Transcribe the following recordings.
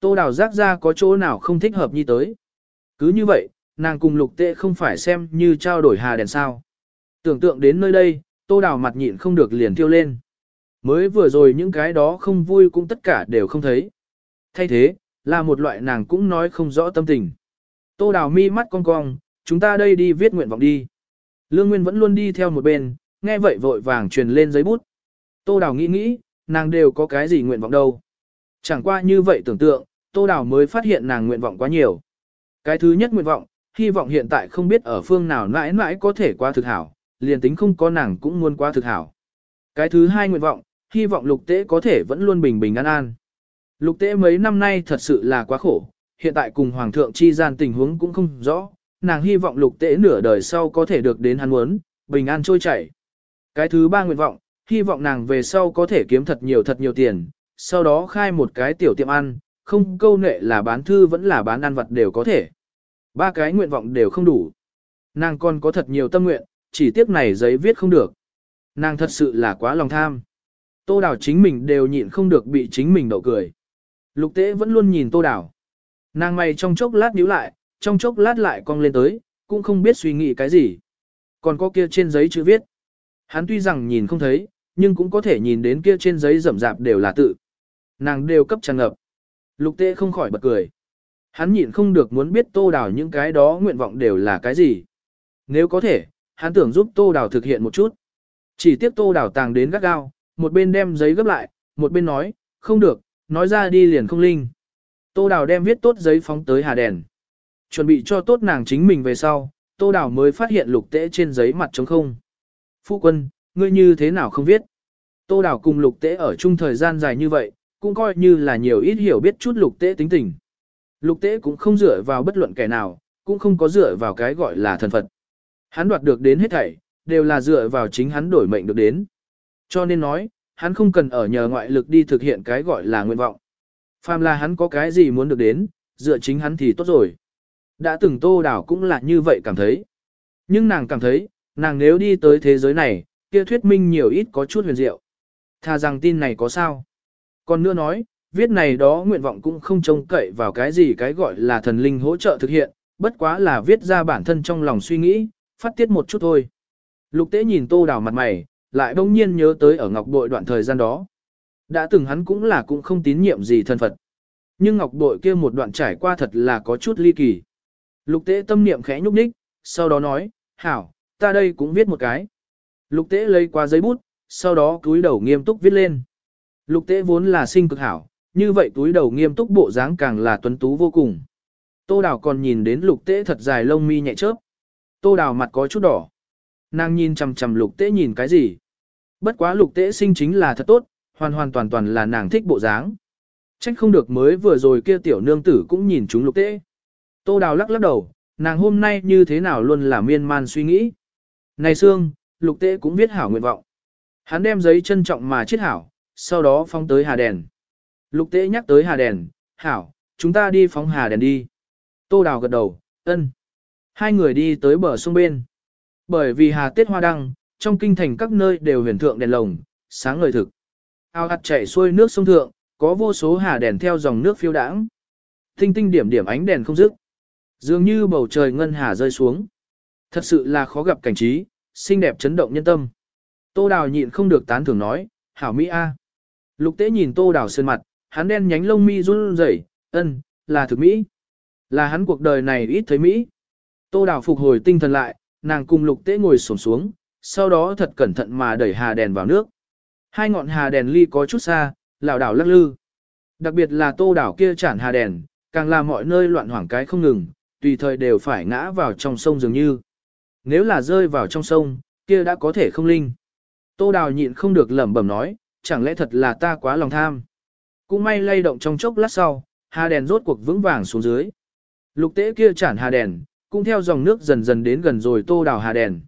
Tô đào giác ra có chỗ nào không thích hợp như tới. Cứ như vậy, nàng cùng lục tệ không phải xem như trao đổi hà đèn sao. Tưởng tượng đến nơi đây, tô đào mặt nhịn không được liền tiêu lên. Mới vừa rồi những cái đó không vui cũng tất cả đều không thấy. Thay thế, là một loại nàng cũng nói không rõ tâm tình. Tô đào mi mắt cong cong, chúng ta đây đi viết nguyện vọng đi. Lương Nguyên vẫn luôn đi theo một bên, nghe vậy vội vàng truyền lên giấy bút. Tô đào nghĩ nghĩ, nàng đều có cái gì nguyện vọng đâu. Chẳng qua như vậy tưởng tượng, Tô Đào mới phát hiện nàng nguyện vọng quá nhiều. Cái thứ nhất nguyện vọng, hy vọng hiện tại không biết ở phương nào mãi mãi có thể qua thực hảo, liền tính không có nàng cũng muốn qua thực hảo. Cái thứ hai nguyện vọng, hy vọng lục tế có thể vẫn luôn bình bình an an. Lục tế mấy năm nay thật sự là quá khổ, hiện tại cùng hoàng thượng chi gian tình huống cũng không rõ, nàng hy vọng lục tế nửa đời sau có thể được đến hắn muốn, bình an trôi chảy. Cái thứ ba nguyện vọng, hy vọng nàng về sau có thể kiếm thật nhiều thật nhiều tiền, sau đó khai một cái tiểu tiệm ăn, không câu nệ là bán thư vẫn là bán ăn vật đều có thể. Ba cái nguyện vọng đều không đủ. Nàng còn có thật nhiều tâm nguyện, chỉ tiếc này giấy viết không được. Nàng thật sự là quá lòng tham. Tô Đào chính mình đều nhịn không được bị chính mình đậu cười. Lục tế vẫn luôn nhìn Tô Đào. Nàng mày trong chốc lát nhíu lại, trong chốc lát lại cong lên tới, cũng không biết suy nghĩ cái gì. Còn có kia trên giấy chữ viết. Hắn tuy rằng nhìn không thấy, nhưng cũng có thể nhìn đến kia trên giấy rậm rạp đều là tự. Nàng đều cấp tràn ngập. Lục tế không khỏi bật cười. Hắn nhịn không được muốn biết tô đào những cái đó nguyện vọng đều là cái gì. Nếu có thể, hắn tưởng giúp tô đào thực hiện một chút. Chỉ tiếp tô đào tàng đến gắt gao, một bên đem giấy gấp lại, một bên nói, không được, nói ra đi liền không linh. Tô đào đem viết tốt giấy phóng tới hà đèn. Chuẩn bị cho tốt nàng chính mình về sau, tô đào mới phát hiện lục tế trên giấy mặt trống không. Phu quân, ngươi như thế nào không viết? Tô đào cùng lục tế ở chung thời gian dài như vậy, cũng coi như là nhiều ít hiểu biết chút lục tế tính tình. Lục tế cũng không dựa vào bất luận kẻ nào, cũng không có dựa vào cái gọi là thần Phật. Hắn đoạt được đến hết thảy, đều là dựa vào chính hắn đổi mệnh được đến. Cho nên nói, hắn không cần ở nhờ ngoại lực đi thực hiện cái gọi là nguyện vọng. Phàm là hắn có cái gì muốn được đến, dựa chính hắn thì tốt rồi. Đã từng tô đảo cũng là như vậy cảm thấy. Nhưng nàng cảm thấy, nàng nếu đi tới thế giới này, kia thuyết minh nhiều ít có chút huyền diệu. Thà rằng tin này có sao. Còn nữa nói, viết này đó nguyện vọng cũng không trông cậy vào cái gì cái gọi là thần linh hỗ trợ thực hiện, bất quá là viết ra bản thân trong lòng suy nghĩ, phát tiết một chút thôi. Lục tế nhìn tô đào mặt mày, lại đông nhiên nhớ tới ở ngọc bội đoạn thời gian đó. Đã từng hắn cũng là cũng không tín nhiệm gì thân Phật. Nhưng ngọc bội kia một đoạn trải qua thật là có chút ly kỳ. Lục tế tâm niệm khẽ nhúc nhích, sau đó nói, hảo, ta đây cũng viết một cái. Lục tế lấy qua giấy bút, sau đó cúi đầu nghiêm túc viết lên. Lục tế vốn là sinh cực hảo, như vậy túi đầu nghiêm túc bộ dáng càng là tuấn tú vô cùng. Tô đào còn nhìn đến lục tế thật dài lông mi nhẹ chớp. Tô đào mặt có chút đỏ. Nàng nhìn chằm chằm lục tế nhìn cái gì. Bất quá lục tế sinh chính là thật tốt, hoàn hoàn toàn toàn là nàng thích bộ dáng. Trách không được mới vừa rồi kia tiểu nương tử cũng nhìn chúng lục tế. Tô đào lắc lắc đầu, nàng hôm nay như thế nào luôn là miên man suy nghĩ. Này Sương, lục tế cũng viết hảo nguyện vọng. Hắn đem giấy trân trọng mà chết hảo, sau đó phóng tới hà đèn. Lục tế nhắc tới hà đèn, hảo, chúng ta đi phóng hà đèn đi. Tô đào gật đầu, ân. Hai người đi tới bờ sông bên. Bởi vì hà tiết hoa đăng, trong kinh thành các nơi đều huyền thượng đèn lồng, sáng ngời thực. Ao hạt chảy xuôi nước sông thượng, có vô số hà đèn theo dòng nước phiêu đãng. Tinh tinh điểm điểm ánh đèn không dứt. Dường như bầu trời ngân hà rơi xuống. Thật sự là khó gặp cảnh trí, xinh đẹp chấn động nhân tâm. Tô Đào nhịn không được tán thưởng nói, hảo Mỹ A. Lục tế nhìn tô đào sơn mặt, hắn đen nhánh lông mi run rẩy, ân, là thực Mỹ. Là hắn cuộc đời này ít thấy Mỹ. Tô đào phục hồi tinh thần lại, nàng cùng lục tế ngồi xổm xuống, sau đó thật cẩn thận mà đẩy hà đèn vào nước. Hai ngọn hà đèn ly có chút xa, lảo đảo lắc lư. Đặc biệt là tô đảo kia chản hà đèn, càng làm mọi nơi loạn hoảng cái không ngừng, tùy thời đều phải ngã vào trong sông dường như. Nếu là rơi vào trong sông, kia đã có thể không linh. Tô đào nhịn không được lẩm bẩm nói, chẳng lẽ thật là ta quá lòng tham. Cũng may lay động trong chốc lát sau, hà đèn rốt cuộc vững vàng xuống dưới. Lục tế kia chản hà đèn, cũng theo dòng nước dần dần đến gần rồi tô đào hà đèn.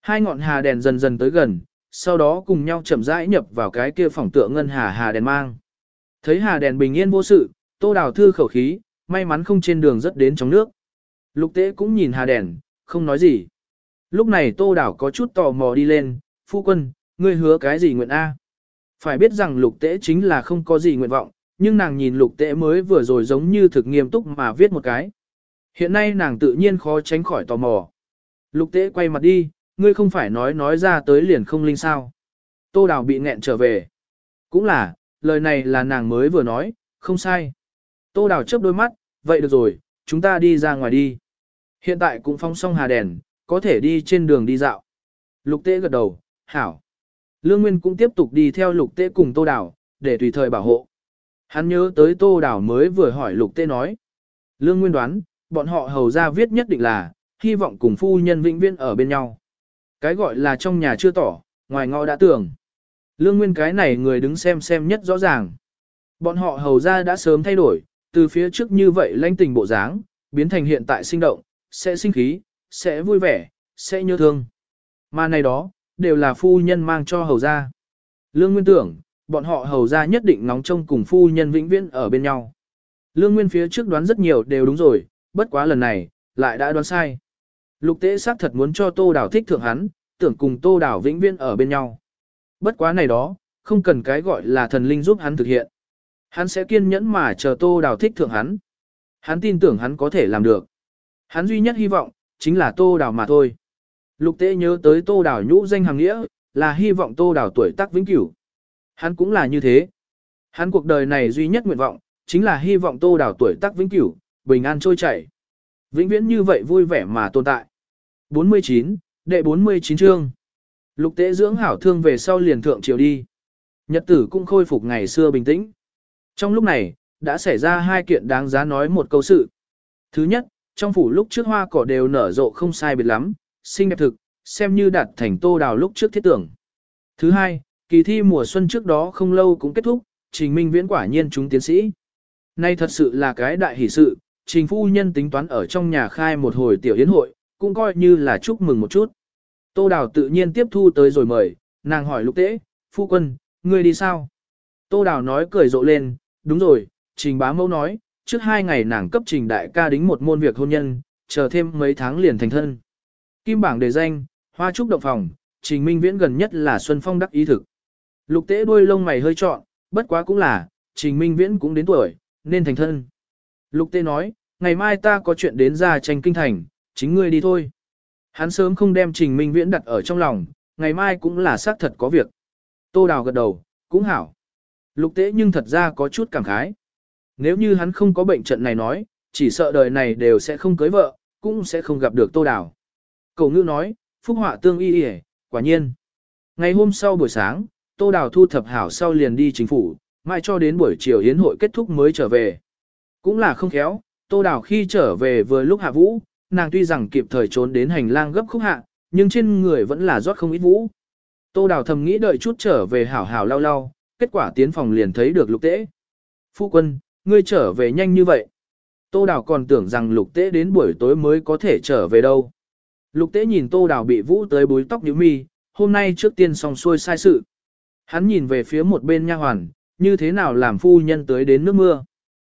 Hai ngọn hà đèn dần dần tới gần, sau đó cùng nhau chậm rãi nhập vào cái kia phòng tượng ngân hà hà đèn mang. Thấy hà đèn bình yên vô sự, tô đào thư khẩu khí, may mắn không trên đường rất đến trong nước. Lục tế cũng nhìn hà đèn, không nói gì. Lúc này tô đào có chút tò mò đi lên, phu quân, ngươi hứa cái gì nguyện A. Phải biết rằng lục tế chính là không có gì nguyện vọng, nhưng nàng nhìn lục tế mới vừa rồi giống như thực nghiêm túc mà viết một cái. Hiện nay nàng tự nhiên khó tránh khỏi tò mò. Lục tế quay mặt đi, ngươi không phải nói nói ra tới liền không linh sao. Tô Đào bị nghẹn trở về. Cũng là, lời này là nàng mới vừa nói, không sai. Tô Đào chớp đôi mắt, vậy được rồi, chúng ta đi ra ngoài đi. Hiện tại cũng phong xong hà đèn, có thể đi trên đường đi dạo. Lục tế gật đầu, hảo. Lương Nguyên cũng tiếp tục đi theo lục tế cùng Tô Đào, để tùy thời bảo hộ. Hắn nhớ tới Tô Đào mới vừa hỏi lục tế nói. Lương Nguyên đoán, bọn họ hầu ra viết nhất định là, hy vọng cùng phu nhân vĩnh viên ở bên nhau. Cái gọi là trong nhà chưa tỏ, ngoài ngõ đã tưởng. Lương Nguyên cái này người đứng xem xem nhất rõ ràng. Bọn họ hầu ra đã sớm thay đổi, từ phía trước như vậy lãnh tình bộ dáng, biến thành hiện tại sinh động, sẽ sinh khí, sẽ vui vẻ, sẽ nhớ thương. Mà này đó, đều là phu nhân mang cho hầu ra. Lương Nguyên tưởng, bọn họ hầu ra nhất định ngóng trông cùng phu nhân vĩnh viễn ở bên nhau. Lương Nguyên phía trước đoán rất nhiều đều đúng rồi, bất quá lần này, lại đã đoán sai. Lục tế xác thật muốn cho Tô Đào thích thượng hắn, tưởng cùng Tô Đào vĩnh viễn ở bên nhau. Bất quá này đó, không cần cái gọi là thần linh giúp hắn thực hiện. Hắn sẽ kiên nhẫn mà chờ Tô Đào thích thượng hắn. Hắn tin tưởng hắn có thể làm được. Hắn duy nhất hy vọng, chính là Tô Đào mà thôi. Lục tế nhớ tới Tô Đào nhũ danh hàng nghĩa, là hy vọng Tô Đào tuổi tác vĩnh cửu. Hắn cũng là như thế. Hắn cuộc đời này duy nhất nguyện vọng, chính là hy vọng Tô Đào tuổi tác vĩnh cửu, bình an trôi chảy. Vĩnh viễn như vậy vui vẻ mà tồn tại. 49, đệ 49 chương. Lục tế dưỡng hảo thương về sau liền thượng triều đi. Nhật tử cũng khôi phục ngày xưa bình tĩnh. Trong lúc này, đã xảy ra hai kiện đáng giá nói một câu sự. Thứ nhất, trong phủ lúc trước hoa cỏ đều nở rộ không sai biệt lắm, xinh đẹp thực, xem như đạt thành tô đào lúc trước thiết tưởng. Thứ hai, kỳ thi mùa xuân trước đó không lâu cũng kết thúc, trình minh viễn quả nhiên chúng tiến sĩ. Nay thật sự là cái đại hỷ sự, trình phu nhân tính toán ở trong nhà khai một hồi tiểu yến hội, cũng coi như là chúc mừng một chút. Tô Đào tự nhiên tiếp thu tới rồi mời, nàng hỏi lục tế, phu quân, ngươi đi sao? Tô Đào nói cười rộ lên, đúng rồi, trình bá mẫu nói, trước hai ngày nàng cấp trình đại ca đính một môn việc hôn nhân, chờ thêm mấy tháng liền thành thân. Kim bảng đề danh, hoa trúc động phòng, trình minh viễn gần nhất là Xuân Phong đắc ý thực. Lục tế đuôi lông mày hơi trọn, bất quá cũng là, trình minh viễn cũng đến tuổi, nên thành thân. Lục tế nói, ngày mai ta có chuyện đến ra tranh kinh thành, chính ngươi đi thôi. Hắn sớm không đem trình minh viễn đặt ở trong lòng, ngày mai cũng là xác thật có việc. Tô đào gật đầu, cũng hảo. Lục tế nhưng thật ra có chút cảm khái. Nếu như hắn không có bệnh trận này nói, chỉ sợ đời này đều sẽ không cưới vợ, cũng sẽ không gặp được tô đào. Cầu ngữ nói, phúc họa tương y y quả nhiên. Ngày hôm sau buổi sáng, tô đào thu thập hảo sau liền đi chính phủ, mai cho đến buổi chiều hiến hội kết thúc mới trở về. Cũng là không khéo, tô đào khi trở về vừa lúc hạ vũ, nàng tuy rằng kịp thời trốn đến hành lang gấp khúc hạ, nhưng trên người vẫn là rót không ít vũ. Tô đào thầm nghĩ đợi chút trở về hảo hảo lau lau, kết quả tiến phòng liền thấy được lục tễ. Phu quân, ngươi trở về nhanh như vậy. Tô đào còn tưởng rằng lục tễ đến buổi tối mới có thể trở về đâu. Lục tế nhìn tô đào bị vũ tới búi tóc nhíu mi, hôm nay trước tiên xong xuôi sai sự. Hắn nhìn về phía một bên nha hoàn, như thế nào làm phu nhân tới đến nước mưa.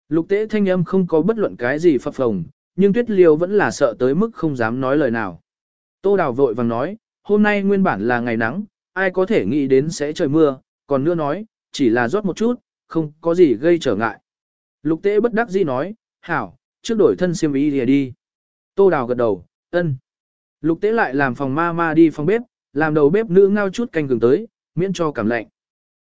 Lục tế thanh âm không có bất luận cái gì phập phồng, nhưng tuyết liêu vẫn là sợ tới mức không dám nói lời nào. Tô đào vội vàng nói, hôm nay nguyên bản là ngày nắng, ai có thể nghĩ đến sẽ trời mưa, còn nữa nói, chỉ là rót một chút, không có gì gây trở ngại. Lục tế bất đắc dĩ nói, hảo, trước đổi thân xiêm ý thì đi. Tô đào gật đầu, ân. Lục tế lại làm phòng ma ma đi phòng bếp, làm đầu bếp nữ ngao chút canh gừng tới, miễn cho cảm lạnh.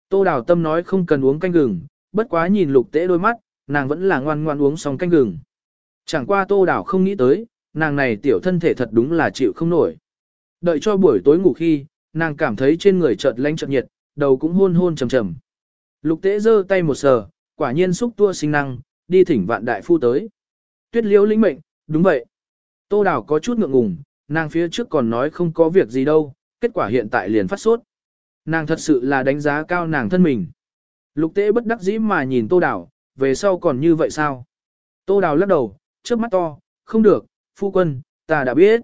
Tô đào tâm nói không cần uống canh gừng, bất quá nhìn lục tế đôi mắt, nàng vẫn là ngoan ngoan uống xong canh gừng. Chẳng qua tô đào không nghĩ tới, nàng này tiểu thân thể thật đúng là chịu không nổi. Đợi cho buổi tối ngủ khi, nàng cảm thấy trên người chợt lạnh chợt nhiệt, đầu cũng hôn hôn trầm trầm. Lục tế giơ tay một sờ, quả nhiên xúc tua sinh năng, đi thỉnh vạn đại phu tới. Tuyết liễu lĩnh mệnh, đúng vậy. Tô đào có chút ngượng ngùng, nàng phía trước còn nói không có việc gì đâu, kết quả hiện tại liền phát sốt. Nàng thật sự là đánh giá cao nàng thân mình. Lục tế bất đắc dĩ mà nhìn tô đào, về sau còn như vậy sao? Tô đào lắc đầu, trước mắt to, không được, phu quân, ta đã biết.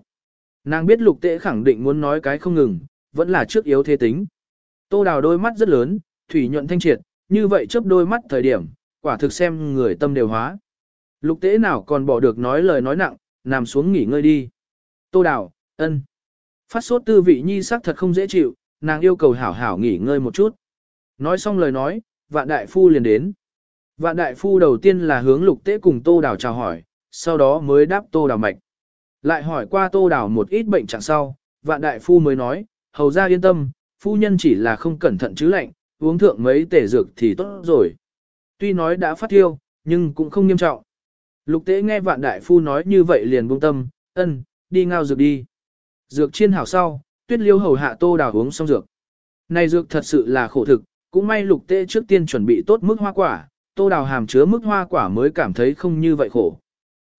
Nàng biết lục tế khẳng định muốn nói cái không ngừng, vẫn là trước yếu thế tính. Tô đào đôi mắt rất lớn, thủy nhuận thanh triệt, như vậy chớp đôi mắt thời điểm, quả thực xem người tâm đều hóa. Lục tế nào còn bỏ được nói lời nói nặng, nằm xuống nghỉ ngơi đi. Tô đào, ân. Phát sốt tư vị nhi sắc thật không dễ chịu, nàng yêu cầu hảo hảo nghỉ ngơi một chút. Nói xong lời nói, vạn đại phu liền đến. Vạn đại phu đầu tiên là hướng lục tế cùng tô đào chào hỏi, sau đó mới đáp tô đào mạch. Lại hỏi qua tô đào một ít bệnh trạng sau, vạn đại phu mới nói, hầu ra yên tâm, phu nhân chỉ là không cẩn thận chứ lạnh, uống thượng mấy tể dược thì tốt rồi. Tuy nói đã phát thiêu, nhưng cũng không nghiêm trọng. Lục tế nghe vạn đại phu nói như vậy liền buông tâm, ân, đi ngao dược đi. Dược chiên hảo sau, tuyết liêu hầu hạ tô đào uống xong dược. Này dược thật sự là khổ thực, cũng may lục tê trước tiên chuẩn bị tốt mức hoa quả, tô đào hàm chứa mức hoa quả mới cảm thấy không như vậy khổ.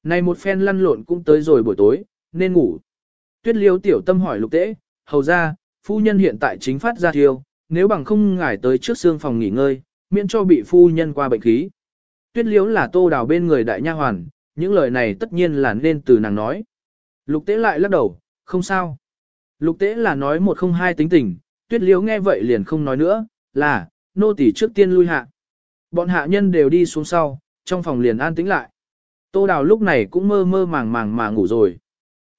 Này một phen lăn lộn cũng tới rồi buổi tối, nên ngủ. Tuyết liêu tiểu tâm hỏi lục tế, hầu ra, phu nhân hiện tại chính phát ra thiêu, nếu bằng không ngải tới trước xương phòng nghỉ ngơi, miễn cho bị phu nhân qua bệnh khí. Tuyết liêu là tô đào bên người đại nha hoàn, những lời này tất nhiên là nên từ nàng nói. Lục tế lại lắc đầu, không sao. Lục tế là nói một không hai tính tình, tuyết Liễu nghe vậy liền không nói nữa, là, nô tỳ trước tiên lui hạ. Bọn hạ nhân đều đi xuống sau, trong phòng liền an tĩnh lại. Tô đào lúc này cũng mơ mơ màng màng mà ngủ rồi.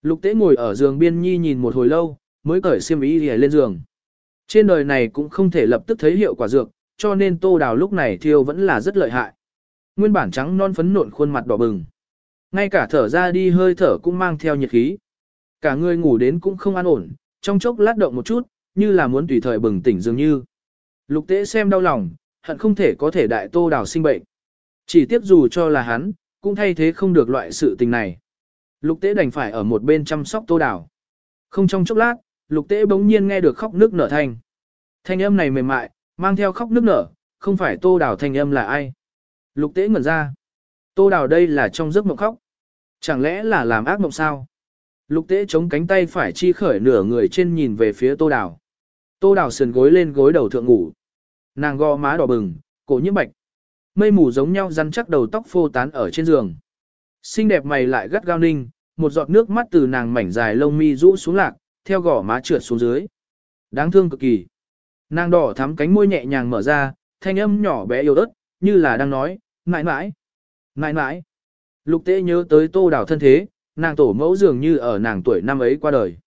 Lục tế ngồi ở giường biên nhi nhìn một hồi lâu, mới cởi xiêm y lìa lên giường. Trên đời này cũng không thể lập tức thấy hiệu quả dược, cho nên tô đào lúc này thiêu vẫn là rất lợi hại. Nguyên bản trắng non phấn nộn khuôn mặt đỏ bừng. Ngay cả thở ra đi hơi thở cũng mang theo nhiệt khí. Cả người ngủ đến cũng không an ổn, trong chốc lát động một chút, như là muốn tùy thời bừng tỉnh dường như. Lục tế xem đau lòng, hận không thể có thể đại tô đào sinh bệnh. Chỉ tiếp dù cho là hắn, cũng thay thế không được loại sự tình này. Lục tế đành phải ở một bên chăm sóc tô đào. Không trong chốc lát, lục tế bỗng nhiên nghe được khóc nước nở thanh. Thanh âm này mềm mại, mang theo khóc nước nở, không phải tô đào thanh âm là ai. Lục tế ngẩn ra. Tô đào đây là trong giấc mộng khóc. Chẳng lẽ là làm ác mộng sao? Lục tế chống cánh tay phải chi khởi nửa người trên nhìn về phía tô đào. Tô đào sườn gối lên gối đầu thượng ngủ. Nàng gò má đỏ bừng, cổ nhiễm bạch. Mây mù giống nhau rắn chắc đầu tóc phô tán ở trên giường. Xinh đẹp mày lại gắt gao ninh, một giọt nước mắt từ nàng mảnh dài lông mi rũ xuống lạc, theo gò má trượt xuống dưới. Đáng thương cực kỳ. Nàng đỏ thắm cánh môi nhẹ nhàng mở ra, thanh âm nhỏ bé yếu ớt, như là đang nói, mãi mãi, mãi mãi. Lục tế nhớ tới tô đảo thân thế, nàng tổ mẫu dường như ở nàng tuổi năm ấy qua đời.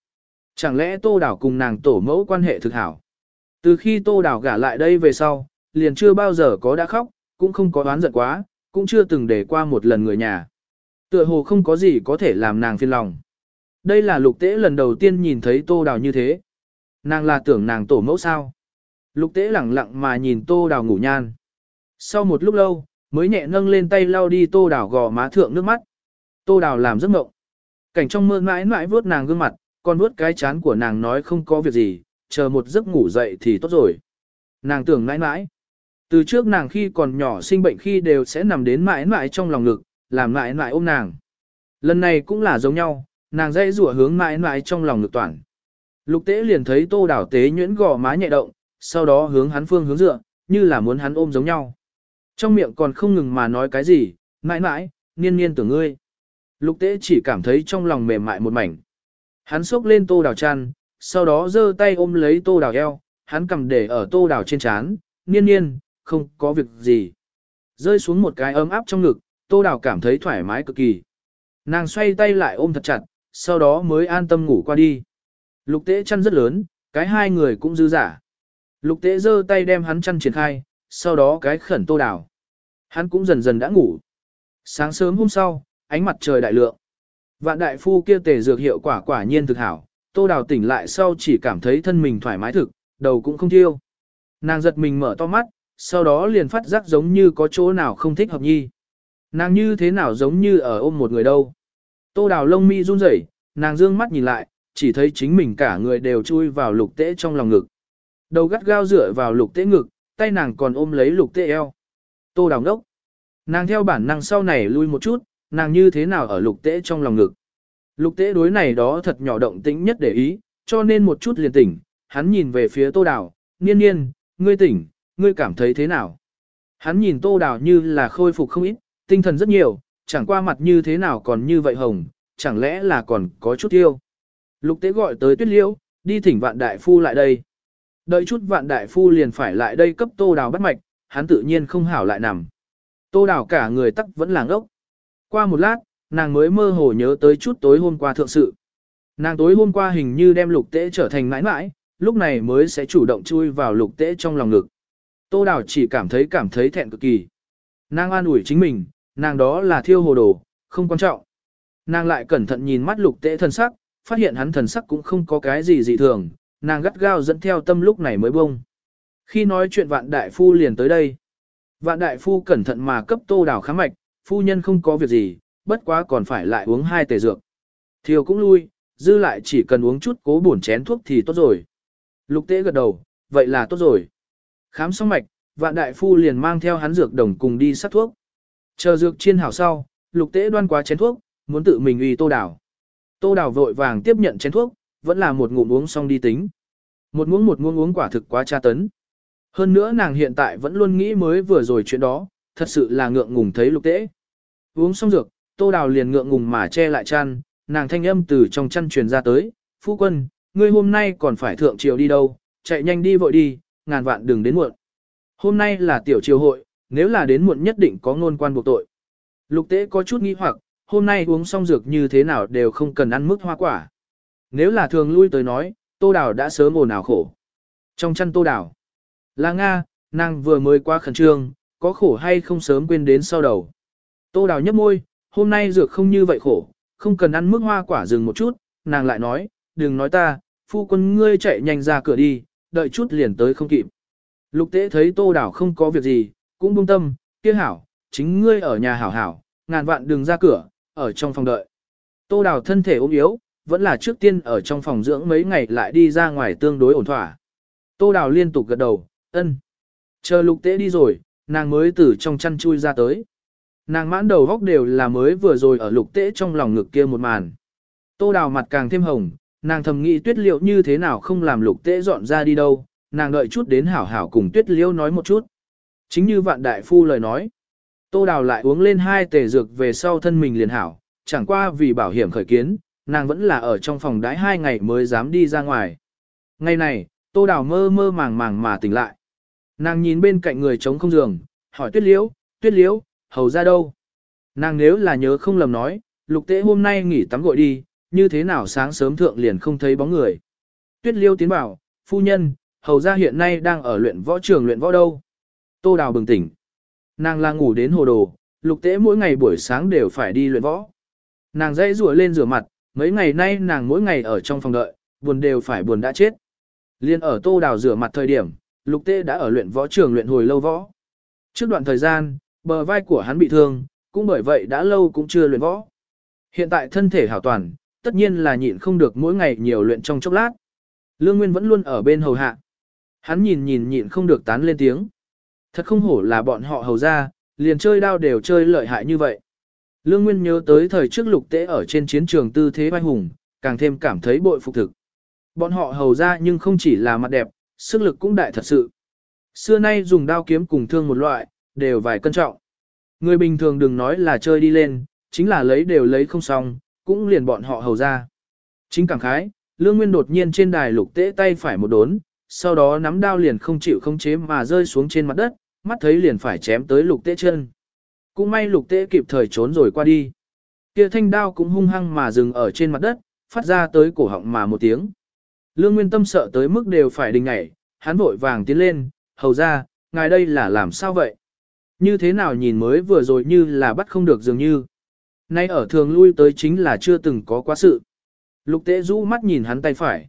Chẳng lẽ tô đảo cùng nàng tổ mẫu quan hệ thực hảo? Từ khi tô đảo gả lại đây về sau, liền chưa bao giờ có đã khóc, cũng không có đoán giận quá, cũng chưa từng để qua một lần người nhà. Tựa hồ không có gì có thể làm nàng phiền lòng. Đây là lục tế lần đầu tiên nhìn thấy tô đào như thế. Nàng là tưởng nàng tổ mẫu sao. Lục tế lẳng lặng mà nhìn tô đào ngủ nhan. Sau một lúc lâu, mới nhẹ nâng lên tay lau đi tô đào gò má thượng nước mắt. Tô đào làm giấc mộng. Cảnh trong mơ mãi mãi vuốt nàng gương mặt, còn vuốt cái chán của nàng nói không có việc gì, chờ một giấc ngủ dậy thì tốt rồi. Nàng tưởng mãi mãi. Từ trước nàng khi còn nhỏ sinh bệnh khi đều sẽ nằm đến mãi mãi trong lòng ngực, làm mãi mãi ôm nàng. Lần này cũng là giống nhau, nàng dây rủa hướng mãi mãi trong lòng ngực toàn. Lục tế liền thấy tô đảo tế nhuyễn gò má nhẹ động, sau đó hướng hắn phương hướng dựa, như là muốn hắn ôm giống nhau. Trong miệng còn không ngừng mà nói cái gì, mãi mãi, niên niên tưởng ngươi. Lục tế chỉ cảm thấy trong lòng mềm mại một mảnh. Hắn xốc lên tô đào chăn, sau đó giơ tay ôm lấy tô đào eo, hắn cầm để ở tô đào trên chán, niên niên, không có việc gì. Rơi xuống một cái ấm áp trong ngực, tô đào cảm thấy thoải mái cực kỳ. Nàng xoay tay lại ôm thật chặt, sau đó mới an tâm ngủ qua đi. Lục tế chăn rất lớn, cái hai người cũng dư giả. Lục tế giơ tay đem hắn chăn triển khai, sau đó cái khẩn tô đào. Hắn cũng dần dần đã ngủ. Sáng sớm hôm sau, ánh mặt trời đại lượng. Vạn đại phu kia tề dược hiệu quả quả nhiên thực hảo, tô đào tỉnh lại sau chỉ cảm thấy thân mình thoải mái thực, đầu cũng không thiêu. Nàng giật mình mở to mắt, sau đó liền phát giác giống như có chỗ nào không thích hợp nhi. Nàng như thế nào giống như ở ôm một người đâu. Tô đào lông mi run rẩy, nàng dương mắt nhìn lại, chỉ thấy chính mình cả người đều chui vào lục tễ trong lòng ngực. Đầu gắt gao dựa vào lục tễ ngực, tay nàng còn ôm lấy lục tễ eo. Tô đào đốc. Nàng theo bản năng sau này lui một chút, nàng như thế nào ở lục tễ trong lòng ngực. Lục tễ đối này đó thật nhỏ động tĩnh nhất để ý, cho nên một chút liền tỉnh, hắn nhìn về phía tô đào, niên niên, ngươi tỉnh, ngươi cảm thấy thế nào? Hắn nhìn tô đào như là khôi phục không ít, tinh thần rất nhiều, chẳng qua mặt như thế nào còn như vậy hồng, chẳng lẽ là còn có chút yêu. Lục tế gọi tới tuyết Liễu, đi thỉnh vạn đại phu lại đây. Đợi chút vạn đại phu liền phải lại đây cấp tô đào bắt mạch, hắn tự nhiên không hảo lại nằm. Tô đào cả người tắc vẫn làng ốc. Qua một lát, nàng mới mơ hồ nhớ tới chút tối hôm qua thượng sự. Nàng tối hôm qua hình như đem lục tế trở thành mãi mãi, lúc này mới sẽ chủ động chui vào lục tế trong lòng ngực. Tô đào chỉ cảm thấy cảm thấy thẹn cực kỳ. Nàng an ủi chính mình, nàng đó là thiêu hồ đồ, không quan trọng. Nàng lại cẩn thận nhìn mắt lục tế thần sắc, phát hiện hắn thần sắc cũng không có cái gì dị thường, nàng gắt gao dẫn theo tâm lúc này mới bông. Khi nói chuyện vạn đại phu liền tới đây. Vạn đại phu cẩn thận mà cấp tô đào khám mạch, phu nhân không có việc gì, bất quá còn phải lại uống hai tề dược. Thiều cũng lui, dư lại chỉ cần uống chút cố bổn chén thuốc thì tốt rồi. Lục tế gật đầu, vậy là tốt rồi. Khám xong mạch, vạn đại phu liền mang theo hắn dược đồng cùng đi sát thuốc. Chờ dược chiên hảo sau, lục tế đoan quá chén thuốc, muốn tự mình uy tô đào. Tô đào vội vàng tiếp nhận chén thuốc, vẫn là một ngụm uống xong đi tính. Một muỗng một muỗng uống quả thực quá tra tấn. Hơn nữa nàng hiện tại vẫn luôn nghĩ mới vừa rồi chuyện đó, thật sự là ngượng ngùng thấy lục tễ. Uống xong dược, tô đào liền ngượng ngùng mà che lại chăn, nàng thanh âm từ trong chăn truyền ra tới, phu quân, ngươi hôm nay còn phải thượng triều đi đâu, chạy nhanh đi vội đi, ngàn vạn đừng đến muộn. Hôm nay là tiểu triều hội, nếu là đến muộn nhất định có ngôn quan buộc tội. Lục tế có chút nghi hoặc, hôm nay uống xong dược như thế nào đều không cần ăn mức hoa quả. Nếu là thường lui tới nói, tô đào đã sớm ồn ào khổ. Trong chăn tô đào, là Nga, nàng vừa mới qua khẩn trương, có khổ hay không sớm quên đến sau đầu. Tô đào nhấp môi, hôm nay dược không như vậy khổ, không cần ăn mức hoa quả dừng một chút, nàng lại nói, đừng nói ta, phu quân ngươi chạy nhanh ra cửa đi, đợi chút liền tới không kịp. Lục tế thấy tô Đào không có việc gì, cũng buông tâm, kia hảo, chính ngươi ở nhà hảo hảo, ngàn vạn đừng ra cửa, ở trong phòng đợi. Tô Đào thân thể ốm yếu, vẫn là trước tiên ở trong phòng dưỡng mấy ngày lại đi ra ngoài tương đối ổn thỏa. Tô đào liên tục gật đầu, ân. Chờ lục tế đi rồi, nàng mới từ trong chăn chui ra tới. Nàng mãn đầu góc đều là mới vừa rồi ở lục tế trong lòng ngực kia một màn. Tô đào mặt càng thêm hồng, nàng thầm nghĩ tuyết liệu như thế nào không làm lục tế dọn ra đi đâu, nàng đợi chút đến hảo hảo cùng tuyết liêu nói một chút. Chính như vạn đại phu lời nói. Tô đào lại uống lên hai tề dược về sau thân mình liền hảo, chẳng qua vì bảo hiểm khởi kiến, nàng vẫn là ở trong phòng đái hai ngày mới dám đi ra ngoài. Ngày này, tô đào mơ mơ màng màng mà tỉnh lại. Nàng nhìn bên cạnh người trống không giường, hỏi tuyết liễu, tuyết liễu, hầu ra đâu? Nàng nếu là nhớ không lầm nói, lục tế hôm nay nghỉ tắm gội đi, như thế nào sáng sớm thượng liền không thấy bóng người. Tuyết liêu tiến bảo, phu nhân, hầu ra hiện nay đang ở luyện võ trường luyện võ đâu. Tô đào bừng tỉnh. Nàng là ngủ đến hồ đồ, lục tế mỗi ngày buổi sáng đều phải đi luyện võ. Nàng dãy rùa lên rửa mặt, mấy ngày nay nàng mỗi ngày ở trong phòng đợi, buồn đều phải buồn đã chết. Liên ở tô đào rửa mặt thời điểm, lục tê đã ở luyện võ trường luyện hồi lâu võ. Trước đoạn thời gian, bờ vai của hắn bị thương, cũng bởi vậy đã lâu cũng chưa luyện võ. Hiện tại thân thể hảo toàn, tất nhiên là nhịn không được mỗi ngày nhiều luyện trong chốc lát. Lương Nguyên vẫn luôn ở bên hầu hạ. Hắn nhìn nhìn nhịn không được tán lên tiếng. Thật không hổ là bọn họ hầu ra, liền chơi đao đều chơi lợi hại như vậy. Lương Nguyên nhớ tới thời trước lục tế ở trên chiến trường tư thế vai hùng, càng thêm cảm thấy bội phục thực. Bọn họ hầu ra nhưng không chỉ là mặt đẹp, sức lực cũng đại thật sự. Xưa nay dùng đao kiếm cùng thương một loại, đều vài cân trọng. Người bình thường đừng nói là chơi đi lên, chính là lấy đều lấy không xong, cũng liền bọn họ hầu ra. Chính cảm khái, Lương Nguyên đột nhiên trên đài lục tế tay phải một đốn, sau đó nắm đao liền không chịu không chế mà rơi xuống trên mặt đất, mắt thấy liền phải chém tới lục tế chân. Cũng may lục tế kịp thời trốn rồi qua đi. Kia thanh đao cũng hung hăng mà dừng ở trên mặt đất, phát ra tới cổ họng mà một tiếng. Lương Nguyên tâm sợ tới mức đều phải đình ngảy, hắn vội vàng tiến lên, hầu ra, ngài đây là làm sao vậy? Như thế nào nhìn mới vừa rồi như là bắt không được dường như. Nay ở thường lui tới chính là chưa từng có quá sự. Lục tế rũ mắt nhìn hắn tay phải.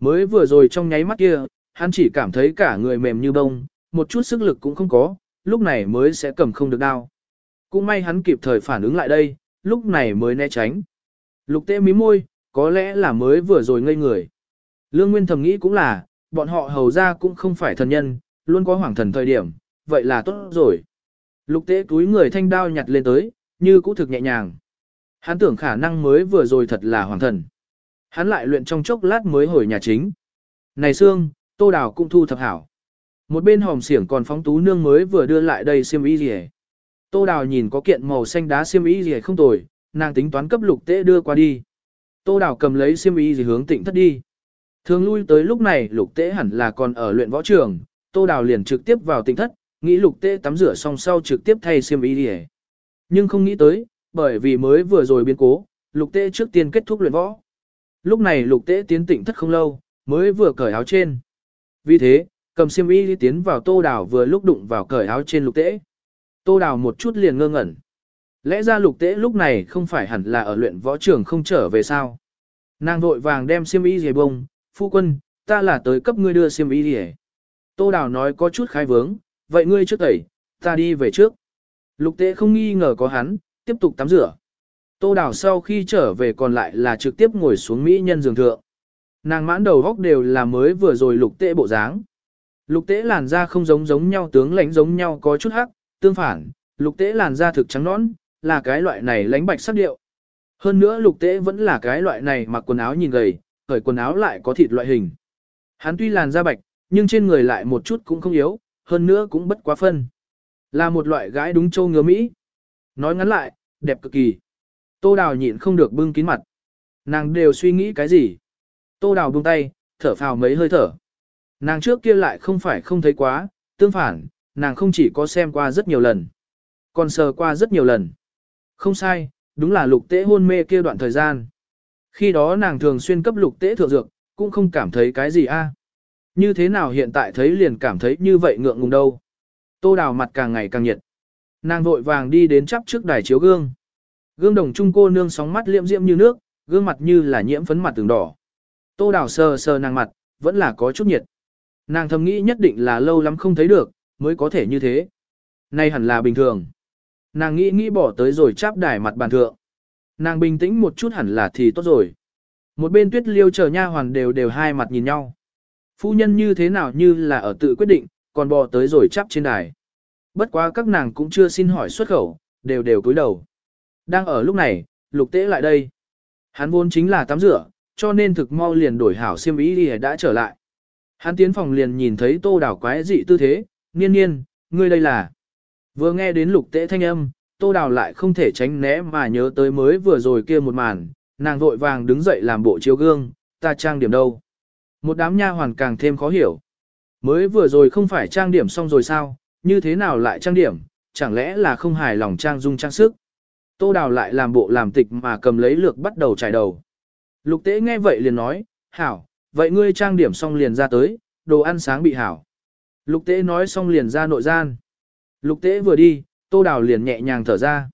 Mới vừa rồi trong nháy mắt kia, hắn chỉ cảm thấy cả người mềm như bông, một chút sức lực cũng không có, lúc này mới sẽ cầm không được đao. Cũng may hắn kịp thời phản ứng lại đây, lúc này mới né tránh. Lục tế mí môi, có lẽ là mới vừa rồi ngây người. Lương Nguyên thầm nghĩ cũng là, bọn họ hầu ra cũng không phải thần nhân, luôn có hoàng thần thời điểm, vậy là tốt rồi. Lục tế túi người thanh đao nhặt lên tới, như cũ thực nhẹ nhàng. Hắn tưởng khả năng mới vừa rồi thật là hoàng thần. Hắn lại luyện trong chốc lát mới hồi nhà chính. Này Sương, Tô Đào cũng thu thập hảo. Một bên hòm xiển còn phóng tú nương mới vừa đưa lại đây xiêm y gì Tô Đào nhìn có kiện màu xanh đá xiêm y gì không tồi, nàng tính toán cấp lục tế đưa qua đi. Tô Đào cầm lấy xiêm y gì hướng tịnh thất đi. Thường lui tới lúc này lục tế hẳn là còn ở luyện võ trường, Tô Đào liền trực tiếp vào tịnh thất, nghĩ lục tế tắm rửa xong sau trực tiếp thay xiêm y gì Nhưng không nghĩ tới, bởi vì mới vừa rồi biến cố, lục tế trước tiên kết thúc luyện võ. Lúc này lục tế tiến tịnh thất không lâu, mới vừa cởi áo trên. Vì thế, cầm xiêm y tiến vào tô đảo vừa lúc đụng vào cởi áo trên lục tế. Tô đào một chút liền ngơ ngẩn. Lẽ ra lục tế lúc này không phải hẳn là ở luyện võ trường không trở về sao. Nàng vội vàng đem xiêm y rìa bông, phu quân, ta là tới cấp ngươi đưa xiêm y rìa. Tô đào nói có chút khai vướng, vậy ngươi trước tẩy, ta đi về trước. Lục tế không nghi ngờ có hắn, tiếp tục tắm rửa. Tô đào sau khi trở về còn lại là trực tiếp ngồi xuống mỹ nhân giường thượng. Nàng mãn đầu góc đều là mới vừa rồi lục tế bộ dáng. Lục tế làn da không giống giống nhau tướng lãnh giống nhau có chút hắc, tương phản, lục tế làn da thực trắng nõn, là cái loại này lánh bạch sắc điệu. Hơn nữa lục tế vẫn là cái loại này mặc quần áo nhìn gầy, khởi quần áo lại có thịt loại hình. Hắn tuy làn da bạch, nhưng trên người lại một chút cũng không yếu, hơn nữa cũng bất quá phân. Là một loại gái đúng châu ngứa Mỹ. Nói ngắn lại, đẹp cực kỳ. Tô Đào nhịn không được bưng kín mặt. Nàng đều suy nghĩ cái gì? Tô Đào buông tay, thở phào mấy hơi thở. Nàng trước kia lại không phải không thấy quá, tương phản, nàng không chỉ có xem qua rất nhiều lần, còn sờ qua rất nhiều lần. Không sai, đúng là lục tế hôn mê kia đoạn thời gian. Khi đó nàng thường xuyên cấp lục tế thượng dược, cũng không cảm thấy cái gì a. Như thế nào hiện tại thấy liền cảm thấy như vậy ngượng ngùng đâu. Tô đào mặt càng ngày càng nhiệt. Nàng vội vàng đi đến chắp trước đài chiếu gương. Gương đồng trung cô nương sóng mắt liệm diễm như nước, gương mặt như là nhiễm phấn mặt từng đỏ. Tô đào sờ sờ nàng mặt, vẫn là có chút nhiệt. Nàng thầm nghĩ nhất định là lâu lắm không thấy được, mới có thể như thế. Nay hẳn là bình thường. Nàng nghĩ nghĩ bỏ tới rồi chắp đài mặt bàn thượng. Nàng bình tĩnh một chút hẳn là thì tốt rồi. Một bên tuyết liêu chờ nha hoàn đều đều hai mặt nhìn nhau. Phu nhân như thế nào như là ở tự quyết định, còn bò tới rồi chắp trên đài. Bất quá các nàng cũng chưa xin hỏi xuất khẩu, đều đều cúi đầu. Đang ở lúc này, lục tế lại đây. Hắn vốn chính là tắm rửa, cho nên thực mau liền đổi hảo xiêm ý đi đã trở lại. Hắn tiến phòng liền nhìn thấy tô đảo quái dị tư thế, niên niên, ngươi đây là. Vừa nghe đến lục tế thanh âm, tô đào lại không thể tránh né mà nhớ tới mới vừa rồi kia một màn, nàng vội vàng đứng dậy làm bộ chiếu gương, ta trang điểm đâu. Một đám nha hoàn càng thêm khó hiểu. Mới vừa rồi không phải trang điểm xong rồi sao, như thế nào lại trang điểm, chẳng lẽ là không hài lòng trang dung trang sức. Tô đào lại làm bộ làm tịch mà cầm lấy lược bắt đầu trải đầu. Lục tế nghe vậy liền nói, hảo, vậy ngươi trang điểm xong liền ra tới, đồ ăn sáng bị hảo. Lục tế nói xong liền ra nội gian. Lục tế vừa đi, tô đào liền nhẹ nhàng thở ra.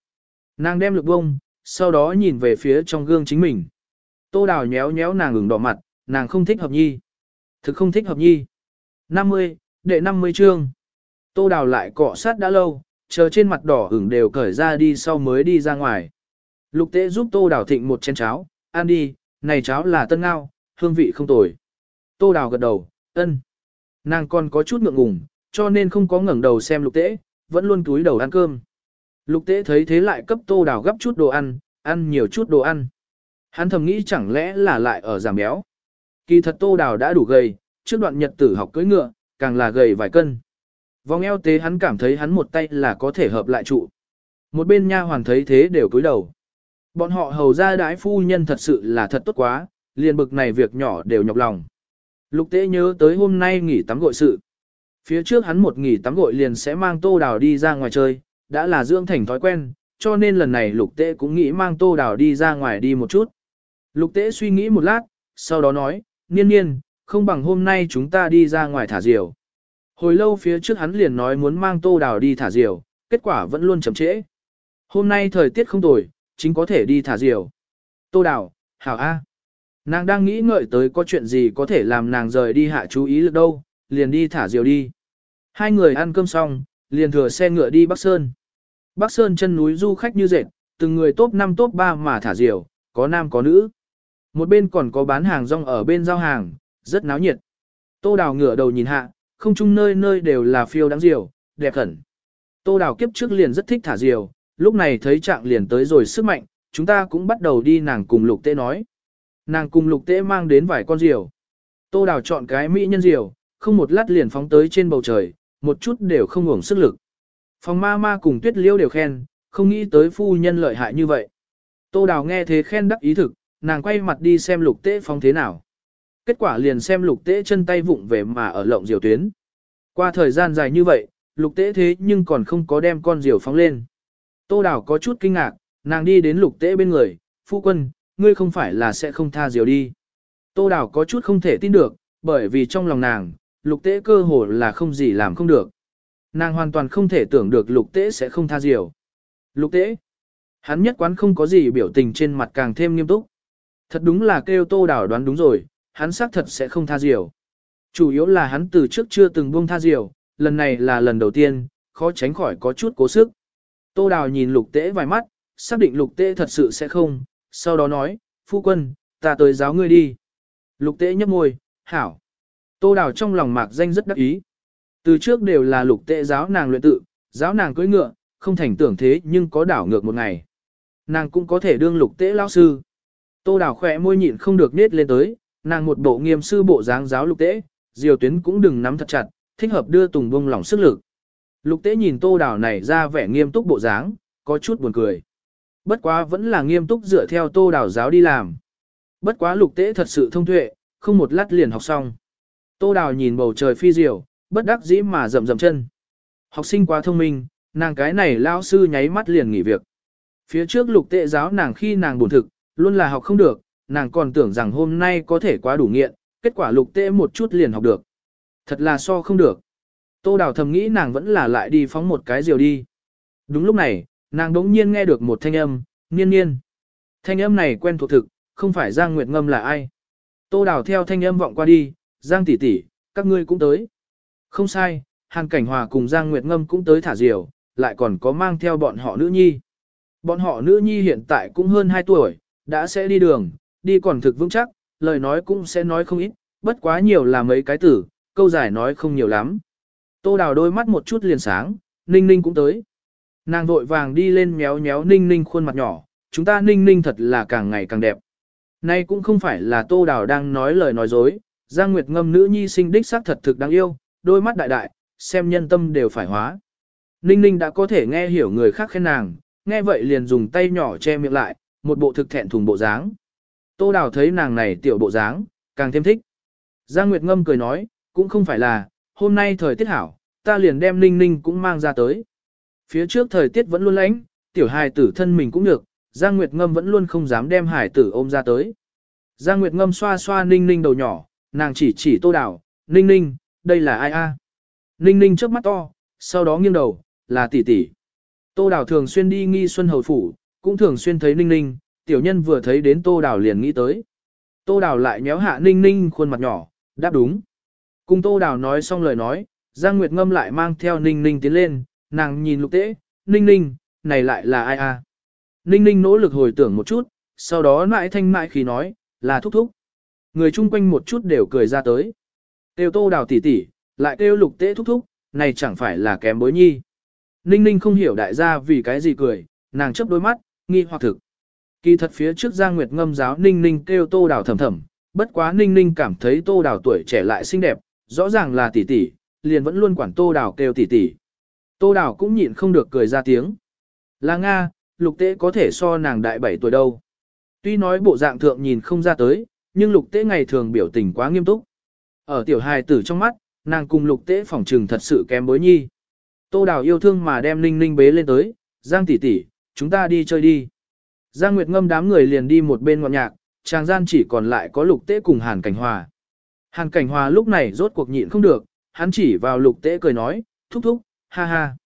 Nàng đem lực bông, sau đó nhìn về phía trong gương chính mình. Tô đào nhéo nhéo nàng ửng đỏ mặt, nàng không thích hợp nhi. Thực không thích hợp nhi. 50, đệ 50 chương. Tô đào lại cọ sát đã lâu, chờ trên mặt đỏ ửng đều cởi ra đi sau mới đi ra ngoài. Lục tế giúp tô đào thịnh một chén cháo, ăn đi, này cháo là tân ngao, hương vị không tồi. Tô đào gật đầu, ân. Nàng còn có chút ngượng ngùng, cho nên không có ngẩng đầu xem lục tễ, vẫn luôn túi đầu ăn cơm. Lục tễ thấy thế lại cấp tô đào gấp chút đồ ăn, ăn nhiều chút đồ ăn. Hắn thầm nghĩ chẳng lẽ là lại ở giảm béo. Kỳ thật tô đào đã đủ gầy, trước đoạn nhật tử học cưỡi ngựa, càng là gầy vài cân. Vòng eo tế hắn cảm thấy hắn một tay là có thể hợp lại trụ. Một bên nha hoàn thấy thế đều cúi đầu. Bọn họ hầu ra đái phu nhân thật sự là thật tốt quá, liền bực này việc nhỏ đều nhọc lòng. Lục tế nhớ tới hôm nay nghỉ tắm gội sự. Phía trước hắn một nghỉ tắm gội liền sẽ mang tô đào đi ra ngoài chơi, đã là dưỡng thành thói quen, cho nên lần này lục tế cũng nghĩ mang tô đào đi ra ngoài đi một chút. Lục tế suy nghĩ một lát, sau đó nói, niên niên, không bằng hôm nay chúng ta đi ra ngoài thả diều. Hồi lâu phía trước hắn liền nói muốn mang tô đào đi thả diều, kết quả vẫn luôn chậm trễ. Hôm nay thời tiết không tồi, chính có thể đi thả diều. Tô đào, hảo A. Nàng đang nghĩ ngợi tới có chuyện gì có thể làm nàng rời đi hạ chú ý lực đâu, liền đi thả diều đi. Hai người ăn cơm xong, liền thừa xe ngựa đi Bắc Sơn. Bắc Sơn chân núi du khách như dệt, từng người top 5 top 3 mà thả diều, có nam có nữ. Một bên còn có bán hàng rong ở bên giao hàng, rất náo nhiệt. Tô đào ngửa đầu nhìn hạ, không chung nơi nơi đều là phiêu đáng diều, đẹp khẩn. Tô đào kiếp trước liền rất thích thả diều, lúc này thấy trạng liền tới rồi sức mạnh, chúng ta cũng bắt đầu đi nàng cùng lục tê nói. Nàng cùng lục tế mang đến vài con diều. Tô đào chọn cái mỹ nhân diều, không một lát liền phóng tới trên bầu trời, một chút đều không hưởng sức lực. Phòng ma ma cùng tuyết liêu đều khen, không nghĩ tới phu nhân lợi hại như vậy. Tô đào nghe thế khen đắc ý thực, nàng quay mặt đi xem lục tế phóng thế nào. Kết quả liền xem lục tế chân tay vụng về mà ở lộng diều tuyến. Qua thời gian dài như vậy, lục tế thế nhưng còn không có đem con diều phóng lên. Tô đào có chút kinh ngạc, nàng đi đến lục tế bên người, phu quân, ngươi không phải là sẽ không tha diều đi. Tô đào có chút không thể tin được, bởi vì trong lòng nàng, lục tế cơ hồ là không gì làm không được. Nàng hoàn toàn không thể tưởng được lục tế sẽ không tha diều. Lục tế, hắn nhất quán không có gì biểu tình trên mặt càng thêm nghiêm túc. Thật đúng là kêu tô đào đoán đúng rồi, hắn xác thật sẽ không tha diều. Chủ yếu là hắn từ trước chưa từng buông tha diều, lần này là lần đầu tiên, khó tránh khỏi có chút cố sức. Tô đào nhìn lục tế vài mắt, xác định lục tế thật sự sẽ không, sau đó nói, phu quân, ta tới giáo ngươi đi. Lục tế nhấp môi, hảo. Tô đào trong lòng mạc danh rất đắc ý. Từ trước đều là lục tế giáo nàng luyện tự, giáo nàng cưỡi ngựa, không thành tưởng thế nhưng có đảo ngược một ngày. Nàng cũng có thể đương lục tế lao sư. Tô đào khỏe môi nhịn không được nết lên tới, nàng một bộ nghiêm sư bộ dáng giáo lục tế, diều tuyến cũng đừng nắm thật chặt, thích hợp đưa tùng bông lỏng sức lực. Lục tế nhìn tô đào này ra vẻ nghiêm túc bộ dáng, có chút buồn cười. Bất quá vẫn là nghiêm túc dựa theo tô đào giáo đi làm. Bất quá lục tế thật sự thông tuệ, không một lát liền học xong. Tô đào nhìn bầu trời phi diều, bất đắc dĩ mà rậm rậm chân. Học sinh quá thông minh, nàng cái này lao sư nháy mắt liền nghỉ việc. Phía trước lục tế giáo nàng khi nàng buồn thực, luôn là học không được, nàng còn tưởng rằng hôm nay có thể quá đủ nghiện, kết quả lục tế một chút liền học được. Thật là so không được. Tô Đào thầm nghĩ nàng vẫn là lại đi phóng một cái diều đi. Đúng lúc này, nàng đống nhiên nghe được một thanh âm, niên niên. Thanh âm này quen thuộc thực, không phải Giang Nguyệt Ngâm là ai. Tô Đào theo thanh âm vọng qua đi, Giang tỷ tỷ, các ngươi cũng tới. Không sai, Hàn Cảnh Hòa cùng Giang Nguyệt Ngâm cũng tới thả diều, lại còn có mang theo bọn họ nữ nhi. Bọn họ nữ nhi hiện tại cũng hơn 2 tuổi, đã sẽ đi đường, đi còn thực vững chắc, lời nói cũng sẽ nói không ít, bất quá nhiều là mấy cái tử, câu giải nói không nhiều lắm. Tô đào đôi mắt một chút liền sáng, ninh ninh cũng tới. Nàng vội vàng đi lên méo méo ninh ninh khuôn mặt nhỏ, chúng ta ninh ninh thật là càng ngày càng đẹp. Nay cũng không phải là tô đào đang nói lời nói dối, Giang Nguyệt ngâm nữ nhi sinh đích xác thật thực đáng yêu, đôi mắt đại đại, xem nhân tâm đều phải hóa. Ninh ninh đã có thể nghe hiểu người khác khen nàng, nghe vậy liền dùng tay nhỏ che miệng lại, một bộ thực thẹn thùng bộ dáng. Tô đào thấy nàng này tiểu bộ dáng, càng thêm thích. Giang Nguyệt ngâm cười nói, cũng không phải là, hôm nay thời tiết hảo, ta liền đem ninh ninh cũng mang ra tới. Phía trước thời tiết vẫn luôn lánh, tiểu hài tử thân mình cũng được, Giang Nguyệt Ngâm vẫn luôn không dám đem hải tử ôm ra tới. Giang Nguyệt Ngâm xoa xoa ninh ninh đầu nhỏ, nàng chỉ chỉ tô đảo, ninh ninh, đây là ai a? Ninh ninh trước mắt to, sau đó nghiêng đầu, là tỷ tỷ. Tô đảo thường xuyên đi nghi xuân hầu phủ, cũng thường xuyên thấy ninh ninh, tiểu nhân vừa thấy đến tô đảo liền nghĩ tới. Tô đảo lại nhéo hạ ninh ninh khuôn mặt nhỏ, đáp đúng. Cùng Tô đảo nói xong lời nói, Giang Nguyệt Ngâm lại mang theo Ninh Ninh tiến lên, nàng nhìn lục tế, Ninh Ninh, này lại là ai à? Ninh Ninh nỗ lực hồi tưởng một chút, sau đó mãi thanh mãi khi nói, là thúc thúc. Người chung quanh một chút đều cười ra tới. Tiêu Tô Đào tỉ tỉ, lại kêu lục tế thúc thúc, này chẳng phải là kém bối nhi. Ninh Ninh không hiểu đại gia vì cái gì cười, nàng chấp đôi mắt, nghi hoặc thực. Kỳ thật phía trước Giang Nguyệt Ngâm giáo Ninh Ninh kêu Tô Đào thầm thầm, bất quá Ninh Ninh cảm thấy Tô Đào tuổi trẻ lại xinh đẹp, rõ ràng là tỷ tỷ, liền vẫn luôn quản Tô Đào kêu tỷ tỷ. Tô Đào cũng nhịn không được cười ra tiếng. Là Nga, lục tế có thể so nàng đại 7 tuổi đâu. Tuy nói bộ dạng thượng nhìn không ra tới, nhưng lục tế ngày thường biểu tình quá nghiêm túc. Ở tiểu hài tử trong mắt, nàng cùng lục tế phỏng trừng thật sự kém bối nhi. Tô Đào yêu thương mà đem Ninh Ninh bế lên tới, Giang tỷ tỷ, chúng ta đi chơi đi. Giang Nguyệt ngâm đám người liền đi một bên ngọn nhạc, tràng gian chỉ còn lại có lục tế cùng Hàn Cảnh Hòa. Hàn cảnh hòa lúc này rốt cuộc nhịn không được, hắn chỉ vào lục tế cười nói, thúc thúc, ha ha.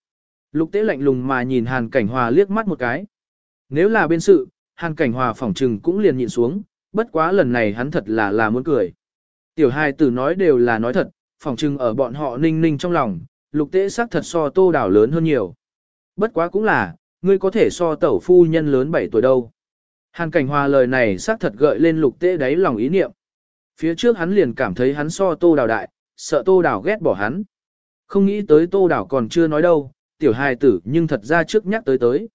Lục tế lạnh lùng mà nhìn hàn cảnh hòa liếc mắt một cái. Nếu là bên sự, hàn cảnh hòa phỏng trừng cũng liền nhịn xuống, bất quá lần này hắn thật là là muốn cười. Tiểu hai tử nói đều là nói thật, phỏng trừng ở bọn họ ninh ninh trong lòng, lục tế xác thật so tô đảo lớn hơn nhiều. Bất quá cũng là, ngươi có thể so tẩu phu nhân lớn 7 tuổi đâu. Hàn cảnh hòa lời này xác thật gợi lên lục tế đáy lòng ý niệm. Phía trước hắn liền cảm thấy hắn so tô đào đại, sợ tô đào ghét bỏ hắn. Không nghĩ tới tô đảo còn chưa nói đâu, tiểu hài tử nhưng thật ra trước nhắc tới tới.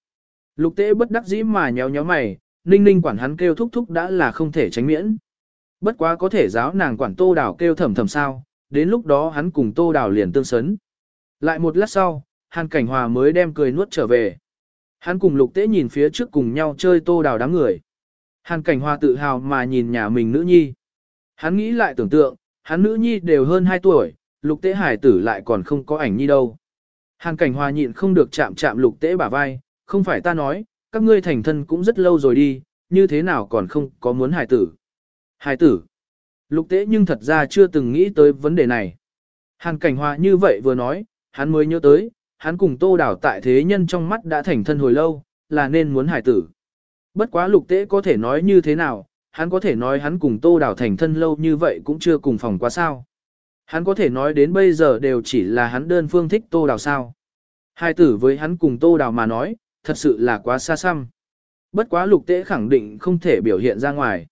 Lục tế bất đắc dĩ mà nhéo nhéo mày, ninh ninh quản hắn kêu thúc thúc đã là không thể tránh miễn. Bất quá có thể giáo nàng quản tô đảo kêu thầm thầm sao, đến lúc đó hắn cùng tô đảo liền tương sấn. Lại một lát sau, hàn cảnh hòa mới đem cười nuốt trở về. Hắn cùng lục tế nhìn phía trước cùng nhau chơi tô đảo đám người. Hàn cảnh hòa tự hào mà nhìn nhà mình nữ nhi. Hắn nghĩ lại tưởng tượng, hắn nữ nhi đều hơn 2 tuổi, lục tế hải tử lại còn không có ảnh nhi đâu. Hàn cảnh hòa nhịn không được chạm chạm lục tế bả vai, không phải ta nói, các ngươi thành thân cũng rất lâu rồi đi, như thế nào còn không có muốn hải tử. Hải tử. Lục tế nhưng thật ra chưa từng nghĩ tới vấn đề này. Hàn cảnh hòa như vậy vừa nói, hắn mới nhớ tới, hắn cùng tô đảo tại thế nhân trong mắt đã thành thân hồi lâu, là nên muốn hải tử. Bất quá lục tế có thể nói như thế nào, hắn có thể nói hắn cùng tô đảo thành thân lâu như vậy cũng chưa cùng phòng quá sao. Hắn có thể nói đến bây giờ đều chỉ là hắn đơn phương thích tô đào sao. Hai tử với hắn cùng tô đào mà nói, thật sự là quá xa xăm. Bất quá lục tế khẳng định không thể biểu hiện ra ngoài.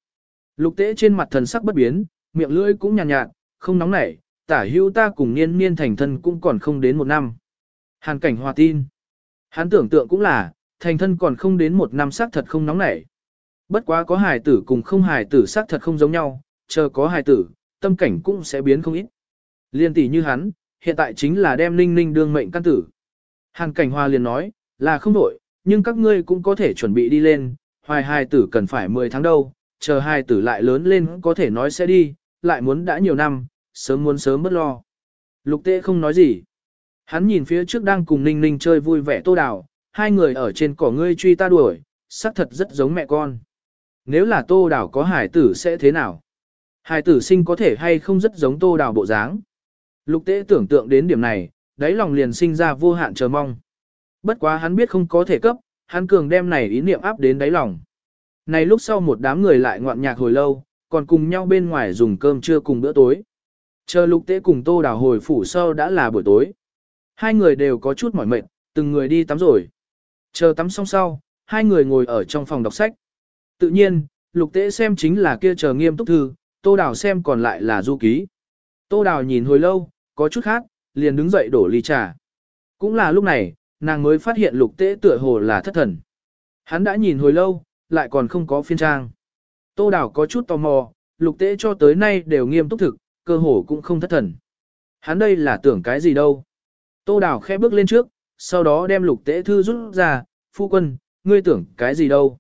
Lục tế trên mặt thần sắc bất biến, miệng lưỡi cũng nhàn nhạt, nhạt, không nóng nảy, tả hữu ta cùng niên niên thành thân cũng còn không đến một năm. Hàn cảnh hòa tin. Hắn tưởng tượng cũng là, thành thân còn không đến một năm xác thật không nóng nảy. Bất quá có hài tử cùng không hài tử xác thật không giống nhau, chờ có hài tử, tâm cảnh cũng sẽ biến không ít. Liên tỷ như hắn, hiện tại chính là đem ninh ninh đương mệnh căn tử. Hàn cảnh Hoa liền nói, là không đổi, nhưng các ngươi cũng có thể chuẩn bị đi lên, hoài hài tử cần phải 10 tháng đâu, chờ hai tử lại lớn lên có thể nói sẽ đi, lại muốn đã nhiều năm, sớm muốn sớm bất lo. Lục tế không nói gì. Hắn nhìn phía trước đang cùng ninh ninh chơi vui vẻ tô đào, hai người ở trên cỏ ngươi truy ta đuổi, xác thật rất giống mẹ con. Nếu là tô đào có hải tử sẽ thế nào? Hải tử sinh có thể hay không rất giống tô đào bộ dáng. Lục tế tưởng tượng đến điểm này, đáy lòng liền sinh ra vô hạn chờ mong. Bất quá hắn biết không có thể cấp, hắn cường đem này ý niệm áp đến đáy lòng. Này lúc sau một đám người lại ngoạn nhạc hồi lâu, còn cùng nhau bên ngoài dùng cơm trưa cùng bữa tối. Chờ lục tế cùng tô đào hồi phủ sau đã là buổi tối. Hai người đều có chút mỏi mệt, từng người đi tắm rồi. Chờ tắm xong sau, hai người ngồi ở trong phòng đọc sách. Tự nhiên, lục tế xem chính là kia chờ nghiêm túc thư, tô đào xem còn lại là du ký. Tô đào nhìn hồi lâu, có chút khác, liền đứng dậy đổ ly trà. Cũng là lúc này, nàng mới phát hiện lục tế tựa hồ là thất thần. Hắn đã nhìn hồi lâu, lại còn không có phiên trang. Tô đào có chút tò mò, lục tế cho tới nay đều nghiêm túc thực, cơ hồ cũng không thất thần. Hắn đây là tưởng cái gì đâu. Tô đào khẽ bước lên trước, sau đó đem lục tế thư rút ra, phu quân, ngươi tưởng cái gì đâu.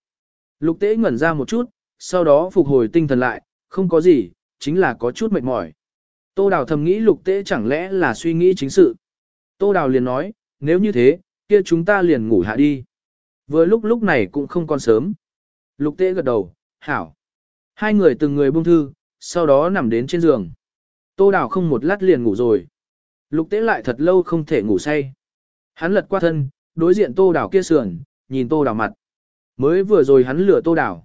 Lục tế ngẩn ra một chút, sau đó phục hồi tinh thần lại, không có gì, chính là có chút mệt mỏi. Tô đào thầm nghĩ lục tế chẳng lẽ là suy nghĩ chính sự. Tô đào liền nói, nếu như thế, kia chúng ta liền ngủ hạ đi. Vừa lúc lúc này cũng không còn sớm. Lục tế gật đầu, hảo. Hai người từng người buông thư, sau đó nằm đến trên giường. Tô đào không một lát liền ngủ rồi. Lục tế lại thật lâu không thể ngủ say. Hắn lật qua thân, đối diện tô Đào kia sườn, nhìn tô Đào mặt. Mới vừa rồi hắn lửa tô Đào.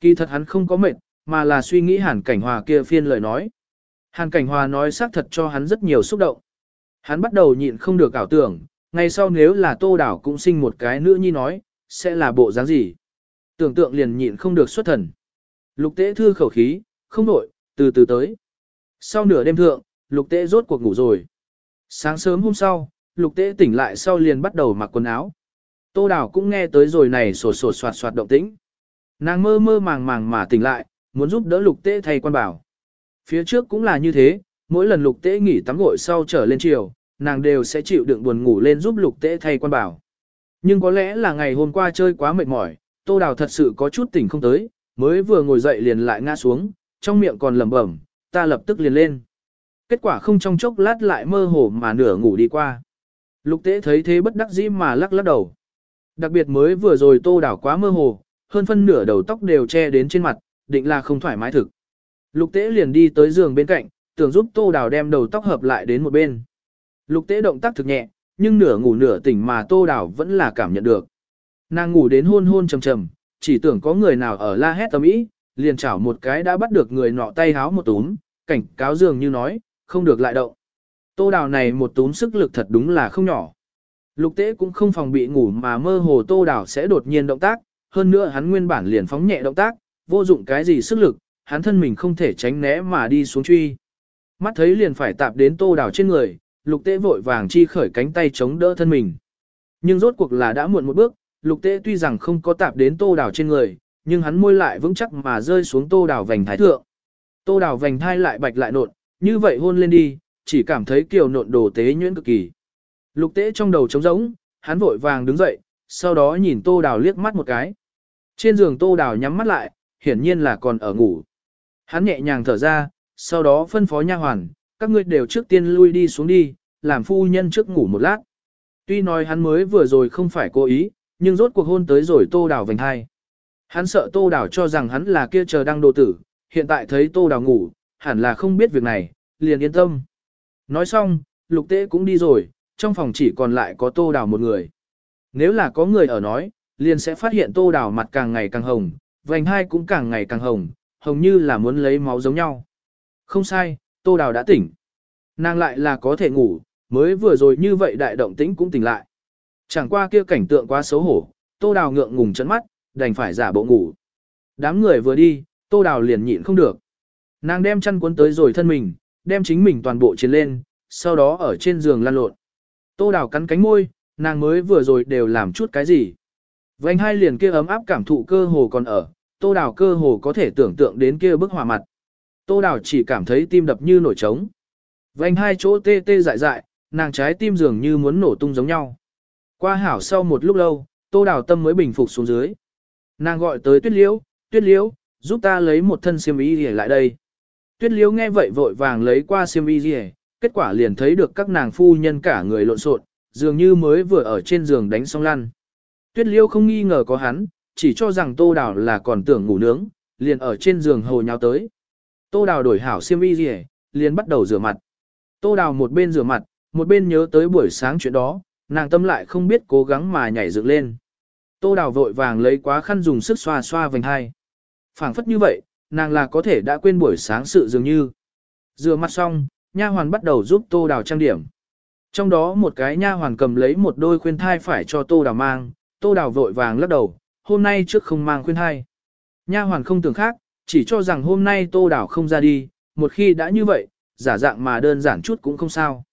Kỳ thật hắn không có mệt, mà là suy nghĩ hẳn cảnh hòa kia phiên lời nói. Hàn cảnh hòa nói xác thật cho hắn rất nhiều xúc động. Hắn bắt đầu nhịn không được ảo tưởng, ngày sau nếu là tô đảo cũng sinh một cái nữ nhi nói, sẽ là bộ dáng gì. Tưởng tượng liền nhịn không được xuất thần. Lục tế thư khẩu khí, không nổi, từ từ tới. Sau nửa đêm thượng, lục tế rốt cuộc ngủ rồi. Sáng sớm hôm sau, lục tế tỉnh lại sau liền bắt đầu mặc quần áo. Tô Đảo cũng nghe tới rồi này sổ sổ soạt soạt động tĩnh. Nàng mơ mơ màng màng mà tỉnh lại, muốn giúp đỡ lục tế thay quan bảo. Phía trước cũng là như thế, mỗi lần lục tế nghỉ tắm gội sau trở lên chiều, nàng đều sẽ chịu đựng buồn ngủ lên giúp lục tế thay quan bảo. Nhưng có lẽ là ngày hôm qua chơi quá mệt mỏi, tô đào thật sự có chút tỉnh không tới, mới vừa ngồi dậy liền lại ngã xuống, trong miệng còn lẩm bẩm, ta lập tức liền lên. Kết quả không trong chốc lát lại mơ hồ mà nửa ngủ đi qua. Lục tế thấy thế bất đắc dĩ mà lắc lắc đầu. Đặc biệt mới vừa rồi tô đảo quá mơ hồ, hơn phân nửa đầu tóc đều che đến trên mặt, định là không thoải mái thực. Lục tế liền đi tới giường bên cạnh, tưởng giúp tô Đào đem đầu tóc hợp lại đến một bên. Lục tế động tác thực nhẹ, nhưng nửa ngủ nửa tỉnh mà tô Đào vẫn là cảm nhận được. Nàng ngủ đến hôn hôn trầm trầm, chỉ tưởng có người nào ở la hét tầm ý, liền chảo một cái đã bắt được người nọ tay háo một túm, cảnh cáo dường như nói, không được lại động. Tô đào này một túm sức lực thật đúng là không nhỏ. Lục tế cũng không phòng bị ngủ mà mơ hồ tô đào sẽ đột nhiên động tác, hơn nữa hắn nguyên bản liền phóng nhẹ động tác, vô dụng cái gì sức lực, hắn thân mình không thể tránh né mà đi xuống truy. Mắt thấy liền phải tạp đến tô đào trên người, lục tế vội vàng chi khởi cánh tay chống đỡ thân mình. Nhưng rốt cuộc là đã muộn một bước, lục tế tuy rằng không có tạp đến tô đào trên người, nhưng hắn môi lại vững chắc mà rơi xuống tô đào vành thái thượng. Tô đào vành thai lại bạch lại nộn, như vậy hôn lên đi, chỉ cảm thấy kiều nộn đồ tế nhuyễn cực kỳ. Lục tế trong đầu trống rỗng, hắn vội vàng đứng dậy, sau đó nhìn tô đào liếc mắt một cái. Trên giường tô đào nhắm mắt lại, hiển nhiên là còn ở ngủ. Hắn nhẹ nhàng thở ra, sau đó phân phó nha hoàn, các ngươi đều trước tiên lui đi xuống đi, làm phu nhân trước ngủ một lát. Tuy nói hắn mới vừa rồi không phải cố ý, nhưng rốt cuộc hôn tới rồi tô đào vành hai. Hắn sợ tô đào cho rằng hắn là kia chờ đăng đồ tử, hiện tại thấy tô đào ngủ, hẳn là không biết việc này, liền yên tâm. Nói xong, lục tế cũng đi rồi, trong phòng chỉ còn lại có tô đào một người. Nếu là có người ở nói, liền sẽ phát hiện tô đào mặt càng ngày càng hồng, vành hai cũng càng ngày càng hồng, hồng như là muốn lấy máu giống nhau. Không sai, tô đào đã tỉnh. Nàng lại là có thể ngủ, mới vừa rồi như vậy đại động tĩnh cũng tỉnh lại. Chẳng qua kia cảnh tượng quá xấu hổ, tô đào ngượng ngùng chấn mắt, đành phải giả bộ ngủ. Đám người vừa đi, tô đào liền nhịn không được. Nàng đem chăn cuốn tới rồi thân mình, đem chính mình toàn bộ chiến lên, sau đó ở trên giường lăn lộn. Tô đào cắn cánh môi, nàng mới vừa rồi đều làm chút cái gì. Vành hai liền kia ấm áp cảm thụ cơ hồ còn ở, tô đào cơ hồ có thể tưởng tượng đến kia bức hỏa mặt. Tô đào chỉ cảm thấy tim đập như nổi trống. Vành hai chỗ tê tê dại dại, nàng trái tim dường như muốn nổ tung giống nhau. Qua hảo sau một lúc lâu, tô đào tâm mới bình phục xuống dưới. Nàng gọi tới tuyết liễu, tuyết liễu, giúp ta lấy một thân xiêm y lại đây. Tuyết liễu nghe vậy vội vàng lấy qua xiêm y để, kết quả liền thấy được các nàng phu nhân cả người lộn xộn, dường như mới vừa ở trên giường đánh xong lăn. Tuyết liễu không nghi ngờ có hắn, chỉ cho rằng tô đào là còn tưởng ngủ nướng, liền ở trên giường hồ nhau tới. Tô đào đổi hảo xiêm y gì, liền bắt đầu rửa mặt. Tô đào một bên rửa mặt, một bên nhớ tới buổi sáng chuyện đó, nàng tâm lại không biết cố gắng mà nhảy dựng lên. Tô đào vội vàng lấy quá khăn dùng sức xoa xoa vành hai. phảng phất như vậy, nàng là có thể đã quên buổi sáng sự dường như. Rửa mặt xong, nha hoàn bắt đầu giúp tô đào trang điểm. Trong đó một cái nha hoàn cầm lấy một đôi khuyên thai phải cho tô đào mang, tô đào vội vàng lắc đầu, hôm nay trước không mang khuyên hai. Nha hoàn không tưởng khác, chỉ cho rằng hôm nay tô đảo không ra đi, một khi đã như vậy, giả dạng mà đơn giản chút cũng không sao.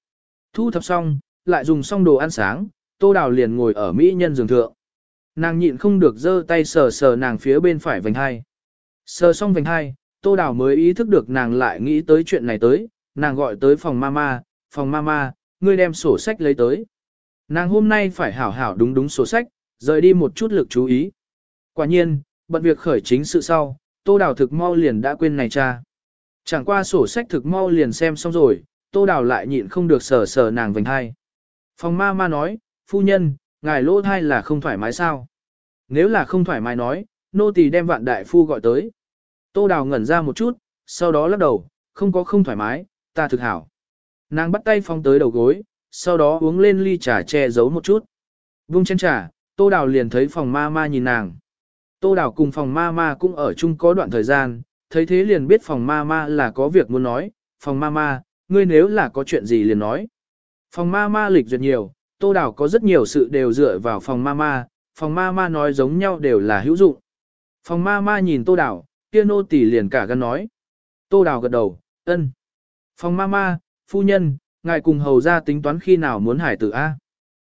Thu thập xong, lại dùng xong đồ ăn sáng, tô đảo liền ngồi ở mỹ nhân giường thượng. Nàng nhịn không được giơ tay sờ sờ nàng phía bên phải vành hai. Sờ xong vành hai, tô đảo mới ý thức được nàng lại nghĩ tới chuyện này tới, nàng gọi tới phòng mama, phòng mama, ngươi đem sổ sách lấy tới. Nàng hôm nay phải hảo hảo đúng đúng sổ sách, rời đi một chút lực chú ý. Quả nhiên, bận việc khởi chính sự sau, tô đào thực mau liền đã quên này cha. Chẳng qua sổ sách thực mau liền xem xong rồi, tô đào lại nhịn không được sờ sờ nàng vành hai. Phòng ma ma nói, phu nhân, ngài lỗ thai là không thoải mái sao? Nếu là không thoải mái nói, nô tỳ đem vạn đại phu gọi tới. Tô đào ngẩn ra một chút, sau đó lắc đầu, không có không thoải mái, ta thực hảo. Nàng bắt tay phong tới đầu gối, sau đó uống lên ly trà che giấu một chút. Vung chén trà, tô đào liền thấy phòng ma ma nhìn nàng. Tô đào cùng phòng ma ma cũng ở chung có đoạn thời gian, thấy thế liền biết phòng ma ma là có việc muốn nói, phòng ma ma, ngươi nếu là có chuyện gì liền nói. Phòng ma ma lịch duyệt nhiều, tô đào có rất nhiều sự đều dựa vào phòng ma ma, phòng ma ma nói giống nhau đều là hữu dụng. Phòng ma ma nhìn tô đào, kia nô tỳ liền cả gan nói. Tô đào gật đầu, ân. Phòng ma ma, phu nhân, ngài cùng hầu ra tính toán khi nào muốn hải tử A.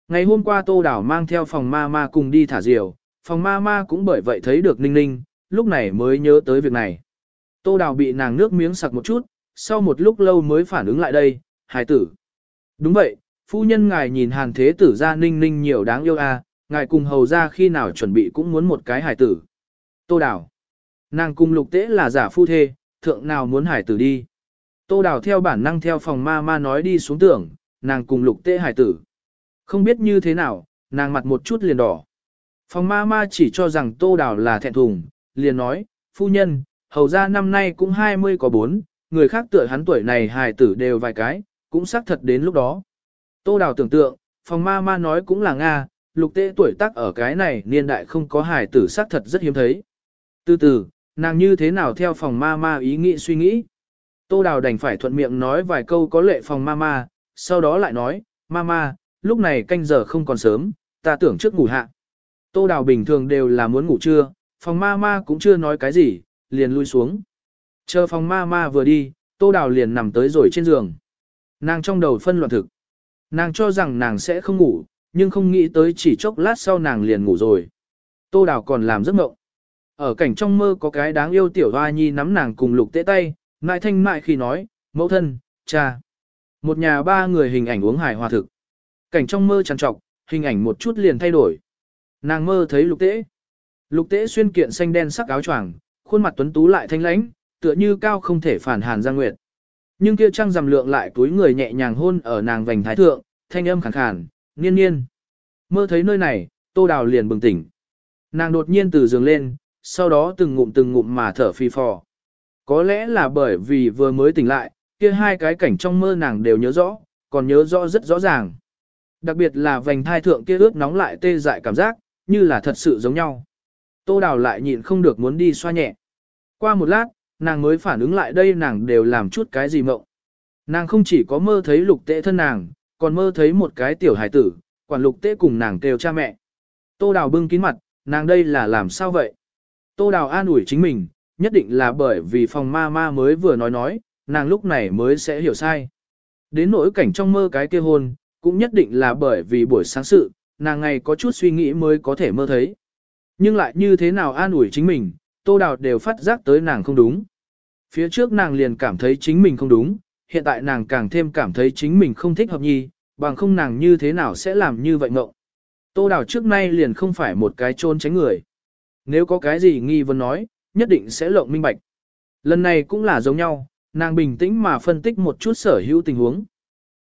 Ngày hôm qua tô đào mang theo phòng ma ma cùng đi thả diều, phòng ma ma cũng bởi vậy thấy được ninh ninh, lúc này mới nhớ tới việc này. Tô đào bị nàng nước miếng sặc một chút, sau một lúc lâu mới phản ứng lại đây, hải tử. Đúng vậy, phu nhân ngài nhìn hàng thế tử ra ninh ninh nhiều đáng yêu a, ngài cùng hầu ra khi nào chuẩn bị cũng muốn một cái hải tử. Tô đào. Nàng cùng lục tế là giả phu thê, thượng nào muốn hải tử đi. Tô đào theo bản năng theo phòng ma ma nói đi xuống tưởng, nàng cùng lục tế hải tử. Không biết như thế nào, nàng mặt một chút liền đỏ. Phòng ma ma chỉ cho rằng tô đào là thẹn thùng, liền nói, phu nhân, hầu ra năm nay cũng 20 có 4, người khác tựa hắn tuổi này hài tử đều vài cái, cũng xác thật đến lúc đó. Tô Đào tưởng tượng, phòng ma ma nói cũng là Nga, lục tế tuổi tác ở cái này niên đại không có hài tử xác thật rất hiếm thấy. Từ từ, nàng như thế nào theo phòng ma ma ý nghĩ suy nghĩ. Tô Đào đành phải thuận miệng nói vài câu có lệ phòng ma ma, sau đó lại nói, ma ma, lúc này canh giờ không còn sớm, ta tưởng trước ngủ hạ. Tô Đào bình thường đều là muốn ngủ trưa, phòng ma ma cũng chưa nói cái gì, liền lui xuống. Chờ phòng ma ma vừa đi, Tô Đào liền nằm tới rồi trên giường. Nàng trong đầu phân loạn thực. Nàng cho rằng nàng sẽ không ngủ, nhưng không nghĩ tới chỉ chốc lát sau nàng liền ngủ rồi. Tô Đào còn làm giấc mộng. Ở cảnh trong mơ có cái đáng yêu tiểu hoa nhi nắm nàng cùng lục tế tay, nại thanh mại khi nói, mẫu thân, cha. Một nhà ba người hình ảnh uống hài hòa thực. Cảnh trong mơ trằn trọc, hình ảnh một chút liền thay đổi. Nàng mơ thấy lục tế. Lục tế xuyên kiện xanh đen sắc áo choàng, khuôn mặt tuấn tú lại thanh lãnh, tựa như cao không thể phản hàn Giang Nguyệt. Nhưng kia trăng rằm lượng lại túi người nhẹ nhàng hôn ở nàng vành thái thượng, thanh âm khàn khàn, niên niên. Mơ thấy nơi này, tô đào liền bừng tỉnh. Nàng đột nhiên từ giường lên, sau đó từng ngụm từng ngụm mà thở phì phò. Có lẽ là bởi vì vừa mới tỉnh lại, kia hai cái cảnh trong mơ nàng đều nhớ rõ, còn nhớ rõ rất rõ ràng. Đặc biệt là vành thai thượng kia ướt nóng lại tê dại cảm giác, như là thật sự giống nhau. Tô Đào lại nhịn không được muốn đi xoa nhẹ. Qua một lát, nàng mới phản ứng lại đây nàng đều làm chút cái gì mộng. Nàng không chỉ có mơ thấy lục tệ thân nàng, còn mơ thấy một cái tiểu hải tử, quản lục tệ cùng nàng kêu cha mẹ. Tô Đào bưng kín mặt, nàng đây là làm sao vậy? Tô Đào an ủi chính mình, nhất định là bởi vì phòng ma ma mới vừa nói nói, nàng lúc này mới sẽ hiểu sai. Đến nỗi cảnh trong mơ cái kia hôn, cũng nhất định là bởi vì buổi sáng sự, nàng ngày có chút suy nghĩ mới có thể mơ thấy. Nhưng lại như thế nào an ủi chính mình, Tô Đào đều phát giác tới nàng không đúng. Phía trước nàng liền cảm thấy chính mình không đúng, hiện tại nàng càng thêm cảm thấy chính mình không thích hợp nhi, bằng không nàng như thế nào sẽ làm như vậy ngộng. Tô Đào trước nay liền không phải một cái trôn tránh người. Nếu có cái gì nghi vấn nói, nhất định sẽ lộng minh bạch. Lần này cũng là giống nhau, nàng bình tĩnh mà phân tích một chút sở hữu tình huống.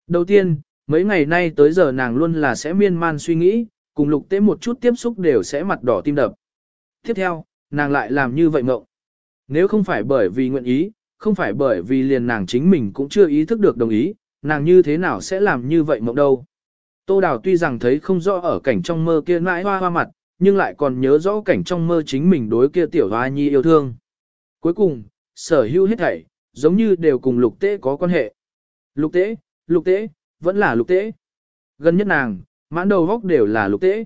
Đầu tiên, mấy ngày nay tới giờ nàng luôn là sẽ miên man suy nghĩ, cùng lục tế một chút tiếp xúc đều sẽ mặt đỏ tim đập. Tiếp theo, nàng lại làm như vậy mộng. Nếu không phải bởi vì nguyện ý, không phải bởi vì liền nàng chính mình cũng chưa ý thức được đồng ý, nàng như thế nào sẽ làm như vậy mộng đâu. Tô Đào tuy rằng thấy không rõ ở cảnh trong mơ kia mãi hoa hoa mặt, nhưng lại còn nhớ rõ cảnh trong mơ chính mình đối kia tiểu hoa nhi yêu thương. Cuối cùng, sở hữu hết thảy, giống như đều cùng lục tế có quan hệ. Lục tế, lục tế, vẫn là lục tế. Gần nhất nàng, mãn đầu góc đều là lục tế.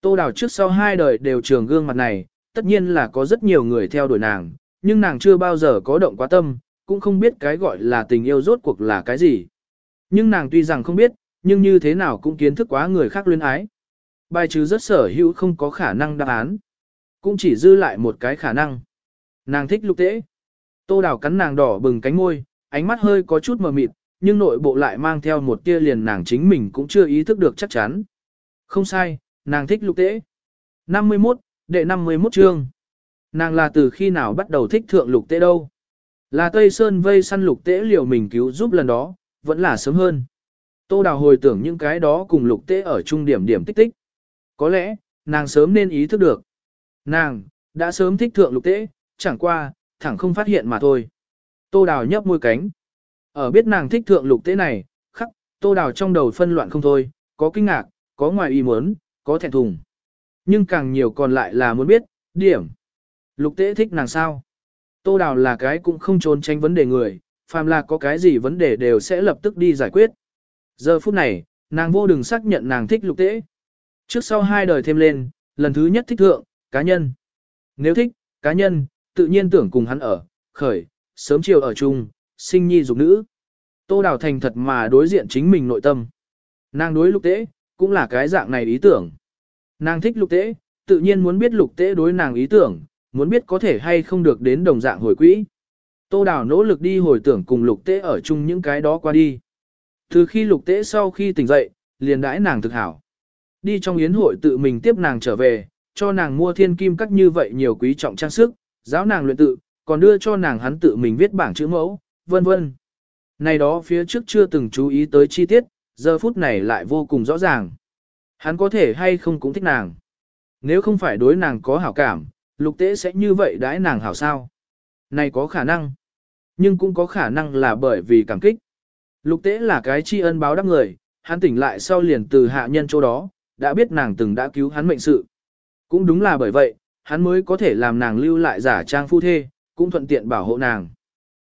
Tô Đào trước sau hai đời đều trường gương mặt này, tất nhiên là có rất nhiều người theo đuổi nàng, nhưng nàng chưa bao giờ có động quá tâm, cũng không biết cái gọi là tình yêu rốt cuộc là cái gì. Nhưng nàng tuy rằng không biết, nhưng như thế nào cũng kiến thức quá người khác luyến ái. Bài trừ rất sở hữu không có khả năng đáp án. Cũng chỉ dư lại một cái khả năng. Nàng thích lục tế. Tô đào cắn nàng đỏ bừng cánh môi, ánh mắt hơi có chút mờ mịt, nhưng nội bộ lại mang theo một tia liền nàng chính mình cũng chưa ý thức được chắc chắn. Không sai, nàng thích lục tế. 51, đệ 51 chương. Nàng là từ khi nào bắt đầu thích thượng lục tế đâu? Là Tây Sơn vây săn lục tế liều mình cứu giúp lần đó, vẫn là sớm hơn. Tô Đào hồi tưởng những cái đó cùng lục tế ở trung điểm điểm tích tích. Có lẽ, nàng sớm nên ý thức được. Nàng, đã sớm thích thượng lục tế, chẳng qua, thẳng không phát hiện mà thôi. Tô Đào nhấp môi cánh. Ở biết nàng thích thượng lục tế này, khắc, Tô Đào trong đầu phân loạn không thôi, có kinh ngạc, có ngoài ý muốn, có thẹn thùng. Nhưng càng nhiều còn lại là muốn biết, điểm. Lục tế thích nàng sao? Tô Đào là cái cũng không trốn tránh vấn đề người, phàm là có cái gì vấn đề đều sẽ lập tức đi giải quyết. Giờ phút này, nàng vô đừng xác nhận nàng thích lục tế. Trước sau hai đời thêm lên, lần thứ nhất thích thượng, cá nhân. Nếu thích, cá nhân, tự nhiên tưởng cùng hắn ở, khởi, sớm chiều ở chung, sinh nhi dục nữ. Tô Đào thành thật mà đối diện chính mình nội tâm. Nàng đối lục tế, cũng là cái dạng này ý tưởng. Nàng thích lục tế, tự nhiên muốn biết lục tế đối nàng ý tưởng, muốn biết có thể hay không được đến đồng dạng hồi quỹ. Tô Đào nỗ lực đi hồi tưởng cùng lục tế ở chung những cái đó qua đi. Từ khi lục tế sau khi tỉnh dậy, liền đãi nàng thực hảo. Đi trong yến hội tự mình tiếp nàng trở về, cho nàng mua thiên kim các như vậy nhiều quý trọng trang sức, giáo nàng luyện tự, còn đưa cho nàng hắn tự mình viết bảng chữ mẫu, vân vân. Này đó phía trước chưa từng chú ý tới chi tiết, giờ phút này lại vô cùng rõ ràng. Hắn có thể hay không cũng thích nàng. Nếu không phải đối nàng có hảo cảm, lục tế sẽ như vậy đãi nàng hảo sao. Này có khả năng. Nhưng cũng có khả năng là bởi vì cảm kích. Lục tế là cái tri ân báo đáp người, hắn tỉnh lại sau liền từ hạ nhân chỗ đó, đã biết nàng từng đã cứu hắn mệnh sự. Cũng đúng là bởi vậy, hắn mới có thể làm nàng lưu lại giả trang phu thê, cũng thuận tiện bảo hộ nàng.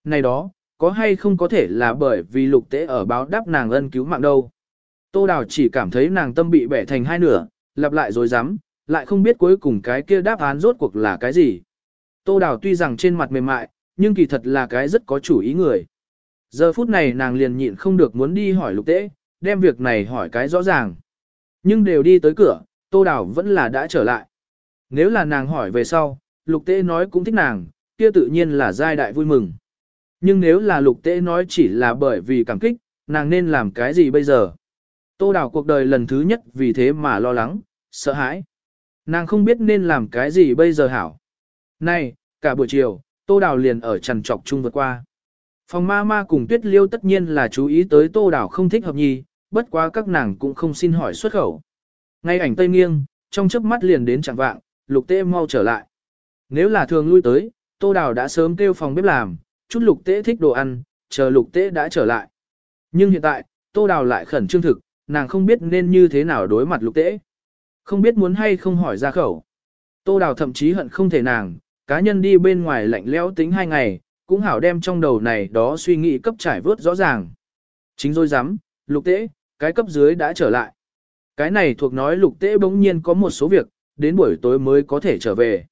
Này đó, có hay không có thể là bởi vì lục tế ở báo đáp nàng ân cứu mạng đâu. Tô Đào chỉ cảm thấy nàng tâm bị bẻ thành hai nửa, lặp lại rồi dám, lại không biết cuối cùng cái kia đáp án rốt cuộc là cái gì. Tô Đào tuy rằng trên mặt mềm mại, nhưng kỳ thật là cái rất có chủ ý người. Giờ phút này nàng liền nhịn không được muốn đi hỏi lục tế, đem việc này hỏi cái rõ ràng. Nhưng đều đi tới cửa, Tô Đào vẫn là đã trở lại. Nếu là nàng hỏi về sau, lục tế nói cũng thích nàng, kia tự nhiên là giai đại vui mừng. Nhưng nếu là lục tế nói chỉ là bởi vì cảm kích, nàng nên làm cái gì bây giờ? Tô Đào cuộc đời lần thứ nhất vì thế mà lo lắng, sợ hãi. Nàng không biết nên làm cái gì bây giờ hảo. Này, cả buổi chiều, Tô Đào liền ở trần trọc chung vượt qua. Phòng ma ma cùng tuyết liêu tất nhiên là chú ý tới Tô Đào không thích hợp nhi, bất quá các nàng cũng không xin hỏi xuất khẩu. Ngay ảnh tây nghiêng, trong chớp mắt liền đến chẳng vạng, lục tế mau trở lại. Nếu là thường lui tới, Tô Đào đã sớm kêu phòng bếp làm, chút lục tế thích đồ ăn, chờ lục tế đã trở lại. Nhưng hiện tại, Tô Đào lại khẩn trương thực, nàng không biết nên như thế nào đối mặt lục tế. Không biết muốn hay không hỏi ra khẩu. Tô Đào thậm chí hận không thể nàng, cá nhân đi bên ngoài lạnh lẽo tính hai ngày, cũng hảo đem trong đầu này đó suy nghĩ cấp trải vớt rõ ràng. Chính rồi dám, lục tế, cái cấp dưới đã trở lại. Cái này thuộc nói lục tế bỗng nhiên có một số việc, đến buổi tối mới có thể trở về.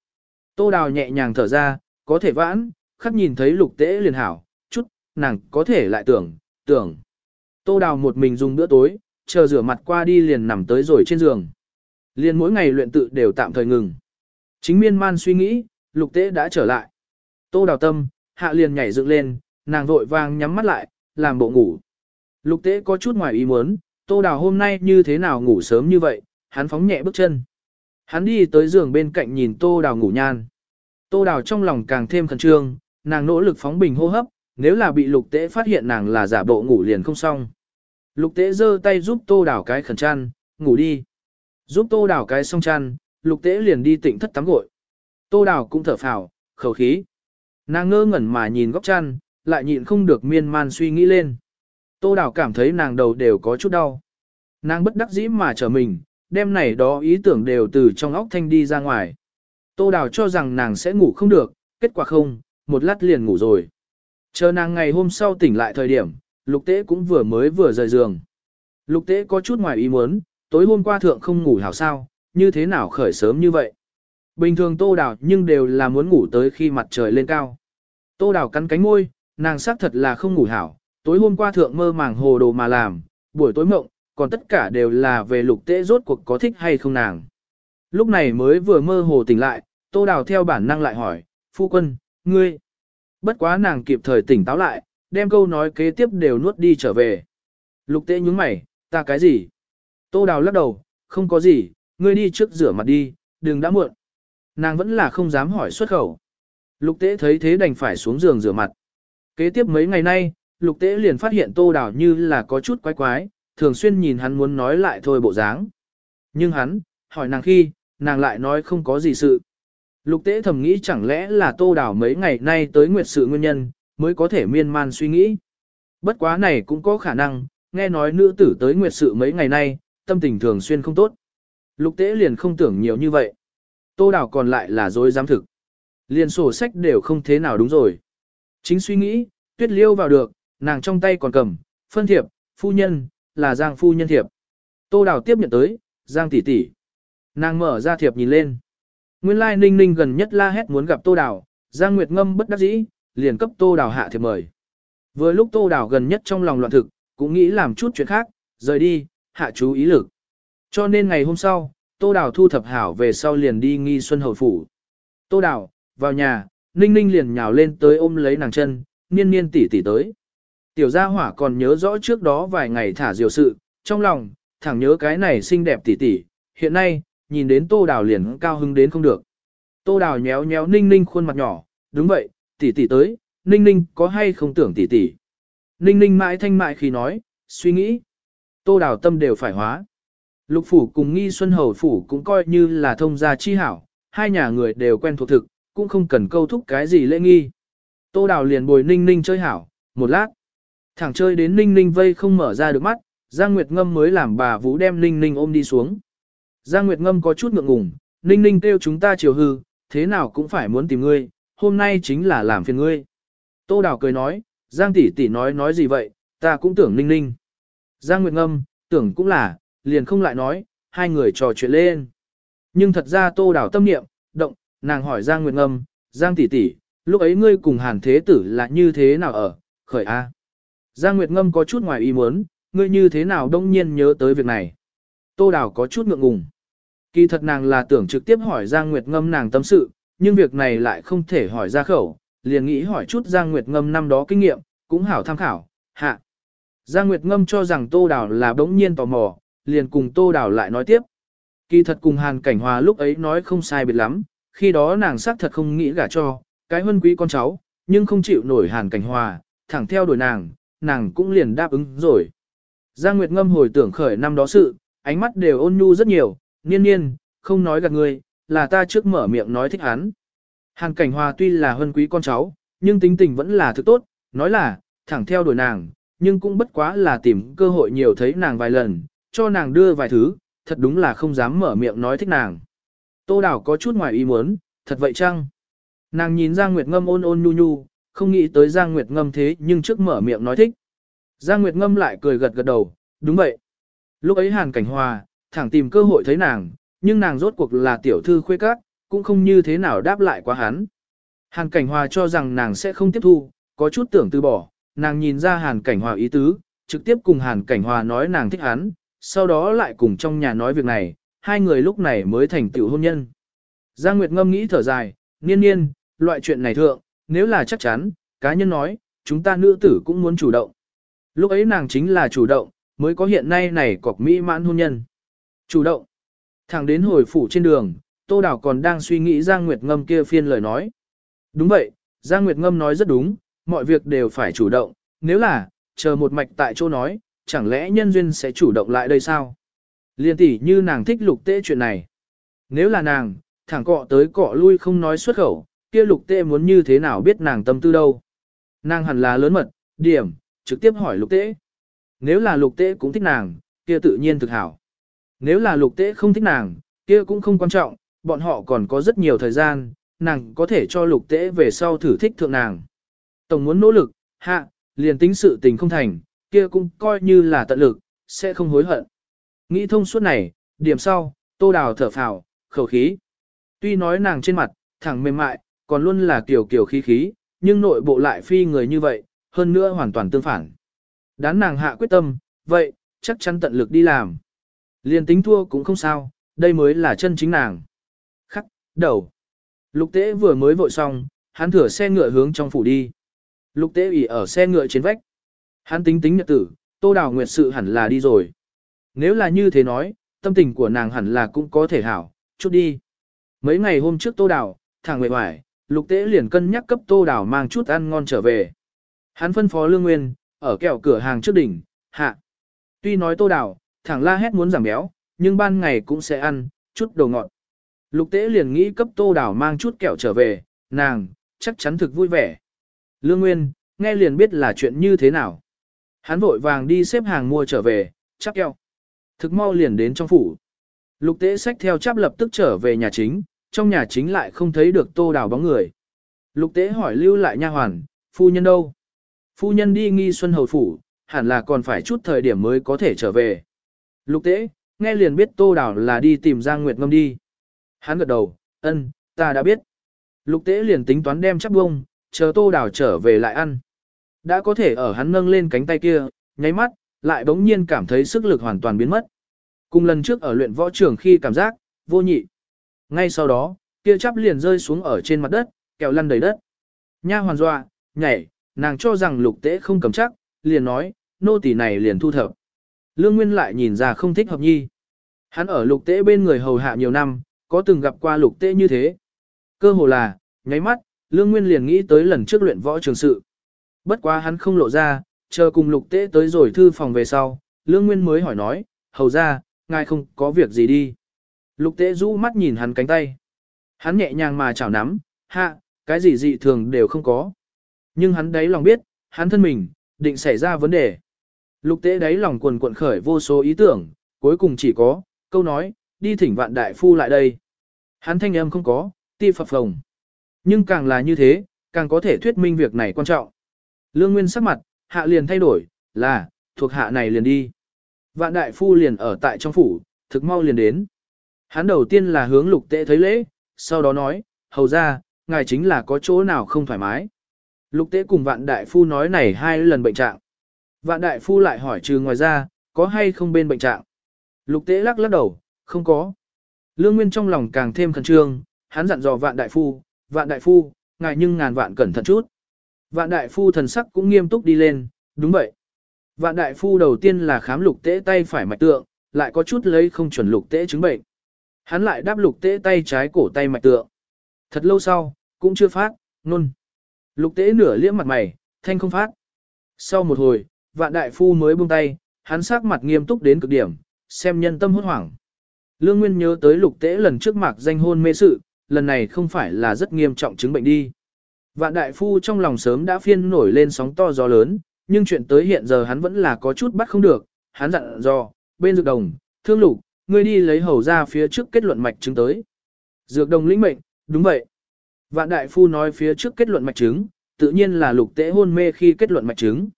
Tô Đào nhẹ nhàng thở ra, có thể vãn, khắc nhìn thấy lục tế liền hảo, chút, nàng có thể lại tưởng, tưởng. Tô Đào một mình dùng bữa tối, chờ rửa mặt qua đi liền nằm tới rồi trên giường. Liền mỗi ngày luyện tự đều tạm thời ngừng. Chính miên man suy nghĩ, lục tế đã trở lại. Tô Đào tâm, hạ liền nhảy dựng lên, nàng vội vàng nhắm mắt lại, làm bộ ngủ. Lục tế có chút ngoài ý muốn, Tô Đào hôm nay như thế nào ngủ sớm như vậy, hắn phóng nhẹ bước chân. Hắn đi tới giường bên cạnh nhìn Tô Đào ngủ nhan. Tô Đào trong lòng càng thêm khẩn trương, nàng nỗ lực phóng bình hô hấp, nếu là bị lục tế phát hiện nàng là giả bộ ngủ liền không xong. Lục tế giơ tay giúp Tô Đảo cái khẩn chăn, ngủ đi. Giúp Tô Đảo cái xong chăn, lục tế liền đi tỉnh thất tắm gội. Tô Đảo cũng thở phào, khẩu khí. Nàng ngơ ngẩn mà nhìn góc chăn, lại nhịn không được miên man suy nghĩ lên. Tô Đảo cảm thấy nàng đầu đều có chút đau. Nàng bất đắc dĩ mà trở mình, đêm này đó ý tưởng đều từ trong óc thanh đi ra ngoài. Tô Đảo cho rằng nàng sẽ ngủ không được, kết quả không, một lát liền ngủ rồi. Chờ nàng ngày hôm sau tỉnh lại thời điểm, lục tế cũng vừa mới vừa rời giường. Lục tế có chút ngoài ý muốn, tối hôm qua thượng không ngủ hảo sao, như thế nào khởi sớm như vậy. Bình thường tô đào nhưng đều là muốn ngủ tới khi mặt trời lên cao. Tô đào cắn cánh môi, nàng xác thật là không ngủ hảo, tối hôm qua thượng mơ màng hồ đồ mà làm, buổi tối mộng, còn tất cả đều là về lục tế rốt cuộc có thích hay không nàng. Lúc này mới vừa mơ hồ tỉnh lại, tô đào theo bản năng lại hỏi, phu quân, ngươi. Bất quá nàng kịp thời tỉnh táo lại, đem câu nói kế tiếp đều nuốt đi trở về. Lục tế nhúng mày, ta cái gì? Tô đào lắc đầu, không có gì, ngươi đi trước rửa mặt đi, đừng đã muộn. Nàng vẫn là không dám hỏi xuất khẩu. Lục tế thấy thế đành phải xuống giường rửa mặt. Kế tiếp mấy ngày nay, lục tế liền phát hiện tô đào như là có chút quái quái, thường xuyên nhìn hắn muốn nói lại thôi bộ dáng. Nhưng hắn, hỏi nàng khi, nàng lại nói không có gì sự. Lục tế thầm nghĩ chẳng lẽ là tô đào mấy ngày nay tới nguyệt sự nguyên nhân, mới có thể miên man suy nghĩ. Bất quá này cũng có khả năng, nghe nói nữ tử tới nguyệt sự mấy ngày nay, tâm tình thường xuyên không tốt. Lục tế liền không tưởng nhiều như vậy. Tô đào còn lại là dối giám thực. Liền sổ sách đều không thế nào đúng rồi. Chính suy nghĩ, tuyết liêu vào được, nàng trong tay còn cầm, phân thiệp, phu nhân, là Giang phu nhân thiệp. Tô đào tiếp nhận tới, Giang tỷ tỷ. Nàng mở ra thiệp nhìn lên. Nguyên lai ninh ninh gần nhất la hét muốn gặp Tô đào, Giang Nguyệt ngâm bất đắc dĩ, liền cấp Tô đào hạ thiệp mời. Vừa lúc Tô đào gần nhất trong lòng loạn thực, cũng nghĩ làm chút chuyện khác, rời đi, hạ chú ý lực. Cho nên ngày hôm sau, Tô Đào thu thập hảo về sau liền đi nghi xuân hầu phủ. Tô Đào, vào nhà, Ninh Ninh liền nhào lên tới ôm lấy nàng chân, niên niên tỷ tỷ tới. Tiểu gia hỏa còn nhớ rõ trước đó vài ngày thả diều sự, trong lòng, thẳng nhớ cái này xinh đẹp tỷ tỷ, hiện nay, nhìn đến Tô Đào liền cao hứng đến không được. Tô Đào nhéo nhéo Ninh Ninh khuôn mặt nhỏ, đúng vậy, tỷ tỷ tới, Ninh Ninh có hay không tưởng tỷ tỷ. Ninh Ninh mãi thanh mại khi nói, suy nghĩ. Tô Đào tâm đều phải hóa. Lục phủ cùng nghi xuân hầu phủ cũng coi như là thông gia chi hảo, hai nhà người đều quen thuộc thực, cũng không cần câu thúc cái gì lễ nghi. Tô Đào liền bồi ninh ninh chơi hảo, một lát. Thẳng chơi đến ninh ninh vây không mở ra được mắt, Giang Nguyệt Ngâm mới làm bà Vũ đem ninh ninh ôm đi xuống. Giang Nguyệt Ngâm có chút ngượng ngùng, ninh ninh kêu chúng ta chiều hư, thế nào cũng phải muốn tìm ngươi, hôm nay chính là làm phiền ngươi. Tô Đào cười nói, Giang tỷ tỷ nói nói gì vậy, ta cũng tưởng ninh ninh. Giang Nguyệt Ngâm, tưởng cũng là, liền không lại nói, hai người trò chuyện lên. Nhưng thật ra tô đảo tâm niệm, động, nàng hỏi Giang Nguyệt Ngâm, Giang tỷ tỷ, lúc ấy ngươi cùng hàn thế tử là như thế nào ở, khởi A. Giang Nguyệt Ngâm có chút ngoài ý muốn, ngươi như thế nào đông nhiên nhớ tới việc này. Tô Đào có chút ngượng ngùng. Kỳ thật nàng là tưởng trực tiếp hỏi Giang Nguyệt Ngâm nàng tâm sự, nhưng việc này lại không thể hỏi ra khẩu, liền nghĩ hỏi chút Giang Nguyệt Ngâm năm đó kinh nghiệm, cũng hảo tham khảo, hạ. Giang Nguyệt Ngâm cho rằng Tô Đào là bỗng nhiên tò mò, liền cùng Tô Đào lại nói tiếp. Kỳ thật cùng Hàn Cảnh Hòa lúc ấy nói không sai biệt lắm, khi đó nàng xác thật không nghĩ gả cho, cái huân quý con cháu, nhưng không chịu nổi Hàn Cảnh Hòa, thẳng theo đuổi nàng, nàng cũng liền đáp ứng rồi. Giang Nguyệt Ngâm hồi tưởng khởi năm đó sự, ánh mắt đều ôn nhu rất nhiều, niên niên, không nói gạt người, là ta trước mở miệng nói thích hắn. Hàn Cảnh Hòa tuy là huân quý con cháu, nhưng tính tình vẫn là thứ tốt, nói là, thẳng theo đuổi nàng, nhưng cũng bất quá là tìm cơ hội nhiều thấy nàng vài lần, cho nàng đưa vài thứ, thật đúng là không dám mở miệng nói thích nàng. Tô Đào có chút ngoài ý muốn, thật vậy chăng? Nàng nhìn Giang Nguyệt Ngâm ôn ôn nhu nhu, không nghĩ tới Giang Nguyệt Ngâm thế nhưng trước mở miệng nói thích. Giang Nguyệt Ngâm lại cười gật gật đầu, đúng vậy. Lúc ấy Hàn Cảnh Hòa, thẳng tìm cơ hội thấy nàng, nhưng nàng rốt cuộc là tiểu thư khuê các, cũng không như thế nào đáp lại quá hắn. Hàn Cảnh Hòa cho rằng nàng sẽ không tiếp thu, có chút tưởng từ bỏ, nàng nhìn ra Hàn Cảnh Hòa ý tứ, trực tiếp cùng Hàn Cảnh Hòa nói nàng thích hắn, sau đó lại cùng trong nhà nói việc này, hai người lúc này mới thành tiểu hôn nhân. Giang Nguyệt ngâm nghĩ thở dài, niên niên, loại chuyện này thượng, nếu là chắc chắn, cá nhân nói, chúng ta nữ tử cũng muốn chủ động. Lúc ấy nàng chính là chủ động, mới có hiện nay này cọc mỹ mãn hôn nhân. Chủ động. Thẳng đến hồi phủ trên đường, Tô Đào còn đang suy nghĩ Giang Nguyệt Ngâm kia phiên lời nói. Đúng vậy, Giang Nguyệt Ngâm nói rất đúng, mọi việc đều phải chủ động, nếu là, chờ một mạch tại chỗ nói, chẳng lẽ nhân duyên sẽ chủ động lại đây sao? Liên tỷ như nàng thích lục tế chuyện này. Nếu là nàng, thẳng cọ tới cọ lui không nói xuất khẩu, kia lục tế muốn như thế nào biết nàng tâm tư đâu. Nàng hẳn là lớn mật, điểm, trực tiếp hỏi lục tế. Nếu là lục tế cũng thích nàng, kia tự nhiên thực hảo. Nếu là lục tế không thích nàng, kia cũng không quan trọng, bọn họ còn có rất nhiều thời gian, nàng có thể cho lục tế về sau thử thích thượng nàng. Tổng muốn nỗ lực, hạ, liền tính sự tình không thành, kia cũng coi như là tận lực, sẽ không hối hận. Nghĩ thông suốt này, điểm sau, tô đào thở phào, khẩu khí. Tuy nói nàng trên mặt, thẳng mềm mại, còn luôn là kiểu kiểu khí khí, nhưng nội bộ lại phi người như vậy, hơn nữa hoàn toàn tương phản. Đán nàng hạ quyết tâm, vậy, chắc chắn tận lực đi làm. Liền tính thua cũng không sao, đây mới là chân chính nàng. Khắc, đầu. Lục tế vừa mới vội xong, hắn thửa xe ngựa hướng trong phủ đi. Lục tế ủy ở xe ngựa trên vách. Hắn tính tính nhật tử, tô đào nguyệt sự hẳn là đi rồi. Nếu là như thế nói, tâm tình của nàng hẳn là cũng có thể hảo, chút đi. Mấy ngày hôm trước tô đào, thằng nguyệt hoài, lục tế liền cân nhắc cấp tô đào mang chút ăn ngon trở về. Hắn phân phó lương nguyên, ở kẹo cửa hàng trước đỉnh, hạ. Tuy nói tô đào, thẳng la hét muốn giảm béo, nhưng ban ngày cũng sẽ ăn, chút đồ ngọt. Lục tế liền nghĩ cấp tô đào mang chút kẹo trở về, nàng, chắc chắn thực vui vẻ. Lương Nguyên, nghe liền biết là chuyện như thế nào. Hắn vội vàng đi xếp hàng mua trở về, chắc kẹo. Thực mau liền đến trong phủ. Lục tế sách theo chắp lập tức trở về nhà chính, trong nhà chính lại không thấy được tô đào bóng người. Lục tế hỏi lưu lại nha hoàn, phu nhân đâu? Phu nhân đi nghi xuân hầu phủ, hẳn là còn phải chút thời điểm mới có thể trở về. Lục tế, nghe liền biết tô đảo là đi tìm Giang Nguyệt Ngâm đi. Hắn gật đầu, ân, ta đã biết. Lục tế liền tính toán đem chắc bông, chờ tô đảo trở về lại ăn. Đã có thể ở hắn nâng lên cánh tay kia, nháy mắt, lại bỗng nhiên cảm thấy sức lực hoàn toàn biến mất. Cùng lần trước ở luyện võ trường khi cảm giác, vô nhị. Ngay sau đó, kia chắp liền rơi xuống ở trên mặt đất, kẹo lăn đầy đất. Nha hoàn dọa, nhảy, nàng cho rằng lục tế không cầm chắc, liền nói, nô tỳ này liền thu thập. Lương Nguyên lại nhìn ra không thích hợp nhi. Hắn ở lục tế bên người hầu hạ nhiều năm, có từng gặp qua lục tế như thế. Cơ hồ là, nháy mắt, Lương Nguyên liền nghĩ tới lần trước luyện võ trường sự. Bất quá hắn không lộ ra, chờ cùng lục tế tới rồi thư phòng về sau, Lương Nguyên mới hỏi nói, hầu ra, ngài không có việc gì đi. Lục tế rũ mắt nhìn hắn cánh tay. Hắn nhẹ nhàng mà chảo nắm, hạ, cái gì dị thường đều không có. Nhưng hắn đấy lòng biết, hắn thân mình, định xảy ra vấn đề. Lục tế đấy lòng quần cuộn khởi vô số ý tưởng, cuối cùng chỉ có, câu nói, đi thỉnh vạn đại phu lại đây. Hắn thanh âm không có, ti phập phồng. Nhưng càng là như thế, càng có thể thuyết minh việc này quan trọng. Lương Nguyên sắc mặt, hạ liền thay đổi, là, thuộc hạ này liền đi. Vạn đại phu liền ở tại trong phủ, thực mau liền đến. Hắn đầu tiên là hướng lục tệ thấy lễ, sau đó nói, hầu ra, ngài chính là có chỗ nào không thoải mái. Lục tế cùng vạn đại phu nói này hai lần bệnh trạng. Vạn đại phu lại hỏi trừ ngoài ra, có hay không bên bệnh trạng. Lục tế lắc lắc đầu, không có. Lương Nguyên trong lòng càng thêm khẩn trương, hắn dặn dò vạn đại phu, vạn đại phu, ngài nhưng ngàn vạn cẩn thận chút. Vạn đại phu thần sắc cũng nghiêm túc đi lên, đúng vậy. Vạn đại phu đầu tiên là khám lục tế tay phải mạch tượng, lại có chút lấy không chuẩn lục tế chứng bệnh. Hắn lại đáp lục tế tay trái cổ tay mạch tượng. Thật lâu sau, cũng chưa phát, nôn. Lục tế nửa liễm mặt mày, thanh không phát. Sau một hồi, vạn đại phu mới buông tay, hắn sắc mặt nghiêm túc đến cực điểm, xem nhân tâm hốt hoảng. Lương Nguyên nhớ tới lục tế lần trước mạc danh hôn mê sự, lần này không phải là rất nghiêm trọng chứng bệnh đi. Vạn đại phu trong lòng sớm đã phiên nổi lên sóng to gió lớn, nhưng chuyện tới hiện giờ hắn vẫn là có chút bắt không được, hắn dặn dò, bên dược đồng, thương lục, ngươi đi lấy hầu ra phía trước kết luận mạch chứng tới. Dược đồng lĩnh mệnh, đúng vậy. Vạn đại phu nói phía trước kết luận mạch chứng, tự nhiên là lục tế hôn mê khi kết luận mạch chứng.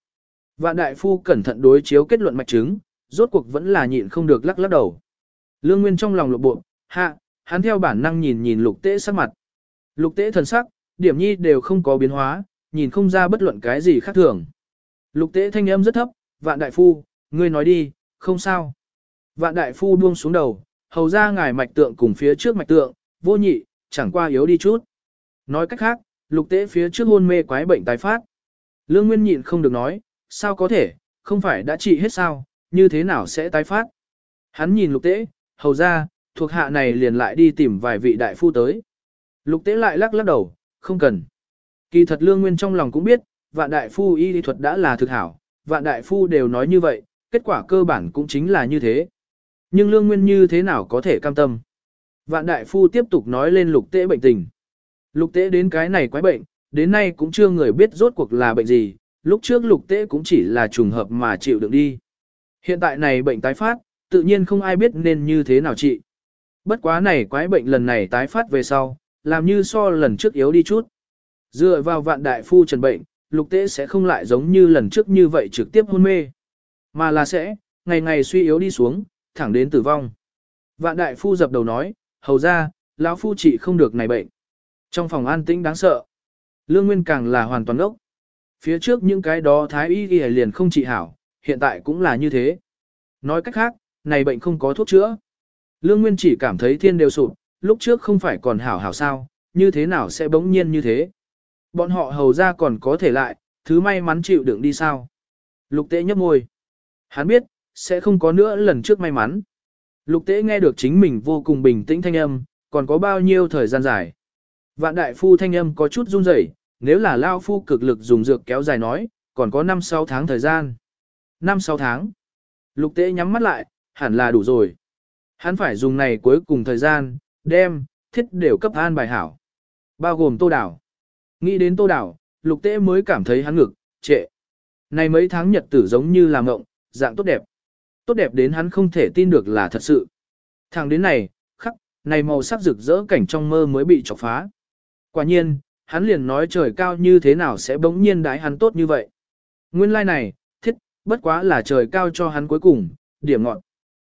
Vạn đại phu cẩn thận đối chiếu kết luận mạch chứng, rốt cuộc vẫn là nhịn không được lắc lắc đầu. Lương Nguyên trong lòng lộ bộ, hạ, hắn theo bản năng nhìn nhìn lục tế sắc mặt. Lục tế thần sắc, điểm nhi đều không có biến hóa, nhìn không ra bất luận cái gì khác thường. Lục tế thanh âm rất thấp, vạn đại phu, ngươi nói đi, không sao. Vạn đại phu buông xuống đầu, hầu ra ngài mạch tượng cùng phía trước mạch tượng, vô nhị, chẳng qua yếu đi chút. Nói cách khác, lục tế phía trước hôn mê quái bệnh tái phát. Lương Nguyên nhịn không được nói, sao có thể, không phải đã trị hết sao, như thế nào sẽ tái phát. Hắn nhìn lục tế, hầu ra, thuộc hạ này liền lại đi tìm vài vị đại phu tới. Lục tế lại lắc lắc đầu, không cần. Kỳ thật lương nguyên trong lòng cũng biết, vạn đại phu y lý thuật đã là thực hảo, vạn đại phu đều nói như vậy, kết quả cơ bản cũng chính là như thế. Nhưng lương nguyên như thế nào có thể cam tâm. Vạn đại phu tiếp tục nói lên lục tế bệnh tình. Lục tế đến cái này quái bệnh, đến nay cũng chưa người biết rốt cuộc là bệnh gì, lúc trước lục tế cũng chỉ là trùng hợp mà chịu đựng đi. Hiện tại này bệnh tái phát, tự nhiên không ai biết nên như thế nào trị. Bất quá này quái bệnh lần này tái phát về sau, làm như so lần trước yếu đi chút. Dựa vào vạn đại phu trần bệnh, lục tế sẽ không lại giống như lần trước như vậy trực tiếp hôn mê. Mà là sẽ, ngày ngày suy yếu đi xuống, thẳng đến tử vong. Vạn đại phu dập đầu nói, hầu ra, lão phu trị không được này bệnh. Trong phòng an tĩnh đáng sợ. Lương Nguyên càng là hoàn toàn ốc. Phía trước những cái đó thái y y liền không trị hảo, hiện tại cũng là như thế. Nói cách khác, này bệnh không có thuốc chữa. Lương Nguyên chỉ cảm thấy thiên đều sụp, lúc trước không phải còn hảo hảo sao, như thế nào sẽ bỗng nhiên như thế. Bọn họ hầu ra còn có thể lại, thứ may mắn chịu đựng đi sao. Lục tế nhấp môi. Hắn biết, sẽ không có nữa lần trước may mắn. Lục tế nghe được chính mình vô cùng bình tĩnh thanh âm, còn có bao nhiêu thời gian dài. Vạn đại phu thanh âm có chút run rẩy, nếu là lao phu cực lực dùng dược kéo dài nói, còn có 5-6 tháng thời gian. 5-6 tháng. Lục tế nhắm mắt lại, hẳn là đủ rồi. Hắn phải dùng này cuối cùng thời gian, đem, thiết đều cấp an bài hảo. Bao gồm tô đảo. Nghĩ đến tô đảo, lục tế mới cảm thấy hắn ngực, trệ. Này mấy tháng nhật tử giống như là mộng, dạng tốt đẹp. Tốt đẹp đến hắn không thể tin được là thật sự. Thằng đến này, khắc, này màu sắc rực rỡ cảnh trong mơ mới bị chọc phá. Quả nhiên, hắn liền nói trời cao như thế nào sẽ bỗng nhiên đái hắn tốt như vậy. Nguyên lai like này, thiết, bất quá là trời cao cho hắn cuối cùng, điểm ngọn.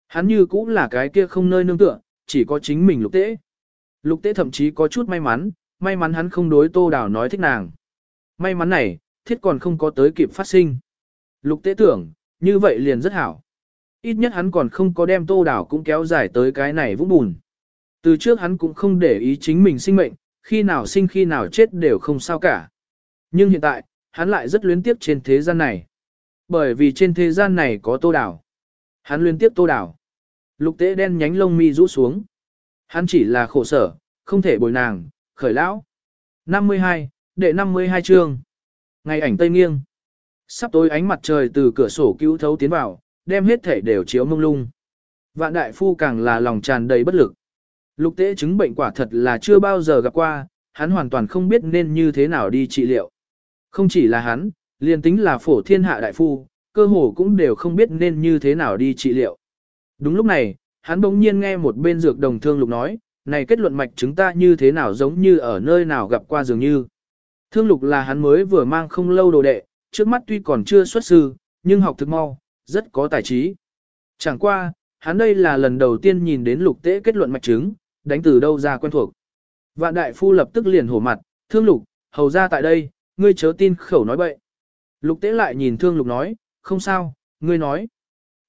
Hắn như cũng là cái kia không nơi nương tựa, chỉ có chính mình lục tế. Lục tế thậm chí có chút may mắn, may mắn hắn không đối tô đào nói thích nàng. May mắn này, thiết còn không có tới kịp phát sinh. Lục tế tưởng, như vậy liền rất hảo. Ít nhất hắn còn không có đem tô đảo cũng kéo dài tới cái này vũng bùn. Từ trước hắn cũng không để ý chính mình sinh mệnh, khi nào sinh khi nào chết đều không sao cả. Nhưng hiện tại, hắn lại rất luyến tiếp trên thế gian này. Bởi vì trên thế gian này có tô đảo. Hắn luyến tiếp tô đảo. Lục tế đen nhánh lông mi rũ xuống. Hắn chỉ là khổ sở, không thể bồi nàng, khởi lão. 52, đệ 52 chương. Ngày ảnh tây nghiêng. Sắp tối ánh mặt trời từ cửa sổ cứu thấu tiến vào, đem hết thể đều chiếu mông lung. Vạn đại phu càng là lòng tràn đầy bất lực. Lục tế chứng bệnh quả thật là chưa bao giờ gặp qua, hắn hoàn toàn không biết nên như thế nào đi trị liệu. Không chỉ là hắn, liền tính là phổ thiên hạ đại phu, cơ hồ cũng đều không biết nên như thế nào đi trị liệu. Đúng lúc này, hắn bỗng nhiên nghe một bên dược đồng thương lục nói, này kết luận mạch chúng ta như thế nào giống như ở nơi nào gặp qua dường như. Thương lục là hắn mới vừa mang không lâu đồ đệ, trước mắt tuy còn chưa xuất sư, nhưng học thực mau, rất có tài trí. Chẳng qua, hắn đây là lần đầu tiên nhìn đến lục tế kết luận mạch chứng, đánh từ đâu ra quen thuộc. Vạn đại phu lập tức liền hổ mặt, thương lục, hầu ra tại đây, ngươi chớ tin khẩu nói bậy. Lục tế lại nhìn thương lục nói, không sao, ngươi nói.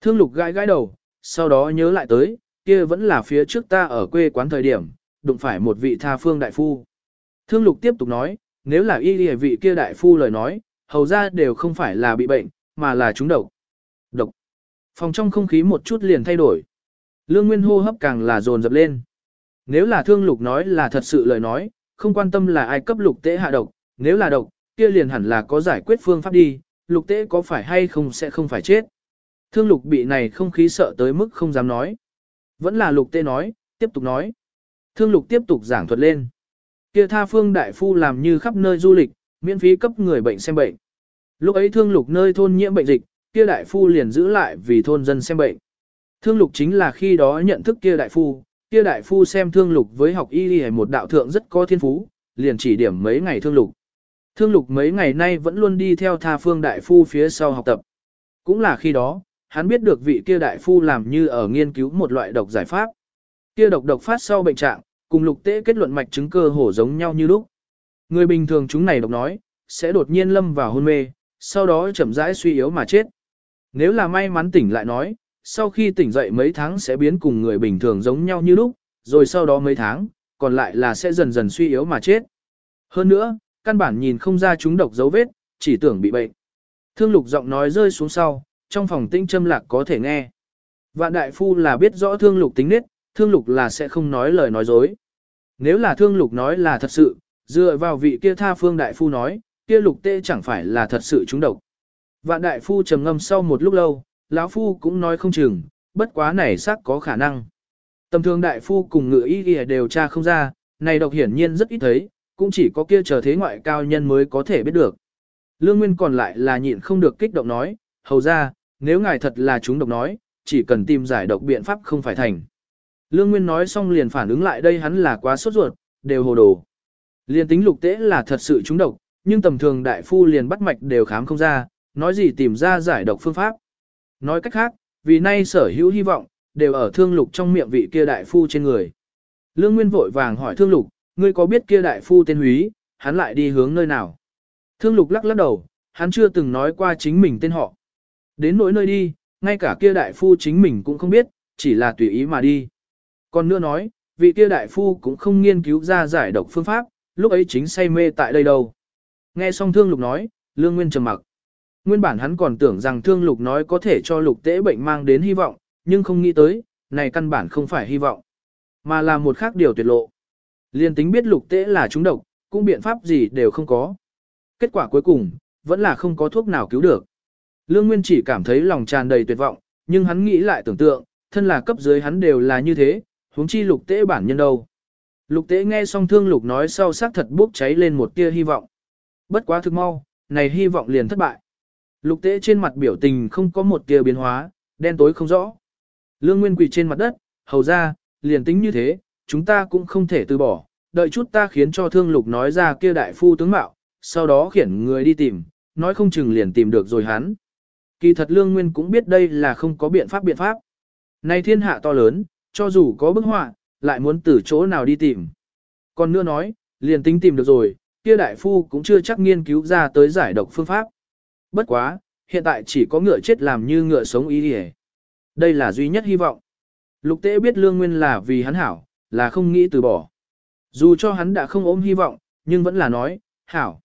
Thương lục gãi gãi đầu, sau đó nhớ lại tới, kia vẫn là phía trước ta ở quê quán thời điểm, đụng phải một vị tha phương đại phu. Thương lục tiếp tục nói, nếu là y lìa vị kia đại phu lời nói, hầu ra đều không phải là bị bệnh, mà là trúng độc. Độc. Phòng trong không khí một chút liền thay đổi. Lương Nguyên hô hấp càng là dồn dập lên. Nếu là thương lục nói là thật sự lời nói, không quan tâm là ai cấp lục tế hạ độc, nếu là độc, kia liền hẳn là có giải quyết phương pháp đi, lục tế có phải hay không sẽ không phải chết. Thương lục bị này không khí sợ tới mức không dám nói. Vẫn là lục tế nói, tiếp tục nói. Thương lục tiếp tục giảng thuật lên. Kia tha phương đại phu làm như khắp nơi du lịch, miễn phí cấp người bệnh xem bệnh. Lúc ấy thương lục nơi thôn nhiễm bệnh dịch, kia đại phu liền giữ lại vì thôn dân xem bệnh. Thương lục chính là khi đó nhận thức kia đại phu, kia đại phu xem thương lục với học y y một đạo thượng rất có thiên phú, liền chỉ điểm mấy ngày thương lục. Thương lục mấy ngày nay vẫn luôn đi theo tha phương đại phu phía sau học tập. Cũng là khi đó, hắn biết được vị kia đại phu làm như ở nghiên cứu một loại độc giải pháp. Kia độc độc phát sau bệnh trạng, cùng lục tế kết luận mạch chứng cơ hổ giống nhau như lúc. Người bình thường chúng này độc nói, sẽ đột nhiên lâm vào hôn mê, sau đó chậm rãi suy yếu mà chết. Nếu là may mắn tỉnh lại nói, sau khi tỉnh dậy mấy tháng sẽ biến cùng người bình thường giống nhau như lúc, rồi sau đó mấy tháng, còn lại là sẽ dần dần suy yếu mà chết. Hơn nữa, căn bản nhìn không ra chúng độc dấu vết, chỉ tưởng bị bệnh. Thương lục giọng nói rơi xuống sau, trong phòng tinh châm lạc có thể nghe. Vạn đại phu là biết rõ thương lục tính nết, thương lục là sẽ không nói lời nói dối. Nếu là thương lục nói là thật sự, dựa vào vị kia tha phương đại phu nói, kia lục tê chẳng phải là thật sự chúng độc. Vạn đại phu trầm ngâm sau một lúc lâu, lão phu cũng nói không chừng, bất quá này xác có khả năng. Tầm thường đại phu cùng ngựa y y đều tra không ra, này độc hiển nhiên rất ít thấy, cũng chỉ có kia chờ thế ngoại cao nhân mới có thể biết được. Lương Nguyên còn lại là nhịn không được kích động nói, hầu ra, nếu ngài thật là chúng độc nói, chỉ cần tìm giải độc biện pháp không phải thành. Lương Nguyên nói xong liền phản ứng lại đây hắn là quá sốt ruột, đều hồ đồ. Liên tính lục tế là thật sự chúng độc, nhưng tầm thường đại phu liền bắt mạch đều khám không ra, nói gì tìm ra giải độc phương pháp. Nói cách khác, vì nay sở hữu hy vọng, đều ở thương lục trong miệng vị kia đại phu trên người. Lương Nguyên vội vàng hỏi thương lục, ngươi có biết kia đại phu tên húy, hắn lại đi hướng nơi nào? Thương lục lắc lắc đầu, hắn chưa từng nói qua chính mình tên họ. Đến nỗi nơi đi, ngay cả kia đại phu chính mình cũng không biết, chỉ là tùy ý mà đi. Còn nữa nói, vị kia đại phu cũng không nghiên cứu ra giải độc phương pháp, lúc ấy chính say mê tại đây đâu. Nghe xong thương lục nói, lương nguyên trầm mặc. Nguyên bản hắn còn tưởng rằng thương lục nói có thể cho lục tễ bệnh mang đến hy vọng, nhưng không nghĩ tới, này căn bản không phải hy vọng, mà là một khác điều tuyệt lộ. Liên tính biết lục tễ là trúng độc, cũng biện pháp gì đều không có. Kết quả cuối cùng, vẫn là không có thuốc nào cứu được. Lương Nguyên chỉ cảm thấy lòng tràn đầy tuyệt vọng, nhưng hắn nghĩ lại tưởng tượng, thân là cấp dưới hắn đều là như thế, huống chi lục tễ bản nhân đâu. Lục tế nghe xong thương lục nói sau xác thật bốc cháy lên một tia hy vọng. Bất quá thực mau, này hy vọng liền thất bại. Lục tế trên mặt biểu tình không có một tia biến hóa, đen tối không rõ. Lương Nguyên quỳ trên mặt đất, hầu ra, liền tính như thế, chúng ta cũng không thể từ bỏ, đợi chút ta khiến cho thương lục nói ra kia đại phu tướng mạo, sau đó khiển người đi tìm, nói không chừng liền tìm được rồi hắn. Kỳ thật Lương Nguyên cũng biết đây là không có biện pháp biện pháp. Này thiên hạ to lớn, cho dù có bức họa, lại muốn từ chỗ nào đi tìm. Còn nữa nói, liền tính tìm được rồi, kia đại phu cũng chưa chắc nghiên cứu ra tới giải độc phương pháp. Bất quá, hiện tại chỉ có ngựa chết làm như ngựa sống ý đi Đây là duy nhất hy vọng. Lục tế biết lương nguyên là vì hắn hảo, là không nghĩ từ bỏ. Dù cho hắn đã không ôm hy vọng, nhưng vẫn là nói, hảo.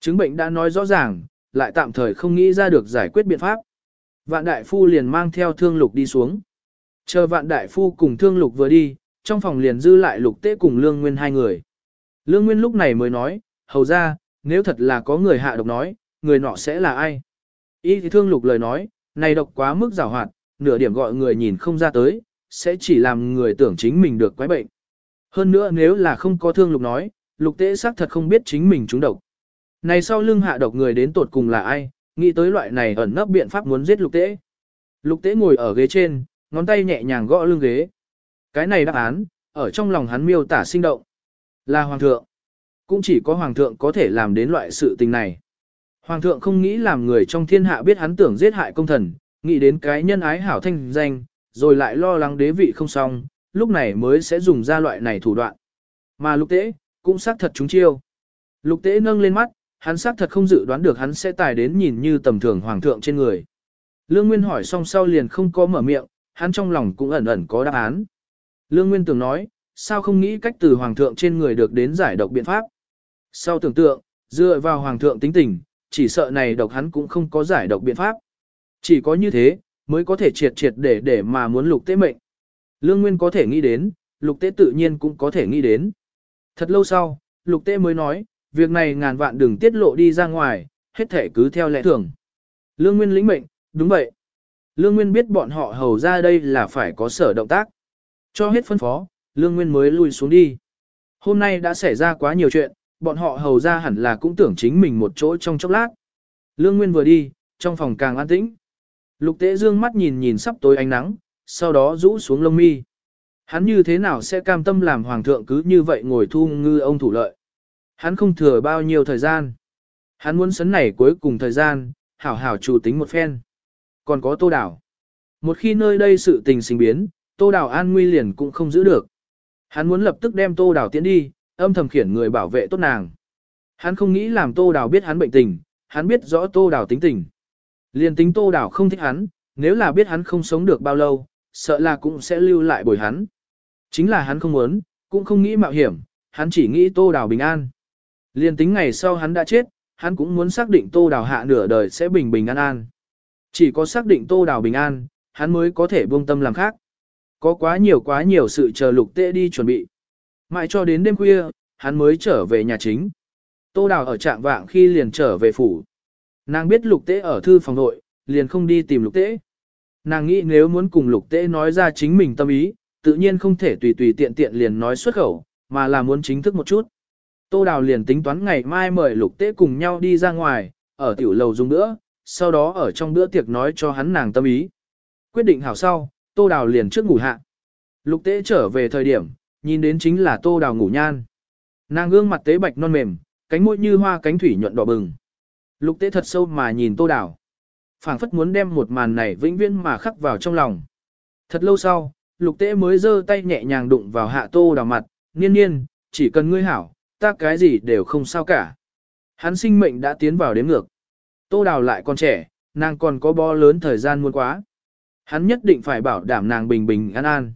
Chứng bệnh đã nói rõ ràng, lại tạm thời không nghĩ ra được giải quyết biện pháp. Vạn đại phu liền mang theo thương lục đi xuống. Chờ vạn đại phu cùng thương lục vừa đi, trong phòng liền dư lại lục tế cùng lương nguyên hai người. Lương nguyên lúc này mới nói, hầu ra, nếu thật là có người hạ độc nói, người nọ sẽ là ai? Y thì thương lục lời nói, này độc quá mức rào hoạt, nửa điểm gọi người nhìn không ra tới, sẽ chỉ làm người tưởng chính mình được quái bệnh. Hơn nữa nếu là không có thương lục nói, lục tế xác thật không biết chính mình trúng độc. Này sau lưng hạ độc người đến tột cùng là ai, nghĩ tới loại này ẩn nấp biện pháp muốn giết lục tế. Lục tế ngồi ở ghế trên, ngón tay nhẹ nhàng gõ lưng ghế. Cái này đáp án, ở trong lòng hắn miêu tả sinh động. Là hoàng thượng. Cũng chỉ có hoàng thượng có thể làm đến loại sự tình này. Hoàng thượng không nghĩ làm người trong thiên hạ biết hắn tưởng giết hại công thần, nghĩ đến cái nhân ái hảo thanh danh, rồi lại lo lắng đế vị không xong, lúc này mới sẽ dùng ra loại này thủ đoạn. Mà lục tế, cũng xác thật chúng chiêu. Lục tế nâng lên mắt, hắn xác thật không dự đoán được hắn sẽ tài đến nhìn như tầm thường hoàng thượng trên người. Lương Nguyên hỏi xong sau liền không có mở miệng, hắn trong lòng cũng ẩn ẩn có đáp án. Lương Nguyên tưởng nói, sao không nghĩ cách từ hoàng thượng trên người được đến giải độc biện pháp. Sau tưởng tượng, dựa vào hoàng thượng tính tình, chỉ sợ này độc hắn cũng không có giải độc biện pháp. Chỉ có như thế, mới có thể triệt triệt để để mà muốn lục tế mệnh. Lương Nguyên có thể nghĩ đến, lục tế tự nhiên cũng có thể nghĩ đến. Thật lâu sau, lục tế mới nói, việc này ngàn vạn đừng tiết lộ đi ra ngoài, hết thể cứ theo lẽ thường. Lương Nguyên lĩnh mệnh, đúng vậy. Lương Nguyên biết bọn họ hầu ra đây là phải có sở động tác. Cho hết phân phó, Lương Nguyên mới lui xuống đi. Hôm nay đã xảy ra quá nhiều chuyện, bọn họ hầu ra hẳn là cũng tưởng chính mình một chỗ trong chốc lát. Lương Nguyên vừa đi, trong phòng càng an tĩnh. Lục Tế Dương mắt nhìn nhìn sắp tối ánh nắng, sau đó rũ xuống lông mi. Hắn như thế nào sẽ cam tâm làm hoàng thượng cứ như vậy ngồi thu ngư ông thủ lợi. Hắn không thừa bao nhiêu thời gian. Hắn muốn sấn này cuối cùng thời gian, hảo hảo chủ tính một phen. Còn có tô đảo. Một khi nơi đây sự tình sinh biến, tô đảo an nguy liền cũng không giữ được. Hắn muốn lập tức đem tô đảo tiến đi, âm thầm khiển người bảo vệ tốt nàng. Hắn không nghĩ làm tô đào biết hắn bệnh tình, hắn biết rõ tô đào tính tình. Liền tính tô đào không thích hắn, nếu là biết hắn không sống được bao lâu, sợ là cũng sẽ lưu lại bồi hắn. Chính là hắn không muốn, cũng không nghĩ mạo hiểm, hắn chỉ nghĩ tô đào bình an. Liền tính ngày sau hắn đã chết, hắn cũng muốn xác định tô đào hạ nửa đời sẽ bình bình an an. Chỉ có xác định tô đào bình an, hắn mới có thể buông tâm làm khác. Có quá nhiều quá nhiều sự chờ lục tệ đi chuẩn bị. Mãi cho đến đêm khuya, hắn mới trở về nhà chính. Tô đào ở trạng vạng khi liền trở về phủ. Nàng biết lục tế ở thư phòng nội, liền không đi tìm lục tế. Nàng nghĩ nếu muốn cùng lục tế nói ra chính mình tâm ý, tự nhiên không thể tùy tùy tiện tiện liền nói xuất khẩu, mà là muốn chính thức một chút. Tô Đào liền tính toán ngày mai mời lục tế cùng nhau đi ra ngoài, ở tiểu lầu dùng bữa, sau đó ở trong bữa tiệc nói cho hắn nàng tâm ý. Quyết định hảo sau, Tô Đào liền trước ngủ hạ. Lục tế trở về thời điểm, nhìn đến chính là Tô Đào ngủ nhan. Nàng gương mặt tế bạch non mềm, cánh môi như hoa cánh thủy nhuận đỏ bừng. Lục tế thật sâu mà nhìn Tô Đào. phảng phất muốn đem một màn này vĩnh viễn mà khắc vào trong lòng. Thật lâu sau, lục tế mới giơ tay nhẹ nhàng đụng vào hạ Tô Đào mặt, niên niên, chỉ cần ngươi hảo, ta cái gì đều không sao cả. Hắn sinh mệnh đã tiến vào đếm ngược. Tô Đào lại còn trẻ, nàng còn có bo lớn thời gian muôn quá. Hắn nhất định phải bảo đảm nàng bình bình an an.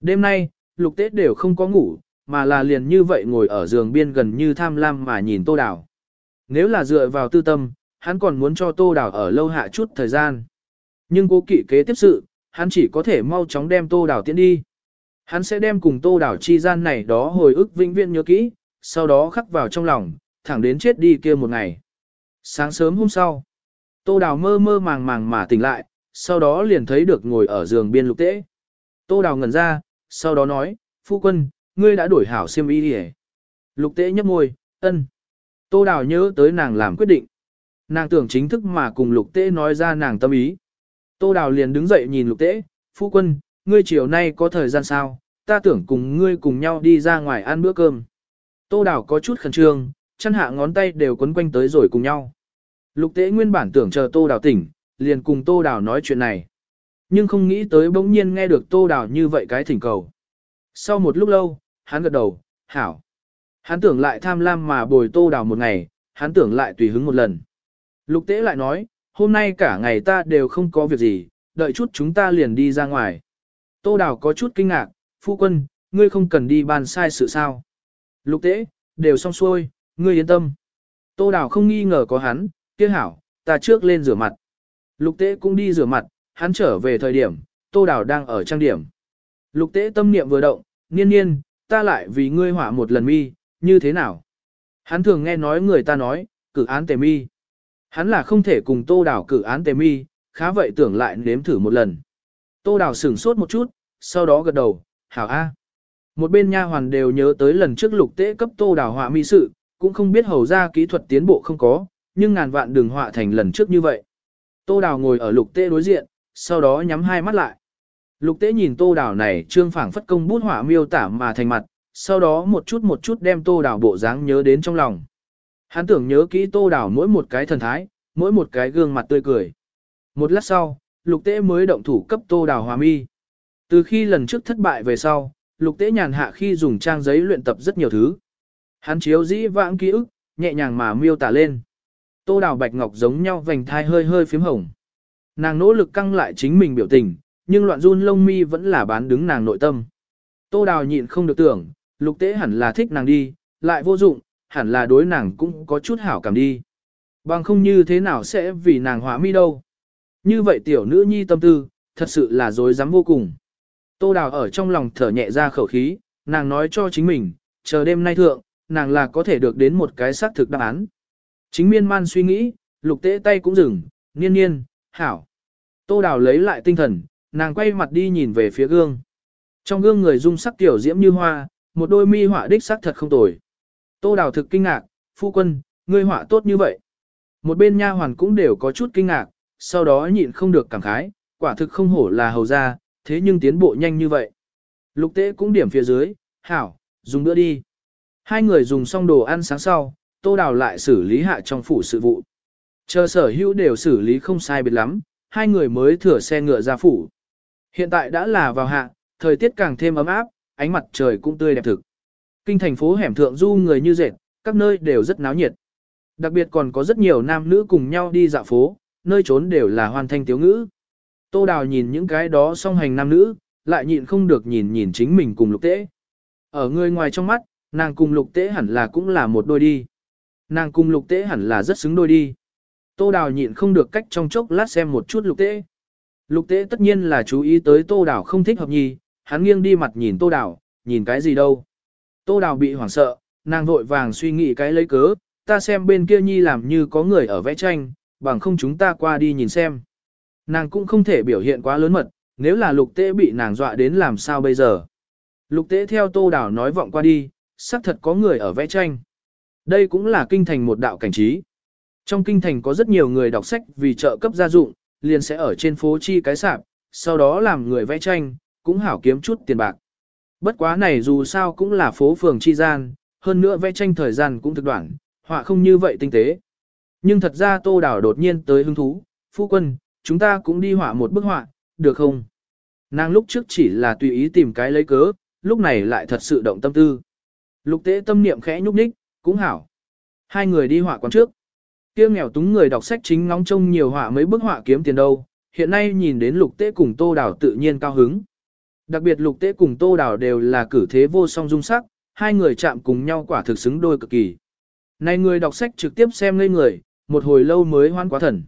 Đêm nay, lục tế đều không có ngủ, mà là liền như vậy ngồi ở giường biên gần như tham lam mà nhìn Tô Đào. Nếu là dựa vào tư tâm, hắn còn muốn cho Tô Đào ở lâu hạ chút thời gian. Nhưng cố kỵ kế tiếp sự, hắn chỉ có thể mau chóng đem Tô Đào tiến đi. Hắn sẽ đem cùng Tô Đào chi gian này đó hồi ức vĩnh viễn nhớ kỹ, sau đó khắc vào trong lòng, thẳng đến chết đi kia một ngày. Sáng sớm hôm sau, Tô Đào mơ mơ màng màng mà tỉnh lại, sau đó liền thấy được ngồi ở giường biên lục tễ. Tô Đào ngẩn ra, sau đó nói, phu quân, ngươi đã đổi hảo xiêm y đi Lục Tế nhấp môi, ân. Tô Đào nhớ tới nàng làm quyết định. Nàng tưởng chính thức mà cùng lục Tế nói ra nàng tâm ý. Tô Đào liền đứng dậy nhìn lục Tế, phu quân, ngươi chiều nay có thời gian sao, ta tưởng cùng ngươi cùng nhau đi ra ngoài ăn bữa cơm. Tô Đào có chút khẩn trương, chân hạ ngón tay đều quấn quanh tới rồi cùng nhau. Lục Tế nguyên bản tưởng chờ Tô Đào tỉnh, liền cùng Tô Đào nói chuyện này. Nhưng không nghĩ tới bỗng nhiên nghe được Tô Đào như vậy cái thỉnh cầu. Sau một lúc lâu, hắn gật đầu, hảo. Hắn tưởng lại tham lam mà bồi Tô Đào một ngày, hắn tưởng lại tùy hứng một lần. Lục Tế lại nói, hôm nay cả ngày ta đều không có việc gì, đợi chút chúng ta liền đi ra ngoài. Tô Đào có chút kinh ngạc, phu quân, ngươi không cần đi bàn sai sự sao. Lục Tế, đều xong xuôi, ngươi yên tâm. Tô Đào không nghi ngờ có hắn, kia hảo, ta trước lên rửa mặt. Lục Tế cũng đi rửa mặt, hắn trở về thời điểm, Tô Đào đang ở trang điểm. Lục Tế tâm niệm vừa động, niên niên, ta lại vì ngươi hỏa một lần mi, như thế nào? Hắn thường nghe nói người ta nói, cử án tề mi. Hắn là không thể cùng Tô Đào cử án tề mi, khá vậy tưởng lại nếm thử một lần. Tô Đào sửng sốt một chút, sau đó gật đầu, hảo a. Một bên nha hoàn đều nhớ tới lần trước lục tế cấp Tô Đào họa mi sự, cũng không biết hầu ra kỹ thuật tiến bộ không có, nhưng ngàn vạn đường họa thành lần trước như vậy. Tô Đào ngồi ở lục tế đối diện, sau đó nhắm hai mắt lại. Lục tế nhìn Tô Đào này trương phảng phất công bút hỏa miêu tả mà thành mặt, sau đó một chút một chút đem Tô Đào bộ dáng nhớ đến trong lòng. Hắn tưởng nhớ kỹ Tô Đào mỗi một cái thần thái, mỗi một cái gương mặt tươi cười. Một lát sau, lục tế mới động thủ cấp Tô Đào hòa mi. Từ khi lần trước thất bại về sau, lục tế nhàn hạ khi dùng trang giấy luyện tập rất nhiều thứ. Hắn chiếu dĩ vãng ký ức, nhẹ nhàng mà miêu tả lên. Tô đào bạch ngọc giống nhau vành thai hơi hơi phím hồng. Nàng nỗ lực căng lại chính mình biểu tình, nhưng loạn run lông mi vẫn là bán đứng nàng nội tâm. Tô đào nhịn không được tưởng, lục tế hẳn là thích nàng đi, lại vô dụng, hẳn là đối nàng cũng có chút hảo cảm đi. Bằng không như thế nào sẽ vì nàng hóa mi đâu. Như vậy tiểu nữ nhi tâm tư, thật sự là dối dám vô cùng. Tô đào ở trong lòng thở nhẹ ra khẩu khí, nàng nói cho chính mình, chờ đêm nay thượng, nàng là có thể được đến một cái xác thực đáp án. Chính miên man suy nghĩ, lục tế tay cũng dừng, niên niên, hảo. Tô đào lấy lại tinh thần, nàng quay mặt đi nhìn về phía gương. Trong gương người dung sắc tiểu diễm như hoa, một đôi mi họa đích sắc thật không tồi. Tô đào thực kinh ngạc, phu quân, ngươi họa tốt như vậy. Một bên nha hoàn cũng đều có chút kinh ngạc, sau đó nhịn không được cảm khái, quả thực không hổ là hầu gia, thế nhưng tiến bộ nhanh như vậy. Lục tế cũng điểm phía dưới, hảo, dùng bữa đi. Hai người dùng xong đồ ăn sáng sau, tô đào lại xử lý hạ trong phủ sự vụ. Chờ sở hữu đều xử lý không sai biệt lắm, hai người mới thửa xe ngựa ra phủ. Hiện tại đã là vào hạ, thời tiết càng thêm ấm áp, ánh mặt trời cũng tươi đẹp thực. Kinh thành phố hẻm thượng du người như dệt, các nơi đều rất náo nhiệt. Đặc biệt còn có rất nhiều nam nữ cùng nhau đi dạo phố, nơi trốn đều là hoàn thanh tiếu ngữ. Tô Đào nhìn những cái đó song hành nam nữ, lại nhịn không được nhìn nhìn chính mình cùng lục tế. Ở người ngoài trong mắt, nàng cùng lục tế hẳn là cũng là một đôi đi. Nàng cùng lục tế hẳn là rất xứng đôi đi. Tô Đào nhịn không được cách trong chốc lát xem một chút lục tế. Lục tế tất nhiên là chú ý tới Tô Đào không thích hợp nhì, hắn nghiêng đi mặt nhìn Tô Đào, nhìn cái gì đâu. Tô Đào bị hoảng sợ, nàng vội vàng suy nghĩ cái lấy cớ, ta xem bên kia nhi làm như có người ở vẽ tranh, bằng không chúng ta qua đi nhìn xem. Nàng cũng không thể biểu hiện quá lớn mật, nếu là lục tế bị nàng dọa đến làm sao bây giờ. Lục tế theo tô Đào nói vọng qua đi, xác thật có người ở vẽ tranh. Đây cũng là kinh thành một đạo cảnh trí. Trong kinh thành có rất nhiều người đọc sách vì trợ cấp gia dụng, liền sẽ ở trên phố chi cái sạp, sau đó làm người vẽ tranh, cũng hảo kiếm chút tiền bạc. Bất quá này dù sao cũng là phố phường chi gian, hơn nữa vẽ tranh thời gian cũng thực đoạn, họa không như vậy tinh tế. Nhưng thật ra tô đảo đột nhiên tới hứng thú, phu quân, chúng ta cũng đi họa một bức họa, được không? Nàng lúc trước chỉ là tùy ý tìm cái lấy cớ, lúc này lại thật sự động tâm tư. Lục tế tâm niệm khẽ nhúc nhích, cũng hảo. Hai người đi họa quán trước. Kia nghèo túng người đọc sách chính ngóng trông nhiều họa mấy bức họa kiếm tiền đâu, hiện nay nhìn đến lục tế cùng tô đảo tự nhiên cao hứng. Đặc biệt lục tế cùng tô đảo đều là cử thế vô song dung sắc, hai người chạm cùng nhau quả thực xứng đôi cực kỳ. Này người đọc sách trực tiếp xem ngây người, một hồi lâu mới hoan quá thần.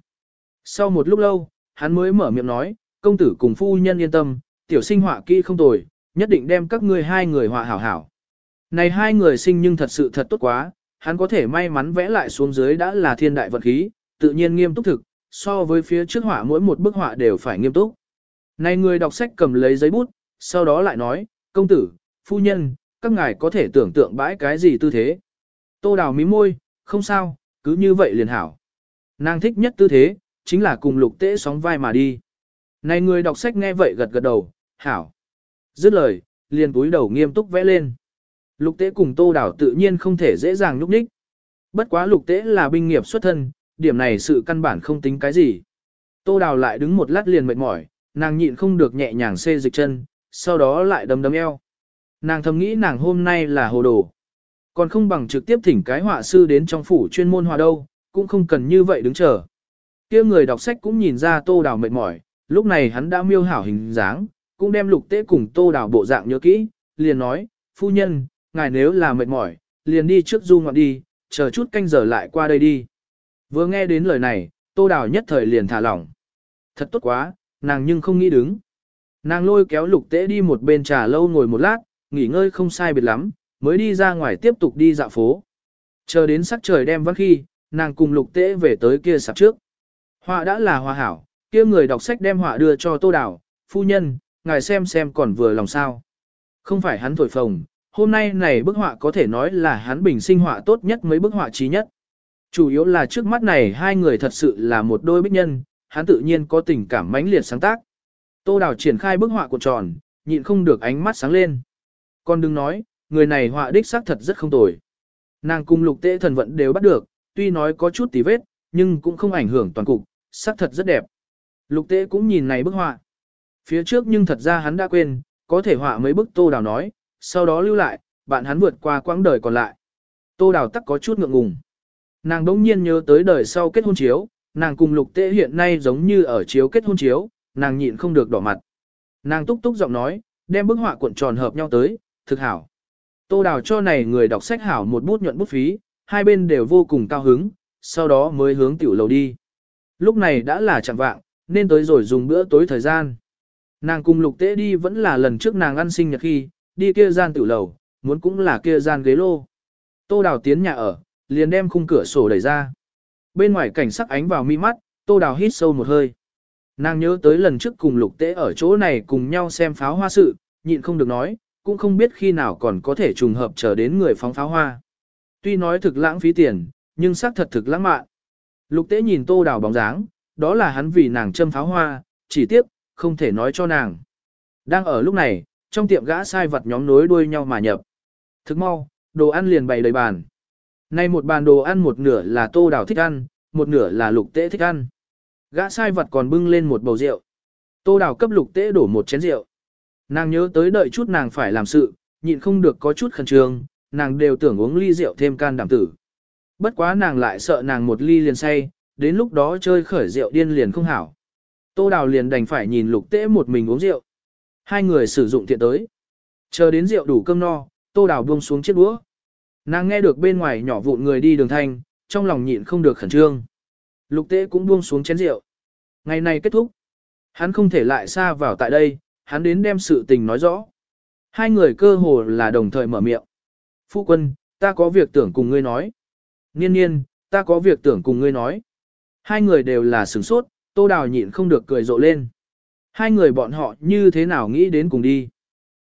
Sau một lúc lâu, hắn mới mở miệng nói, công tử cùng phu nhân yên tâm, tiểu sinh họa kỹ không tồi, nhất định đem các ngươi hai người họa hảo hảo. Này hai người sinh nhưng thật sự thật tốt quá, hắn có thể may mắn vẽ lại xuống dưới đã là thiên đại vật khí, tự nhiên nghiêm túc thực, so với phía trước họa mỗi một bức họa đều phải nghiêm túc. Này người đọc sách cầm lấy giấy bút, sau đó lại nói, công tử, phu nhân, các ngài có thể tưởng tượng bãi cái gì tư thế. Tô đào mí môi, không sao, cứ như vậy liền hảo. Nàng thích nhất tư thế, chính là cùng lục tế sóng vai mà đi. Này người đọc sách nghe vậy gật gật đầu, hảo. Dứt lời, liền túi đầu nghiêm túc vẽ lên. Lục tế cùng tô đảo tự nhiên không thể dễ dàng nhúc nhích. Bất quá lục tế là binh nghiệp xuất thân, điểm này sự căn bản không tính cái gì. Tô đào lại đứng một lát liền mệt mỏi, nàng nhịn không được nhẹ nhàng xê dịch chân, sau đó lại đấm đấm eo. Nàng thầm nghĩ nàng hôm nay là hồ đồ. Còn không bằng trực tiếp thỉnh cái họa sư đến trong phủ chuyên môn hòa đâu, cũng không cần như vậy đứng chờ. kia người đọc sách cũng nhìn ra tô đào mệt mỏi, lúc này hắn đã miêu hảo hình dáng, cũng đem lục tế cùng tô đào bộ dạng nhớ kỹ, liền nói, phu nhân, ngài nếu là mệt mỏi, liền đi trước du ngoạn đi, chờ chút canh giờ lại qua đây đi. Vừa nghe đến lời này, tô đào nhất thời liền thả lỏng. Thật tốt quá, nàng nhưng không nghĩ đứng. Nàng lôi kéo lục tế đi một bên trà lâu ngồi một lát, nghỉ ngơi không sai biệt lắm, mới đi ra ngoài tiếp tục đi dạo phố. Chờ đến sắc trời đem vắt khi, nàng cùng lục tế về tới kia sạp trước. Họa đã là hòa hảo, kia người đọc sách đem họa đưa cho tô đào, phu nhân, ngài xem xem còn vừa lòng sao. Không phải hắn thổi phồng, hôm nay này bức họa có thể nói là hắn bình sinh họa tốt nhất mấy bức họa trí nhất. Chủ yếu là trước mắt này hai người thật sự là một đôi bích nhân, hắn tự nhiên có tình cảm mãnh liệt sáng tác. Tô Đào triển khai bức họa của tròn, nhịn không được ánh mắt sáng lên. Còn đừng nói, người này họa đích xác thật rất không tồi. Nàng cùng lục tế thần vận đều bắt được, tuy nói có chút tí vết, nhưng cũng không ảnh hưởng toàn cục, xác thật rất đẹp. Lục tế cũng nhìn này bức họa. Phía trước nhưng thật ra hắn đã quên, có thể họa mấy bức tô đào nói, sau đó lưu lại, bạn hắn vượt qua quãng đời còn lại. Tô đào tắc có chút ngượng ngùng. Nàng đống nhiên nhớ tới đời sau kết hôn chiếu, nàng cùng lục tế hiện nay giống như ở chiếu kết hôn chiếu, nàng nhịn không được đỏ mặt. Nàng túc túc giọng nói, đem bức họa cuộn tròn hợp nhau tới, thực hảo. Tô đào cho này người đọc sách hảo một bút nhuận bút phí, hai bên đều vô cùng cao hứng, sau đó mới hướng tiểu lầu đi. Lúc này đã là chẳng vạng, nên tới rồi dùng bữa tối thời gian. Nàng cùng lục tế đi vẫn là lần trước nàng ăn sinh nhật khi, đi kia gian tiểu lầu, muốn cũng là kia gian ghế lô. Tô đào tiến nhà ở, liền đem khung cửa sổ đẩy ra. Bên ngoài cảnh sắc ánh vào mi mắt, tô đào hít sâu một hơi. Nàng nhớ tới lần trước cùng lục tế ở chỗ này cùng nhau xem pháo hoa sự, nhịn không được nói, cũng không biết khi nào còn có thể trùng hợp chờ đến người phóng pháo hoa. Tuy nói thực lãng phí tiền, nhưng xác thật thực lãng mạn. Lục tế nhìn tô đào bóng dáng, đó là hắn vì nàng châm pháo hoa, chỉ tiếp, không thể nói cho nàng. Đang ở lúc này, trong tiệm gã sai vật nhóm nối đuôi nhau mà nhập. Thức mau, đồ ăn liền bày đầy bàn. Nay một bàn đồ ăn một nửa là tô đào thích ăn, một nửa là lục tế thích ăn. Gã sai vật còn bưng lên một bầu rượu. Tô đào cấp lục tế đổ một chén rượu. Nàng nhớ tới đợi chút nàng phải làm sự, nhịn không được có chút khẩn trương, nàng đều tưởng uống ly rượu thêm can đảm tử. Bất quá nàng lại sợ nàng một ly liền say, đến lúc đó chơi khởi rượu điên liền không hảo. Tô đào liền đành phải nhìn lục tế một mình uống rượu. Hai người sử dụng thiện tới. Chờ đến rượu đủ cơm no, tô đào buông xuống chiếc đũa. Nàng nghe được bên ngoài nhỏ vụn người đi đường thanh, trong lòng nhịn không được khẩn trương. Lục tế cũng buông xuống chén rượu. Ngày này kết thúc. Hắn không thể lại xa vào tại đây, hắn đến đem sự tình nói rõ. Hai người cơ hồ là đồng thời mở miệng. Phu quân, ta có việc tưởng cùng ngươi nói. Niên niên, ta có việc tưởng cùng ngươi nói. Hai người đều là sửng sốt, tô đào nhịn không được cười rộ lên. Hai người bọn họ như thế nào nghĩ đến cùng đi.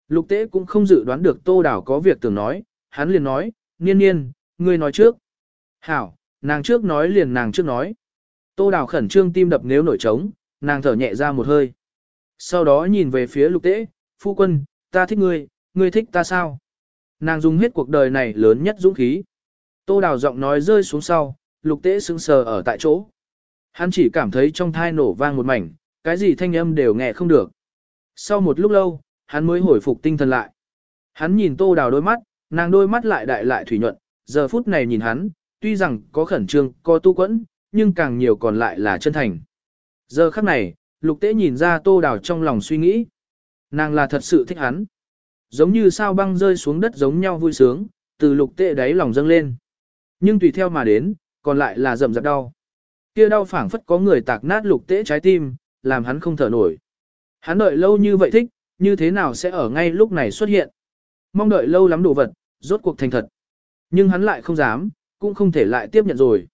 Lục tế cũng không dự đoán được tô đảo có việc tưởng nói, hắn liền nói, niên niên, ngươi nói trước. Hảo, nàng trước nói liền nàng trước nói. Tô đảo khẩn trương tim đập nếu nổi trống, nàng thở nhẹ ra một hơi. Sau đó nhìn về phía lục tế, phu quân, ta thích ngươi, ngươi thích ta sao? Nàng dùng hết cuộc đời này lớn nhất dũng khí. Tô đào giọng nói rơi xuống sau, lục tế sững sờ ở tại chỗ. Hắn chỉ cảm thấy trong thai nổ vang một mảnh, cái gì thanh âm đều nghe không được. Sau một lúc lâu, hắn mới hồi phục tinh thần lại. Hắn nhìn tô đào đôi mắt, nàng đôi mắt lại đại lại thủy nhuận, giờ phút này nhìn hắn, tuy rằng có khẩn trương, có tu quẫn, nhưng càng nhiều còn lại là chân thành. Giờ khắc này, lục tế nhìn ra tô đào trong lòng suy nghĩ. Nàng là thật sự thích hắn. Giống như sao băng rơi xuống đất giống nhau vui sướng, từ lục tệ đáy lòng dâng lên. Nhưng tùy theo mà đến, còn lại là rầm rạp đau. Kia đau phảng phất có người tạc nát lục tế trái tim, làm hắn không thở nổi. Hắn đợi lâu như vậy thích, như thế nào sẽ ở ngay lúc này xuất hiện. Mong đợi lâu lắm đồ vật, rốt cuộc thành thật. Nhưng hắn lại không dám, cũng không thể lại tiếp nhận rồi.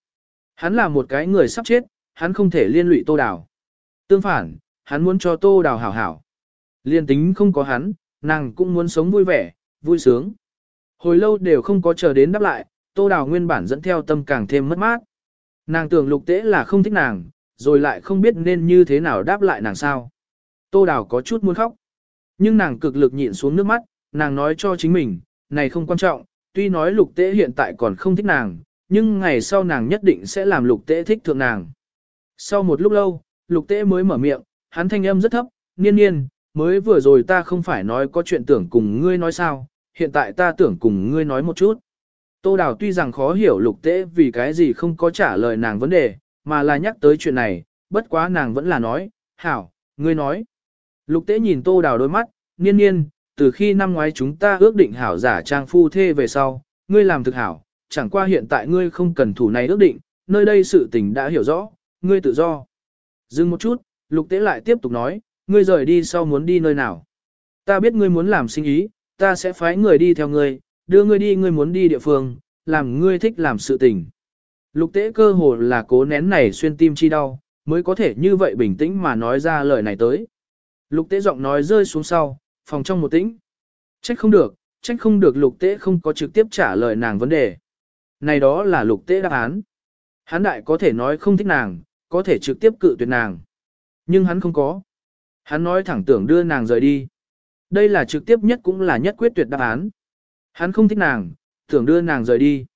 Hắn là một cái người sắp chết, hắn không thể liên lụy tô đào. Tương phản, hắn muốn cho tô đào hảo hảo. Liên tính không có hắn, nàng cũng muốn sống vui vẻ, vui sướng. Hồi lâu đều không có chờ đến đáp lại, tô đào nguyên bản dẫn theo tâm càng thêm mất mát. Nàng tưởng lục tế là không thích nàng, rồi lại không biết nên như thế nào đáp lại nàng sao. Tô đào có chút muốn khóc. Nhưng nàng cực lực nhịn xuống nước mắt, nàng nói cho chính mình, này không quan trọng, tuy nói lục tế hiện tại còn không thích nàng, nhưng ngày sau nàng nhất định sẽ làm lục tế thích thượng nàng. Sau một lúc lâu, lục tế mới mở miệng, hắn thanh âm rất thấp, niên niên, mới vừa rồi ta không phải nói có chuyện tưởng cùng ngươi nói sao, hiện tại ta tưởng cùng ngươi nói một chút. Tô Đào tuy rằng khó hiểu lục tế vì cái gì không có trả lời nàng vấn đề, mà là nhắc tới chuyện này, bất quá nàng vẫn là nói, hảo, ngươi nói. Lục tế nhìn Tô Đào đôi mắt, niên niên, từ khi năm ngoái chúng ta ước định hảo giả trang phu thê về sau, ngươi làm thực hảo, chẳng qua hiện tại ngươi không cần thủ này ước định, nơi đây sự tình đã hiểu rõ, ngươi tự do. Dừng một chút, lục tế lại tiếp tục nói, ngươi rời đi sau muốn đi nơi nào. Ta biết ngươi muốn làm sinh ý, ta sẽ phái người đi theo ngươi, đưa ngươi đi ngươi muốn đi địa phương, làm ngươi thích làm sự tình. Lục tế cơ hồ là cố nén này xuyên tim chi đau, mới có thể như vậy bình tĩnh mà nói ra lời này tới. Lục tế giọng nói rơi xuống sau, phòng trong một tĩnh. Trách không được, trách không được lục tế không có trực tiếp trả lời nàng vấn đề. Này đó là lục tế đáp án. Hắn đại có thể nói không thích nàng, có thể trực tiếp cự tuyệt nàng. Nhưng hắn không có. Hắn nói thẳng tưởng đưa nàng rời đi. Đây là trực tiếp nhất cũng là nhất quyết tuyệt đáp án. Hắn không thích nàng, tưởng đưa nàng rời đi.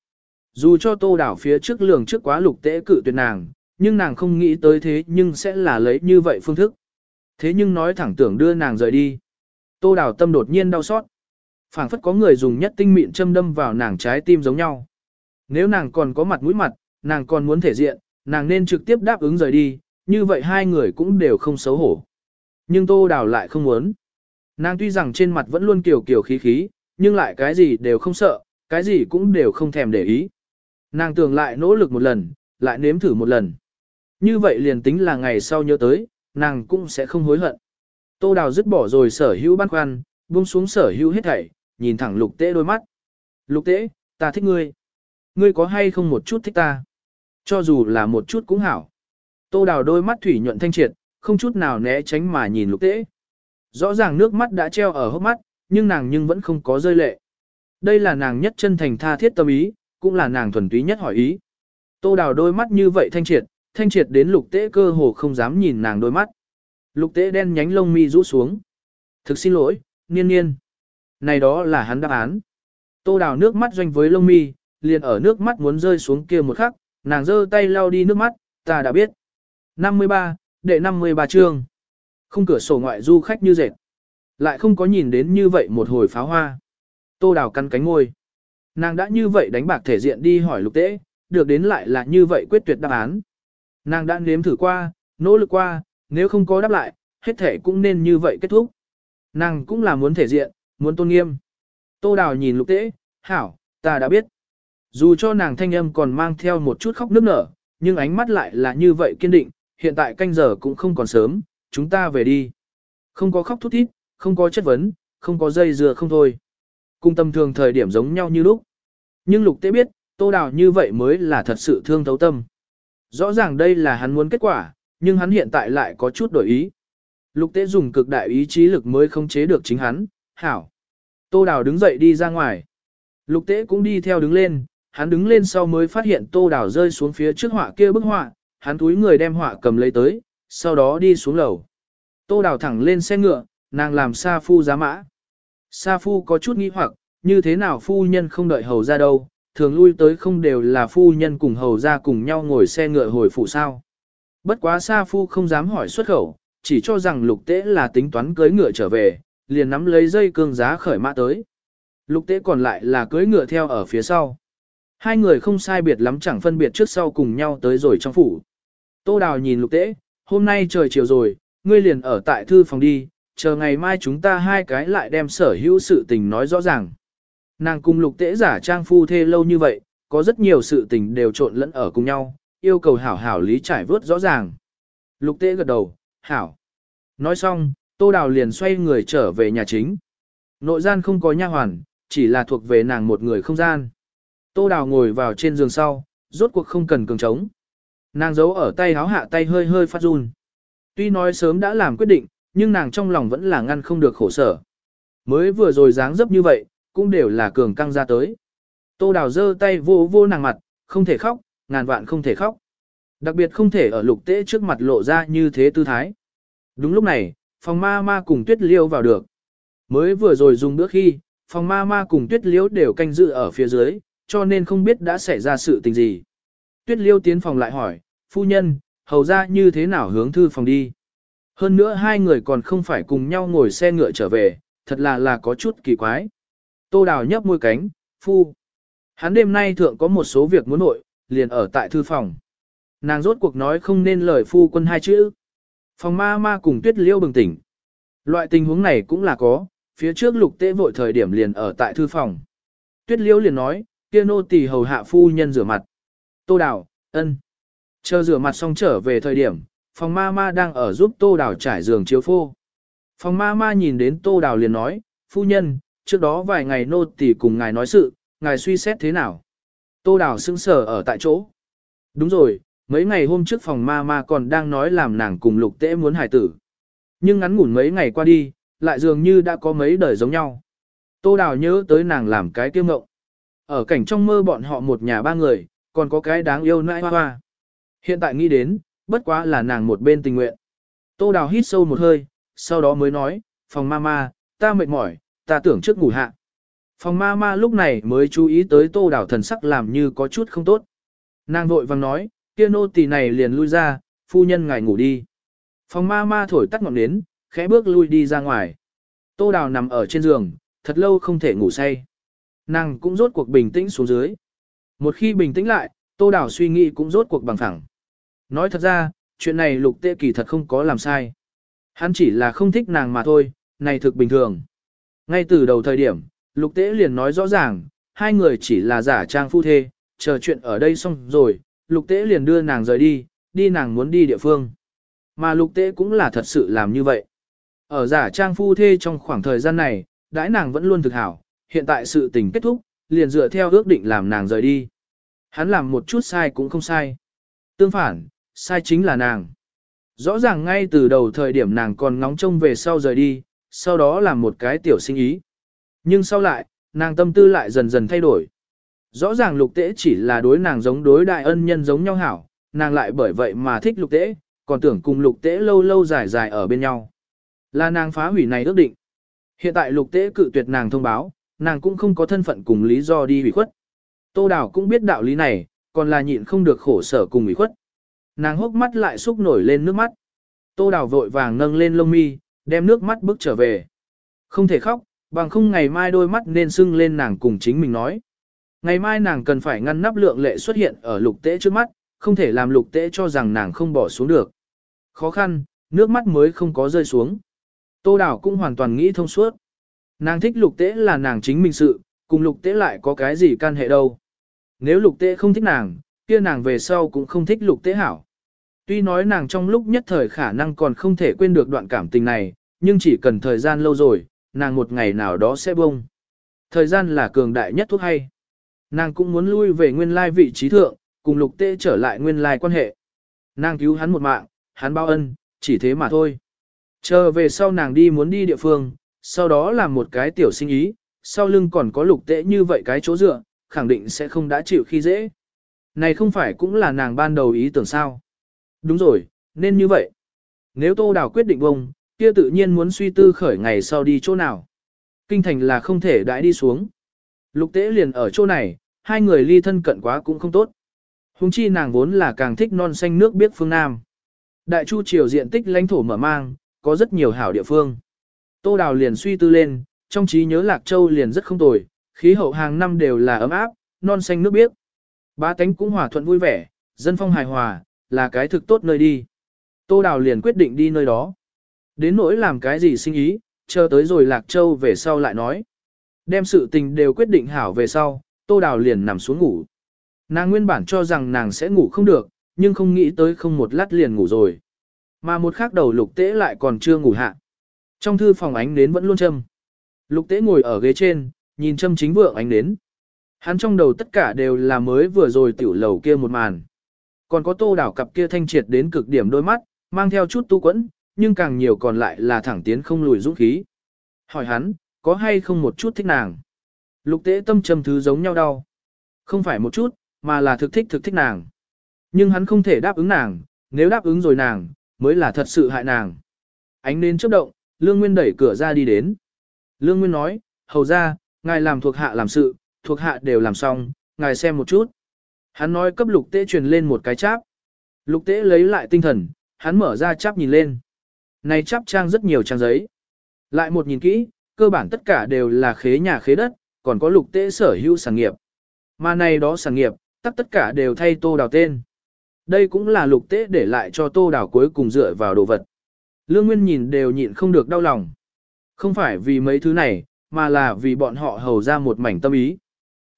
Dù cho tô đảo phía trước lường trước quá lục tế cự tuyệt nàng, nhưng nàng không nghĩ tới thế nhưng sẽ là lấy như vậy phương thức. Thế nhưng nói thẳng tưởng đưa nàng rời đi. Tô đảo tâm đột nhiên đau xót. phảng phất có người dùng nhất tinh mịn châm đâm vào nàng trái tim giống nhau. Nếu nàng còn có mặt mũi mặt, nàng còn muốn thể diện, nàng nên trực tiếp đáp ứng rời đi, như vậy hai người cũng đều không xấu hổ. Nhưng tô đảo lại không muốn. Nàng tuy rằng trên mặt vẫn luôn kiều kiều khí khí, nhưng lại cái gì đều không sợ, cái gì cũng đều không thèm để ý. Nàng tưởng lại nỗ lực một lần, lại nếm thử một lần. Như vậy liền tính là ngày sau nhớ tới, nàng cũng sẽ không hối hận. Tô Đào dứt bỏ rồi sở hữu băn khoăn, buông xuống sở hữu hết thảy, nhìn thẳng lục tế đôi mắt. Lục tế, ta thích ngươi. Ngươi có hay không một chút thích ta? Cho dù là một chút cũng hảo. Tô Đào đôi mắt thủy nhuận thanh triệt, không chút nào né tránh mà nhìn lục tế. Rõ ràng nước mắt đã treo ở hốc mắt, nhưng nàng nhưng vẫn không có rơi lệ. Đây là nàng nhất chân thành tha thiết tâm ý, cũng là nàng thuần túy nhất hỏi ý. Tô đào đôi mắt như vậy thanh triệt, thanh triệt đến lục tế cơ hồ không dám nhìn nàng đôi mắt. Lục tế đen nhánh lông mi rũ xuống. Thực xin lỗi, niên niên. Này đó là hắn đáp án. Tô đào nước mắt doanh với lông mi, liền ở nước mắt muốn rơi xuống kia một khắc, nàng giơ tay lau đi nước mắt, ta đã biết. 53, đệ 53 chương. Không cửa sổ ngoại du khách như dệt. Lại không có nhìn đến như vậy một hồi pháo hoa. Tô đào căn cánh ngôi. Nàng đã như vậy đánh bạc thể diện đi hỏi lục tế, được đến lại là như vậy quyết tuyệt đáp án. Nàng đã nếm thử qua, nỗ lực qua, nếu không có đáp lại, hết thể cũng nên như vậy kết thúc. Nàng cũng là muốn thể diện, muốn tôn nghiêm. Tô đào nhìn lục tế, hảo, ta đã biết. Dù cho nàng thanh âm còn mang theo một chút khóc nức nở, nhưng ánh mắt lại là như vậy kiên định, hiện tại canh giờ cũng không còn sớm, chúng ta về đi. Không có khóc thút thít, không có chất vấn, không có dây dừa không thôi. Cùng tâm thường thời điểm giống nhau như lúc. Nhưng lục tế biết, tô đào như vậy mới là thật sự thương thấu tâm. Rõ ràng đây là hắn muốn kết quả, nhưng hắn hiện tại lại có chút đổi ý. Lục tế dùng cực đại ý chí lực mới không chế được chính hắn, hảo. Tô đào đứng dậy đi ra ngoài. Lục tế cũng đi theo đứng lên, hắn đứng lên sau mới phát hiện tô đào rơi xuống phía trước họa kia bức họa, hắn túi người đem họa cầm lấy tới, sau đó đi xuống lầu. Tô đào thẳng lên xe ngựa, nàng làm Sa Phu giá mã. Sa Phu có chút nghi hoặc, như thế nào phu nhân không đợi hầu ra đâu, thường lui tới không đều là phu nhân cùng hầu ra cùng nhau ngồi xe ngựa hồi phủ sao. Bất quá Sa Phu không dám hỏi xuất khẩu, chỉ cho rằng lục tế là tính toán cưới ngựa trở về, liền nắm lấy dây cương giá khởi mã tới. Lục tế còn lại là cưới ngựa theo ở phía sau. Hai người không sai biệt lắm chẳng phân biệt trước sau cùng nhau tới rồi trong phủ. Tô Đào nhìn lục tế, hôm nay trời chiều rồi, ngươi liền ở tại thư phòng đi, chờ ngày mai chúng ta hai cái lại đem sở hữu sự tình nói rõ ràng. Nàng cùng lục tế giả trang phu thê lâu như vậy, có rất nhiều sự tình đều trộn lẫn ở cùng nhau, yêu cầu hảo hảo lý trải vớt rõ ràng. Lục tế gật đầu, hảo. Nói xong, tô đào liền xoay người trở về nhà chính. Nội gian không có nha hoàn, chỉ là thuộc về nàng một người không gian. Tô đào ngồi vào trên giường sau, rốt cuộc không cần cường trống. Nàng giấu ở tay háo hạ tay hơi hơi phát run. Tuy nói sớm đã làm quyết định, nhưng nàng trong lòng vẫn là ngăn không được khổ sở. Mới vừa rồi dáng dấp như vậy, cũng đều là cường căng ra tới. Tô đào giơ tay vô vô nàng mặt, không thể khóc, ngàn vạn không thể khóc. Đặc biệt không thể ở lục tế trước mặt lộ ra như thế tư thái. Đúng lúc này, phòng ma ma cùng tuyết liêu vào được. Mới vừa rồi dùng bữa khi, phòng ma ma cùng tuyết liêu đều canh dự ở phía dưới, cho nên không biết đã xảy ra sự tình gì. Tuyết liêu tiến phòng lại hỏi, phu nhân, hầu ra như thế nào hướng thư phòng đi. Hơn nữa hai người còn không phải cùng nhau ngồi xe ngựa trở về, thật là là có chút kỳ quái. Tô đào nhấp môi cánh, phu. Hắn đêm nay thượng có một số việc muốn nội, liền ở tại thư phòng. Nàng rốt cuộc nói không nên lời phu quân hai chữ. Phòng ma ma cùng tuyết liêu bừng tỉnh. Loại tình huống này cũng là có, phía trước lục tế vội thời điểm liền ở tại thư phòng. Tuyết liêu liền nói, kia nô tỳ hầu hạ phu nhân rửa mặt. Tô đào, ân. Chờ rửa mặt xong trở về thời điểm, phòng ma ma đang ở giúp tô đào trải giường chiếu phô. Phòng ma ma nhìn đến tô đào liền nói, phu nhân, trước đó vài ngày nô tỳ cùng ngài nói sự, ngài suy xét thế nào. Tô đào sững sờ ở tại chỗ. Đúng rồi, mấy ngày hôm trước phòng ma ma còn đang nói làm nàng cùng lục tễ muốn hài tử. Nhưng ngắn ngủn mấy ngày qua đi, lại dường như đã có mấy đời giống nhau. Tô đào nhớ tới nàng làm cái kiêu ngộng. Ở cảnh trong mơ bọn họ một nhà ba người, còn có cái đáng yêu nãi hoa hoa. Hiện tại nghĩ đến, bất quá là nàng một bên tình nguyện. Tô Đào hít sâu một hơi, sau đó mới nói, phòng ma ma, ta mệt mỏi, ta tưởng trước ngủ hạ. Phòng ma ma lúc này mới chú ý tới Tô Đào thần sắc làm như có chút không tốt. Nàng vội vàng nói, kia nô tỳ này liền lui ra, phu nhân ngài ngủ đi. Phòng ma ma thổi tắt ngọn nến, khẽ bước lui đi ra ngoài. Tô Đào nằm ở trên giường, thật lâu không thể ngủ say. Nàng cũng rốt cuộc bình tĩnh xuống dưới. Một khi bình tĩnh lại, Tô Đào suy nghĩ cũng rốt cuộc bằng phẳng. Nói thật ra, chuyện này lục tệ kỳ thật không có làm sai. Hắn chỉ là không thích nàng mà thôi, này thực bình thường. Ngay từ đầu thời điểm, lục tế liền nói rõ ràng, hai người chỉ là giả trang phu thê, chờ chuyện ở đây xong rồi, lục tế liền đưa nàng rời đi, đi nàng muốn đi địa phương. Mà lục tế cũng là thật sự làm như vậy. Ở giả trang phu thê trong khoảng thời gian này, đãi nàng vẫn luôn thực hảo, hiện tại sự tình kết thúc, liền dựa theo ước định làm nàng rời đi. Hắn làm một chút sai cũng không sai. Tương phản, sai chính là nàng. Rõ ràng ngay từ đầu thời điểm nàng còn ngóng trông về sau rời đi, sau đó làm một cái tiểu sinh ý. Nhưng sau lại, nàng tâm tư lại dần dần thay đổi. Rõ ràng lục tễ chỉ là đối nàng giống đối đại ân nhân giống nhau hảo, nàng lại bởi vậy mà thích lục tễ, còn tưởng cùng lục tễ lâu lâu dài dài ở bên nhau. Là nàng phá hủy này ước định. Hiện tại lục tế cự tuyệt nàng thông báo, nàng cũng không có thân phận cùng lý do đi hủy khuất. Tô Đào cũng biết đạo lý này, còn là nhịn không được khổ sở cùng hủy khuất. Nàng hốc mắt lại xúc nổi lên nước mắt. Tô Đào vội vàng nâng lên lông mi, đem nước mắt bước trở về. Không thể khóc, bằng không ngày mai đôi mắt nên sưng lên nàng cùng chính mình nói. Ngày mai nàng cần phải ngăn nắp lượng lệ xuất hiện ở lục tế trước mắt, không thể làm lục tế cho rằng nàng không bỏ xuống được. Khó khăn, nước mắt mới không có rơi xuống. Tô Đào cũng hoàn toàn nghĩ thông suốt. Nàng thích lục tế là nàng chính mình sự, cùng lục tế lại có cái gì can hệ đâu. Nếu lục tế không thích nàng, kia nàng về sau cũng không thích lục tế hảo. Tuy nói nàng trong lúc nhất thời khả năng còn không thể quên được đoạn cảm tình này, nhưng chỉ cần thời gian lâu rồi, nàng một ngày nào đó sẽ bông. Thời gian là cường đại nhất thuốc hay. Nàng cũng muốn lui về nguyên lai vị trí thượng, cùng lục tế trở lại nguyên lai quan hệ. Nàng cứu hắn một mạng, hắn bao ân, chỉ thế mà thôi. Chờ về sau nàng đi muốn đi địa phương, sau đó làm một cái tiểu sinh ý, sau lưng còn có lục tế như vậy cái chỗ dựa, khẳng định sẽ không đã chịu khi dễ. Này không phải cũng là nàng ban đầu ý tưởng sao. Đúng rồi, nên như vậy. Nếu Tô Đào quyết định bông, kia tự nhiên muốn suy tư khởi ngày sau đi chỗ nào. Kinh thành là không thể đãi đi xuống. Lục tế liền ở chỗ này, hai người ly thân cận quá cũng không tốt. Hùng chi nàng vốn là càng thích non xanh nước biết phương Nam. Đại chu triều diện tích lãnh thổ mở mang, có rất nhiều hảo địa phương. Tô Đào liền suy tư lên, trong trí nhớ Lạc Châu liền rất không tồi, khí hậu hàng năm đều là ấm áp, non xanh nước biếc. Ba tánh cũng hòa thuận vui vẻ, dân phong hài hòa, là cái thực tốt nơi đi. Tô Đào liền quyết định đi nơi đó. Đến nỗi làm cái gì sinh ý, chờ tới rồi Lạc Châu về sau lại nói. Đem sự tình đều quyết định hảo về sau, Tô Đào liền nằm xuống ngủ. Nàng nguyên bản cho rằng nàng sẽ ngủ không được, nhưng không nghĩ tới không một lát liền ngủ rồi. Mà một khắc đầu lục tế lại còn chưa ngủ hạ. Trong thư phòng ánh nến vẫn luôn châm. Lục tế ngồi ở ghế trên, nhìn châm chính vượng ánh nến. Hắn trong đầu tất cả đều là mới vừa rồi tiểu lầu kia một màn. Còn có tô đảo cặp kia thanh triệt đến cực điểm đôi mắt, mang theo chút tu quẫn, nhưng càng nhiều còn lại là thẳng tiến không lùi dũng khí. Hỏi hắn, có hay không một chút thích nàng? Lục tế tâm trầm thứ giống nhau đau. Không phải một chút, mà là thực thích thực thích nàng. Nhưng hắn không thể đáp ứng nàng, nếu đáp ứng rồi nàng, mới là thật sự hại nàng. Ánh nên chớp động, Lương Nguyên đẩy cửa ra đi đến. Lương Nguyên nói, hầu ra, ngài làm thuộc hạ làm sự, thuộc hạ đều làm xong, ngài xem một chút. Hắn nói cấp lục tế truyền lên một cái cháp. Lục tế lấy lại tinh thần, hắn mở ra cháp nhìn lên. Này cháp trang rất nhiều trang giấy. Lại một nhìn kỹ, cơ bản tất cả đều là khế nhà khế đất, còn có lục tế sở hữu sản nghiệp. Mà này đó sản nghiệp, tất tất cả đều thay tô đào tên. Đây cũng là lục tế để lại cho tô đào cuối cùng dựa vào đồ vật. Lương Nguyên nhìn đều nhịn không được đau lòng. Không phải vì mấy thứ này, mà là vì bọn họ hầu ra một mảnh tâm ý.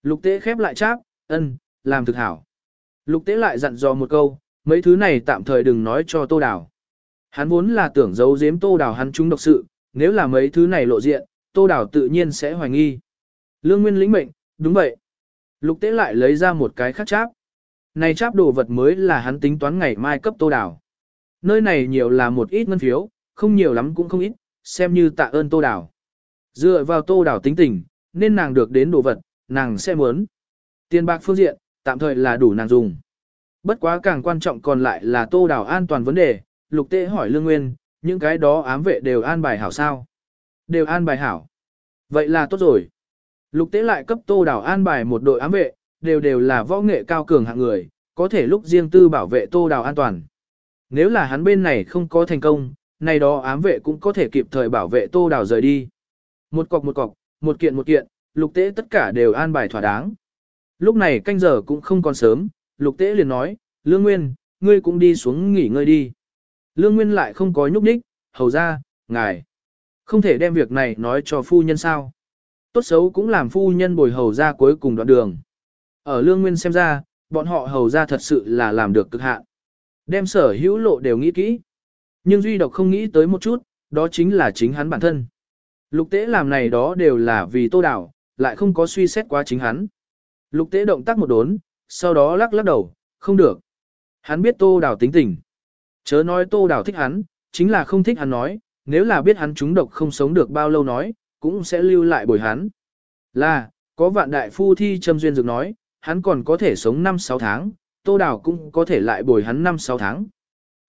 Lục tế khép lại cháp, ân, làm thực hảo. Lục tế lại dặn dò một câu, mấy thứ này tạm thời đừng nói cho tô đào. Hắn vốn là tưởng giấu giếm tô đào hắn chúng độc sự, nếu là mấy thứ này lộ diện, tô đào tự nhiên sẽ hoài nghi. Lương Nguyên lĩnh mệnh, đúng vậy. Lục tế lại lấy ra một cái khác cháp. Này cháp đồ vật mới là hắn tính toán ngày mai cấp tô đào. Nơi này nhiều là một ít ngân phiếu, không nhiều lắm cũng không ít, xem như tạ ơn tô đào. Dựa vào tô đào tính tình, nên nàng được đến đồ vật, nàng sẽ muốn. Tiền bạc phương diện, tạm thời là đủ nàng dùng. Bất quá càng quan trọng còn lại là tô đảo an toàn vấn đề, lục tế hỏi lương nguyên, những cái đó ám vệ đều an bài hảo sao? Đều an bài hảo. Vậy là tốt rồi. Lục tế lại cấp tô đảo an bài một đội ám vệ, đều đều là võ nghệ cao cường hạng người, có thể lúc riêng tư bảo vệ tô đảo an toàn. Nếu là hắn bên này không có thành công, này đó ám vệ cũng có thể kịp thời bảo vệ tô đảo rời đi. Một cọc một cọc, một kiện một kiện, lục tế tất cả đều an bài thỏa đáng. Lúc này canh giờ cũng không còn sớm, lục tế liền nói, Lương Nguyên, ngươi cũng đi xuống nghỉ ngơi đi. Lương Nguyên lại không có nhúc nhích, hầu ra, ngài. Không thể đem việc này nói cho phu nhân sao. Tốt xấu cũng làm phu nhân bồi hầu ra cuối cùng đoạn đường. Ở Lương Nguyên xem ra, bọn họ hầu ra thật sự là làm được cực hạn. Đem sở hữu lộ đều nghĩ kỹ. Nhưng duy độc không nghĩ tới một chút, đó chính là chính hắn bản thân. Lục tế làm này đó đều là vì tô đảo, lại không có suy xét quá chính hắn. Lục tế động tác một đốn, sau đó lắc lắc đầu, không được. Hắn biết tô đào tính tình. Chớ nói tô đào thích hắn, chính là không thích hắn nói, nếu là biết hắn trúng độc không sống được bao lâu nói, cũng sẽ lưu lại bồi hắn. Là, có vạn đại phu thi châm duyên dược nói, hắn còn có thể sống 5-6 tháng, tô đào cũng có thể lại bồi hắn 5-6 tháng.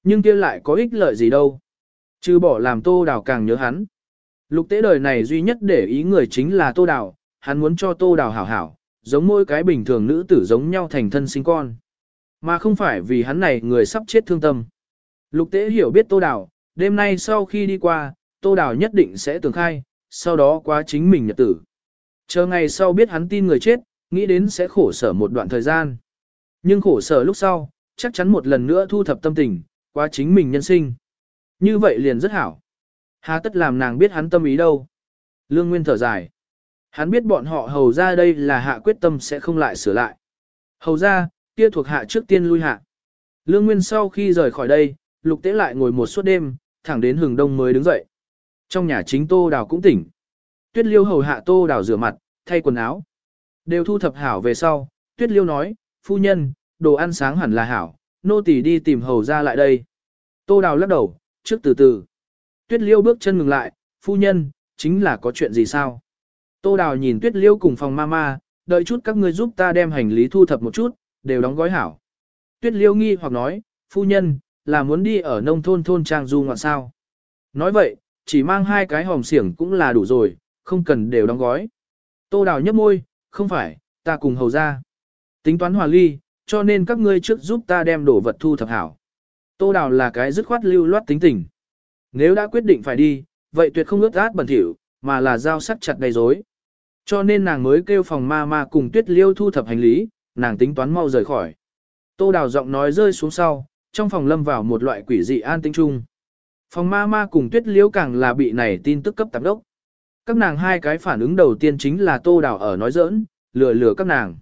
Nhưng kia lại có ích lợi gì đâu. Chứ bỏ làm tô đào càng nhớ hắn. Lục tế đời này duy nhất để ý người chính là Tô Đào, hắn muốn cho Tô Đào hảo hảo, giống mỗi cái bình thường nữ tử giống nhau thành thân sinh con. Mà không phải vì hắn này người sắp chết thương tâm. Lục tế hiểu biết Tô Đào, đêm nay sau khi đi qua, Tô Đào nhất định sẽ tường khai, sau đó quá chính mình nhật tử. Chờ ngày sau biết hắn tin người chết, nghĩ đến sẽ khổ sở một đoạn thời gian. Nhưng khổ sở lúc sau, chắc chắn một lần nữa thu thập tâm tình, qua chính mình nhân sinh. Như vậy liền rất hảo. Hà tất làm nàng biết hắn tâm ý đâu. Lương Nguyên thở dài. Hắn biết bọn họ hầu ra đây là hạ quyết tâm sẽ không lại sửa lại. Hầu ra, kia thuộc hạ trước tiên lui hạ. Lương Nguyên sau khi rời khỏi đây, lục tế lại ngồi một suốt đêm, thẳng đến hừng đông mới đứng dậy. Trong nhà chính tô đào cũng tỉnh. Tuyết liêu hầu hạ tô đào rửa mặt, thay quần áo. Đều thu thập hảo về sau, tuyết liêu nói, phu nhân, đồ ăn sáng hẳn là hảo, nô tỳ đi tìm hầu ra lại đây. Tô đào lắc đầu, trước từ từ. Tuyết liêu bước chân ngừng lại, phu nhân, chính là có chuyện gì sao? Tô đào nhìn tuyết liêu cùng phòng mama, đợi chút các ngươi giúp ta đem hành lý thu thập một chút, đều đóng gói hảo. Tuyết liêu nghi hoặc nói, phu nhân, là muốn đi ở nông thôn thôn trang du ngoạn sao. Nói vậy, chỉ mang hai cái hòm xiển cũng là đủ rồi, không cần đều đóng gói. Tô đào nhấp môi, không phải, ta cùng hầu ra. Tính toán hòa ly, cho nên các ngươi trước giúp ta đem đồ vật thu thập hảo. Tô đào là cái dứt khoát lưu loát tính tình. Nếu đã quyết định phải đi, vậy tuyệt không ướt át bẩn thỉu, mà là giao sắc chặt đầy rối. Cho nên nàng mới kêu phòng ma ma cùng tuyết liêu thu thập hành lý, nàng tính toán mau rời khỏi. Tô đào giọng nói rơi xuống sau, trong phòng lâm vào một loại quỷ dị an tinh trung. Phòng ma ma cùng tuyết liêu càng là bị này tin tức cấp tạp đốc. Các nàng hai cái phản ứng đầu tiên chính là tô đào ở nói giỡn, lừa lừa các nàng.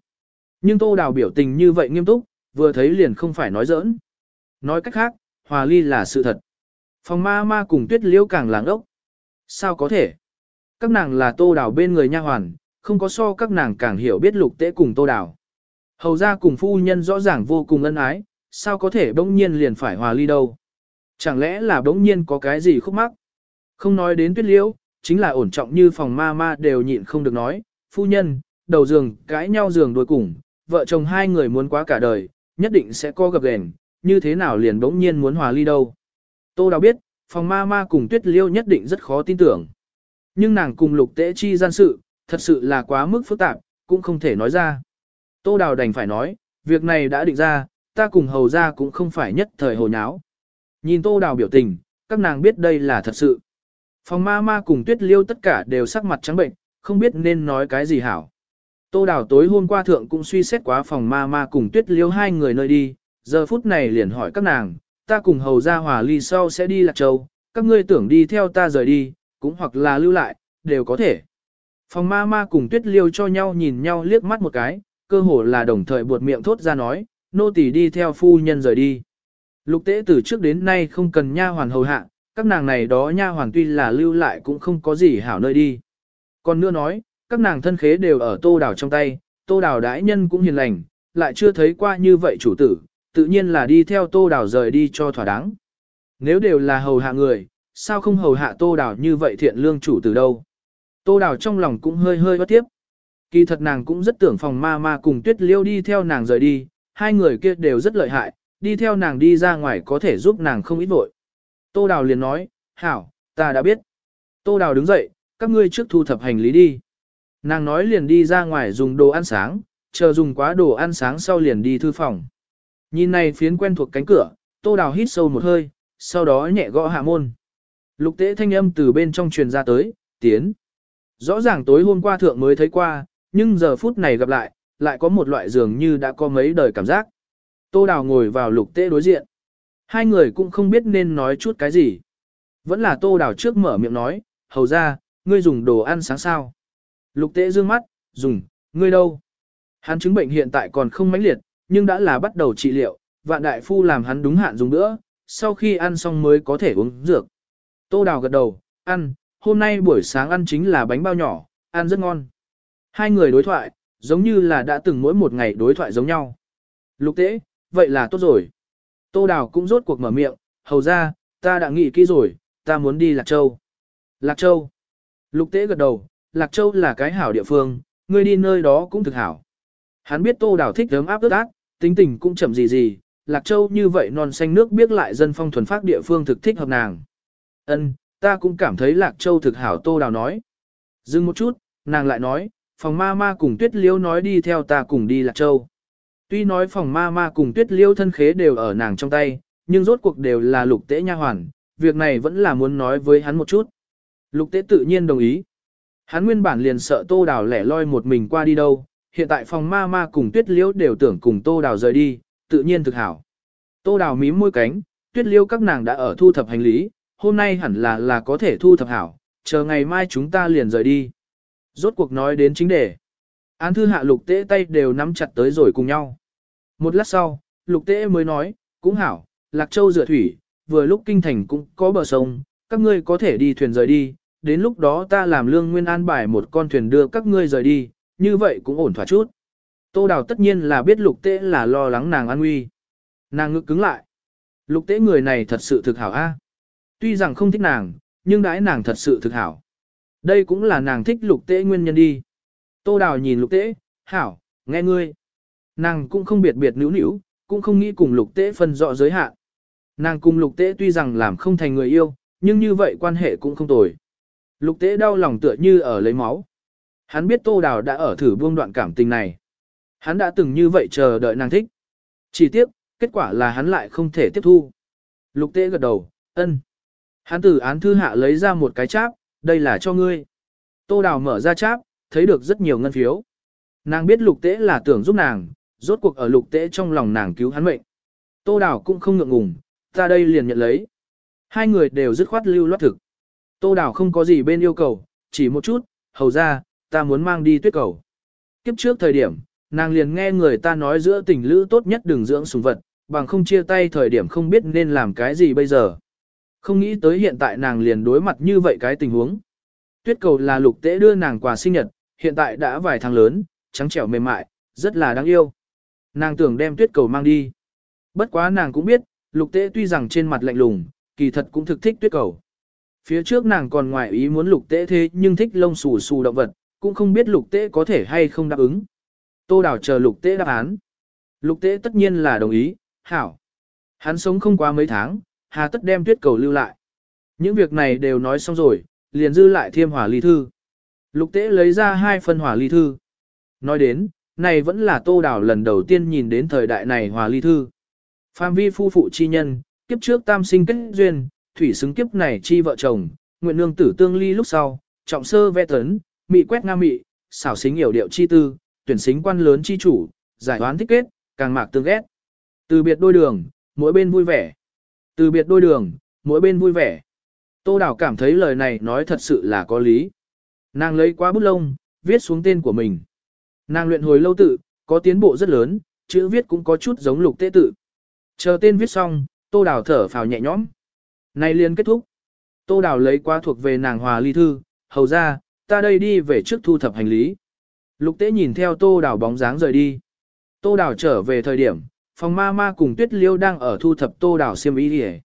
Nhưng tô đào biểu tình như vậy nghiêm túc, vừa thấy liền không phải nói giỡn. Nói cách khác, hòa ly là sự thật. Phòng ma ma cùng tuyết liêu càng làng ốc. Sao có thể? Các nàng là tô đào bên người nha hoàn, không có so các nàng càng hiểu biết lục tế cùng tô đào. Hầu ra cùng phu nhân rõ ràng vô cùng ân ái, sao có thể bỗng nhiên liền phải hòa ly đâu. Chẳng lẽ là bỗng nhiên có cái gì khúc mắc? Không nói đến tuyết liễu, chính là ổn trọng như phòng ma ma đều nhịn không được nói, phu nhân, đầu giường, cãi nhau giường đôi cùng, vợ chồng hai người muốn quá cả đời, nhất định sẽ có gặp gền, như thế nào liền bỗng nhiên muốn hòa ly đâu. Tô Đào biết, phòng ma ma cùng tuyết liêu nhất định rất khó tin tưởng. Nhưng nàng cùng lục tế chi gian sự, thật sự là quá mức phức tạp, cũng không thể nói ra. Tô Đào đành phải nói, việc này đã định ra, ta cùng hầu ra cũng không phải nhất thời hồ nháo. Nhìn Tô Đào biểu tình, các nàng biết đây là thật sự. Phòng ma ma cùng tuyết liêu tất cả đều sắc mặt trắng bệnh, không biết nên nói cái gì hảo. Tô Đào tối hôm qua thượng cũng suy xét quá phòng ma ma cùng tuyết liêu hai người nơi đi, giờ phút này liền hỏi các nàng, ta cùng hầu ra hòa ly sau sẽ đi Lạc Châu, các ngươi tưởng đi theo ta rời đi, cũng hoặc là lưu lại, đều có thể. Phòng ma ma cùng tuyết liêu cho nhau nhìn nhau liếc mắt một cái, cơ hồ là đồng thời buột miệng thốt ra nói, nô tỳ đi theo phu nhân rời đi. Lục tế từ trước đến nay không cần nha hoàn hầu hạ, các nàng này đó nha hoàn tuy là lưu lại cũng không có gì hảo nơi đi. Còn nữa nói, các nàng thân khế đều ở tô đào trong tay, tô đào đãi nhân cũng hiền lành, lại chưa thấy qua như vậy chủ tử, tự nhiên là đi theo tô đào rời đi cho thỏa đáng. Nếu đều là hầu hạ người, sao không hầu hạ tô đào như vậy thiện lương chủ từ đâu. Tô đào trong lòng cũng hơi hơi bất tiếp. Kỳ thật nàng cũng rất tưởng phòng ma ma cùng tuyết liêu đi theo nàng rời đi, hai người kia đều rất lợi hại, đi theo nàng đi ra ngoài có thể giúp nàng không ít vội. Tô Đào liền nói, hảo, ta đã biết. Tô Đào đứng dậy, các ngươi trước thu thập hành lý đi. Nàng nói liền đi ra ngoài dùng đồ ăn sáng, chờ dùng quá đồ ăn sáng sau liền đi thư phòng. Nhìn này phiến quen thuộc cánh cửa, Tô Đào hít sâu một hơi, sau đó nhẹ gõ hạ môn. Lục tế thanh âm từ bên trong truyền ra tới, tiến. Rõ ràng tối hôm qua thượng mới thấy qua, nhưng giờ phút này gặp lại, lại có một loại dường như đã có mấy đời cảm giác. Tô Đào ngồi vào lục tế đối diện. Hai người cũng không biết nên nói chút cái gì. Vẫn là Tô Đào trước mở miệng nói, hầu ra, ngươi dùng đồ ăn sáng sao. Lục tế dương mắt, dùng, ngươi đâu? Hắn chứng bệnh hiện tại còn không mãnh liệt, nhưng đã là bắt đầu trị liệu, vạn đại phu làm hắn đúng hạn dùng nữa, sau khi ăn xong mới có thể uống dược. Tô Đào gật đầu, ăn, hôm nay buổi sáng ăn chính là bánh bao nhỏ, ăn rất ngon. Hai người đối thoại, giống như là đã từng mỗi một ngày đối thoại giống nhau. Lục tế, vậy là tốt rồi. Tô Đào cũng rốt cuộc mở miệng, hầu ra, ta đã nghĩ kỹ rồi, ta muốn đi Lạc Châu. Lạc Châu. Lục tế gật đầu, Lạc Châu là cái hảo địa phương, ngươi đi nơi đó cũng thực hảo. Hắn biết Tô Đào thích ấm áp ướt ác, tính tình cũng chậm gì gì, Lạc Châu như vậy non xanh nước biết lại dân phong thuần phát địa phương thực thích hợp nàng. Ân, ta cũng cảm thấy Lạc Châu thực hảo Tô Đào nói. Dừng một chút, nàng lại nói, phòng ma ma cùng tuyết liêu nói đi theo ta cùng đi Lạc Châu. Tuy nói phòng ma ma cùng tuyết liêu thân khế đều ở nàng trong tay, nhưng rốt cuộc đều là lục tế nha hoàn, việc này vẫn là muốn nói với hắn một chút. Lục tế tự nhiên đồng ý. Hắn nguyên bản liền sợ tô đào lẻ loi một mình qua đi đâu, hiện tại phòng ma ma cùng tuyết liễu đều tưởng cùng tô đào rời đi, tự nhiên thực hảo. Tô đào mím môi cánh, tuyết liêu các nàng đã ở thu thập hành lý, hôm nay hẳn là là có thể thu thập hảo, chờ ngày mai chúng ta liền rời đi. Rốt cuộc nói đến chính đề. Án thư hạ lục tế tay đều nắm chặt tới rồi cùng nhau. Một lát sau, lục tế mới nói, cũng hảo, Lạc Châu rửa thủy, vừa lúc kinh thành cũng có bờ sông, các ngươi có thể đi thuyền rời đi, đến lúc đó ta làm lương nguyên an bài một con thuyền đưa các ngươi rời đi, như vậy cũng ổn thỏa chút. Tô Đào tất nhiên là biết lục tế là lo lắng nàng an nguy. Nàng ngực cứng lại. Lục tế người này thật sự thực hảo a. Tuy rằng không thích nàng, nhưng đãi nàng thật sự thực hảo. Đây cũng là nàng thích lục tế nguyên nhân đi. Tô Đào nhìn lục tế, hảo, nghe ngươi. Nàng cũng không biệt biệt nữu nữu, cũng không nghĩ cùng lục tế phân rõ giới hạn. Nàng cùng lục tế tuy rằng làm không thành người yêu, nhưng như vậy quan hệ cũng không tồi. Lục tế đau lòng tựa như ở lấy máu. Hắn biết tô đào đã ở thử buông đoạn cảm tình này. Hắn đã từng như vậy chờ đợi nàng thích. Chỉ tiếc, kết quả là hắn lại không thể tiếp thu. Lục tế gật đầu, ân. Hắn từ án thư hạ lấy ra một cái cháp, đây là cho ngươi. Tô đào mở ra cháp, thấy được rất nhiều ngân phiếu. Nàng biết lục tế là tưởng giúp nàng, rốt cuộc ở lục tế trong lòng nàng cứu hắn mệnh. Tô đào cũng không ngượng ngùng, ta đây liền nhận lấy. Hai người đều dứt khoát lưu loát thực. Tô đào không có gì bên yêu cầu, chỉ một chút, hầu ra, ta muốn mang đi tuyết cầu. Kiếp trước thời điểm, nàng liền nghe người ta nói giữa tình lữ tốt nhất đừng dưỡng sùng vật, bằng không chia tay thời điểm không biết nên làm cái gì bây giờ. Không nghĩ tới hiện tại nàng liền đối mặt như vậy cái tình huống. Tuyết cầu là lục tế đưa nàng quà sinh nhật, hiện tại đã vài tháng lớn, trắng trẻo mềm mại, rất là đáng yêu. Nàng tưởng đem tuyết cầu mang đi. Bất quá nàng cũng biết, lục tế tuy rằng trên mặt lạnh lùng, kỳ thật cũng thực thích tuyết cầu. Phía trước nàng còn ngoại ý muốn lục tế thế nhưng thích lông xù xù động vật, cũng không biết lục tế có thể hay không đáp ứng. Tô đảo chờ lục tế đáp án. Lục tế tất nhiên là đồng ý, hảo. Hắn sống không quá mấy tháng, hà tất đem tuyết cầu lưu lại. Những việc này đều nói xong rồi, liền dư lại thiêm hỏa ly thư. Lục tế lấy ra hai phần hỏa ly thư. Nói đến, này vẫn là tô đảo lần đầu tiên nhìn đến thời đại này hỏa ly thư. Phạm vi phu phụ chi nhân, kiếp trước tam sinh kết duyên, thủy xứng kiếp này chi vợ chồng, nguyện nương tử tương ly lúc sau, trọng sơ vẽ tấn, mị quét nga mị, xảo xính hiểu điệu chi tư, tuyển xính quan lớn chi chủ, giải đoán thích kết, càng mạc tương ghét. Từ biệt đôi đường, mỗi bên vui vẻ. Từ biệt đôi đường, mỗi bên vui vẻ. Tô Đào cảm thấy lời này nói thật sự là có lý. Nàng lấy quá bút lông, viết xuống tên của mình. Nàng luyện hồi lâu tự, có tiến bộ rất lớn, chữ viết cũng có chút giống lục tế tự. Chờ tên viết xong, Tô Đào thở phào nhẹ nhõm. Nay liền kết thúc. Tô Đào lấy qua thuộc về nàng hòa ly thư, hầu ra, ta đây đi về trước thu thập hành lý. Lục tế nhìn theo Tô Đào bóng dáng rời đi. Tô Đào trở về thời điểm, phòng ma ma cùng Tuyết Liêu đang ở thu thập Tô Đảo xiêm y đi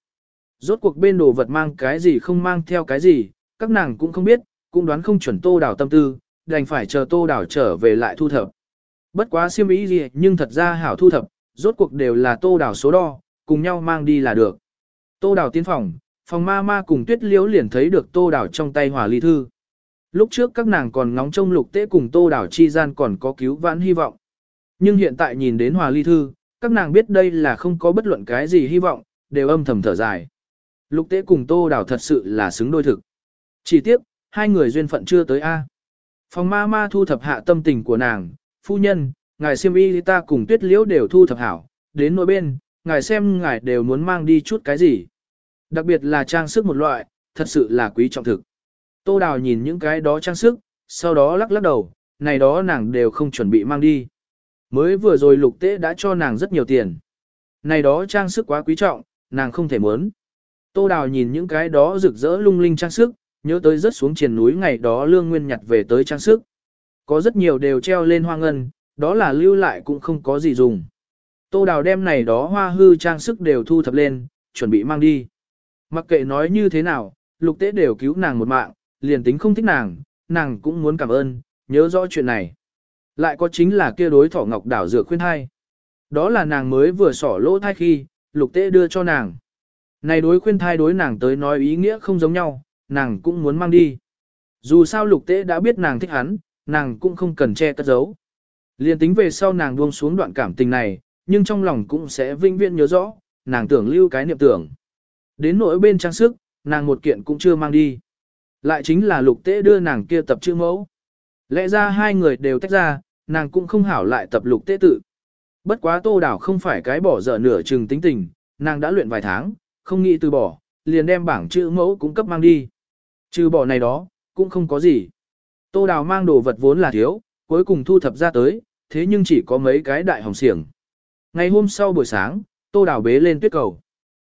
Rốt cuộc bên đồ vật mang cái gì không mang theo cái gì, các nàng cũng không biết, cũng đoán không chuẩn Tô Đảo tâm tư, đành phải chờ Tô Đảo trở về lại thu thập. Bất quá xiêm y gì nhưng thật ra hảo thu thập, rốt cuộc đều là Tô Đảo số đo, cùng nhau mang đi là được. Tô Đảo tiến phòng, phòng ma ma cùng Tuyết Liêu liền thấy được Tô Đảo trong tay hỏa ly thư. Lúc trước các nàng còn ngóng trông lục tế cùng Tô Đảo chi gian còn có cứu vãn hy vọng. Nhưng hiện tại nhìn đến hòa ly thư, các nàng biết đây là không có bất luận cái gì hy vọng, đều âm thầm thở dài. Lục tế cùng Tô Đào thật sự là xứng đôi thực. Chỉ tiếc, hai người duyên phận chưa tới A. Phòng ma ma thu thập hạ tâm tình của nàng, phu nhân, ngài xem y ta cùng tuyết liễu đều thu thập hảo, đến nỗi bên, ngài xem ngài đều muốn mang đi chút cái gì. Đặc biệt là trang sức một loại, thật sự là quý trọng thực. Tô Đào nhìn những cái đó trang sức, sau đó lắc lắc đầu, này đó nàng đều không chuẩn bị mang đi. Mới vừa rồi lục tế đã cho nàng rất nhiều tiền. Này đó trang sức quá quý trọng, nàng không thể muốn. Tô Đào nhìn những cái đó rực rỡ lung linh trang sức, nhớ tới rớt xuống triền núi ngày đó lương nguyên nhặt về tới trang sức. Có rất nhiều đều treo lên hoa ngân, đó là lưu lại cũng không có gì dùng. Tô Đào đem này đó hoa hư trang sức đều thu thập lên, chuẩn bị mang đi. Mặc kệ nói như thế nào, lục tế đều cứu nàng một mạng, liền tính không thích nàng, nàng cũng muốn cảm ơn, nhớ rõ chuyện này. Lại có chính là kia đối thỏ ngọc đảo dược khuyên thai. Đó là nàng mới vừa sỏ lỗ thai khi, lục tế đưa cho nàng. Này đối khuyên thai đối nàng tới nói ý nghĩa không giống nhau, nàng cũng muốn mang đi. Dù sao lục tế đã biết nàng thích hắn, nàng cũng không cần che cất giấu. Liên tính về sau nàng buông xuống đoạn cảm tình này, nhưng trong lòng cũng sẽ vinh viễn nhớ rõ, nàng tưởng lưu cái niệm tưởng. Đến nỗi bên trang sức, nàng một kiện cũng chưa mang đi. Lại chính là lục tế đưa nàng kia tập chữ mẫu. Lẽ ra hai người đều tách ra, nàng cũng không hảo lại tập lục tế tự. Bất quá tô đảo không phải cái bỏ dở nửa chừng tính tình, nàng đã luyện vài tháng, không nghĩ từ bỏ, liền đem bảng chữ mẫu cũng cấp mang đi. Trừ bỏ này đó, cũng không có gì. Tô đào mang đồ vật vốn là thiếu, cuối cùng thu thập ra tới, thế nhưng chỉ có mấy cái đại hồng xiềng. Ngày hôm sau buổi sáng, tô đào bế lên tuyết cầu.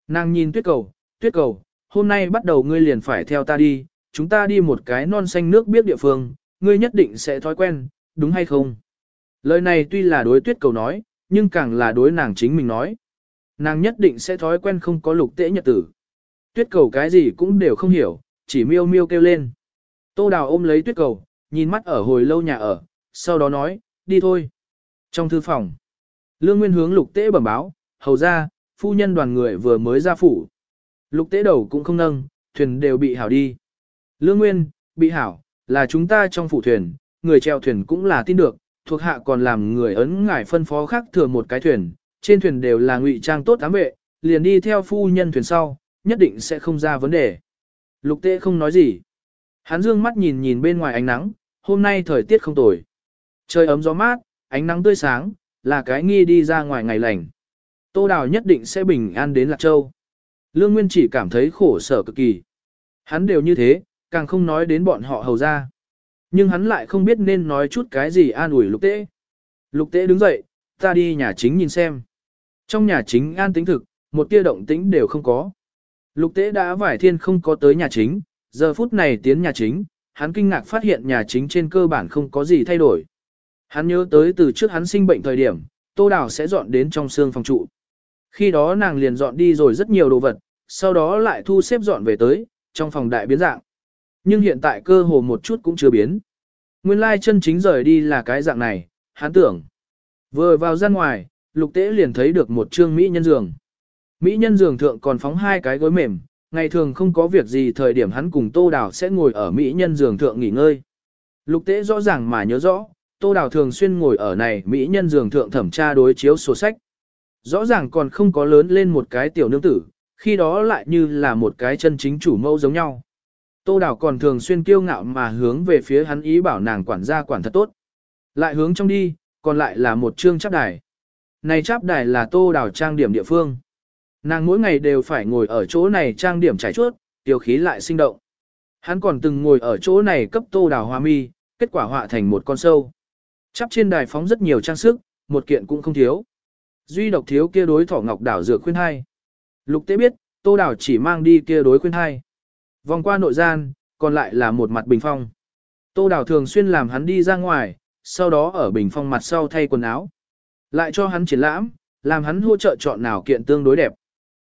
Nàng nhìn tuyết cầu, tuyết cầu, hôm nay bắt đầu ngươi liền phải theo ta đi, chúng ta đi một cái non xanh nước biết địa phương, ngươi nhất định sẽ thói quen, đúng hay không? Lời này tuy là đối tuyết cầu nói, nhưng càng là đối nàng chính mình nói. Nàng nhất định sẽ thói quen không có lục tễ nhật tử. Tuyết cầu cái gì cũng đều không hiểu, chỉ miêu miêu kêu lên. Tô đào ôm lấy tuyết cầu, nhìn mắt ở hồi lâu nhà ở, sau đó nói, đi thôi. Trong thư phòng, Lương Nguyên hướng lục tễ bẩm báo, hầu ra, phu nhân đoàn người vừa mới ra phủ. Lục tễ đầu cũng không nâng, thuyền đều bị hảo đi. Lương Nguyên, bị hảo, là chúng ta trong phủ thuyền, người treo thuyền cũng là tin được, thuộc hạ còn làm người ấn ngải phân phó khác thừa một cái thuyền, trên thuyền đều là ngụy trang tốt ám vệ, liền đi theo phu nhân thuyền sau, nhất định sẽ không ra vấn đề. Lục Tế không nói gì. Hắn dương mắt nhìn nhìn bên ngoài ánh nắng, hôm nay thời tiết không tồi. Trời ấm gió mát, ánh nắng tươi sáng, là cái nghi đi ra ngoài ngày lành. Tô Đào nhất định sẽ bình an đến Lạc Châu. Lương Nguyên chỉ cảm thấy khổ sở cực kỳ. Hắn đều như thế, càng không nói đến bọn họ hầu ra. Nhưng hắn lại không biết nên nói chút cái gì an ủi lục tế. Lục tế đứng dậy, ta đi nhà chính nhìn xem. Trong nhà chính an tính thực, một tia động tĩnh đều không có. Lục tế đã vải thiên không có tới nhà chính, giờ phút này tiến nhà chính, hắn kinh ngạc phát hiện nhà chính trên cơ bản không có gì thay đổi. Hắn nhớ tới từ trước hắn sinh bệnh thời điểm, Tô Đào sẽ dọn đến trong xương phòng trụ. Khi đó nàng liền dọn đi rồi rất nhiều đồ vật, sau đó lại thu xếp dọn về tới, trong phòng đại biến dạng. Nhưng hiện tại cơ hồ một chút cũng chưa biến. Nguyên lai chân chính rời đi là cái dạng này, hắn tưởng. Vừa vào ra ngoài, lục tế liền thấy được một trương Mỹ nhân giường. Mỹ nhân giường thượng còn phóng hai cái gối mềm, ngày thường không có việc gì thời điểm hắn cùng Tô Đào sẽ ngồi ở Mỹ nhân giường thượng nghỉ ngơi. Lục tế rõ ràng mà nhớ rõ, Tô Đào thường xuyên ngồi ở này Mỹ nhân giường thượng thẩm tra đối chiếu sổ sách. Rõ ràng còn không có lớn lên một cái tiểu nương tử, khi đó lại như là một cái chân chính chủ mẫu giống nhau. Tô Đào còn thường xuyên kiêu ngạo mà hướng về phía hắn ý bảo nàng quản gia quản thật tốt. Lại hướng trong đi, còn lại là một chương chắp đài. Này chắp đài là Tô Đào trang điểm địa phương. Nàng mỗi ngày đều phải ngồi ở chỗ này trang điểm trải chuốt, tiêu khí lại sinh động. Hắn còn từng ngồi ở chỗ này cấp Tô Đào hoa mi, kết quả họa thành một con sâu. Chắp trên đài phóng rất nhiều trang sức, một kiện cũng không thiếu. Duy độc thiếu kia đối thỏ ngọc đảo dược khuyên hai. Lục tế biết, Tô Đào chỉ mang đi kia đối khuyên hai. Vòng qua nội gian, còn lại là một mặt bình phong. Tô Đào thường xuyên làm hắn đi ra ngoài, sau đó ở bình phong mặt sau thay quần áo. Lại cho hắn triển lãm, làm hắn hỗ trợ chọn nào kiện tương đối đẹp.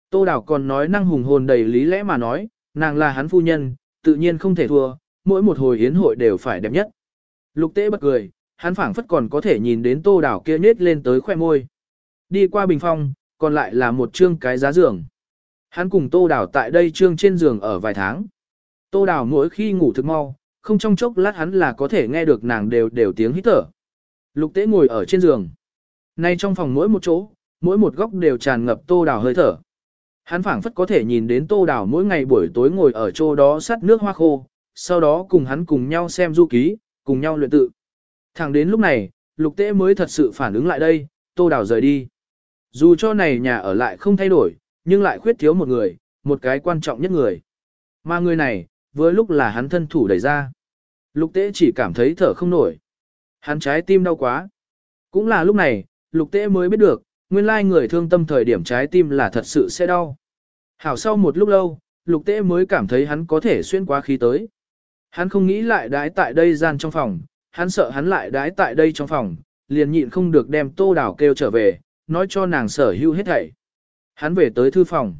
Tô Đào còn nói năng hùng hồn đầy lý lẽ mà nói, nàng là hắn phu nhân, tự nhiên không thể thua, mỗi một hồi hiến hội đều phải đẹp nhất. Lục tế bật cười, hắn phảng phất còn có thể nhìn đến Tô Đào kia nết lên tới khoe môi. Đi qua bình phong, còn lại là một chương cái giá giường. Hắn cùng Tô Đào tại đây trương trên giường ở vài tháng. Tô Đào mỗi khi ngủ thức mau, không trong chốc lát hắn là có thể nghe được nàng đều đều tiếng hít thở. Lục tế ngồi ở trên giường. Nay trong phòng mỗi một chỗ, mỗi một góc đều tràn ngập Tô Đào hơi thở. Hắn phảng phất có thể nhìn đến Tô Đào mỗi ngày buổi tối ngồi ở chỗ đó sắt nước hoa khô, sau đó cùng hắn cùng nhau xem du ký, cùng nhau luyện tự. Thẳng đến lúc này, lục tế mới thật sự phản ứng lại đây, Tô Đào rời đi. Dù cho này nhà ở lại không thay đổi, nhưng lại khuyết thiếu một người, một cái quan trọng nhất người. Mà người này, vừa lúc là hắn thân thủ đẩy ra. Lục tế chỉ cảm thấy thở không nổi. Hắn trái tim đau quá. Cũng là lúc này, lục tế mới biết được, nguyên lai người thương tâm thời điểm trái tim là thật sự sẽ đau. Hảo sau một lúc lâu, lục tế mới cảm thấy hắn có thể xuyên qua khí tới. Hắn không nghĩ lại đái tại đây gian trong phòng, hắn sợ hắn lại đái tại đây trong phòng, liền nhịn không được đem tô đảo kêu trở về, nói cho nàng sở hữu hết thảy. Hắn về tới thư phòng.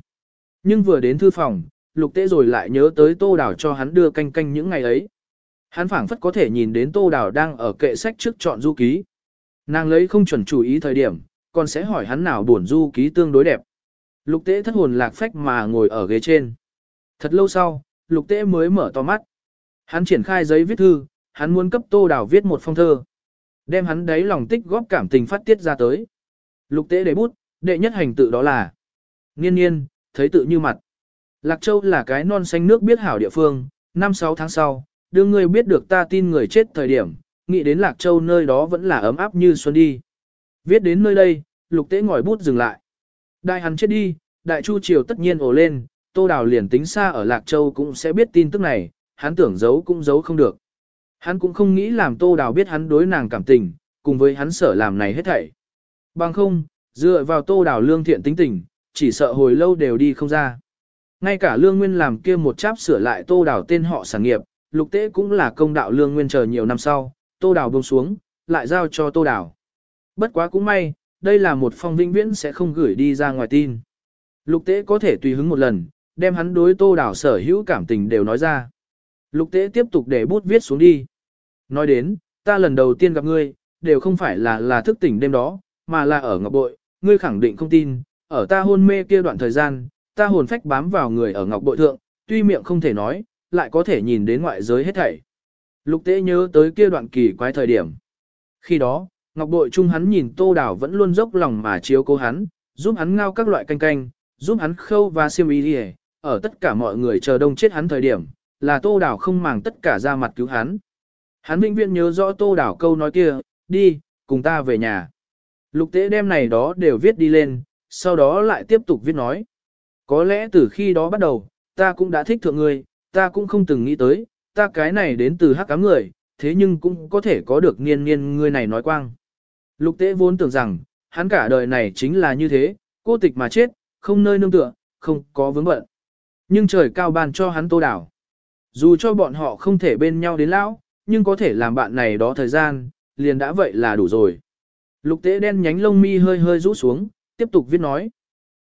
Nhưng vừa đến thư phòng, lục tế rồi lại nhớ tới tô đảo cho hắn đưa canh canh những ngày ấy. Hắn phảng phất có thể nhìn đến tô đảo đang ở kệ sách trước chọn du ký. Nàng lấy không chuẩn chủ ý thời điểm, còn sẽ hỏi hắn nào buồn du ký tương đối đẹp. Lục tế thất hồn lạc phách mà ngồi ở ghế trên. Thật lâu sau, lục tế mới mở to mắt. Hắn triển khai giấy viết thư, hắn muốn cấp tô đào viết một phong thơ. Đem hắn đấy lòng tích góp cảm tình phát tiết ra tới. Lục tế để bút, đệ nhất hành tự đó là. Nghiên nghiên, thấy tự như mặt. Lạc Châu là cái non xanh nước biết hảo địa phương, năm sáu tháng sau, đưa ngươi biết được ta tin người chết thời điểm, nghĩ đến Lạc Châu nơi đó vẫn là ấm áp như xuân đi. Viết đến nơi đây, lục tế ngòi bút dừng lại. Đại hắn chết đi, đại chu triều tất nhiên ổ lên, tô đào liền tính xa ở Lạc Châu cũng sẽ biết tin tức này, hắn tưởng giấu cũng giấu không được. Hắn cũng không nghĩ làm tô đào biết hắn đối nàng cảm tình, cùng với hắn sở làm này hết thảy. Bằng không, dựa vào tô đào lương thiện tính tình, chỉ sợ hồi lâu đều đi không ra. Ngay cả lương nguyên làm kia một cháp sửa lại tô đào tên họ sản nghiệp, lục tế cũng là công đạo lương nguyên chờ nhiều năm sau, tô đào buông xuống, lại giao cho tô đào. Bất quá cũng may, đây là một phong vĩnh viễn sẽ không gửi đi ra ngoài tin. Lục tế có thể tùy hứng một lần, đem hắn đối tô đào sở hữu cảm tình đều nói ra. Lục tế tiếp tục để bút viết xuống đi. Nói đến, ta lần đầu tiên gặp ngươi, đều không phải là là thức tỉnh đêm đó, mà là ở ngọc bội, ngươi khẳng định không tin, ở ta hôn mê kia đoạn thời gian, ta hồn phách bám vào người ở ngọc bội thượng, tuy miệng không thể nói, lại có thể nhìn đến ngoại giới hết thảy. Lục tế nhớ tới kia đoạn kỳ quái thời điểm. Khi đó, ngọc bội chung hắn nhìn tô đảo vẫn luôn dốc lòng mà chiếu cố hắn, giúp hắn ngao các loại canh canh, giúp hắn khâu và siêm ý đi ở tất cả mọi người chờ đông chết hắn thời điểm, là tô đảo không màng tất cả ra mặt cứu hắn. Hắn vĩnh viễn nhớ rõ tô đảo câu nói kia, đi, cùng ta về nhà. Lục tế đem này đó đều viết đi lên, sau đó lại tiếp tục viết nói. Có lẽ từ khi đó bắt đầu, ta cũng đã thích thượng ngươi, ta cũng không từng nghĩ tới, ta cái này đến từ hắc cám người, thế nhưng cũng có thể có được niên niên ngươi này nói quang. Lục tế vốn tưởng rằng, hắn cả đời này chính là như thế, cô tịch mà chết, không nơi nương tựa, không có vướng bận. Nhưng trời cao ban cho hắn tô đảo. Dù cho bọn họ không thể bên nhau đến lão, nhưng có thể làm bạn này đó thời gian, liền đã vậy là đủ rồi. Lục tế đen nhánh lông mi hơi hơi rũ xuống, tiếp tục viết nói.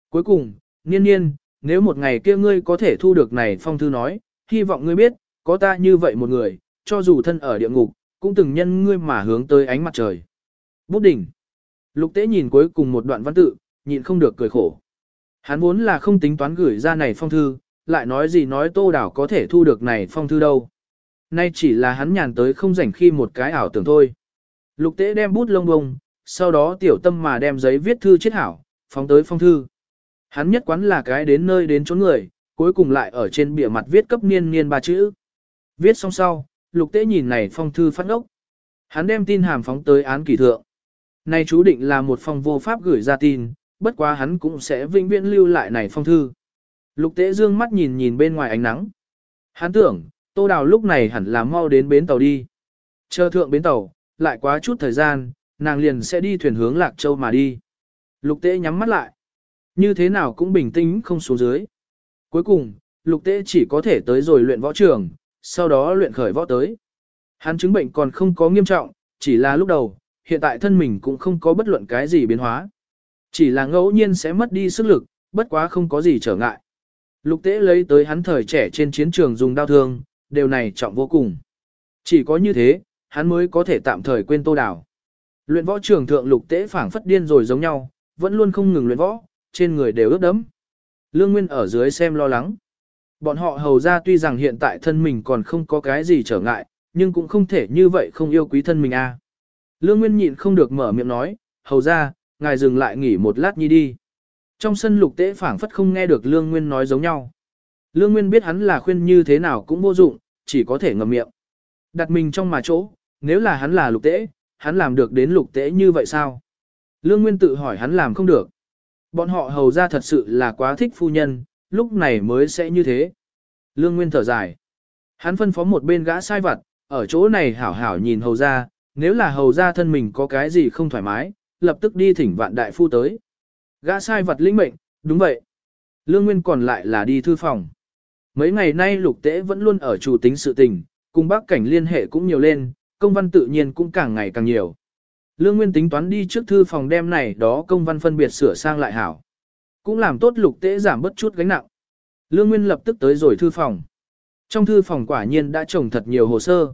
Cuối cùng, niên niên, nếu một ngày kia ngươi có thể thu được này phong thư nói, hy vọng ngươi biết, có ta như vậy một người, cho dù thân ở địa ngục, cũng từng nhân ngươi mà hướng tới ánh mặt trời. Bút đỉnh. Lục tế nhìn cuối cùng một đoạn văn tự, nhịn không được cười khổ. Hắn vốn là không tính toán gửi ra này phong thư, lại nói gì nói tô đảo có thể thu được này phong thư đâu. Nay chỉ là hắn nhàn tới không rảnh khi một cái ảo tưởng thôi. Lục tế đem bút lông bông, sau đó tiểu tâm mà đem giấy viết thư chết hảo, phóng tới phong thư. Hắn nhất quán là cái đến nơi đến chỗ người, cuối cùng lại ở trên bìa mặt viết cấp niên niên ba chữ. Viết xong sau, lục tế nhìn này phong thư phát ốc. Hắn đem tin hàm phóng tới án kỳ thượng. Này chú định là một phong vô pháp gửi ra tin, bất quá hắn cũng sẽ vinh viễn lưu lại này phong thư. Lục tế dương mắt nhìn nhìn bên ngoài ánh nắng. Hắn tưởng, tô đào lúc này hẳn là mau đến bến tàu đi. Chờ thượng bến tàu, lại quá chút thời gian, nàng liền sẽ đi thuyền hướng Lạc Châu mà đi. Lục tế nhắm mắt lại. Như thế nào cũng bình tĩnh không xuống dưới. Cuối cùng, lục tế chỉ có thể tới rồi luyện võ trường, sau đó luyện khởi võ tới. Hắn chứng bệnh còn không có nghiêm trọng, chỉ là lúc đầu, hiện tại thân mình cũng không có bất luận cái gì biến hóa. Chỉ là ngẫu nhiên sẽ mất đi sức lực, bất quá không có gì trở ngại. Lục tế lấy tới hắn thời trẻ trên chiến trường dùng đao thương, điều này trọng vô cùng. Chỉ có như thế, hắn mới có thể tạm thời quên tô đảo. Luyện võ trường thượng lục tế phảng phất điên rồi giống nhau, vẫn luôn không ngừng luyện võ, trên người đều ướt đẫm. Lương Nguyên ở dưới xem lo lắng. Bọn họ hầu ra tuy rằng hiện tại thân mình còn không có cái gì trở ngại, nhưng cũng không thể như vậy không yêu quý thân mình a. Lương Nguyên nhịn không được mở miệng nói, hầu ra, ngài dừng lại nghỉ một lát nhi đi. Trong sân lục tế phảng phất không nghe được Lương Nguyên nói giống nhau. Lương Nguyên biết hắn là khuyên như thế nào cũng vô dụng, chỉ có thể ngậm miệng. Đặt mình trong mà chỗ, nếu là hắn là lục tế, hắn làm được đến lục tế như vậy sao? Lương Nguyên tự hỏi hắn làm không được. Bọn họ hầu ra thật sự là quá thích phu nhân, lúc này mới sẽ như thế. Lương Nguyên thở dài. Hắn phân phó một bên gã sai vặt, ở chỗ này hảo hảo nhìn hầu ra, nếu là hầu ra thân mình có cái gì không thoải mái, lập tức đi thỉnh vạn đại phu tới. Gã sai vật linh mệnh, đúng vậy. Lương Nguyên còn lại là đi thư phòng. Mấy ngày nay lục tế vẫn luôn ở chủ tính sự tình, cùng bác cảnh liên hệ cũng nhiều lên, công văn tự nhiên cũng càng ngày càng nhiều. Lương Nguyên tính toán đi trước thư phòng đem này đó công văn phân biệt sửa sang lại hảo. Cũng làm tốt lục tế giảm bớt chút gánh nặng. Lương Nguyên lập tức tới rồi thư phòng. Trong thư phòng quả nhiên đã trồng thật nhiều hồ sơ.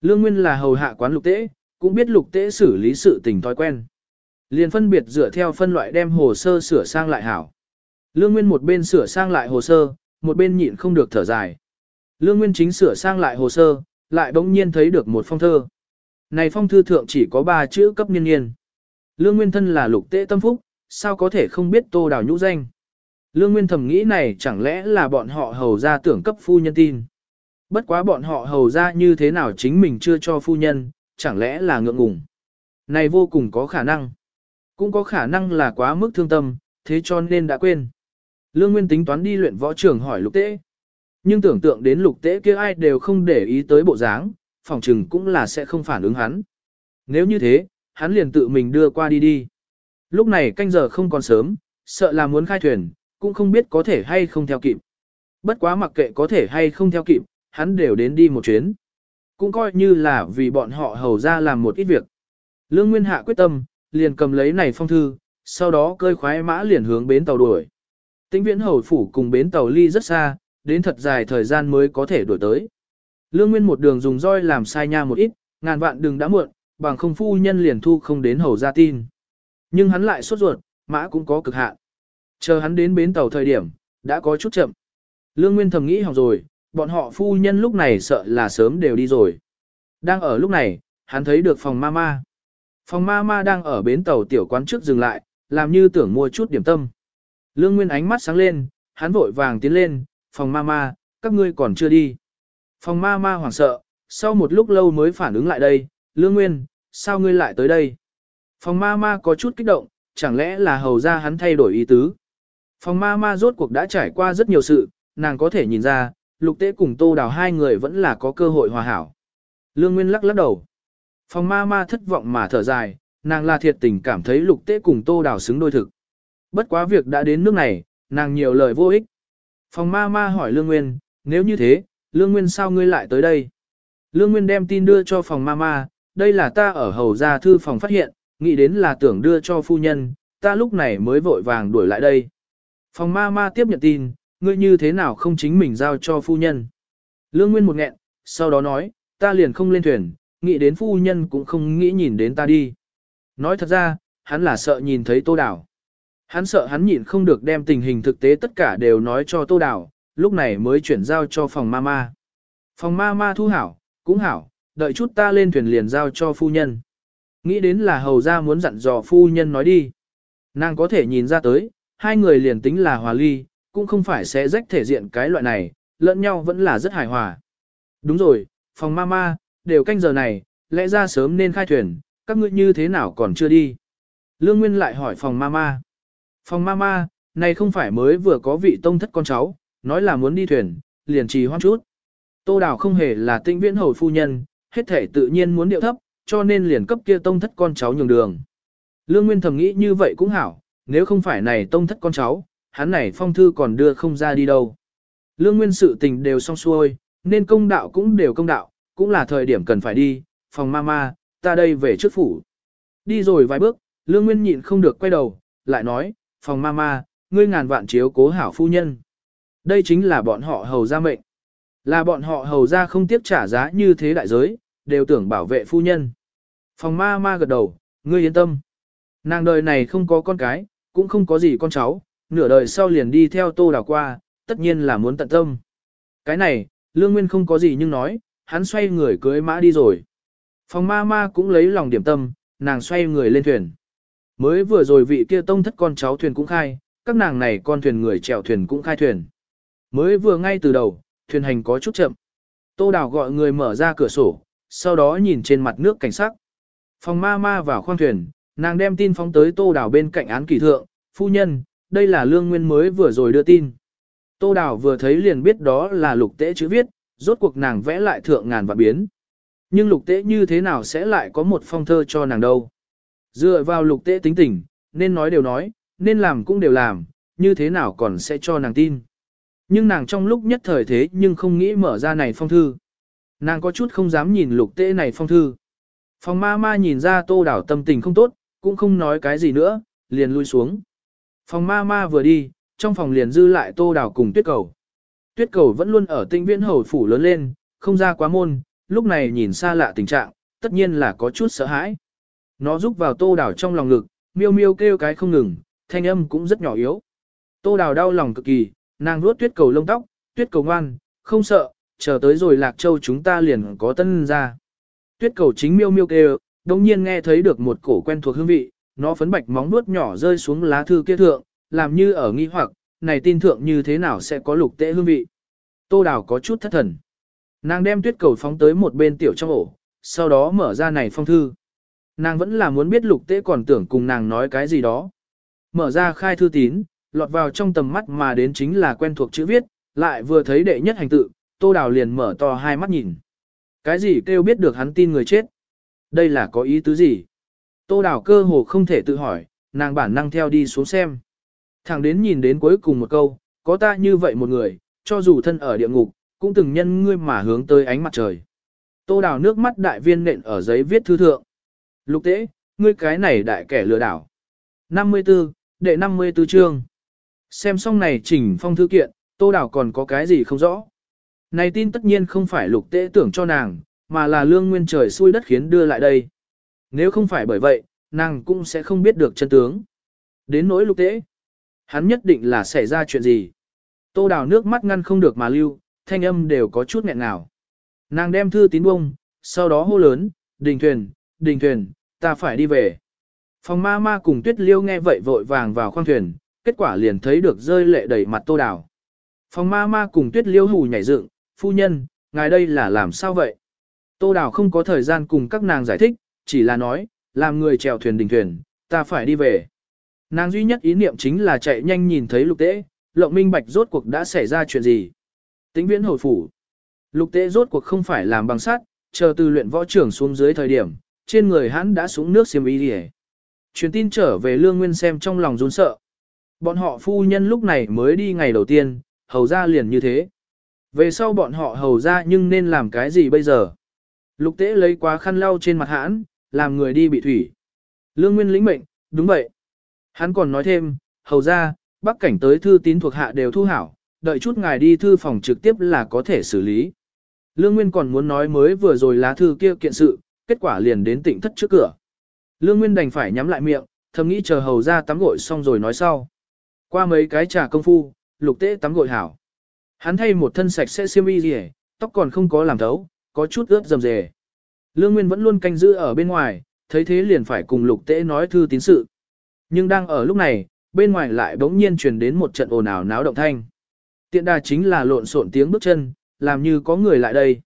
Lương Nguyên là hầu hạ quán lục tế, cũng biết lục tế xử lý sự tình thói quen. Liền phân biệt dựa theo phân loại đem hồ sơ sửa sang lại hảo. Lương Nguyên một bên sửa sang lại hồ sơ, một bên nhịn không được thở dài. Lương Nguyên chính sửa sang lại hồ sơ, lại bỗng nhiên thấy được một phong thơ. Này phong thư thượng chỉ có ba chữ cấp niên niên. Lương Nguyên thân là lục tế tâm phúc, sao có thể không biết tô đào nhũ danh. Lương Nguyên thầm nghĩ này chẳng lẽ là bọn họ hầu ra tưởng cấp phu nhân tin. Bất quá bọn họ hầu ra như thế nào chính mình chưa cho phu nhân, chẳng lẽ là ngượng ngùng. Này vô cùng có khả năng. Cũng có khả năng là quá mức thương tâm, thế cho nên đã quên. Lương Nguyên tính toán đi luyện võ trưởng hỏi lục tế. Nhưng tưởng tượng đến lục tế kia ai đều không để ý tới bộ dáng, phòng trừng cũng là sẽ không phản ứng hắn. Nếu như thế, hắn liền tự mình đưa qua đi đi. Lúc này canh giờ không còn sớm, sợ là muốn khai thuyền, cũng không biết có thể hay không theo kịp. Bất quá mặc kệ có thể hay không theo kịp, hắn đều đến đi một chuyến. Cũng coi như là vì bọn họ hầu ra làm một ít việc. Lương Nguyên Hạ quyết tâm, liền cầm lấy này phong thư, sau đó cơi khoái mã liền hướng bến tàu đuổi. Tĩnh viễn hầu phủ cùng bến tàu ly rất xa, đến thật dài thời gian mới có thể đuổi tới. Lương Nguyên một đường dùng roi làm sai nha một ít, ngàn vạn đừng đã muộn, bằng không phu nhân liền thu không đến hầu ra tin. Nhưng hắn lại sốt ruột, mã cũng có cực hạn. Chờ hắn đến bến tàu thời điểm, đã có chút chậm. Lương Nguyên thầm nghĩ hỏng rồi, bọn họ phu nhân lúc này sợ là sớm đều đi rồi. Đang ở lúc này, hắn thấy được phòng mama. Phòng mama đang ở bến tàu tiểu quán trước dừng lại, làm như tưởng mua chút điểm tâm. Lương Nguyên ánh mắt sáng lên, hắn vội vàng tiến lên, phòng mama, các ngươi còn chưa đi. Phòng mama hoảng sợ, sau một lúc lâu mới phản ứng lại đây, Lương Nguyên, sao ngươi lại tới đây? Phòng mama có chút kích động, chẳng lẽ là hầu ra hắn thay đổi ý tứ. Phòng mama rốt cuộc đã trải qua rất nhiều sự, nàng có thể nhìn ra, lục tế cùng tô đào hai người vẫn là có cơ hội hòa hảo. Lương Nguyên lắc lắc đầu. Phòng ma ma thất vọng mà thở dài, nàng là thiệt tình cảm thấy lục tế cùng tô đào xứng đôi thực. Bất quá việc đã đến nước này, nàng nhiều lời vô ích. Phòng ma ma hỏi Lương Nguyên, nếu như thế, Lương Nguyên sao ngươi lại tới đây? Lương Nguyên đem tin đưa cho phòng ma ma, đây là ta ở hầu gia thư phòng phát hiện, nghĩ đến là tưởng đưa cho phu nhân, ta lúc này mới vội vàng đuổi lại đây. Phòng ma ma tiếp nhận tin, ngươi như thế nào không chính mình giao cho phu nhân. Lương Nguyên một nghẹn, sau đó nói, ta liền không lên thuyền, nghĩ đến phu nhân cũng không nghĩ nhìn đến ta đi. Nói thật ra, hắn là sợ nhìn thấy tô đảo. Hắn sợ hắn nhịn không được đem tình hình thực tế tất cả đều nói cho tô đảo, lúc này mới chuyển giao cho phòng mama. Phòng mama thu hảo, cũng hảo, đợi chút ta lên thuyền liền giao cho phu nhân. Nghĩ đến là hầu ra muốn dặn dò phu nhân nói đi. Nàng có thể nhìn ra tới, hai người liền tính là hòa ly, cũng không phải sẽ rách thể diện cái loại này, lẫn nhau vẫn là rất hài hòa. Đúng rồi, phòng mama, đều canh giờ này, lẽ ra sớm nên khai thuyền, các ngươi như thế nào còn chưa đi. Lương Nguyên lại hỏi phòng mama. Phòng mama, này không phải mới vừa có vị tông thất con cháu, nói là muốn đi thuyền, liền trì hoãn chút. Tô Đào không hề là tinh viễn hầu phu nhân, hết thể tự nhiên muốn điệu thấp, cho nên liền cấp kia tông thất con cháu nhường đường. Lương Nguyên thầm nghĩ như vậy cũng hảo, nếu không phải này tông thất con cháu, hắn này phong thư còn đưa không ra đi đâu. Lương nguyên sự tình đều xong xuôi, nên công đạo cũng đều công đạo, cũng là thời điểm cần phải đi, phòng mama, ta đây về trước phủ. Đi rồi vài bước, lương nguyên nhịn không được quay đầu, lại nói, phòng mama, ngươi ngàn vạn chiếu cố hảo phu nhân. Đây chính là bọn họ hầu ra mệnh. Là bọn họ hầu ra không tiếp trả giá như thế đại giới, đều tưởng bảo vệ phu nhân. Phòng ma ma gật đầu, ngươi yên tâm. Nàng đời này không có con cái, cũng không có gì con cháu, nửa đời sau liền đi theo tô đào qua, tất nhiên là muốn tận tâm. Cái này, Lương Nguyên không có gì nhưng nói, hắn xoay người cưới mã đi rồi. Phòng ma ma cũng lấy lòng điểm tâm, nàng xoay người lên thuyền. Mới vừa rồi vị kia tông thất con cháu thuyền cũng khai, các nàng này con thuyền người chèo thuyền cũng khai thuyền. Mới vừa ngay từ đầu, thuyền hành có chút chậm. Tô Đào gọi người mở ra cửa sổ, sau đó nhìn trên mặt nước cảnh sắc. Phòng ma ma vào khoang thuyền, nàng đem tin phóng tới Tô Đào bên cạnh án kỳ thượng, phu nhân, đây là lương nguyên mới vừa rồi đưa tin. Tô Đào vừa thấy liền biết đó là lục tế chữ viết, rốt cuộc nàng vẽ lại thượng ngàn và biến. Nhưng lục tế như thế nào sẽ lại có một phong thơ cho nàng đâu. Dựa vào lục tế tính tình, nên nói đều nói, nên làm cũng đều làm, như thế nào còn sẽ cho nàng tin. Nhưng nàng trong lúc nhất thời thế nhưng không nghĩ mở ra này phong thư. Nàng có chút không dám nhìn lục tế này phong thư. Phòng ma ma nhìn ra tô đảo tâm tình không tốt, cũng không nói cái gì nữa, liền lui xuống. Phòng ma ma vừa đi, trong phòng liền dư lại tô đảo cùng tuyết cầu. Tuyết cầu vẫn luôn ở tinh viễn hầu phủ lớn lên, không ra quá môn, lúc này nhìn xa lạ tình trạng, tất nhiên là có chút sợ hãi. Nó rúc vào tô đào trong lòng ngực, miêu miêu kêu cái không ngừng, thanh âm cũng rất nhỏ yếu. Tô đào đau lòng cực kỳ, nàng nuốt tuyết cầu lông tóc, tuyết cầu ngoan, không sợ, chờ tới rồi Lạc Châu chúng ta liền có tân ra. Tuyết cầu chính miêu miêu kêu, đồng nhiên nghe thấy được một cổ quen thuộc hương vị, nó phấn bạch móng nuốt nhỏ rơi xuống lá thư kia thượng, làm như ở nghi hoặc, này tin thượng như thế nào sẽ có lục tệ hương vị. Tô Đào có chút thất thần. Nàng đem tuyết cầu phóng tới một bên tiểu trong ổ, sau đó mở ra này phong thư. Nàng vẫn là muốn biết lục tế còn tưởng cùng nàng nói cái gì đó. Mở ra khai thư tín, lọt vào trong tầm mắt mà đến chính là quen thuộc chữ viết, lại vừa thấy đệ nhất hành tự, tô đào liền mở to hai mắt nhìn. Cái gì kêu biết được hắn tin người chết? Đây là có ý tứ gì? Tô đào cơ hồ không thể tự hỏi, nàng bản năng theo đi xuống xem. Thẳng đến nhìn đến cuối cùng một câu, có ta như vậy một người, cho dù thân ở địa ngục, cũng từng nhân ngươi mà hướng tới ánh mặt trời. Tô đào nước mắt đại viên nện ở giấy viết thư thượng. Lục tế, ngươi cái này đại kẻ lừa đảo. 54, đệ 54 chương. Xem xong này chỉnh phong thư kiện, tô đảo còn có cái gì không rõ. Này tin tất nhiên không phải lục tế tưởng cho nàng, mà là lương nguyên trời xui đất khiến đưa lại đây. Nếu không phải bởi vậy, nàng cũng sẽ không biết được chân tướng. Đến nỗi lục tế, hắn nhất định là xảy ra chuyện gì. Tô đào nước mắt ngăn không được mà lưu, thanh âm đều có chút nghẹn ngào. Nàng đem thư tín bông, sau đó hô lớn, đình thuyền, đình thuyền, ta phải đi về. Phòng ma ma cùng tuyết liêu nghe vậy vội vàng vào khoang thuyền, kết quả liền thấy được rơi lệ đầy mặt tô đào. Phòng ma ma cùng tuyết liêu hù nhảy dựng, phu nhân, ngài đây là làm sao vậy? Tô đào không có thời gian cùng các nàng giải thích, chỉ là nói, làm người chèo thuyền đình thuyền, ta phải đi về. Nàng duy nhất ý niệm chính là chạy nhanh nhìn thấy lục tế, lộng minh bạch rốt cuộc đã xảy ra chuyện gì. Tính viễn hồi phủ. Lục tế rốt cuộc không phải làm bằng sắt, chờ từ luyện võ trưởng xuống dưới thời điểm, trên người hắn đã súng nước xiêm y đi Truyền tin trở về Lương Nguyên xem trong lòng run sợ. Bọn họ phu nhân lúc này mới đi ngày đầu tiên, hầu ra liền như thế. Về sau bọn họ hầu ra nhưng nên làm cái gì bây giờ? Lục tế lấy quá khăn lau trên mặt hãn, làm người đi bị thủy. Lương Nguyên lĩnh mệnh, đúng vậy. Hắn còn nói thêm, hầu ra, bắc cảnh tới thư tín thuộc hạ đều thu hảo, đợi chút ngài đi thư phòng trực tiếp là có thể xử lý. Lương Nguyên còn muốn nói mới vừa rồi lá thư kia kiện sự, kết quả liền đến tỉnh thất trước cửa. Lương Nguyên đành phải nhắm lại miệng, thầm nghĩ chờ hầu ra tắm gội xong rồi nói sau. Qua mấy cái trà công phu, lục tế tắm gội hảo. Hắn thay một thân sạch sẽ xiêm y gì tóc còn không có làm thấu, có chút ướt dầm dề. Lương Nguyên vẫn luôn canh giữ ở bên ngoài, thấy thế liền phải cùng lục tế nói thư tín sự. Nhưng đang ở lúc này, bên ngoài lại bỗng nhiên truyền đến một trận ồn ào náo động thanh. Tiện đà chính là lộn xộn tiếng bước chân, làm như có người lại đây.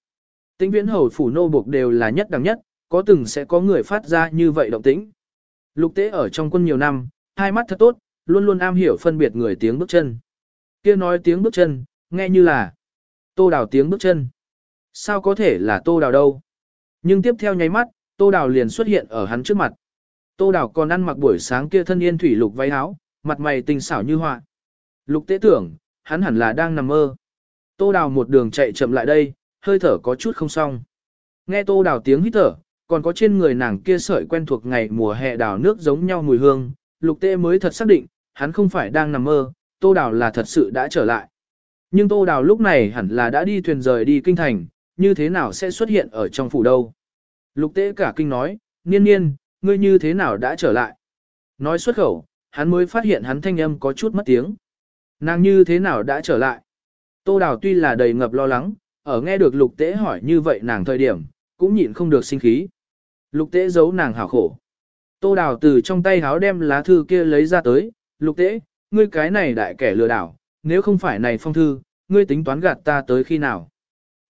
Tĩnh viễn hầu phủ nô buộc đều là nhất đẳng nhất, có từng sẽ có người phát ra như vậy động tĩnh. Lục tế ở trong quân nhiều năm, hai mắt thật tốt, luôn luôn am hiểu phân biệt người tiếng bước chân. kia nói tiếng bước chân, nghe như là tô đào tiếng bước chân. Sao có thể là tô đào đâu? Nhưng tiếp theo nháy mắt, tô đào liền xuất hiện ở hắn trước mặt. Tô đào còn ăn mặc buổi sáng kia thân yên thủy lục váy áo, mặt mày tình xảo như họa. Lục tế tưởng, hắn hẳn là đang nằm mơ. Tô đào một đường chạy chậm lại đây, hơi thở có chút không xong. Nghe tô đào tiếng hít thở, còn có trên người nàng kia sợi quen thuộc ngày mùa hè đào nước giống nhau mùi hương, lục tê mới thật xác định, hắn không phải đang nằm mơ, tô đào là thật sự đã trở lại. Nhưng tô đào lúc này hẳn là đã đi thuyền rời đi kinh thành, như thế nào sẽ xuất hiện ở trong phủ đâu. Lục tê cả kinh nói, niên niên, ngươi như thế nào đã trở lại. Nói xuất khẩu, hắn mới phát hiện hắn thanh âm có chút mất tiếng. Nàng như thế nào đã trở lại. Tô đào tuy là đầy ngập lo lắng, ở nghe được lục tế hỏi như vậy nàng thời điểm, cũng nhịn không được sinh khí. Lục tế giấu nàng hảo khổ. Tô đào từ trong tay háo đem lá thư kia lấy ra tới, lục tế, ngươi cái này đại kẻ lừa đảo, nếu không phải này phong thư, ngươi tính toán gạt ta tới khi nào.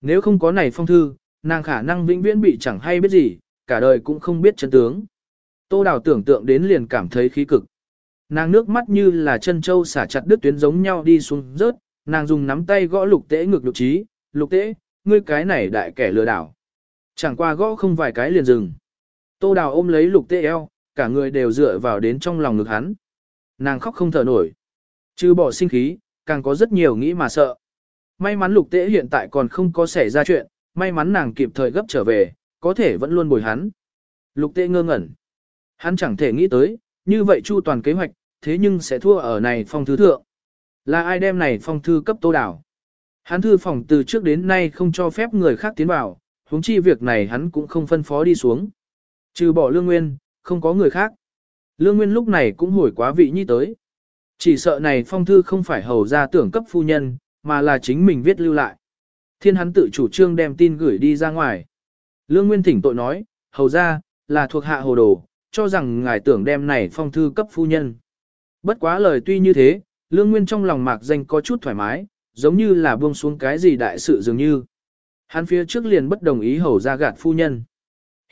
Nếu không có này phong thư, nàng khả năng vĩnh viễn bị chẳng hay biết gì, cả đời cũng không biết chân tướng. Tô đào tưởng tượng đến liền cảm thấy khí cực. Nàng nước mắt như là chân châu xả chặt đứt tuyến giống nhau đi xuống rớt, nàng dùng nắm tay gõ lục tế ngược lục trí, lục tế, ngươi cái này đại kẻ lừa đảo. Chẳng qua gõ không vài cái liền dừng. Tô đào ôm lấy lục tế eo, cả người đều dựa vào đến trong lòng ngực hắn. Nàng khóc không thở nổi. Chứ bỏ sinh khí, càng có rất nhiều nghĩ mà sợ. May mắn lục tế hiện tại còn không có xảy ra chuyện, may mắn nàng kịp thời gấp trở về, có thể vẫn luôn bồi hắn. Lục tế ngơ ngẩn. Hắn chẳng thể nghĩ tới, như vậy chu toàn kế hoạch, thế nhưng sẽ thua ở này phong thư thượng. Là ai đem này phong thư cấp tô đảo? Hắn thư phòng từ trước đến nay không cho phép người khác tiến vào, huống chi việc này hắn cũng không phân phó đi xuống. Trừ bỏ lương nguyên, không có người khác. Lương nguyên lúc này cũng hồi quá vị nhi tới. Chỉ sợ này phong thư không phải hầu ra tưởng cấp phu nhân, mà là chính mình viết lưu lại. Thiên hắn tự chủ trương đem tin gửi đi ra ngoài. Lương Nguyên thỉnh tội nói, hầu ra, là thuộc hạ hồ đồ, cho rằng ngài tưởng đem này phong thư cấp phu nhân. Bất quá lời tuy như thế, Lương Nguyên trong lòng mạc danh có chút thoải mái, giống như là buông xuống cái gì đại sự dường như. Hắn phía trước liền bất đồng ý hầu ra gạt phu nhân.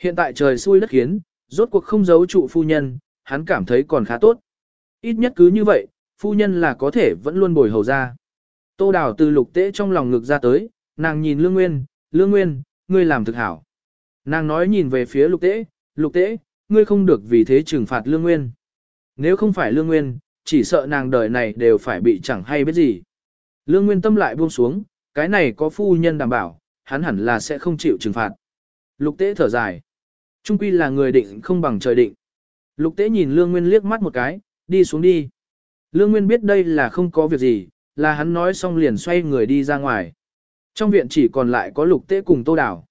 Hiện tại trời xui đất khiến, rốt cuộc không giấu trụ phu nhân, hắn cảm thấy còn khá tốt. Ít nhất cứ như vậy, phu nhân là có thể vẫn luôn bồi hầu ra. Tô Đào từ lục tế trong lòng ngực ra tới, nàng nhìn Lương Nguyên, Lương Nguyên, ngươi làm thực hảo. Nàng nói nhìn về phía lục tế, lục tế, ngươi không được vì thế trừng phạt Lương Nguyên. Nếu không phải Lương Nguyên, chỉ sợ nàng đời này đều phải bị chẳng hay biết gì. Lương Nguyên tâm lại buông xuống, cái này có phu nhân đảm bảo, hắn hẳn là sẽ không chịu trừng phạt. Lục tế thở dài. Trung quy là người định không bằng trời định. Lục tế nhìn Lương Nguyên liếc mắt một cái, đi xuống đi. Lương Nguyên biết đây là không có việc gì, là hắn nói xong liền xoay người đi ra ngoài. Trong viện chỉ còn lại có lục tế cùng tô đào.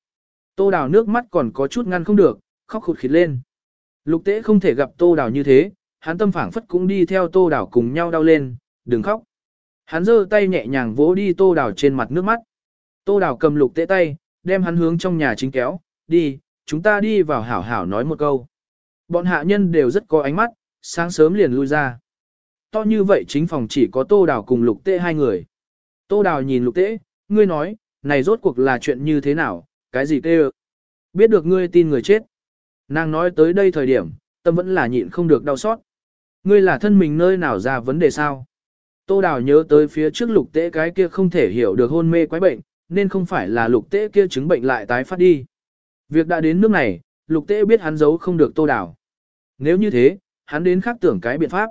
Tô đào nước mắt còn có chút ngăn không được, khóc khụt khịt lên. Lục tế không thể gặp tô đào như thế, hắn tâm phảng phất cũng đi theo tô đào cùng nhau đau lên, đừng khóc. Hắn giơ tay nhẹ nhàng vỗ đi tô đào trên mặt nước mắt. Tô đào cầm lục tế tay, đem hắn hướng trong nhà chính kéo, đi, chúng ta đi vào hảo hảo nói một câu. Bọn hạ nhân đều rất có ánh mắt, sáng sớm liền lui ra. To như vậy chính phòng chỉ có tô đào cùng lục tế hai người. Tô đào nhìn lục tế, ngươi nói, này rốt cuộc là chuyện như thế nào, cái gì tê Biết được ngươi tin người chết. Nàng nói tới đây thời điểm, tâm vẫn là nhịn không được đau xót. Ngươi là thân mình nơi nào ra vấn đề sao? Tô Đào nhớ tới phía trước lục tế cái kia không thể hiểu được hôn mê quái bệnh, nên không phải là lục tế kia chứng bệnh lại tái phát đi. Việc đã đến nước này, lục tế biết hắn giấu không được Tô Đào. Nếu như thế, hắn đến khác tưởng cái biện pháp.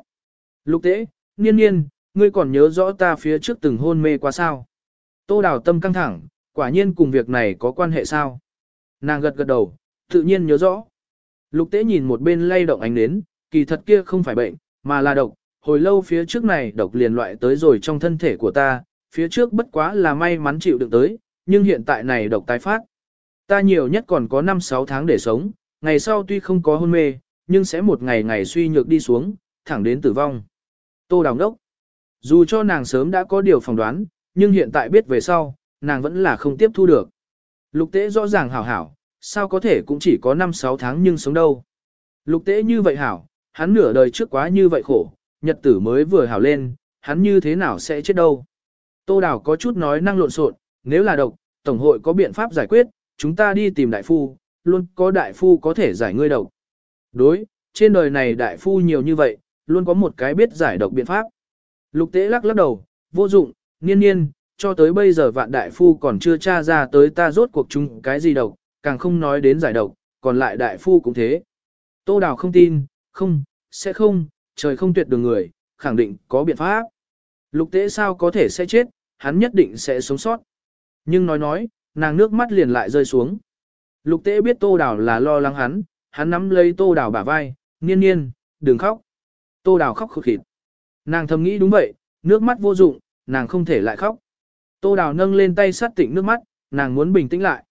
Lục tế, niên niên, ngươi còn nhớ rõ ta phía trước từng hôn mê qua sao? Tô Đào tâm căng thẳng, quả nhiên cùng việc này có quan hệ sao? Nàng gật gật đầu, tự nhiên nhớ rõ. Lục tế nhìn một bên lay động ánh nến, kỳ thật kia không phải bệnh, mà là độc. Hồi lâu phía trước này độc liền loại tới rồi trong thân thể của ta, phía trước bất quá là may mắn chịu đựng tới, nhưng hiện tại này độc tái phát. Ta nhiều nhất còn có 5-6 tháng để sống, ngày sau tuy không có hôn mê, nhưng sẽ một ngày ngày suy nhược đi xuống, thẳng đến tử vong. Tô Đào Đốc Dù cho nàng sớm đã có điều phỏng đoán, nhưng hiện tại biết về sau, nàng vẫn là không tiếp thu được. Lục tế rõ ràng hảo hảo, sao có thể cũng chỉ có 5-6 tháng nhưng sống đâu. Lục tế như vậy hảo, hắn nửa đời trước quá như vậy khổ, nhật tử mới vừa hảo lên, hắn như thế nào sẽ chết đâu. Tô Đào có chút nói năng lộn xộn, nếu là độc, Tổng hội có biện pháp giải quyết, chúng ta đi tìm đại phu, luôn có đại phu có thể giải ngươi độc. Đối, trên đời này đại phu nhiều như vậy, luôn có một cái biết giải độc biện pháp. Lục tế lắc lắc đầu, vô dụng, niên niên, cho tới bây giờ vạn đại phu còn chưa tra ra tới ta rốt cuộc chúng cái gì độc, càng không nói đến giải độc, còn lại đại phu cũng thế. Tô Đào không tin, không, sẽ không, trời không tuyệt đường người, khẳng định có biện pháp. Lục tế sao có thể sẽ chết, hắn nhất định sẽ sống sót. Nhưng nói nói, nàng nước mắt liền lại rơi xuống. Lục tế biết Tô Đào là lo lắng hắn, hắn nắm lấy Tô Đào bả vai, niên niên, đừng khóc. Tô Đào khóc khực khịt. Nàng thầm nghĩ đúng vậy, nước mắt vô dụng, nàng không thể lại khóc. Tô Đào nâng lên tay sát tịnh nước mắt, nàng muốn bình tĩnh lại.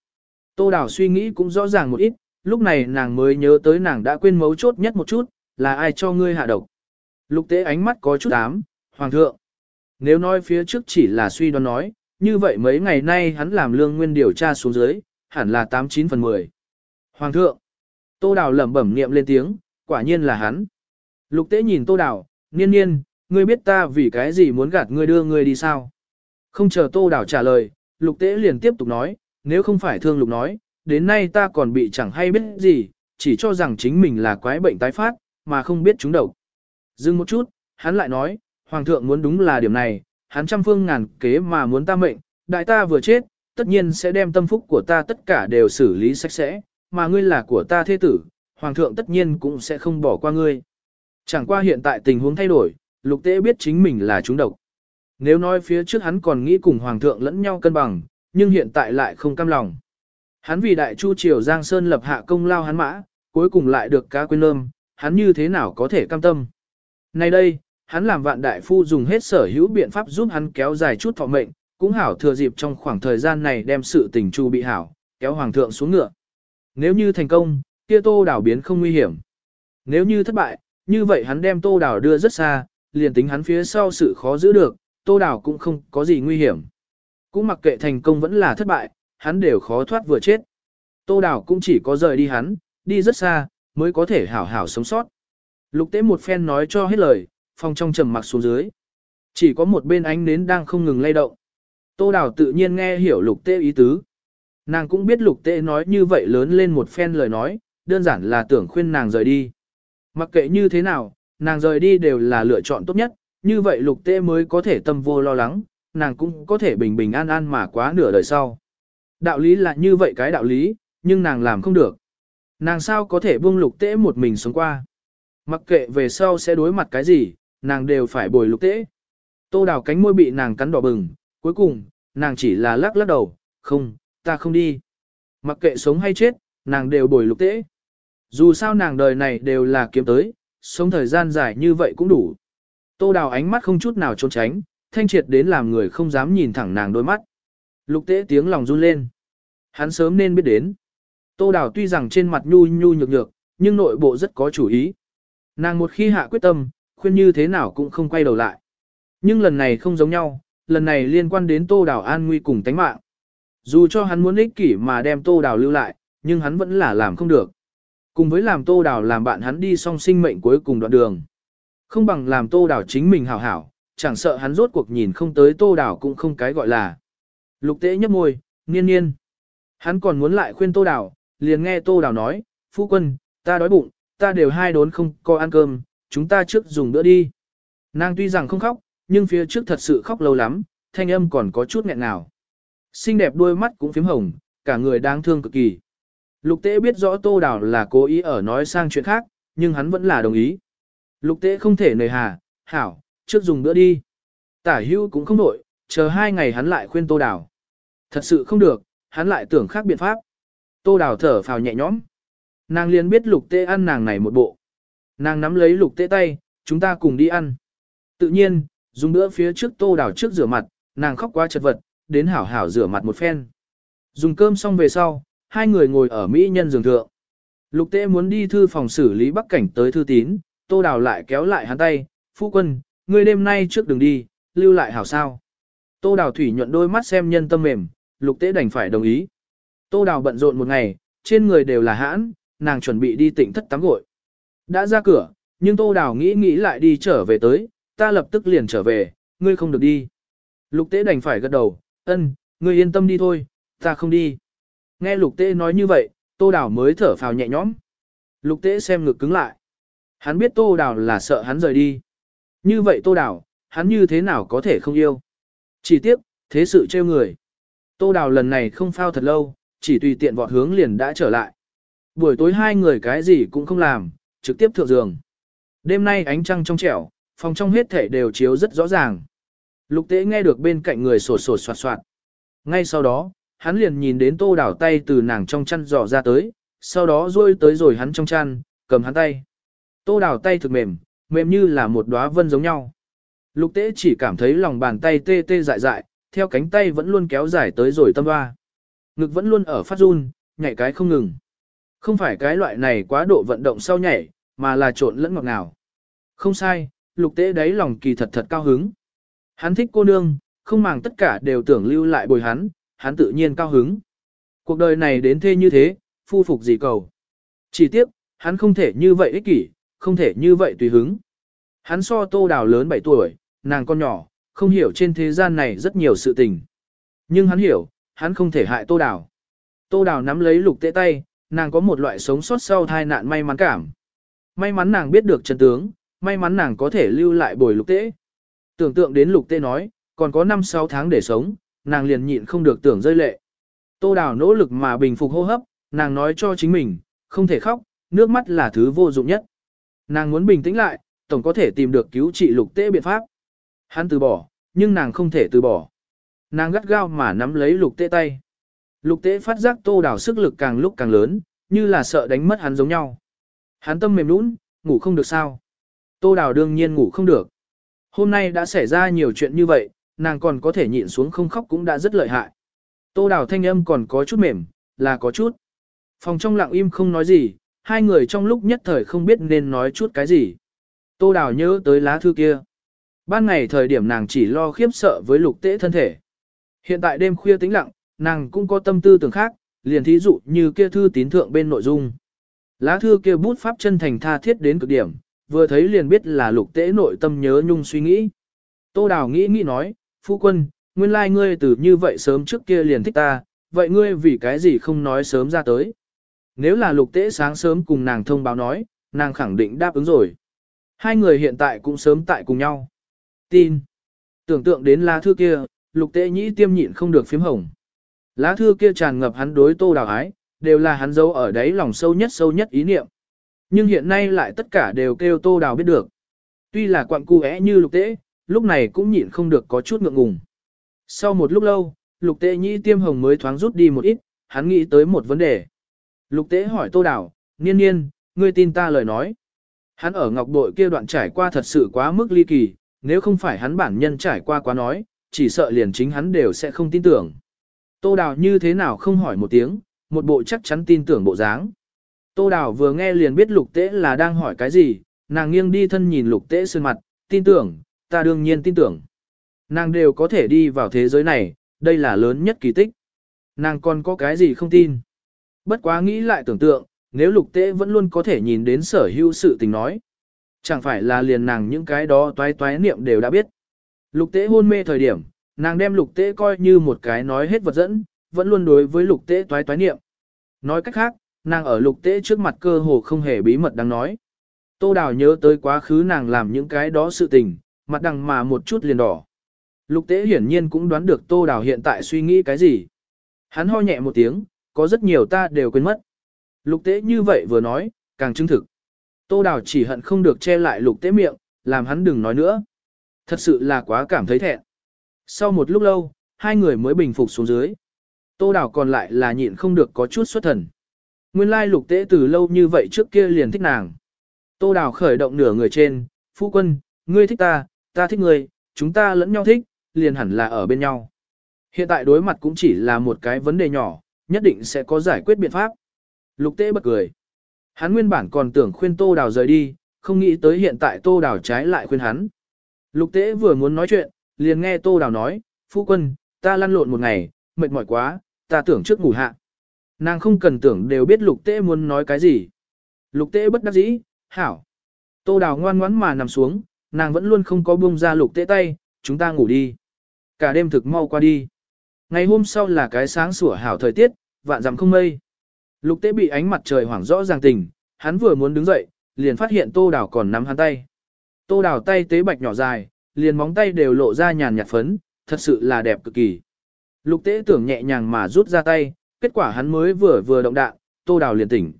Tô Đào suy nghĩ cũng rõ ràng một ít, lúc này nàng mới nhớ tới nàng đã quên mấu chốt nhất một chút, là ai cho ngươi hạ độc. Lục tế ánh mắt có chút ám, hoàng thượng. Nếu nói phía trước chỉ là suy đoán nói, như vậy mấy ngày nay hắn làm lương nguyên điều tra xuống dưới, hẳn là 89 phần 10. Hoàng thượng. Tô Đào lẩm bẩm niệm lên tiếng, quả nhiên là hắn. Lục tế nhìn Tô Đào, niên niên, ngươi biết ta vì cái gì muốn gạt ngươi đưa ngươi đi sao? Không chờ Tô Đào trả lời, Lục tế liền tiếp tục nói, nếu không phải thương Lục nói, đến nay ta còn bị chẳng hay biết gì, chỉ cho rằng chính mình là quái bệnh tái phát, mà không biết chúng độc. Dừng một chút, hắn lại nói, Hoàng thượng muốn đúng là điểm này, hắn trăm phương ngàn kế mà muốn ta mệnh, đại ta vừa chết, tất nhiên sẽ đem tâm phúc của ta tất cả đều xử lý sạch sẽ, mà ngươi là của ta thế tử, Hoàng thượng tất nhiên cũng sẽ không bỏ qua ngươi. Chẳng qua hiện tại tình huống thay đổi, lục tế biết chính mình là chúng độc. Nếu nói phía trước hắn còn nghĩ cùng Hoàng thượng lẫn nhau cân bằng, nhưng hiện tại lại không cam lòng. Hắn vì đại chu triều Giang Sơn lập hạ công lao hắn mã, cuối cùng lại được cá quên lơm, hắn như thế nào có thể cam tâm. Nay đây, hắn làm vạn đại phu dùng hết sở hữu biện pháp giúp hắn kéo dài chút thọ mệnh, cũng hảo thừa dịp trong khoảng thời gian này đem sự tình chu bị hảo, kéo hoàng thượng xuống ngựa. Nếu như thành công, kia tô đảo biến không nguy hiểm. Nếu như thất bại, như vậy hắn đem tô đảo đưa rất xa, liền tính hắn phía sau sự khó giữ được, tô đảo cũng không có gì nguy hiểm. Cũng mặc kệ thành công vẫn là thất bại, hắn đều khó thoát vừa chết. Tô đảo cũng chỉ có rời đi hắn, đi rất xa, mới có thể hảo hảo sống sót. Lục tế một phen nói cho hết lời, phòng trong trầm mặc xuống dưới. Chỉ có một bên ánh nến đang không ngừng lay động. Tô Đào tự nhiên nghe hiểu lục tê ý tứ. Nàng cũng biết lục tê nói như vậy lớn lên một phen lời nói, đơn giản là tưởng khuyên nàng rời đi. Mặc kệ như thế nào, nàng rời đi đều là lựa chọn tốt nhất, như vậy lục tê mới có thể tâm vô lo lắng, nàng cũng có thể bình bình an an mà quá nửa đời sau. Đạo lý là như vậy cái đạo lý, nhưng nàng làm không được. Nàng sao có thể buông lục tê một mình sống qua. Mặc kệ về sau sẽ đối mặt cái gì, nàng đều phải bồi lục tế. Tô đào cánh môi bị nàng cắn đỏ bừng, cuối cùng, nàng chỉ là lắc lắc đầu, không, ta không đi. Mặc kệ sống hay chết, nàng đều bồi lục tế. Dù sao nàng đời này đều là kiếm tới, sống thời gian dài như vậy cũng đủ. Tô đào ánh mắt không chút nào trốn tránh, thanh triệt đến làm người không dám nhìn thẳng nàng đôi mắt. Lục tế tiếng lòng run lên. Hắn sớm nên biết đến. Tô đào tuy rằng trên mặt nhu nhu nhược nhược, nhưng nội bộ rất có chủ ý. Nàng một khi hạ quyết tâm, khuyên như thế nào cũng không quay đầu lại. Nhưng lần này không giống nhau, lần này liên quan đến tô đào an nguy cùng tánh mạng. Dù cho hắn muốn ích kỷ mà đem tô đào lưu lại, nhưng hắn vẫn là làm không được. Cùng với làm tô đào làm bạn hắn đi song sinh mệnh cuối cùng đoạn đường. Không bằng làm tô đào chính mình hảo hảo, chẳng sợ hắn rốt cuộc nhìn không tới tô đào cũng không cái gọi là. Lục tế nhấp môi, nghiên nghiên. Hắn còn muốn lại khuyên tô đào, liền nghe tô đào nói, phu quân, ta đói bụng, ta đều hai đốn không có ăn cơm, chúng ta trước dùng bữa đi. Nàng tuy rằng không khóc, nhưng phía trước thật sự khóc lâu lắm, thanh âm còn có chút nghẹn ngào. Xinh đẹp đôi mắt cũng phím hồng, cả người đáng thương cực kỳ. Lục tế biết rõ tô đào là cố ý ở nói sang chuyện khác, nhưng hắn vẫn là đồng ý. Lục tế không thể nời hà, hảo, trước dùng bữa đi. Tả hưu cũng không nổi, chờ hai ngày hắn lại khuyên tô đào. Thật sự không được, hắn lại tưởng khác biện pháp. Tô đào thở phào nhẹ nhõm. Nàng liền biết lục tế ăn nàng này một bộ. Nàng nắm lấy lục tế tay, chúng ta cùng đi ăn. Tự nhiên, dùng bữa phía trước tô đào trước rửa mặt, nàng khóc quá chật vật, đến hảo hảo rửa mặt một phen. Dùng cơm xong về sau, hai người ngồi ở Mỹ nhân giường thượng. Lục tế muốn đi thư phòng xử lý bắc cảnh tới thư tín, tô đào lại kéo lại hắn tay, phu quân, ngươi đêm nay trước đừng đi, lưu lại hảo sao. Tô đào thủy nhuận đôi mắt xem nhân tâm mềm, lục tế đành phải đồng ý. Tô đào bận rộn một ngày, trên người đều là hãn, nàng chuẩn bị đi tỉnh thất tắm gội. Đã ra cửa, nhưng tô đào nghĩ nghĩ lại đi trở về tới, ta lập tức liền trở về, ngươi không được đi. Lục tế đành phải gật đầu, ân, ngươi yên tâm đi thôi, ta không đi. Nghe lục tế nói như vậy, tô đào mới thở phào nhẹ nhõm. Lục tế xem ngực cứng lại. Hắn biết tô đào là sợ hắn rời đi. Như vậy tô đào, hắn như thế nào có thể không yêu. Chỉ tiếc, thế sự trêu người. Tô đào lần này không phao thật lâu, chỉ tùy tiện vọt hướng liền đã trở lại. Buổi tối hai người cái gì cũng không làm, trực tiếp thượng giường. Đêm nay ánh trăng trong trẻo, phòng trong hết thể đều chiếu rất rõ ràng. Lục tế nghe được bên cạnh người sột sột soạt soạt. Ngay sau đó, hắn liền nhìn đến tô đảo tay từ nàng trong chăn dò ra tới, sau đó rôi tới rồi hắn trong chăn, cầm hắn tay. Tô đảo tay thực mềm, mềm như là một đóa vân giống nhau. Lục tế chỉ cảm thấy lòng bàn tay tê tê dại dại, theo cánh tay vẫn luôn kéo dài tới rồi tâm hoa. Ngực vẫn luôn ở phát run, nhảy cái không ngừng. Không phải cái loại này quá độ vận động sau nhảy, mà là trộn lẫn ngọt ngào. Không sai, lục tế đáy lòng kỳ thật thật cao hứng. Hắn thích cô nương, không màng tất cả đều tưởng lưu lại bồi hắn, hắn tự nhiên cao hứng. Cuộc đời này đến thế như thế, phu phục gì cầu. Chỉ tiếc, hắn không thể như vậy ích kỷ, không thể như vậy tùy hứng. Hắn so tô đào lớn 7 tuổi, nàng con nhỏ, không hiểu trên thế gian này rất nhiều sự tình. Nhưng hắn hiểu, hắn không thể hại tô đào. Tô đào nắm lấy lục tế tay, nàng có một loại sống sót sau tai nạn may mắn cảm. May mắn nàng biết được chân tướng, may mắn nàng có thể lưu lại bồi lục tế. Tưởng tượng đến lục tế nói, còn có 5-6 tháng để sống, nàng liền nhịn không được tưởng rơi lệ. Tô đào nỗ lực mà bình phục hô hấp, nàng nói cho chính mình, không thể khóc, nước mắt là thứ vô dụng nhất. Nàng muốn bình tĩnh lại, tổng có thể tìm được cứu trị lục tế biện pháp. Hắn từ bỏ, nhưng nàng không thể từ bỏ. Nàng gắt gao mà nắm lấy lục tế tay. Lục tế phát giác tô đào sức lực càng lúc càng lớn, như là sợ đánh mất hắn giống nhau. Hắn tâm mềm nũng, ngủ không được sao. Tô đào đương nhiên ngủ không được. Hôm nay đã xảy ra nhiều chuyện như vậy, nàng còn có thể nhịn xuống không khóc cũng đã rất lợi hại. Tô đào thanh âm còn có chút mềm, là có chút. Phòng trong lặng im không nói gì, hai người trong lúc nhất thời không biết nên nói chút cái gì. Tô đào nhớ tới lá thư kia. Ban ngày thời điểm nàng chỉ lo khiếp sợ với lục tế thân thể. Hiện tại đêm khuya tĩnh lặng, nàng cũng có tâm tư tưởng khác, liền thí dụ như kia thư tín thượng bên nội dung. Lá thư kia bút pháp chân thành tha thiết đến cực điểm, vừa thấy liền biết là lục tế nội tâm nhớ nhung suy nghĩ. Tô Đào nghĩ nghĩ nói, phu quân, nguyên lai ngươi từ như vậy sớm trước kia liền thích ta, vậy ngươi vì cái gì không nói sớm ra tới. Nếu là lục tế sáng sớm cùng nàng thông báo nói, nàng khẳng định đáp ứng rồi. Hai người hiện tại cũng sớm tại cùng nhau. Tin. Tưởng tượng đến lá thư kia, lục tế nhĩ tiêm nhịn không được phím hồng. Lá thư kia tràn ngập hắn đối tô đào ái, đều là hắn giấu ở đấy lòng sâu nhất sâu nhất ý niệm. Nhưng hiện nay lại tất cả đều kêu tô đào biết được. Tuy là quặng cu é như lục tế, lúc này cũng nhịn không được có chút ngượng ngùng. Sau một lúc lâu, lục tế nhĩ tiêm hồng mới thoáng rút đi một ít, hắn nghĩ tới một vấn đề. Lục tế hỏi tô đào, niên niên, ngươi tin ta lời nói. Hắn ở ngọc đội kia đoạn trải qua thật sự quá mức ly kỳ, nếu không phải hắn bản nhân trải qua quá nói, chỉ sợ liền chính hắn đều sẽ không tin tưởng. Tô Đào như thế nào không hỏi một tiếng, một bộ chắc chắn tin tưởng bộ dáng. Tô Đào vừa nghe liền biết lục tế là đang hỏi cái gì, nàng nghiêng đi thân nhìn lục tế sơn mặt, tin tưởng, ta đương nhiên tin tưởng. Nàng đều có thể đi vào thế giới này, đây là lớn nhất kỳ tích. Nàng còn có cái gì không tin. Bất quá nghĩ lại tưởng tượng, nếu lục tế vẫn luôn có thể nhìn đến sở hữu sự tình nói. Chẳng phải là liền nàng những cái đó toái toái niệm đều đã biết. Lục tế hôn mê thời điểm, nàng đem lục tế coi như một cái nói hết vật dẫn, vẫn luôn đối với lục tế toái toái niệm. Nói cách khác, nàng ở lục tế trước mặt cơ hồ không hề bí mật đang nói. Tô Đào nhớ tới quá khứ nàng làm những cái đó sự tình, mặt đằng mà một chút liền đỏ. Lục tế hiển nhiên cũng đoán được Tô Đào hiện tại suy nghĩ cái gì. Hắn ho nhẹ một tiếng, có rất nhiều ta đều quên mất. Lục tế như vậy vừa nói, càng chứng thực. Tô Đào chỉ hận không được che lại lục tế miệng, làm hắn đừng nói nữa. Thật sự là quá cảm thấy thẹn. Sau một lúc lâu, hai người mới bình phục xuống dưới. Tô Đào còn lại là nhịn không được có chút xuất thần. Nguyên lai lục tế từ lâu như vậy trước kia liền thích nàng. Tô Đào khởi động nửa người trên, phu quân, ngươi thích ta, ta thích ngươi, chúng ta lẫn nhau thích, liền hẳn là ở bên nhau. Hiện tại đối mặt cũng chỉ là một cái vấn đề nhỏ, nhất định sẽ có giải quyết biện pháp. Lục tế bật cười. Hắn nguyên bản còn tưởng khuyên Tô Đào rời đi, không nghĩ tới hiện tại Tô Đào trái lại khuyên hắn. Lục tế vừa muốn nói chuyện, liền nghe Tô Đào nói, phu quân, ta lăn lộn một ngày, mệt mỏi quá, ta tưởng trước ngủ hạ. Nàng không cần tưởng đều biết lục tế muốn nói cái gì. Lục tế bất đắc dĩ, hảo. Tô Đào ngoan ngoãn mà nằm xuống, nàng vẫn luôn không có buông ra lục tế tay, chúng ta ngủ đi. Cả đêm thực mau qua đi. Ngày hôm sau là cái sáng sủa hảo thời tiết, vạn dặm không mây. Lục tế bị ánh mặt trời hoảng rõ ràng tình, hắn vừa muốn đứng dậy, liền phát hiện tô đào còn nắm hắn tay. Tô đào tay tế bạch nhỏ dài, liền móng tay đều lộ ra nhàn nhạt phấn, thật sự là đẹp cực kỳ. Lục tế tưởng nhẹ nhàng mà rút ra tay, kết quả hắn mới vừa vừa động đạn, tô đào liền tỉnh.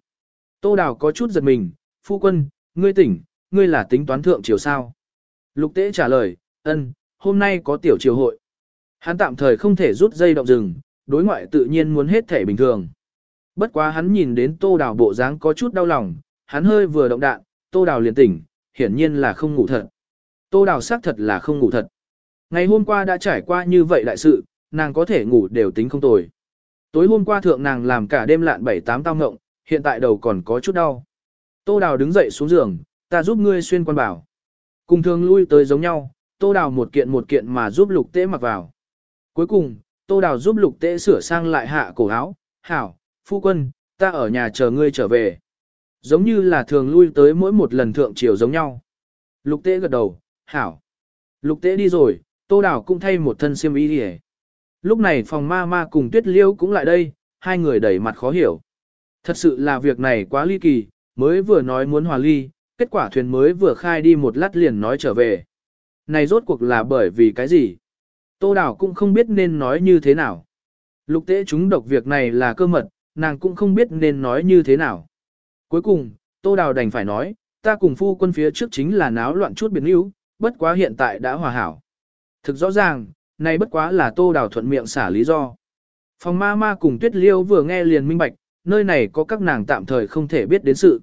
Tô đào có chút giật mình, phu quân, ngươi tỉnh, ngươi là tính toán thượng chiều sao. Lục tế trả lời, ân, hôm nay có tiểu triều hội. Hắn tạm thời không thể rút dây động rừng, đối ngoại tự nhiên muốn hết thể bình thường. Bất quá hắn nhìn đến tô đào bộ dáng có chút đau lòng, hắn hơi vừa động đạn, tô đào liền tỉnh, hiển nhiên là không ngủ thật. Tô đào xác thật là không ngủ thật. Ngày hôm qua đã trải qua như vậy đại sự, nàng có thể ngủ đều tính không tồi. Tối hôm qua thượng nàng làm cả đêm lạn bảy tám tao ngộng, hiện tại đầu còn có chút đau. Tô đào đứng dậy xuống giường, ta giúp ngươi xuyên quan bảo. Cùng thường lui tới giống nhau, tô đào một kiện một kiện mà giúp lục tế mặc vào. Cuối cùng, tô đào giúp lục tế sửa sang lại hạ cổ áo, hảo, phu quân, ta ở nhà chờ ngươi trở về. Giống như là thường lui tới mỗi một lần thượng triều giống nhau. Lục tế gật đầu, hảo. Lục tế đi rồi, tô đảo cũng thay một thân xiêm y đi Lúc này phòng ma ma cùng tuyết liêu cũng lại đây, hai người đẩy mặt khó hiểu. Thật sự là việc này quá ly kỳ, mới vừa nói muốn hòa ly, kết quả thuyền mới vừa khai đi một lát liền nói trở về. Này rốt cuộc là bởi vì cái gì? Tô đảo cũng không biết nên nói như thế nào. Lục tế chúng độc việc này là cơ mật, nàng cũng không biết nên nói như thế nào. Cuối cùng, Tô Đào đành phải nói, ta cùng phu quân phía trước chính là náo loạn chút biến yếu, bất quá hiện tại đã hòa hảo. Thực rõ ràng, này bất quá là Tô Đào thuận miệng xả lý do. Phòng ma ma cùng Tuyết Liêu vừa nghe liền minh bạch, nơi này có các nàng tạm thời không thể biết đến sự.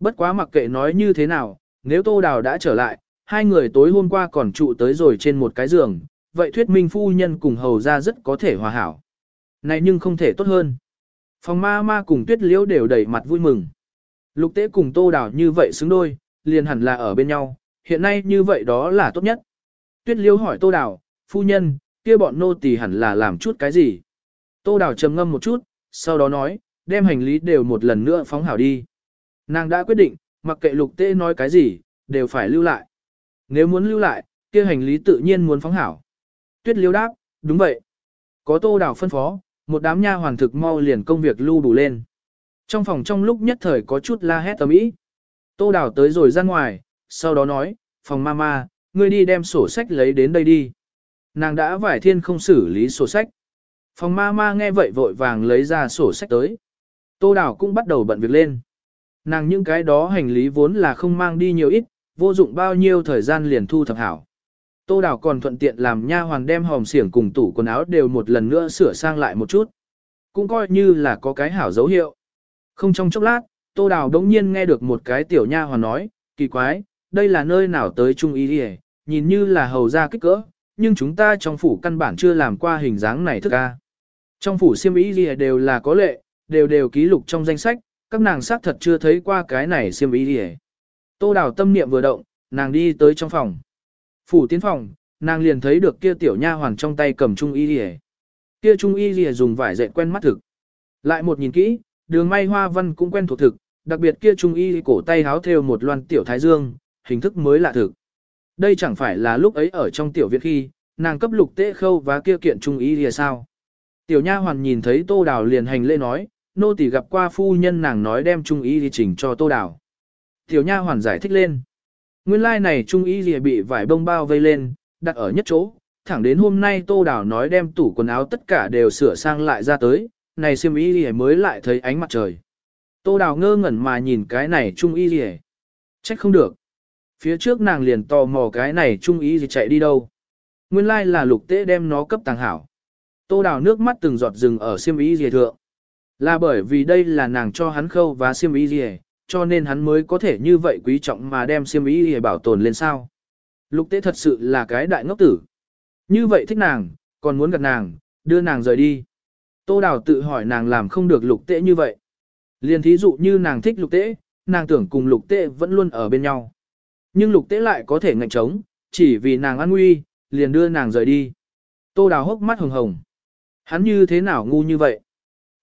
Bất quá mặc kệ nói như thế nào, nếu Tô Đào đã trở lại, hai người tối hôm qua còn trụ tới rồi trên một cái giường, vậy thuyết minh phu nhân cùng hầu ra rất có thể hòa hảo. Này nhưng không thể tốt hơn. Phòng ma ma cùng tuyết liễu đều đầy mặt vui mừng. Lục tế cùng tô đào như vậy xứng đôi, liền hẳn là ở bên nhau, hiện nay như vậy đó là tốt nhất. Tuyết Liêu hỏi tô đào, phu nhân, kia bọn nô tỳ hẳn là làm chút cái gì. Tô Đào trầm ngâm một chút, sau đó nói, đem hành lý đều một lần nữa phóng hảo đi. Nàng đã quyết định, mặc kệ lục tế nói cái gì, đều phải lưu lại. Nếu muốn lưu lại, kia hành lý tự nhiên muốn phóng hảo. Tuyết liêu đáp, đúng vậy. Có tô đào phân phó, một đám nha hoàn thực mau liền công việc lưu đủ lên. Trong phòng trong lúc nhất thời có chút la hét tầm ý. Tô đào tới rồi ra ngoài, sau đó nói, phòng mama, ngươi đi đem sổ sách lấy đến đây đi. Nàng đã vải thiên không xử lý sổ sách. Phòng mama nghe vậy vội vàng lấy ra sổ sách tới. Tô đào cũng bắt đầu bận việc lên. Nàng những cái đó hành lý vốn là không mang đi nhiều ít, vô dụng bao nhiêu thời gian liền thu thập hảo. Tô Đào còn thuận tiện làm nha hoàn đem hòm xiển cùng tủ quần áo đều một lần nữa sửa sang lại một chút. Cũng coi như là có cái hảo dấu hiệu. Không trong chốc lát, Tô Đào đống nhiên nghe được một cái tiểu nha hoàn nói, kỳ quái, đây là nơi nào tới Trung Y đi nhìn như là hầu ra kích cỡ, nhưng chúng ta trong phủ căn bản chưa làm qua hình dáng này thức ca. Trong phủ siêm Y đi đều là có lệ, đều đều ký lục trong danh sách, các nàng xác thật chưa thấy qua cái này siêm Y đi Tô Đào tâm niệm vừa động, nàng đi tới trong phòng. Phủ tiến phòng, nàng liền thấy được kia tiểu nha hoàng trong tay cầm trung y lìa. Kia trung y lìa dùng vải dệt quen mắt thực. Lại một nhìn kỹ, đường may hoa văn cũng quen thuộc thực, đặc biệt kia trung y cổ tay háo thêu một loan tiểu thái dương, hình thức mới lạ thực. Đây chẳng phải là lúc ấy ở trong tiểu viện khi, nàng cấp lục tế khâu và kia kiện trung y thì sao. Tiểu nha hoàn nhìn thấy tô đào liền hành lễ nói, nô tỳ gặp qua phu nhân nàng nói đem trung y thì chỉnh cho tô đào. Tiểu nha hoàn giải thích lên. Nguyên lai like này trung y thì bị vải bông bao vây lên, đặt ở nhất chỗ, thẳng đến hôm nay Tô Đào nói đem tủ quần áo tất cả đều sửa sang lại ra tới, này xiêm y thì mới lại thấy ánh mặt trời. Tô Đào ngơ ngẩn mà nhìn cái này trung y thì Trách không được. Phía trước nàng liền tò mò cái này trung ý gì chạy đi đâu. Nguyên lai là lục tế đem nó cấp tàng hảo. Tô Đào nước mắt từng giọt rừng ở xiêm ý gì thượng. Là bởi vì đây là nàng cho hắn khâu và xiêm ý gì, cho nên hắn mới có thể như vậy quý trọng mà đem xiêm ý gì bảo tồn lên sao. Lục tế thật sự là cái đại ngốc tử. Như vậy thích nàng, còn muốn gặp nàng, đưa nàng rời đi. Tô Đào tự hỏi nàng làm không được lục tế như vậy. Liền thí dụ như nàng thích lục tế, nàng tưởng cùng lục tế vẫn luôn ở bên nhau. Nhưng lục tế lại có thể ngạnh trống, chỉ vì nàng an nguy, liền đưa nàng rời đi. Tô Đào hốc mắt hồng hồng. Hắn như thế nào ngu như vậy?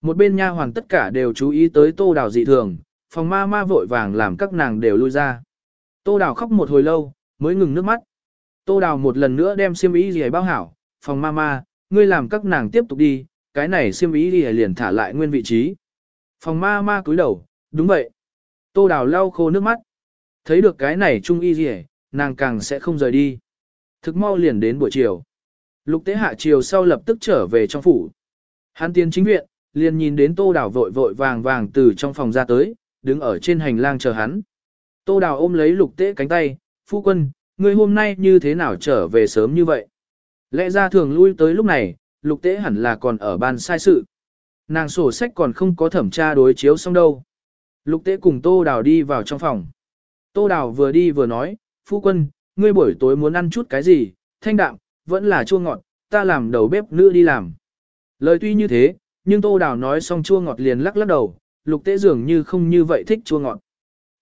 Một bên nha hoàng tất cả đều chú ý tới Tô Đào dị thường, phòng ma ma vội vàng làm các nàng đều lui ra. Tô Đào khóc một hồi lâu, mới ngừng nước mắt. Tô Đào một lần nữa đem xiêm ý gì bao hảo, phòng ma ma, ngươi làm các nàng tiếp tục đi, cái này xiêm ý gì liền thả lại nguyên vị trí. Phòng ma ma cúi đầu, đúng vậy. Tô Đào lau khô nước mắt. Thấy được cái này trung y gì nàng càng sẽ không rời đi. Thực mau liền đến buổi chiều. Lục tế hạ chiều sau lập tức trở về trong phủ. Hắn tiến chính viện, liền nhìn đến tô đào vội vội vàng vàng từ trong phòng ra tới, đứng ở trên hành lang chờ hắn. Tô Đào ôm lấy lục tế cánh tay, phu quân, ngươi hôm nay như thế nào trở về sớm như vậy? Lẽ ra thường lui tới lúc này, lục tế hẳn là còn ở ban sai sự. Nàng sổ sách còn không có thẩm tra đối chiếu xong đâu. Lục tế cùng Tô Đào đi vào trong phòng. Tô Đào vừa đi vừa nói, phu quân, ngươi buổi tối muốn ăn chút cái gì, thanh đạm, vẫn là chua ngọt, ta làm đầu bếp nữ đi làm. Lời tuy như thế, nhưng Tô Đào nói xong chua ngọt liền lắc lắc đầu, lục tế dường như không như vậy thích chua ngọt.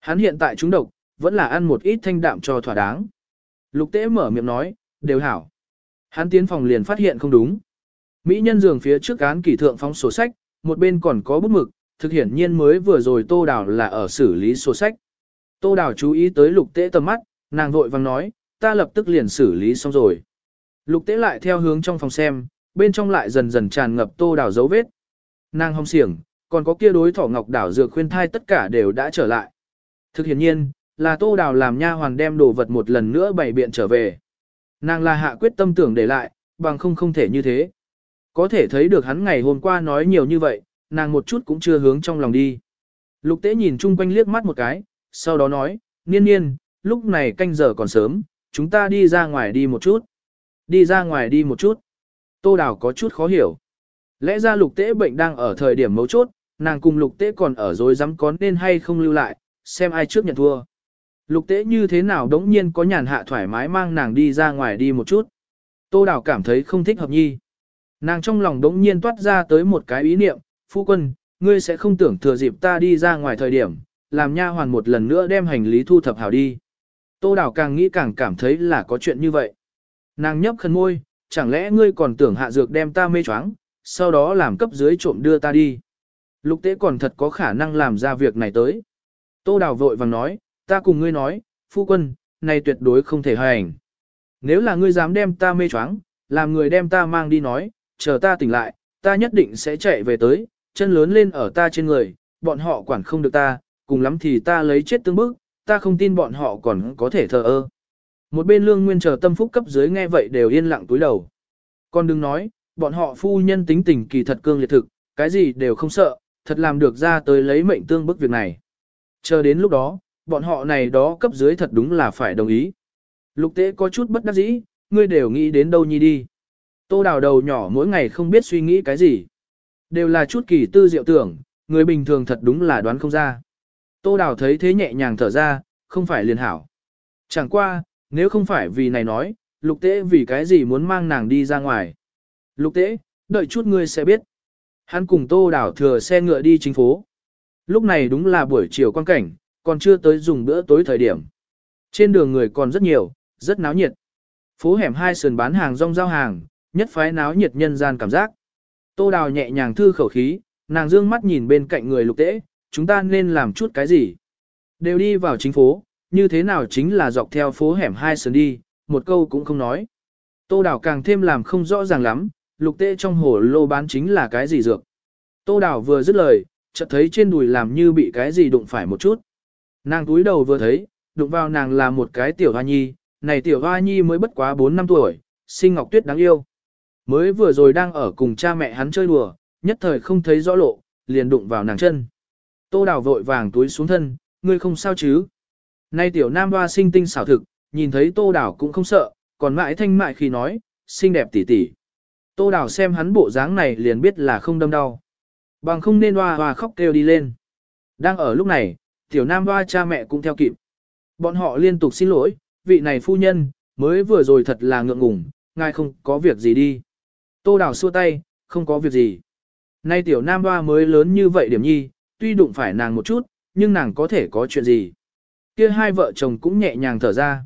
Hắn hiện tại trúng độc, vẫn là ăn một ít thanh đạm cho thỏa đáng. Lục tế mở miệng nói, đều hảo. Hắn tiến phòng liền phát hiện không đúng. Mỹ nhân giường phía trước án kỷ thượng phóng sổ sách, một bên còn có bút mực, thực hiển nhiên mới vừa rồi tô đào là ở xử lý sổ sách. Tô đào chú ý tới lục tế tầm mắt, nàng vội vàng nói, ta lập tức liền xử lý xong rồi. Lục tế lại theo hướng trong phòng xem, bên trong lại dần dần tràn ngập tô đào dấu vết. Nàng hong xiểng, còn có kia đối thỏ ngọc đảo dược khuyên thai tất cả đều đã trở lại. Thực hiện nhiên, là tô đào làm nha hoàn đem đồ vật một lần nữa bày biện trở về. Nàng là hạ quyết tâm tưởng để lại, bằng không không thể như thế. Có thể thấy được hắn ngày hôm qua nói nhiều như vậy, nàng một chút cũng chưa hướng trong lòng đi. Lục tế nhìn chung quanh liếc mắt một cái, sau đó nói, niên niên, lúc này canh giờ còn sớm, chúng ta đi ra ngoài đi một chút. Đi ra ngoài đi một chút. Tô đào có chút khó hiểu. Lẽ ra lục tế bệnh đang ở thời điểm mấu chốt, nàng cùng lục tế còn ở dối dám có nên hay không lưu lại, xem ai trước nhận thua. Lục tế như thế nào đống nhiên có nhàn hạ thoải mái mang nàng đi ra ngoài đi một chút. Tô Đào cảm thấy không thích hợp nhi. Nàng trong lòng đống nhiên toát ra tới một cái ý niệm, phu quân, ngươi sẽ không tưởng thừa dịp ta đi ra ngoài thời điểm, làm nha hoàn một lần nữa đem hành lý thu thập hảo đi. Tô Đào càng nghĩ càng cảm thấy là có chuyện như vậy. Nàng nhấp khẩn môi, chẳng lẽ ngươi còn tưởng hạ dược đem ta mê choáng, sau đó làm cấp dưới trộm đưa ta đi. Lục tế còn thật có khả năng làm ra việc này tới. Tô Đào vội vàng nói, ta cùng ngươi nói, phu quân, này tuyệt đối không thể hành. Nếu là ngươi dám đem ta mê choáng, làm người đem ta mang đi nói, chờ ta tỉnh lại, ta nhất định sẽ chạy về tới, chân lớn lên ở ta trên người, bọn họ quản không được ta, cùng lắm thì ta lấy chết tương bức, ta không tin bọn họ còn có thể thờ ơ. Một bên lương nguyên chờ tâm phúc cấp dưới nghe vậy đều yên lặng túi đầu. Còn đừng nói, bọn họ phu nhân tính tình kỳ thật cương liệt thực, cái gì đều không sợ, thật làm được ra tới lấy mệnh tương bức việc này. Chờ đến lúc đó, bọn họ này đó cấp dưới thật đúng là phải đồng ý. Lục tế có chút bất đắc dĩ, ngươi đều nghĩ đến đâu nhi đi. Tô đào đầu nhỏ mỗi ngày không biết suy nghĩ cái gì. Đều là chút kỳ tư diệu tưởng, người bình thường thật đúng là đoán không ra. Tô đào thấy thế nhẹ nhàng thở ra, không phải liền hảo. Chẳng qua, nếu không phải vì này nói, lục tế vì cái gì muốn mang nàng đi ra ngoài. Lục tế, đợi chút ngươi sẽ biết. Hắn cùng tô Đào thừa xe ngựa đi chính phố. Lúc này đúng là buổi chiều quan cảnh, còn chưa tới dùng bữa tối thời điểm. Trên đường người còn rất nhiều, rất náo nhiệt. Phố hẻm hai sườn bán hàng rong giao hàng, nhất phái náo nhiệt nhân gian cảm giác. Tô đào nhẹ nhàng thư khẩu khí, nàng dương mắt nhìn bên cạnh người lục tế, chúng ta nên làm chút cái gì. Đều đi vào chính phố, như thế nào chính là dọc theo phố hẻm hai sườn đi, một câu cũng không nói. Tô đào càng thêm làm không rõ ràng lắm, lục tế trong hồ lô bán chính là cái gì dược. Tô đào vừa dứt lời, chợt thấy trên đùi làm như bị cái gì đụng phải một chút. Nàng túi đầu vừa thấy, đụng vào nàng là một cái tiểu hoa nhi, này tiểu hoa nhi mới bất quá 4 năm tuổi, sinh ngọc tuyết đáng yêu. Mới vừa rồi đang ở cùng cha mẹ hắn chơi đùa, nhất thời không thấy rõ lộ, liền đụng vào nàng chân. Tô đào vội vàng túi xuống thân, ngươi không sao chứ. Nay tiểu nam hoa sinh tinh xảo thực, nhìn thấy tô đào cũng không sợ, còn mãi thanh mại khi nói, xinh đẹp tỉ tỉ. Tô đào xem hắn bộ dáng này liền biết là không đâm đau. Bằng không nên hoa hoa khóc kêu đi lên. Đang ở lúc này, tiểu nam hoa cha mẹ cũng theo kịp. Bọn họ liên tục xin lỗi, vị này phu nhân, mới vừa rồi thật là ngượng ngùng, ngài không có việc gì đi. Tô đào xua tay, không có việc gì. Nay tiểu nam hoa mới lớn như vậy điểm nhi, tuy đụng phải nàng một chút, nhưng nàng có thể có chuyện gì. Kia hai vợ chồng cũng nhẹ nhàng thở ra.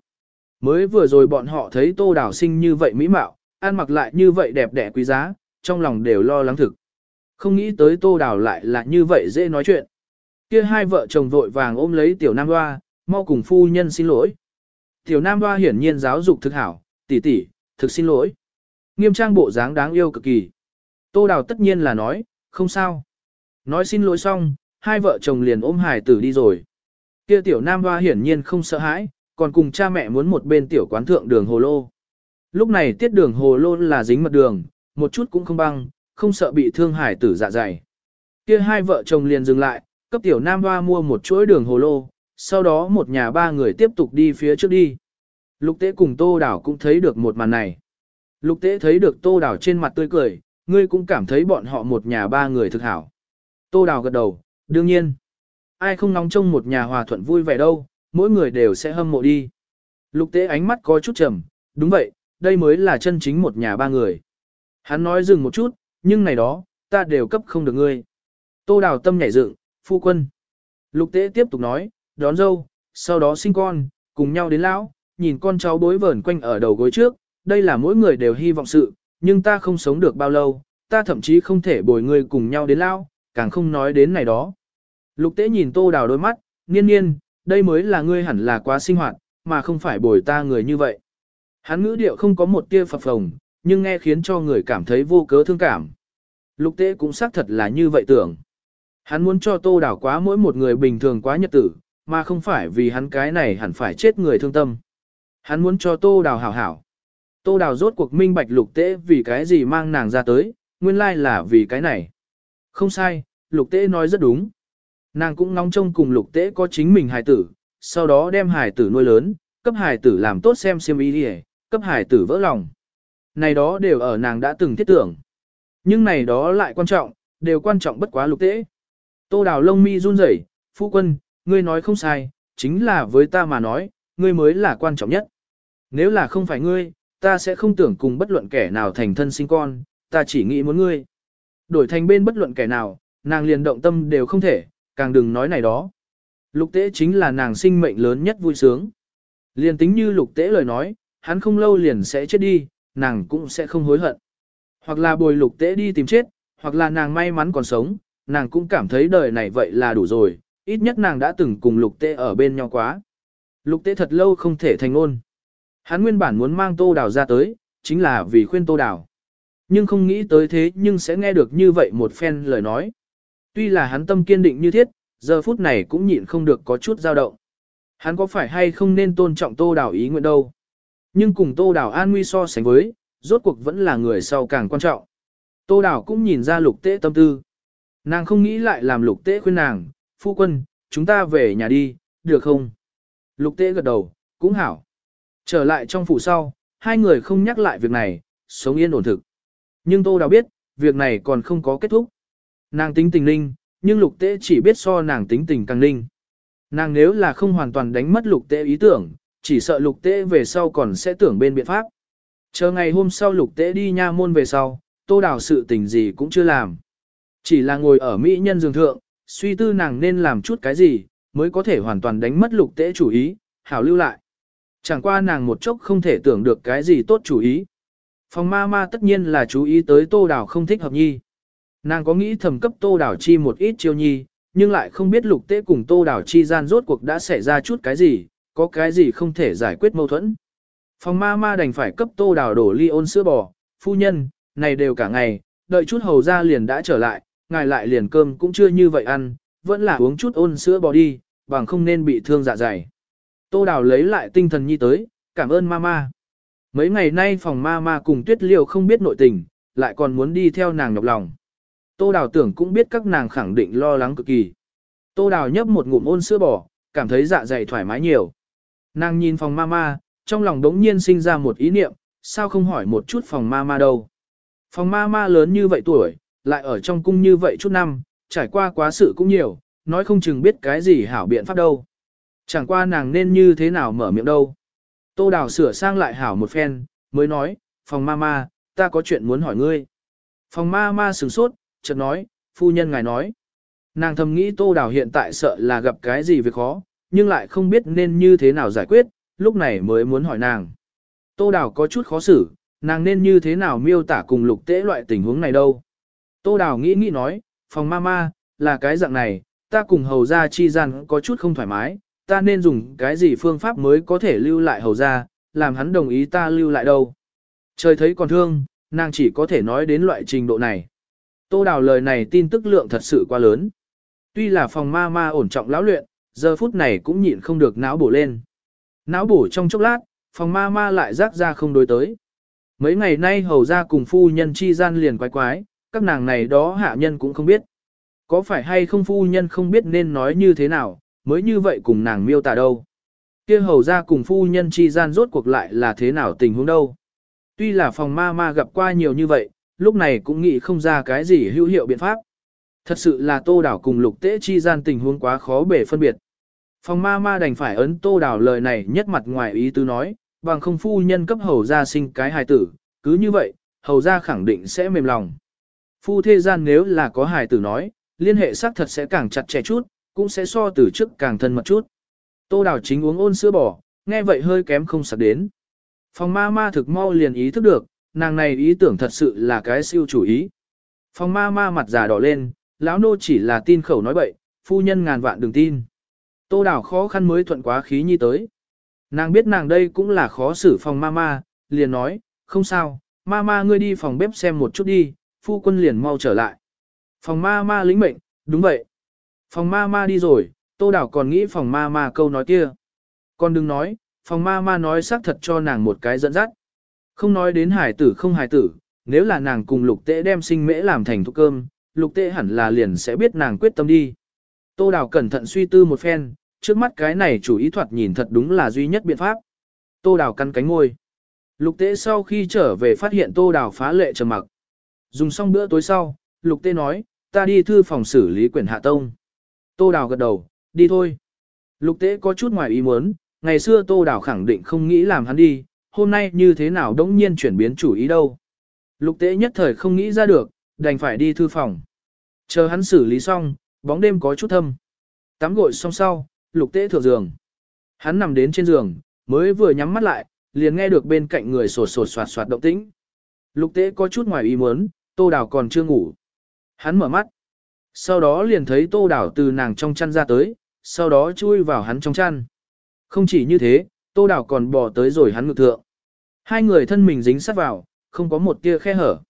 Mới vừa rồi bọn họ thấy tô đào sinh như vậy mỹ mạo, ăn mặc lại như vậy đẹp đẽ quý giá, trong lòng đều lo lắng thực. Không nghĩ tới tô đào lại là như vậy dễ nói chuyện. Kia hai vợ chồng vội vàng ôm lấy tiểu nam hoa, mau cùng phu nhân xin lỗi. Tiểu nam hoa hiển nhiên giáo dục thực hảo, tỷ tỷ, thực xin lỗi. Nghiêm trang bộ dáng đáng yêu cực kỳ. Tô đào tất nhiên là nói, không sao. Nói xin lỗi xong, hai vợ chồng liền ôm hải tử đi rồi. Kia tiểu nam hoa hiển nhiên không sợ hãi, còn cùng cha mẹ muốn một bên tiểu quán thượng đường hồ lô. Lúc này tiết đường hồ lô là dính mật đường, một chút cũng không băng, không sợ bị thương hải tử dạ dày. Kia hai vợ chồng liền dừng lại, cấp tiểu nam hoa mua một chuỗi đường hồ lô, sau đó một nhà ba người tiếp tục đi phía trước đi. Lục tế cùng tô đảo cũng thấy được một màn này. Lục tế thấy được tô đảo trên mặt tươi cười, ngươi cũng cảm thấy bọn họ một nhà ba người thực hảo. Tô đảo gật đầu, đương nhiên. Ai không nóng trông một nhà hòa thuận vui vẻ đâu, mỗi người đều sẽ hâm mộ đi. Lục tế ánh mắt có chút trầm, đúng vậy, đây mới là chân chính một nhà ba người. Hắn nói dừng một chút, nhưng này đó, ta đều cấp không được ngươi. Tô đào tâm nhảy dựng, phu quân. Lục tế tiếp tục nói, đón dâu, sau đó sinh con, cùng nhau đến lão, nhìn con cháu bối vẩn quanh ở đầu gối trước, đây là mỗi người đều hy vọng sự, nhưng ta không sống được bao lâu, ta thậm chí không thể bồi người cùng nhau đến lão, càng không nói đến này đó. Lục tế nhìn tô đào đôi mắt, niên niên, đây mới là ngươi hẳn là quá sinh hoạt, mà không phải bồi ta người như vậy. Hắn ngữ điệu không có một tia phập phồng, nhưng nghe khiến cho người cảm thấy vô cớ thương cảm. Lục tế cũng xác thật là như vậy tưởng. Hắn muốn cho tô đảo quá mỗi một người bình thường quá nhật tử, mà không phải vì hắn cái này hẳn phải chết người thương tâm. Hắn muốn cho tô đào hảo hảo. Tô đào rốt cuộc minh bạch lục tế vì cái gì mang nàng ra tới, nguyên lai là vì cái này. Không sai, lục tế nói rất đúng. Nàng cũng ngóng trông cùng lục tế có chính mình hài tử, sau đó đem hài tử nuôi lớn, cấp hài tử làm tốt xem xem ý đi cấp hài tử vỡ lòng. Này đó đều ở nàng đã từng thiết tưởng. Nhưng này đó lại quan trọng, đều quan trọng bất quá lục tế. Tô đào lông mi run rẩy, phu quân, ngươi nói không sai, chính là với ta mà nói, ngươi mới là quan trọng nhất. Nếu là không phải ngươi, ta sẽ không tưởng cùng bất luận kẻ nào thành thân sinh con, ta chỉ nghĩ muốn ngươi. Đổi thành bên bất luận kẻ nào, nàng liền động tâm đều không thể, càng đừng nói này đó. Lục tế chính là nàng sinh mệnh lớn nhất vui sướng. Liền tính như lục tế lời nói, hắn không lâu liền sẽ chết đi, nàng cũng sẽ không hối hận. Hoặc là bồi lục tế đi tìm chết, hoặc là nàng may mắn còn sống, nàng cũng cảm thấy đời này vậy là đủ rồi, ít nhất nàng đã từng cùng lục tế ở bên nhau quá. Lục tế thật lâu không thể thành ngôn. Hắn nguyên bản muốn mang tô đào ra tới, chính là vì khuyên tô đào. Nhưng không nghĩ tới thế nhưng sẽ nghe được như vậy một phen lời nói. Tuy là hắn tâm kiên định như thiết, giờ phút này cũng nhịn không được có chút dao động. Hắn có phải hay không nên tôn trọng tô đào ý nguyện đâu. Nhưng cùng tô đào an nguy so sánh với, rốt cuộc vẫn là người sau càng quan trọng. Tô đào cũng nhìn ra lục tế tâm tư. Nàng không nghĩ lại làm lục tế khuyên nàng, phu quân, chúng ta về nhà đi, được không? Lục tế gật đầu, cũng hảo. Trở lại trong phủ sau, hai người không nhắc lại việc này, sống yên ổn thực. Nhưng Tô Đào biết, việc này còn không có kết thúc. Nàng tính tình ninh, nhưng lục tế chỉ biết so nàng tính tình càng ninh. Nàng nếu là không hoàn toàn đánh mất lục tế ý tưởng, chỉ sợ lục tế về sau còn sẽ tưởng bên biện pháp. Chờ ngày hôm sau lục tế đi nha môn về sau, Tô Đào sự tình gì cũng chưa làm. Chỉ là ngồi ở Mỹ nhân giường thượng, suy tư nàng nên làm chút cái gì, mới có thể hoàn toàn đánh mất lục tế chủ ý, hảo lưu lại. Chẳng qua nàng một chốc không thể tưởng được cái gì tốt chủ ý. Phòng ma ma tất nhiên là chú ý tới tô đảo không thích hợp nhi. Nàng có nghĩ thầm cấp tô đảo chi một ít chiêu nhi, nhưng lại không biết lục tế cùng tô đảo chi gian rốt cuộc đã xảy ra chút cái gì, có cái gì không thể giải quyết mâu thuẫn. Phòng ma ma đành phải cấp tô đảo đổ ly ôn sữa bò, phu nhân, này đều cả ngày, đợi chút hầu ra liền đã trở lại, ngài lại liền cơm cũng chưa như vậy ăn, vẫn là uống chút ôn sữa bò đi, bằng không nên bị thương dạ dày. Tô Đào lấy lại tinh thần nhi tới, cảm ơn mama. Mấy ngày nay phòng Ma Ma cùng tuyết liêu không biết nội tình, lại còn muốn đi theo nàng nhọc lòng. Tô Đào tưởng cũng biết các nàng khẳng định lo lắng cực kỳ. Tô Đào nhấp một ngụm ôn sữa bò, cảm thấy dạ dày thoải mái nhiều. Nàng nhìn phòng Ma Ma, trong lòng đống nhiên sinh ra một ý niệm, sao không hỏi một chút phòng Ma Ma đâu. Phòng Ma Ma lớn như vậy tuổi, lại ở trong cung như vậy chút năm, trải qua quá sự cũng nhiều, nói không chừng biết cái gì hảo biện pháp đâu. Chẳng qua nàng nên như thế nào mở miệng đâu. Tô Đào sửa sang lại hảo một phen, mới nói, phòng ma ma, ta có chuyện muốn hỏi ngươi. Phòng ma ma sửng sốt, chợt nói, phu nhân ngài nói. Nàng thầm nghĩ Tô Đào hiện tại sợ là gặp cái gì việc khó, nhưng lại không biết nên như thế nào giải quyết, lúc này mới muốn hỏi nàng. Tô Đào có chút khó xử, nàng nên như thế nào miêu tả cùng lục tễ loại tình huống này đâu. Tô Đào nghĩ nghĩ nói, phòng ma ma, là cái dạng này, ta cùng hầu ra chi gian có chút không thoải mái, ta nên dùng cái gì phương pháp mới có thể lưu lại hầu ra, làm hắn đồng ý ta lưu lại đâu. Trời thấy còn thương, nàng chỉ có thể nói đến loại trình độ này. Tô đào lời này tin tức lượng thật sự quá lớn. Tuy là phòng ma ma ổn trọng lão luyện, giờ phút này cũng nhịn không được não bổ lên. Não bổ trong chốc lát, phòng ma ma lại rác ra không đối tới. Mấy ngày nay hầu ra cùng phu nhân chi gian liền quái quái, các nàng này đó hạ nhân cũng không biết. Có phải hay không phu nhân không biết nên nói như thế nào, mới như vậy cùng nàng miêu tả đâu. kia hầu ra cùng phu nhân chi gian rốt cuộc lại là thế nào tình huống đâu. Tuy là phòng ma ma gặp qua nhiều như vậy, lúc này cũng nghĩ không ra cái gì hữu hiệu biện pháp. Thật sự là tô đảo cùng lục tế chi gian tình huống quá khó bể phân biệt. Phòng ma ma đành phải ấn tô đảo lời này nhất mặt ngoài ý tứ nói, bằng không phu nhân cấp hầu ra sinh cái hài tử, cứ như vậy, hầu ra khẳng định sẽ mềm lòng. Phu thế gian nếu là có hài tử nói, liên hệ xác thật sẽ càng chặt chẽ chút, cũng sẽ so từ trước càng thân mật chút. Tô Đào chính uống ôn sữa bò, nghe vậy hơi kém không sạc đến. Phòng ma ma thực mau liền ý thức được, nàng này ý tưởng thật sự là cái siêu chủ ý. Phòng ma ma mặt già đỏ lên, lão nô chỉ là tin khẩu nói bậy, phu nhân ngàn vạn đừng tin. Tô Đào khó khăn mới thuận quá khí nhi tới. Nàng biết nàng đây cũng là khó xử phòng ma ma, liền nói, không sao, ma ma ngươi đi phòng bếp xem một chút đi, phu quân liền mau trở lại. Phòng ma ma lĩnh mệnh, đúng vậy. Phòng ma ma đi rồi, tô đảo còn nghĩ phòng ma ma câu nói kia. Còn đừng nói, phòng ma ma nói xác thật cho nàng một cái dẫn dắt. Không nói đến hải tử không hải tử, nếu là nàng cùng lục tệ đem sinh mễ làm thành thuốc cơm, lục tệ hẳn là liền sẽ biết nàng quyết tâm đi. Tô đảo cẩn thận suy tư một phen, trước mắt cái này chủ ý thoạt nhìn thật đúng là duy nhất biện pháp. Tô đảo căn cánh ngôi. Lục tệ sau khi trở về phát hiện tô đảo phá lệ trầm mặc. Dùng xong bữa tối sau, lục tệ nói, ta đi thư phòng xử lý quyển hạ tông. Tô Đào gật đầu, đi thôi. Lục tế có chút ngoài ý muốn, ngày xưa Tô Đào khẳng định không nghĩ làm hắn đi, hôm nay như thế nào đống nhiên chuyển biến chủ ý đâu. Lục tế nhất thời không nghĩ ra được, đành phải đi thư phòng. Chờ hắn xử lý xong, bóng đêm có chút thâm. Tắm gội xong sau, lục tế thượng giường. Hắn nằm đến trên giường, mới vừa nhắm mắt lại, liền nghe được bên cạnh người sột sột soạt soạt động tĩnh. Lục tế có chút ngoài ý muốn, tô đào còn chưa ngủ. Hắn mở mắt. Sau đó liền thấy tô đảo từ nàng trong chăn ra tới, sau đó chui vào hắn trong chăn. Không chỉ như thế, tô đảo còn bò tới rồi hắn ngực thượng. Hai người thân mình dính sát vào, không có một tia khe hở.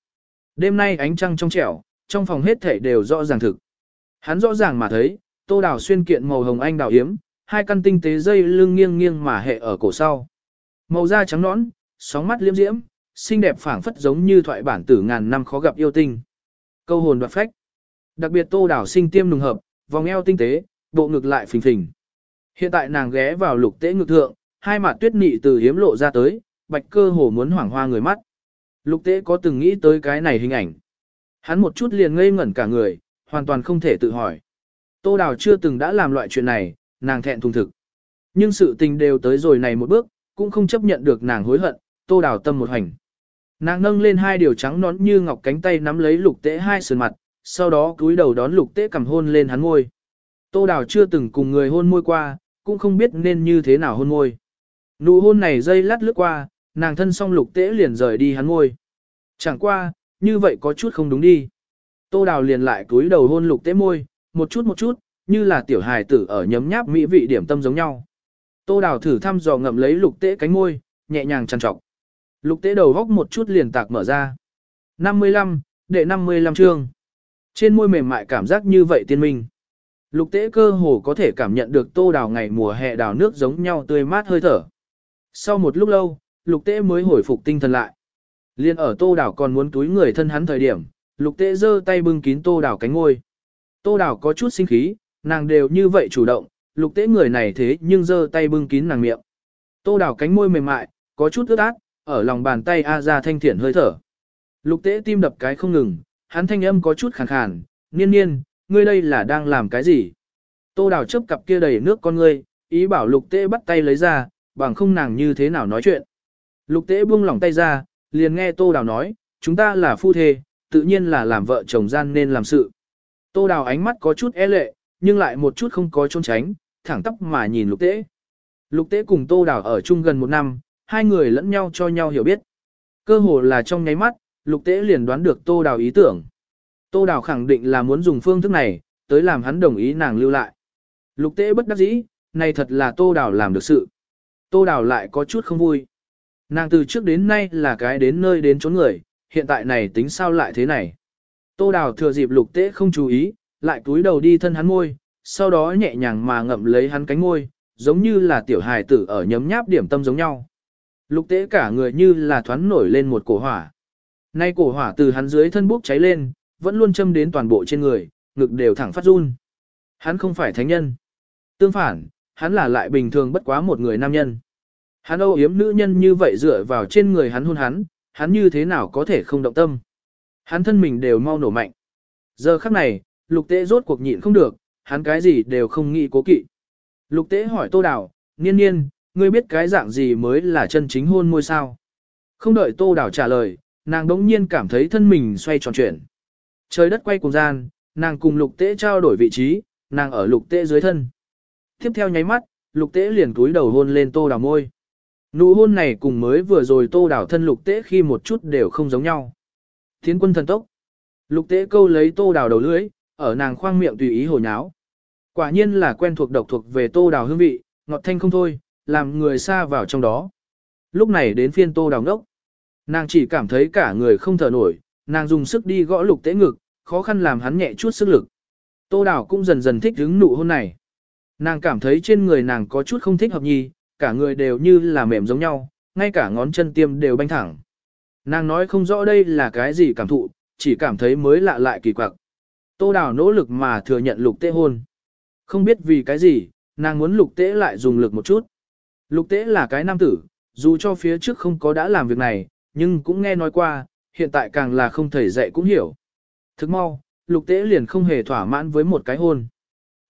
Đêm nay ánh trăng trong trẻo, trong phòng hết thảy đều rõ ràng thực. Hắn rõ ràng mà thấy, tô đảo xuyên kiện màu hồng anh đào hiếm, hai căn tinh tế dây lưng nghiêng nghiêng mà hệ ở cổ sau. Màu da trắng nõn, sóng mắt liếm diễm, xinh đẹp phảng phất giống như thoại bản tử ngàn năm khó gặp yêu tinh. Câu hồn đoạt phách. Đặc biệt tô đảo sinh tiêm nùng hợp, vòng eo tinh tế, bộ ngực lại phình phình. Hiện tại nàng ghé vào lục tế ngực thượng, hai mặt tuyết nị từ hiếm lộ ra tới, bạch cơ hồ muốn hoảng hoa người mắt. Lục tế có từng nghĩ tới cái này hình ảnh. Hắn một chút liền ngây ngẩn cả người, hoàn toàn không thể tự hỏi. Tô Đào chưa từng đã làm loại chuyện này, nàng thẹn thùng thực. Nhưng sự tình đều tới rồi này một bước, cũng không chấp nhận được nàng hối hận, Tô Đào tâm một hành. Nàng nâng lên hai điều trắng nón như ngọc cánh tay nắm lấy lục tế hai sườn mặt, sau đó cúi đầu đón lục tế cầm hôn lên hắn môi. Tô Đào chưa từng cùng người hôn môi qua, cũng không biết nên như thế nào hôn môi. Nụ hôn này dây lát lướt qua, nàng thân song lục tế liền rời đi hắn môi. Chẳng qua, như vậy có chút không đúng đi. Tô Đào liền lại cúi đầu hôn lục tế môi, một chút một chút, như là tiểu hài tử ở nhấm nháp mỹ vị điểm tâm giống nhau. Tô Đào thử thăm dò ngậm lấy lục tế cánh môi, nhẹ nhàng chăn trọc. Lục tế đầu góc một chút liền tạc mở ra. 55, đệ 55 chương. Trên môi mềm mại cảm giác như vậy tiên minh. Lục tế cơ hồ có thể cảm nhận được tô đào ngày mùa hè đào nước giống nhau tươi mát hơi thở. Sau một lúc lâu, lục tế mới hồi phục tinh thần lại. Liên ở tô đào còn muốn túi người thân hắn thời điểm, lục tế giơ tay bưng kín tô đào cánh ngôi. Tô đào có chút sinh khí, nàng đều như vậy chủ động, lục tế người này thế nhưng giơ tay bưng kín nàng miệng. Tô đào cánh môi mềm mại, có chút ướt át, ở lòng bàn tay A ra thanh thiện hơi thở. Lục tế tim đập cái không ngừng, hắn thanh âm có chút khàn khàn, niên niên, ngươi đây là đang làm cái gì? Tô đào chớp cặp kia đầy nước con ngươi, ý bảo lục tế bắt tay lấy ra, bằng không nàng như thế nào nói chuyện. Lục tế buông lỏng tay ra, liền nghe tô đào nói, chúng ta là phu thê, tự nhiên là làm vợ chồng gian nên làm sự. Tô đào ánh mắt có chút e lệ, nhưng lại một chút không có trốn tránh, thẳng tóc mà nhìn lục tế. Lục tế cùng tô đào ở chung gần một năm, hai người lẫn nhau cho nhau hiểu biết. Cơ hồ là trong nháy mắt, lục tế liền đoán được tô đào ý tưởng. Tô đào khẳng định là muốn dùng phương thức này, tới làm hắn đồng ý nàng lưu lại. Lục tế bất đắc dĩ, này thật là tô đào làm được sự. Tô đào lại có chút không vui. Nàng từ trước đến nay là cái đến nơi đến chốn người, hiện tại này tính sao lại thế này. Tô đào thừa dịp lục tế không chú ý, lại cúi đầu đi thân hắn môi, sau đó nhẹ nhàng mà ngậm lấy hắn cánh môi, giống như là tiểu hài tử ở nhấm nháp điểm tâm giống nhau. Lục tế cả người như là thoáng nổi lên một cổ hỏa. Nay cổ hỏa từ hắn dưới thân bốc cháy lên, vẫn luôn châm đến toàn bộ trên người, ngực đều thẳng phát run. Hắn không phải thánh nhân. Tương phản, hắn là lại bình thường bất quá một người nam nhân. Hắn âu yếm nữ nhân như vậy dựa vào trên người hắn hôn hắn, hắn như thế nào có thể không động tâm. Hắn thân mình đều mau nổ mạnh. Giờ khắc này, lục tế rốt cuộc nhịn không được, hắn cái gì đều không nghĩ cố kỵ. Lục tế hỏi tô đào, niên niên, ngươi biết cái dạng gì mới là chân chính hôn môi sao? Không đợi tô đào trả lời, nàng đống nhiên cảm thấy thân mình xoay tròn chuyển. Trời đất quay cùng gian, nàng cùng lục tế trao đổi vị trí, nàng ở lục tế dưới thân. Tiếp theo nháy mắt, lục tế liền cúi đầu hôn lên tô đào môi. Nụ hôn này cùng mới vừa rồi tô đào thân lục tế khi một chút đều không giống nhau. Thiến quân thần tốc. Lục tế câu lấy tô đào đầu lưỡi, ở nàng khoang miệng tùy ý hồ nháo. Quả nhiên là quen thuộc độc thuộc về tô đào hương vị, ngọt thanh không thôi, làm người xa vào trong đó. Lúc này đến phiên tô đào ngốc. Nàng chỉ cảm thấy cả người không thở nổi, nàng dùng sức đi gõ lục tế ngực, khó khăn làm hắn nhẹ chút sức lực. Tô đào cũng dần dần thích hứng nụ hôn này. Nàng cảm thấy trên người nàng có chút không thích hợp nhì, cả người đều như là mềm giống nhau, ngay cả ngón chân tiêm đều banh thẳng. Nàng nói không rõ đây là cái gì cảm thụ, chỉ cảm thấy mới lạ lại kỳ quặc. Tô đào nỗ lực mà thừa nhận lục tế hôn. Không biết vì cái gì, nàng muốn lục tế lại dùng lực một chút. Lục tế là cái nam tử, dù cho phía trước không có đã làm việc này, nhưng cũng nghe nói qua, hiện tại càng là không thầy dạy cũng hiểu. Thức mau, lục tế liền không hề thỏa mãn với một cái hôn.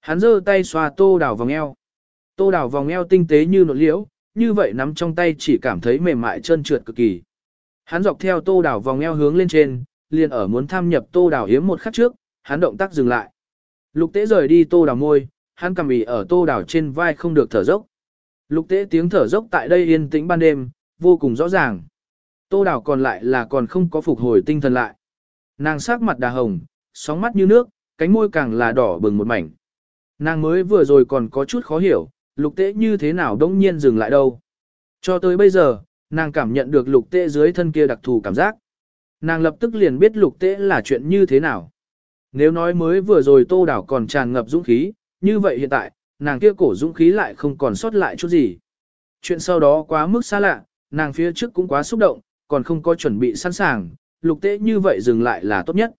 Hắn giơ tay xoa tô đào vòng eo. Tô đào vòng eo tinh tế như nội liễu, như vậy nắm trong tay chỉ cảm thấy mềm mại chân trượt cực kỳ. Hắn dọc theo tô đào vòng eo hướng lên trên, liền ở muốn tham nhập tô đào hiếm một khắc trước, hắn động tác dừng lại. Lục tế rời đi tô đào môi, hắn cầm ý ở tô đào trên vai không được thở dốc. Lục tế tiếng thở dốc tại đây yên tĩnh ban đêm, vô cùng rõ ràng. Tô đào còn lại là còn không có phục hồi tinh thần lại. Nàng sắc mặt đà hồng, sóng mắt như nước, cánh môi càng là đỏ bừng một mảnh. Nàng mới vừa rồi còn có chút khó hiểu, lục tế như thế nào đông nhiên dừng lại đâu. Cho tới bây giờ, nàng cảm nhận được lục tế dưới thân kia đặc thù cảm giác. Nàng lập tức liền biết lục tế là chuyện như thế nào. Nếu nói mới vừa rồi tô đảo còn tràn ngập dũng khí, như vậy hiện tại, nàng kia cổ dũng khí lại không còn sót lại chút gì. Chuyện sau đó quá mức xa lạ, nàng phía trước cũng quá xúc động, còn không có chuẩn bị sẵn sàng, lục tế như vậy dừng lại là tốt nhất.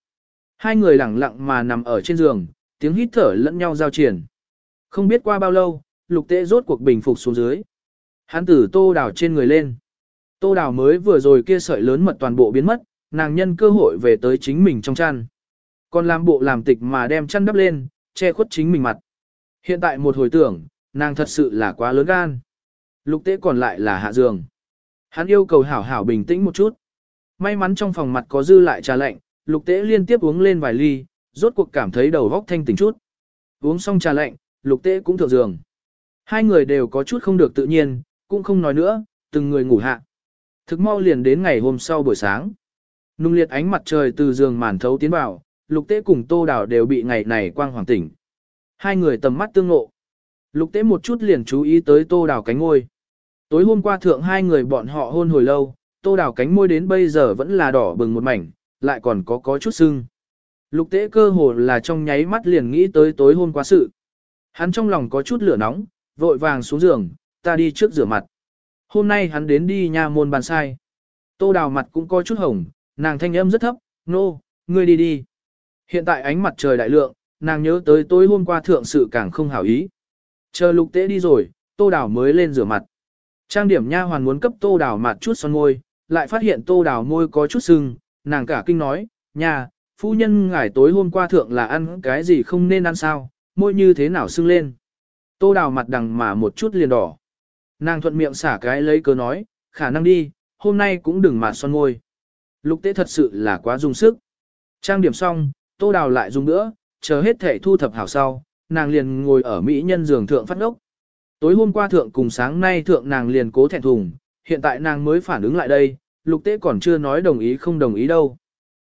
Hai người lặng lặng mà nằm ở trên giường, tiếng hít thở lẫn nhau giao triển. Không biết qua bao lâu, lục tế rốt cuộc bình phục xuống dưới. Hắn tử tô đào trên người lên. Tô đào mới vừa rồi kia sợi lớn mật toàn bộ biến mất, nàng nhân cơ hội về tới chính mình trong chăn. Còn làm bộ làm tịch mà đem chăn đắp lên, che khuất chính mình mặt. Hiện tại một hồi tưởng, nàng thật sự là quá lớn gan. Lục tế còn lại là hạ giường. Hắn yêu cầu hảo hảo bình tĩnh một chút. May mắn trong phòng mặt có dư lại trà lạnh, lục tế liên tiếp uống lên vài ly, rốt cuộc cảm thấy đầu góc thanh tỉnh chút. Uống xong trà lạnh, lục tế cũng thượng giường. Hai người đều có chút không được tự nhiên, cũng không nói nữa, từng người ngủ hạ. Thực mau liền đến ngày hôm sau buổi sáng. Nung liệt ánh mặt trời từ giường màn thấu tiến vào, lục tế cùng tô đào đều bị ngày này quang hoàng tỉnh. Hai người tầm mắt tương ngộ. Lục tế một chút liền chú ý tới tô đào cánh ngôi. Tối hôm qua thượng hai người bọn họ hôn hồi lâu, tô đào cánh môi đến bây giờ vẫn là đỏ bừng một mảnh, lại còn có có chút sưng. Lục tế cơ hồ là trong nháy mắt liền nghĩ tới tối hôm qua sự. Hắn trong lòng có chút lửa nóng, vội vàng xuống giường, ta đi trước rửa mặt. Hôm nay hắn đến đi nha môn bàn sai. Tô đào mặt cũng có chút hồng, nàng thanh âm rất thấp, nô, no, ngươi đi đi. Hiện tại ánh mặt trời đại lượng, nàng nhớ tới tối hôm qua thượng sự càng không hảo ý. Chờ lục tế đi rồi, tô đào mới lên rửa mặt. Trang điểm nha hoàn muốn cấp tô đào mặt chút son môi, lại phát hiện tô đào môi có chút sưng, nàng cả kinh nói, nhà, phu nhân ngài tối hôm qua thượng là ăn cái gì không nên ăn sao, môi như thế nào sưng lên. Tô đào mặt đằng mà một chút liền đỏ. Nàng thuận miệng xả cái lấy cớ nói, khả năng đi, hôm nay cũng đừng mà son môi. Lục tế thật sự là quá dùng sức. Trang điểm xong, tô đào lại dùng nữa, chờ hết thể thu thập hảo sau, nàng liền ngồi ở Mỹ nhân giường thượng phát ngốc. Tối hôm qua thượng cùng sáng nay thượng nàng liền cố thẹn thùng, hiện tại nàng mới phản ứng lại đây, lục tế còn chưa nói đồng ý không đồng ý đâu.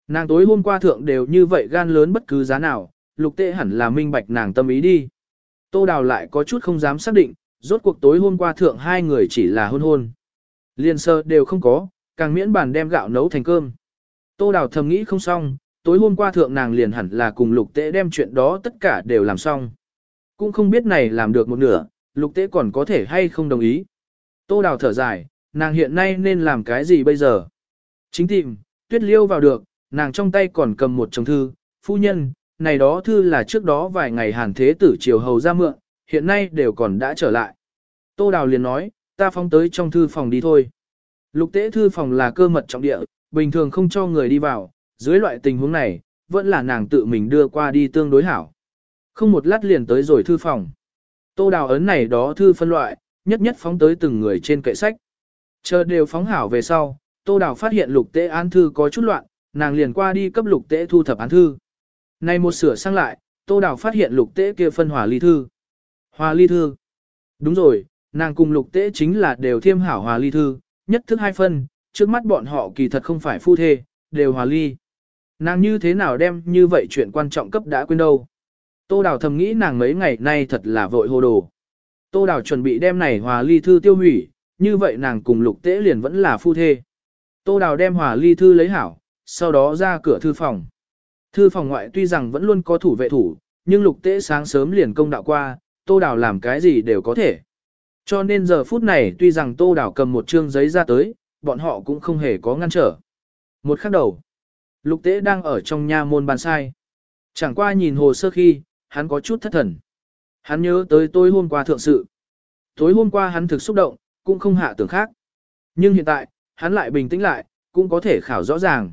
Nàng tối hôm qua thượng đều như vậy gan lớn bất cứ giá nào, lục tế hẳn là minh bạch nàng tâm ý đi. Tô Đào lại có chút không dám xác định, rốt cuộc tối hôm qua thượng hai người chỉ là hôn hôn. Liên sơ đều không có, càng miễn bàn đem gạo nấu thành cơm. Tô Đào thầm nghĩ không xong, tối hôm qua thượng nàng liền hẳn là cùng lục tế đem chuyện đó tất cả đều làm xong. Cũng không biết này làm được một nửa, lục tế còn có thể hay không đồng ý. Tô Đào thở dài, nàng hiện nay nên làm cái gì bây giờ? Chính tìm, tuyết liêu vào được, nàng trong tay còn cầm một chồng thư, phu nhân, này đó thư là trước đó vài ngày hàn thế tử triều hầu ra mượn, hiện nay đều còn đã trở lại. Tô Đào liền nói, ta phóng tới trong thư phòng đi thôi. Lục tế thư phòng là cơ mật trọng địa, bình thường không cho người đi vào, dưới loại tình huống này, vẫn là nàng tự mình đưa qua đi tương đối hảo. Không một lát liền tới rồi thư phòng. Tô Đào ấn này đó thư phân loại, nhất nhất phóng tới từng người trên kệ sách. Chờ đều phóng hảo về sau, Tô Đào phát hiện lục tế án thư có chút loạn, nàng liền qua đi cấp lục tế thu thập án thư. Này một sửa sang lại, Tô Đào phát hiện lục tế kia phân hòa ly thư. Hòa ly thư. Đúng rồi, nàng cùng lục tế chính là đều thiêm hảo hòa ly thư, nhất thức hai phân, trước mắt bọn họ kỳ thật không phải phu thê, đều hòa ly. Nàng như thế nào đem như vậy chuyện quan trọng cấp đã quên đâu. Tô Đào thầm nghĩ nàng mấy ngày nay thật là vội hồ đồ. Tô Đào chuẩn bị đem này hòa ly thư tiêu hủy, như vậy nàng cùng lục tế liền vẫn là phu thê. Tô Đào đem hòa ly thư lấy hảo, sau đó ra cửa thư phòng. Thư phòng ngoại tuy rằng vẫn luôn có thủ vệ thủ, nhưng lục tế sáng sớm liền công đạo qua, Tô Đào làm cái gì đều có thể. Cho nên giờ phút này tuy rằng Tô Đào cầm một chương giấy ra tới, bọn họ cũng không hề có ngăn trở. Một khắc đầu, lục tế đang ở trong nha môn bàn sai. Chẳng qua nhìn hồ sơ khi, hắn có chút thất thần. Hắn nhớ tới tối hôm qua thượng sự. Tối hôm qua hắn thực xúc động, cũng không hạ tưởng khác. Nhưng hiện tại, hắn lại bình tĩnh lại, cũng có thể khảo rõ ràng.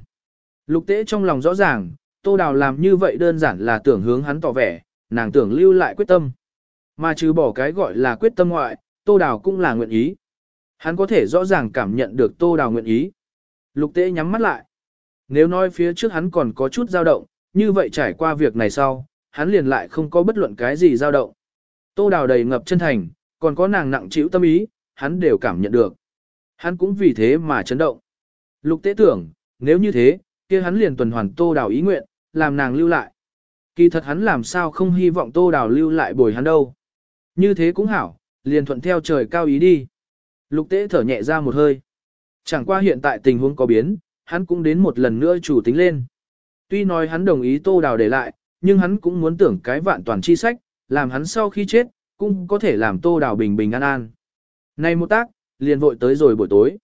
Lục tế trong lòng rõ ràng, Tô Đào làm như vậy đơn giản là tưởng hướng hắn tỏ vẻ, nàng tưởng lưu lại quyết tâm. Mà trừ bỏ cái gọi là quyết tâm ngoại, Tô Đào cũng là nguyện ý. Hắn có thể rõ ràng cảm nhận được Tô Đào nguyện ý. Lục tế nhắm mắt lại. Nếu nói phía trước hắn còn có chút dao động, như vậy trải qua việc này sau, hắn liền lại không có bất luận cái gì dao động. Tô Đào đầy ngập chân thành, còn có nàng nặng chịu tâm ý, hắn đều cảm nhận được. Hắn cũng vì thế mà chấn động. Lục tế tưởng, nếu như thế, kia hắn liền tuần hoàn tô đào ý nguyện, làm nàng lưu lại. Kỳ thật hắn làm sao không hy vọng tô đào lưu lại bồi hắn đâu. Như thế cũng hảo, liền thuận theo trời cao ý đi. Lục tế thở nhẹ ra một hơi. Chẳng qua hiện tại tình huống có biến, hắn cũng đến một lần nữa chủ tính lên. Tuy nói hắn đồng ý tô đào để lại, nhưng hắn cũng muốn tưởng cái vạn toàn chi sách, làm hắn sau khi chết, cũng có thể làm tô đào bình bình an an. Này một tác, liền vội tới rồi buổi tối.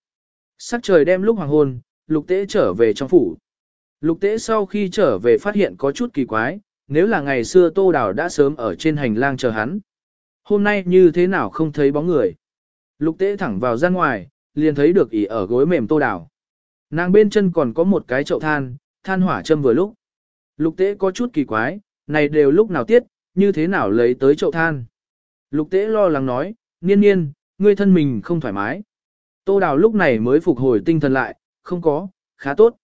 Sắc trời đem lúc hoàng hôn, lục tế trở về trong phủ. Lục tế sau khi trở về phát hiện có chút kỳ quái, nếu là ngày xưa tô đào đã sớm ở trên hành lang chờ hắn. Hôm nay như thế nào không thấy bóng người. Lục tế thẳng vào ra ngoài, liền thấy được ỉ ở gối mềm tô đào. Nàng bên chân còn có một cái chậu than, than hỏa châm vừa lúc. Lục tế có chút kỳ quái, này đều lúc nào tiết, như thế nào lấy tới chậu than. Lục tế lo lắng nói, niên niên, ngươi thân mình không thoải mái. Tô đào lúc này mới phục hồi tinh thần lại, không có, khá tốt.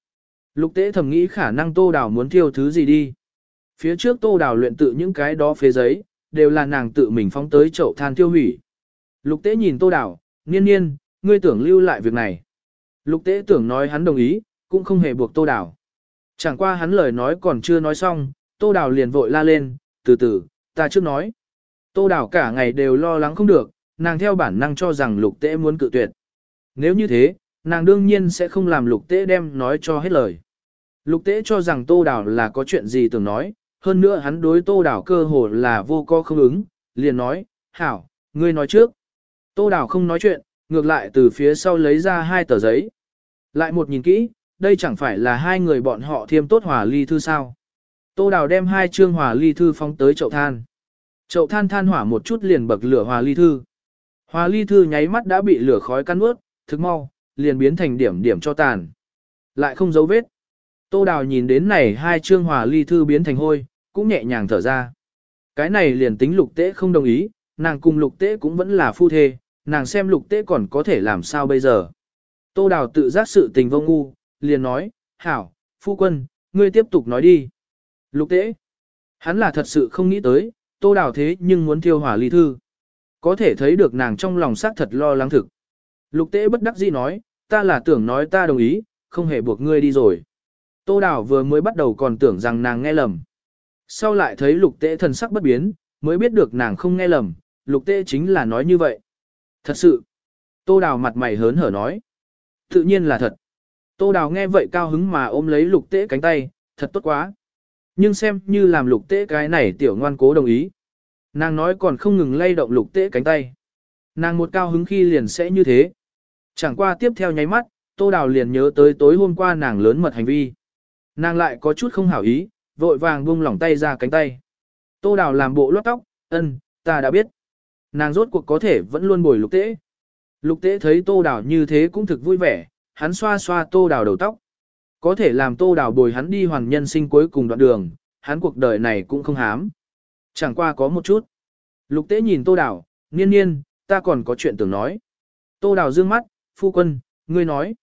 Lục tế thầm nghĩ khả năng tô đào muốn thiêu thứ gì đi. Phía trước tô đào luyện tự những cái đó phế giấy, đều là nàng tự mình phóng tới chậu than tiêu hủy. Lục tế nhìn tô đào, niên niên, ngươi tưởng lưu lại việc này. Lục tế tưởng nói hắn đồng ý, cũng không hề buộc tô đào. Chẳng qua hắn lời nói còn chưa nói xong, tô đào liền vội la lên, từ từ, ta trước nói. Tô đào cả ngày đều lo lắng không được, nàng theo bản năng cho rằng lục tế muốn cự tuyệt. Nếu như thế, nàng đương nhiên sẽ không làm lục tế đem nói cho hết lời. Lục tế cho rằng tô đào là có chuyện gì tưởng nói, hơn nữa hắn đối tô đào cơ hồ là vô co không ứng, liền nói, hảo, ngươi nói trước. Tô đào không nói chuyện, ngược lại từ phía sau lấy ra hai tờ giấy. Lại một nhìn kỹ, đây chẳng phải là hai người bọn họ thiêm tốt hòa ly thư sao. Tô đào đem hai chương hòa ly thư phóng tới chậu than. Chậu than than hỏa một chút liền bậc lửa hòa ly thư. Hòa ly thư nháy mắt đã bị lửa khói căn ướt, thức mau, liền biến thành điểm điểm cho tàn. Lại không dấu vết. Tô đào nhìn đến này hai chương hòa ly thư biến thành hôi, cũng nhẹ nhàng thở ra. Cái này liền tính lục tế không đồng ý, nàng cùng lục tế cũng vẫn là phu thê, nàng xem lục tế còn có thể làm sao bây giờ. Tô đào tự giác sự tình vô ngu, liền nói, hảo, phu quân, ngươi tiếp tục nói đi. Lục tế, hắn là thật sự không nghĩ tới, tô đào thế nhưng muốn thiêu hỏa ly thư. Có thể thấy được nàng trong lòng xác thật lo lắng thực. Lục tế bất đắc dĩ nói, ta là tưởng nói ta đồng ý, không hề buộc ngươi đi rồi. Tô đào vừa mới bắt đầu còn tưởng rằng nàng nghe lầm. Sau lại thấy lục tế thần sắc bất biến, mới biết được nàng không nghe lầm, lục tế chính là nói như vậy. Thật sự. Tô đào mặt mày hớn hở nói. Tự nhiên là thật. Tô đào nghe vậy cao hứng mà ôm lấy lục tế cánh tay, thật tốt quá. Nhưng xem như làm lục tế cái này tiểu ngoan cố đồng ý. Nàng nói còn không ngừng lay động lục tế cánh tay. Nàng một cao hứng khi liền sẽ như thế. Chẳng qua tiếp theo nháy mắt, tô đào liền nhớ tới tối hôm qua nàng lớn mật hành vi. Nàng lại có chút không hảo ý, vội vàng buông lỏng tay ra cánh tay. Tô đào làm bộ lót tóc, ân, ta đã biết. Nàng rốt cuộc có thể vẫn luôn bồi lục tế. Lục tế thấy tô đào như thế cũng thực vui vẻ, hắn xoa xoa tô đào đầu tóc. Có thể làm tô đào bồi hắn đi hoàn nhân sinh cuối cùng đoạn đường, hắn cuộc đời này cũng không hám. Chẳng qua có một chút. Lục tế nhìn tô đào, niên niên, ta còn có chuyện tưởng nói. Tô đào dương mắt, phu quân, ngươi nói.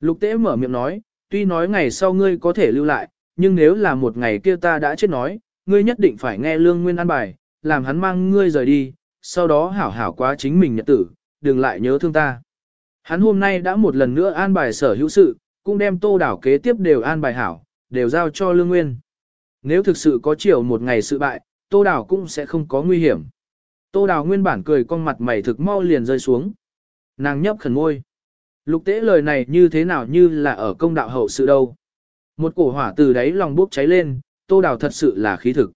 Lục tế mở miệng nói, tuy nói ngày sau ngươi có thể lưu lại, nhưng nếu là một ngày kia ta đã chết nói, ngươi nhất định phải nghe lương nguyên an bài, làm hắn mang ngươi rời đi, sau đó hảo hảo quá chính mình nhật tử, đừng lại nhớ thương ta. Hắn hôm nay đã một lần nữa an bài sở hữu sự, cũng đem tô đảo kế tiếp đều an bài hảo, đều giao cho lương nguyên. Nếu thực sự có chiều một ngày sự bại, tô đảo cũng sẽ không có nguy hiểm. Tô đảo nguyên bản cười con mặt mày thực mau liền rơi xuống. Nàng nhấp khẩn môi. Lục tế lời này như thế nào như là ở công đạo hậu sự đâu. Một cổ hỏa từ đáy lòng bốc cháy lên, tô đảo thật sự là khí thực.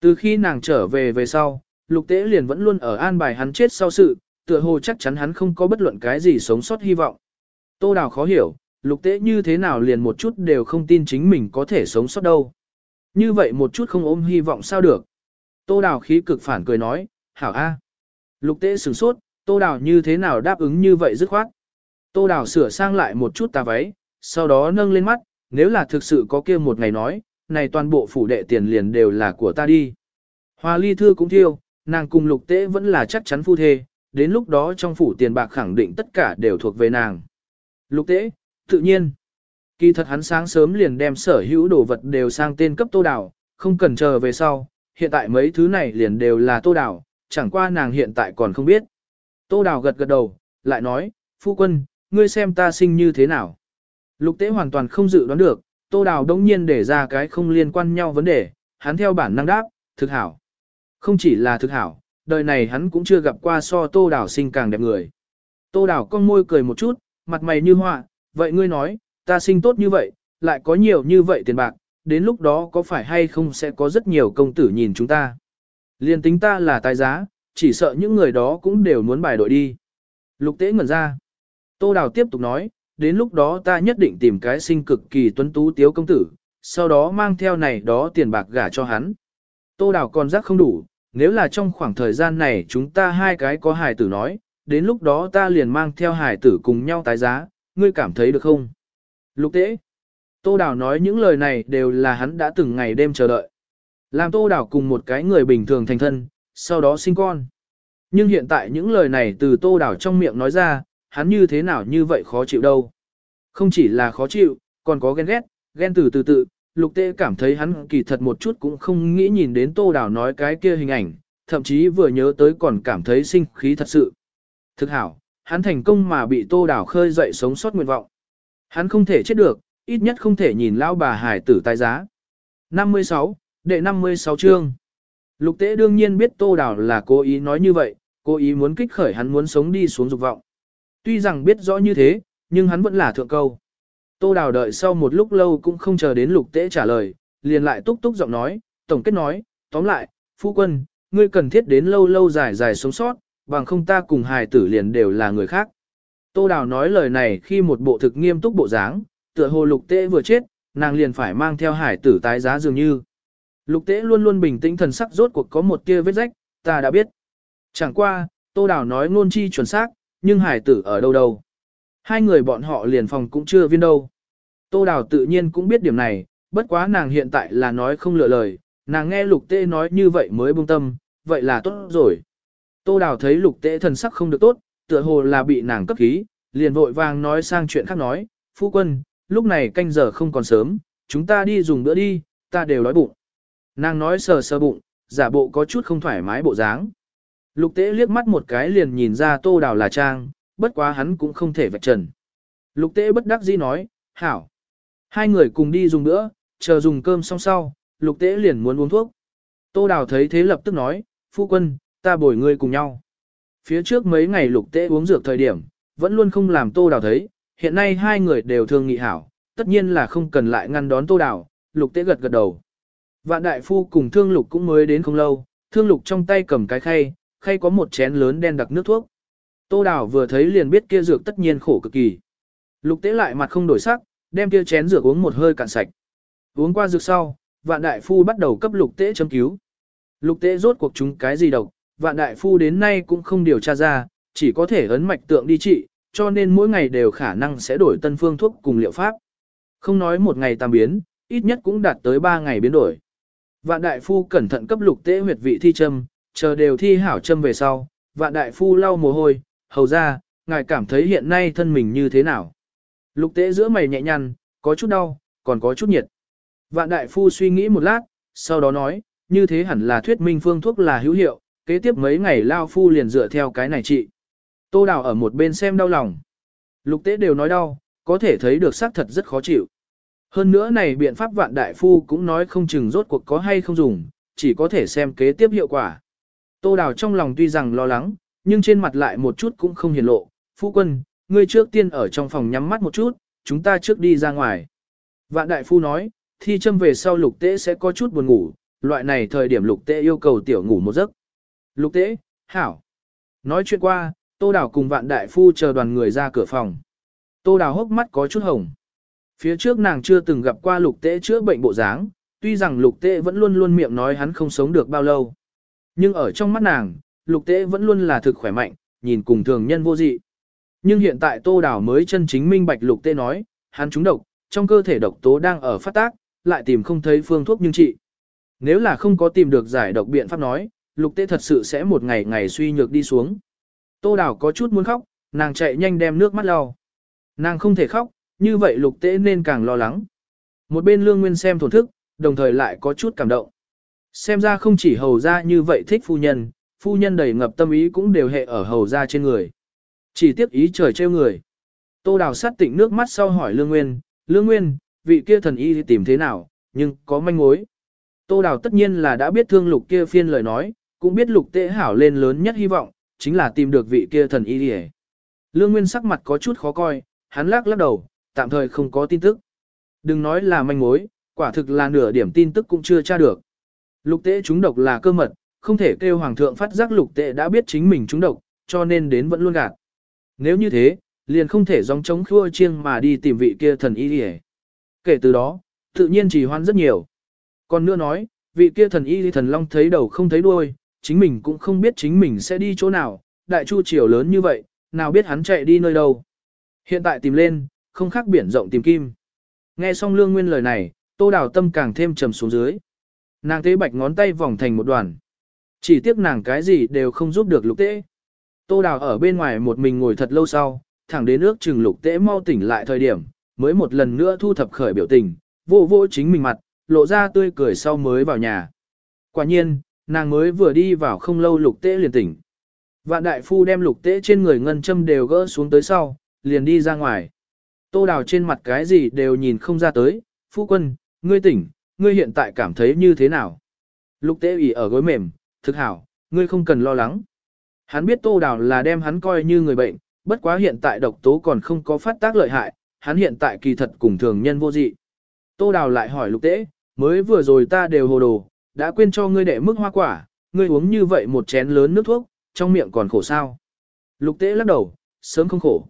Từ khi nàng trở về về sau, lục tế liền vẫn luôn ở an bài hắn chết sau sự, tựa hồ chắc chắn hắn không có bất luận cái gì sống sót hy vọng. Tô đào khó hiểu, lục tế như thế nào liền một chút đều không tin chính mình có thể sống sót đâu. Như vậy một chút không ôm hy vọng sao được. Tô đào khí cực phản cười nói, hảo a. Lục tế sửng sốt, tô đào như thế nào đáp ứng như vậy dứt khoát. Tô đào sửa sang lại một chút tà váy, sau đó nâng lên mắt, nếu là thực sự có kia một ngày nói, này toàn bộ phủ đệ tiền liền đều là của ta đi. Hoa ly thư cũng thiêu, nàng cùng lục tế vẫn là chắc chắn phu thê, đến lúc đó trong phủ tiền bạc khẳng định tất cả đều thuộc về nàng. Lục tế, tự nhiên. Kỳ thật hắn sáng sớm liền đem sở hữu đồ vật đều sang tên cấp tô đảo, không cần chờ về sau, hiện tại mấy thứ này liền đều là tô đảo, chẳng qua nàng hiện tại còn không biết. Tô đảo gật gật đầu, lại nói, phu quân, ngươi xem ta sinh như thế nào. Lục tế hoàn toàn không dự đoán được, tô đảo đống nhiên để ra cái không liên quan nhau vấn đề, hắn theo bản năng đáp, thực hảo. Không chỉ là thực hảo, đời này hắn cũng chưa gặp qua so tô đảo sinh càng đẹp người. Tô đảo con môi cười một chút, mặt mày như họa, vậy ngươi nói, ta sinh tốt như vậy, lại có nhiều như vậy tiền bạc, đến lúc đó có phải hay không sẽ có rất nhiều công tử nhìn chúng ta. Liên tính ta là tài giá, chỉ sợ những người đó cũng đều muốn bài đội đi. Lục tế ngẩn ra. Tô Đào tiếp tục nói, đến lúc đó ta nhất định tìm cái sinh cực kỳ tuấn tú tiếu công tử, sau đó mang theo này đó tiền bạc gả cho hắn. Tô Đào còn rắc không đủ, nếu là trong khoảng thời gian này chúng ta hai cái có hài tử nói, đến lúc đó ta liền mang theo hài tử cùng nhau tái giá, ngươi cảm thấy được không? Lục tế. Tô Đào nói những lời này đều là hắn đã từng ngày đêm chờ đợi. Làm Tô Đào cùng một cái người bình thường thành thân, sau đó sinh con. Nhưng hiện tại những lời này từ Tô Đào trong miệng nói ra, hắn như thế nào như vậy khó chịu đâu. Không chỉ là khó chịu, còn có ghen ghét, ghen từ từ tự, lục tế cảm thấy hắn kỳ thật một chút cũng không nghĩ nhìn đến Tô Đào nói cái kia hình ảnh, thậm chí vừa nhớ tới còn cảm thấy sinh khí thật sự. Thực hảo, hắn thành công mà bị Tô Đào khơi dậy sống sót nguyện vọng. Hắn không thể chết được, ít nhất không thể nhìn lão bà hải tử tài giá. 56, đệ 56 chương. Lục tế đương nhiên biết Tô Đào là cố ý nói như vậy, cố ý muốn kích khởi hắn muốn sống đi xuống dục vọng. Tuy rằng biết rõ như thế, nhưng hắn vẫn là thượng câu. Tô Đào đợi sau một lúc lâu cũng không chờ đến lục tế trả lời, liền lại túc túc giọng nói, tổng kết nói, tóm lại, phu quân, ngươi cần thiết đến lâu lâu dài dài sống sót, bằng không ta cùng hài tử liền đều là người khác. Tô Đào nói lời này khi một bộ thực nghiêm túc bộ dáng, tựa hồ lục tế vừa chết, nàng liền phải mang theo hải tử tái giá dường như. Lục tế luôn luôn bình tĩnh thần sắc rốt cuộc có một tia vết rách, ta đã biết. Chẳng qua, Tô Đào nói ngôn chi chuẩn xác, nhưng hải tử ở đâu đâu. Hai người bọn họ liền phòng cũng chưa viên đâu. Tô Đào tự nhiên cũng biết điểm này, bất quá nàng hiện tại là nói không lựa lời, nàng nghe lục tế nói như vậy mới buông tâm, vậy là tốt rồi. Tô Đào thấy lục tế thần sắc không được tốt, tựa hồ là bị nàng cấp khí, liền vội vàng nói sang chuyện khác nói, phu quân, lúc này canh giờ không còn sớm, chúng ta đi dùng bữa đi, ta đều đói bụng. Nàng nói sờ sờ bụng, giả bộ có chút không thoải mái bộ dáng. Lục tế liếc mắt một cái liền nhìn ra tô đào là trang, bất quá hắn cũng không thể vạch trần. Lục tế bất đắc dĩ nói, hảo. Hai người cùng đi dùng bữa, chờ dùng cơm xong sau, lục tế liền muốn uống thuốc. Tô đào thấy thế lập tức nói, phu quân, ta bồi ngươi cùng nhau. Phía trước mấy ngày lục tế uống dược thời điểm, vẫn luôn không làm tô đào thấy, hiện nay hai người đều thương nghị hảo, tất nhiên là không cần lại ngăn đón tô đào, lục tế gật gật đầu. Vạn đại phu cùng thương lục cũng mới đến không lâu, thương lục trong tay cầm cái khay, khay có một chén lớn đen đặc nước thuốc. Tô đào vừa thấy liền biết kia dược tất nhiên khổ cực kỳ. Lục tế lại mặt không đổi sắc, đem kia chén dược uống một hơi cạn sạch. Uống qua dược sau, vạn đại phu bắt đầu cấp lục tế châm cứu. Lục tế rốt cuộc chúng cái gì độc, vạn đại phu đến nay cũng không điều tra ra, chỉ có thể ấn mạch tượng đi trị, cho nên mỗi ngày đều khả năng sẽ đổi tân phương thuốc cùng liệu pháp. Không nói một ngày tam biến, ít nhất cũng đạt tới ba ngày biến đổi. Vạn đại phu cẩn thận cấp lục tế huyệt vị thi châm, chờ đều thi hảo châm về sau, vạn đại phu lau mồ hôi, hầu ra, ngài cảm thấy hiện nay thân mình như thế nào. Lục tế giữa mày nhẹ nhăn, có chút đau, còn có chút nhiệt. Vạn đại phu suy nghĩ một lát, sau đó nói, như thế hẳn là thuyết minh phương thuốc là hữu hiệu, kế tiếp mấy ngày lao phu liền dựa theo cái này trị. Tô Đào ở một bên xem đau lòng. Lục tế đều nói đau, có thể thấy được xác thật rất khó chịu. Hơn nữa này biện pháp vạn đại phu cũng nói không chừng rốt cuộc có hay không dùng, chỉ có thể xem kế tiếp hiệu quả. Tô Đào trong lòng tuy rằng lo lắng, nhưng trên mặt lại một chút cũng không hiển lộ. Phu quân, ngươi trước tiên ở trong phòng nhắm mắt một chút, chúng ta trước đi ra ngoài. Vạn đại phu nói, thi châm về sau lục tế sẽ có chút buồn ngủ, loại này thời điểm lục tế yêu cầu tiểu ngủ một giấc. Lục tế, hảo. Nói chuyện qua, Tô Đào cùng vạn đại phu chờ đoàn người ra cửa phòng. Tô Đào hốc mắt có chút hồng. Phía trước nàng chưa từng gặp qua lục tế chữa bệnh bộ dáng, tuy rằng lục tế vẫn luôn luôn miệng nói hắn không sống được bao lâu. Nhưng ở trong mắt nàng, lục tế vẫn luôn là thực khỏe mạnh, nhìn cùng thường nhân vô dị. Nhưng hiện tại Tô Đào mới chân chính minh bạch lục tê nói, hắn trúng độc, trong cơ thể độc tố đang ở phát tác, lại tìm không thấy phương thuốc nhưng trị. Nếu là không có tìm được giải độc biện pháp nói, lục tê thật sự sẽ một ngày ngày suy nhược đi xuống. Tô Đào có chút muốn khóc, nàng chạy nhanh đem nước mắt lau. Nàng không thể khóc, như vậy lục tê nên càng lo lắng. Một bên lương nguyên xem thổn thức, đồng thời lại có chút cảm động. Xem ra không chỉ hầu ra như vậy thích phu nhân, phu nhân đầy ngập tâm ý cũng đều hệ ở hầu ra trên người. Chỉ tiếc ý trời trêu người. Tô đào sát tịnh nước mắt sau hỏi Lương Nguyên, Lương Nguyên, vị kia thần y tìm thế nào, nhưng có manh mối. Tô đào tất nhiên là đã biết thương lục kia phiên lời nói, cũng biết lục tệ hảo lên lớn nhất hy vọng, chính là tìm được vị kia thần y đi Lương Nguyên sắc mặt có chút khó coi, hắn lắc lắc đầu, tạm thời không có tin tức. Đừng nói là manh mối, quả thực là nửa điểm tin tức cũng chưa tra được. Lục tệ chúng độc là cơ mật, không thể kêu hoàng thượng phát giác lục tệ đã biết chính mình chúng độc, cho nên đến vẫn luôn gạt. Nếu như thế, liền không thể dòng chống khua chiêng mà đi tìm vị kia thần y đi Kể từ đó, tự nhiên trì hoan rất nhiều. Còn nữa nói, vị kia thần y thần long thấy đầu không thấy đuôi, chính mình cũng không biết chính mình sẽ đi chỗ nào, đại chu triều lớn như vậy, nào biết hắn chạy đi nơi đâu. Hiện tại tìm lên, không khác biển rộng tìm kim. Nghe xong lương nguyên lời này, tô đào tâm càng thêm trầm xuống dưới. Nàng tế bạch ngón tay vòng thành một đoàn. Chỉ tiếc nàng cái gì đều không giúp được lục tế. Tô đào ở bên ngoài một mình ngồi thật lâu sau, thẳng đến nước chừng lục tế mau tỉnh lại thời điểm, mới một lần nữa thu thập khởi biểu tình, vô vô chính mình mặt, lộ ra tươi cười sau mới vào nhà. Quả nhiên, nàng mới vừa đi vào không lâu lục tế liền tỉnh. Vạn đại phu đem lục tế trên người ngân châm đều gỡ xuống tới sau, liền đi ra ngoài. Tô đào trên mặt cái gì đều nhìn không ra tới, phu quân, ngươi tỉnh, ngươi hiện tại cảm thấy như thế nào? Lục tế ủy ở gối mềm, thực hảo, ngươi không cần lo lắng. Hắn biết tô đào là đem hắn coi như người bệnh, bất quá hiện tại độc tố còn không có phát tác lợi hại, hắn hiện tại kỳ thật cùng thường nhân vô dị. Tô đào lại hỏi lục tế, mới vừa rồi ta đều hồ đồ, đã quên cho ngươi đệ mức hoa quả, ngươi uống như vậy một chén lớn nước thuốc, trong miệng còn khổ sao. Lục tế lắc đầu, sớm không khổ.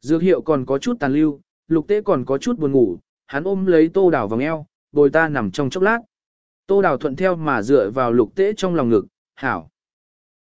Dược hiệu còn có chút tàn lưu, lục tế còn có chút buồn ngủ, hắn ôm lấy tô đào vòng eo, bồi ta nằm trong chốc lát. Tô đào thuận theo mà dựa vào lục tế trong lòng ngực, hảo.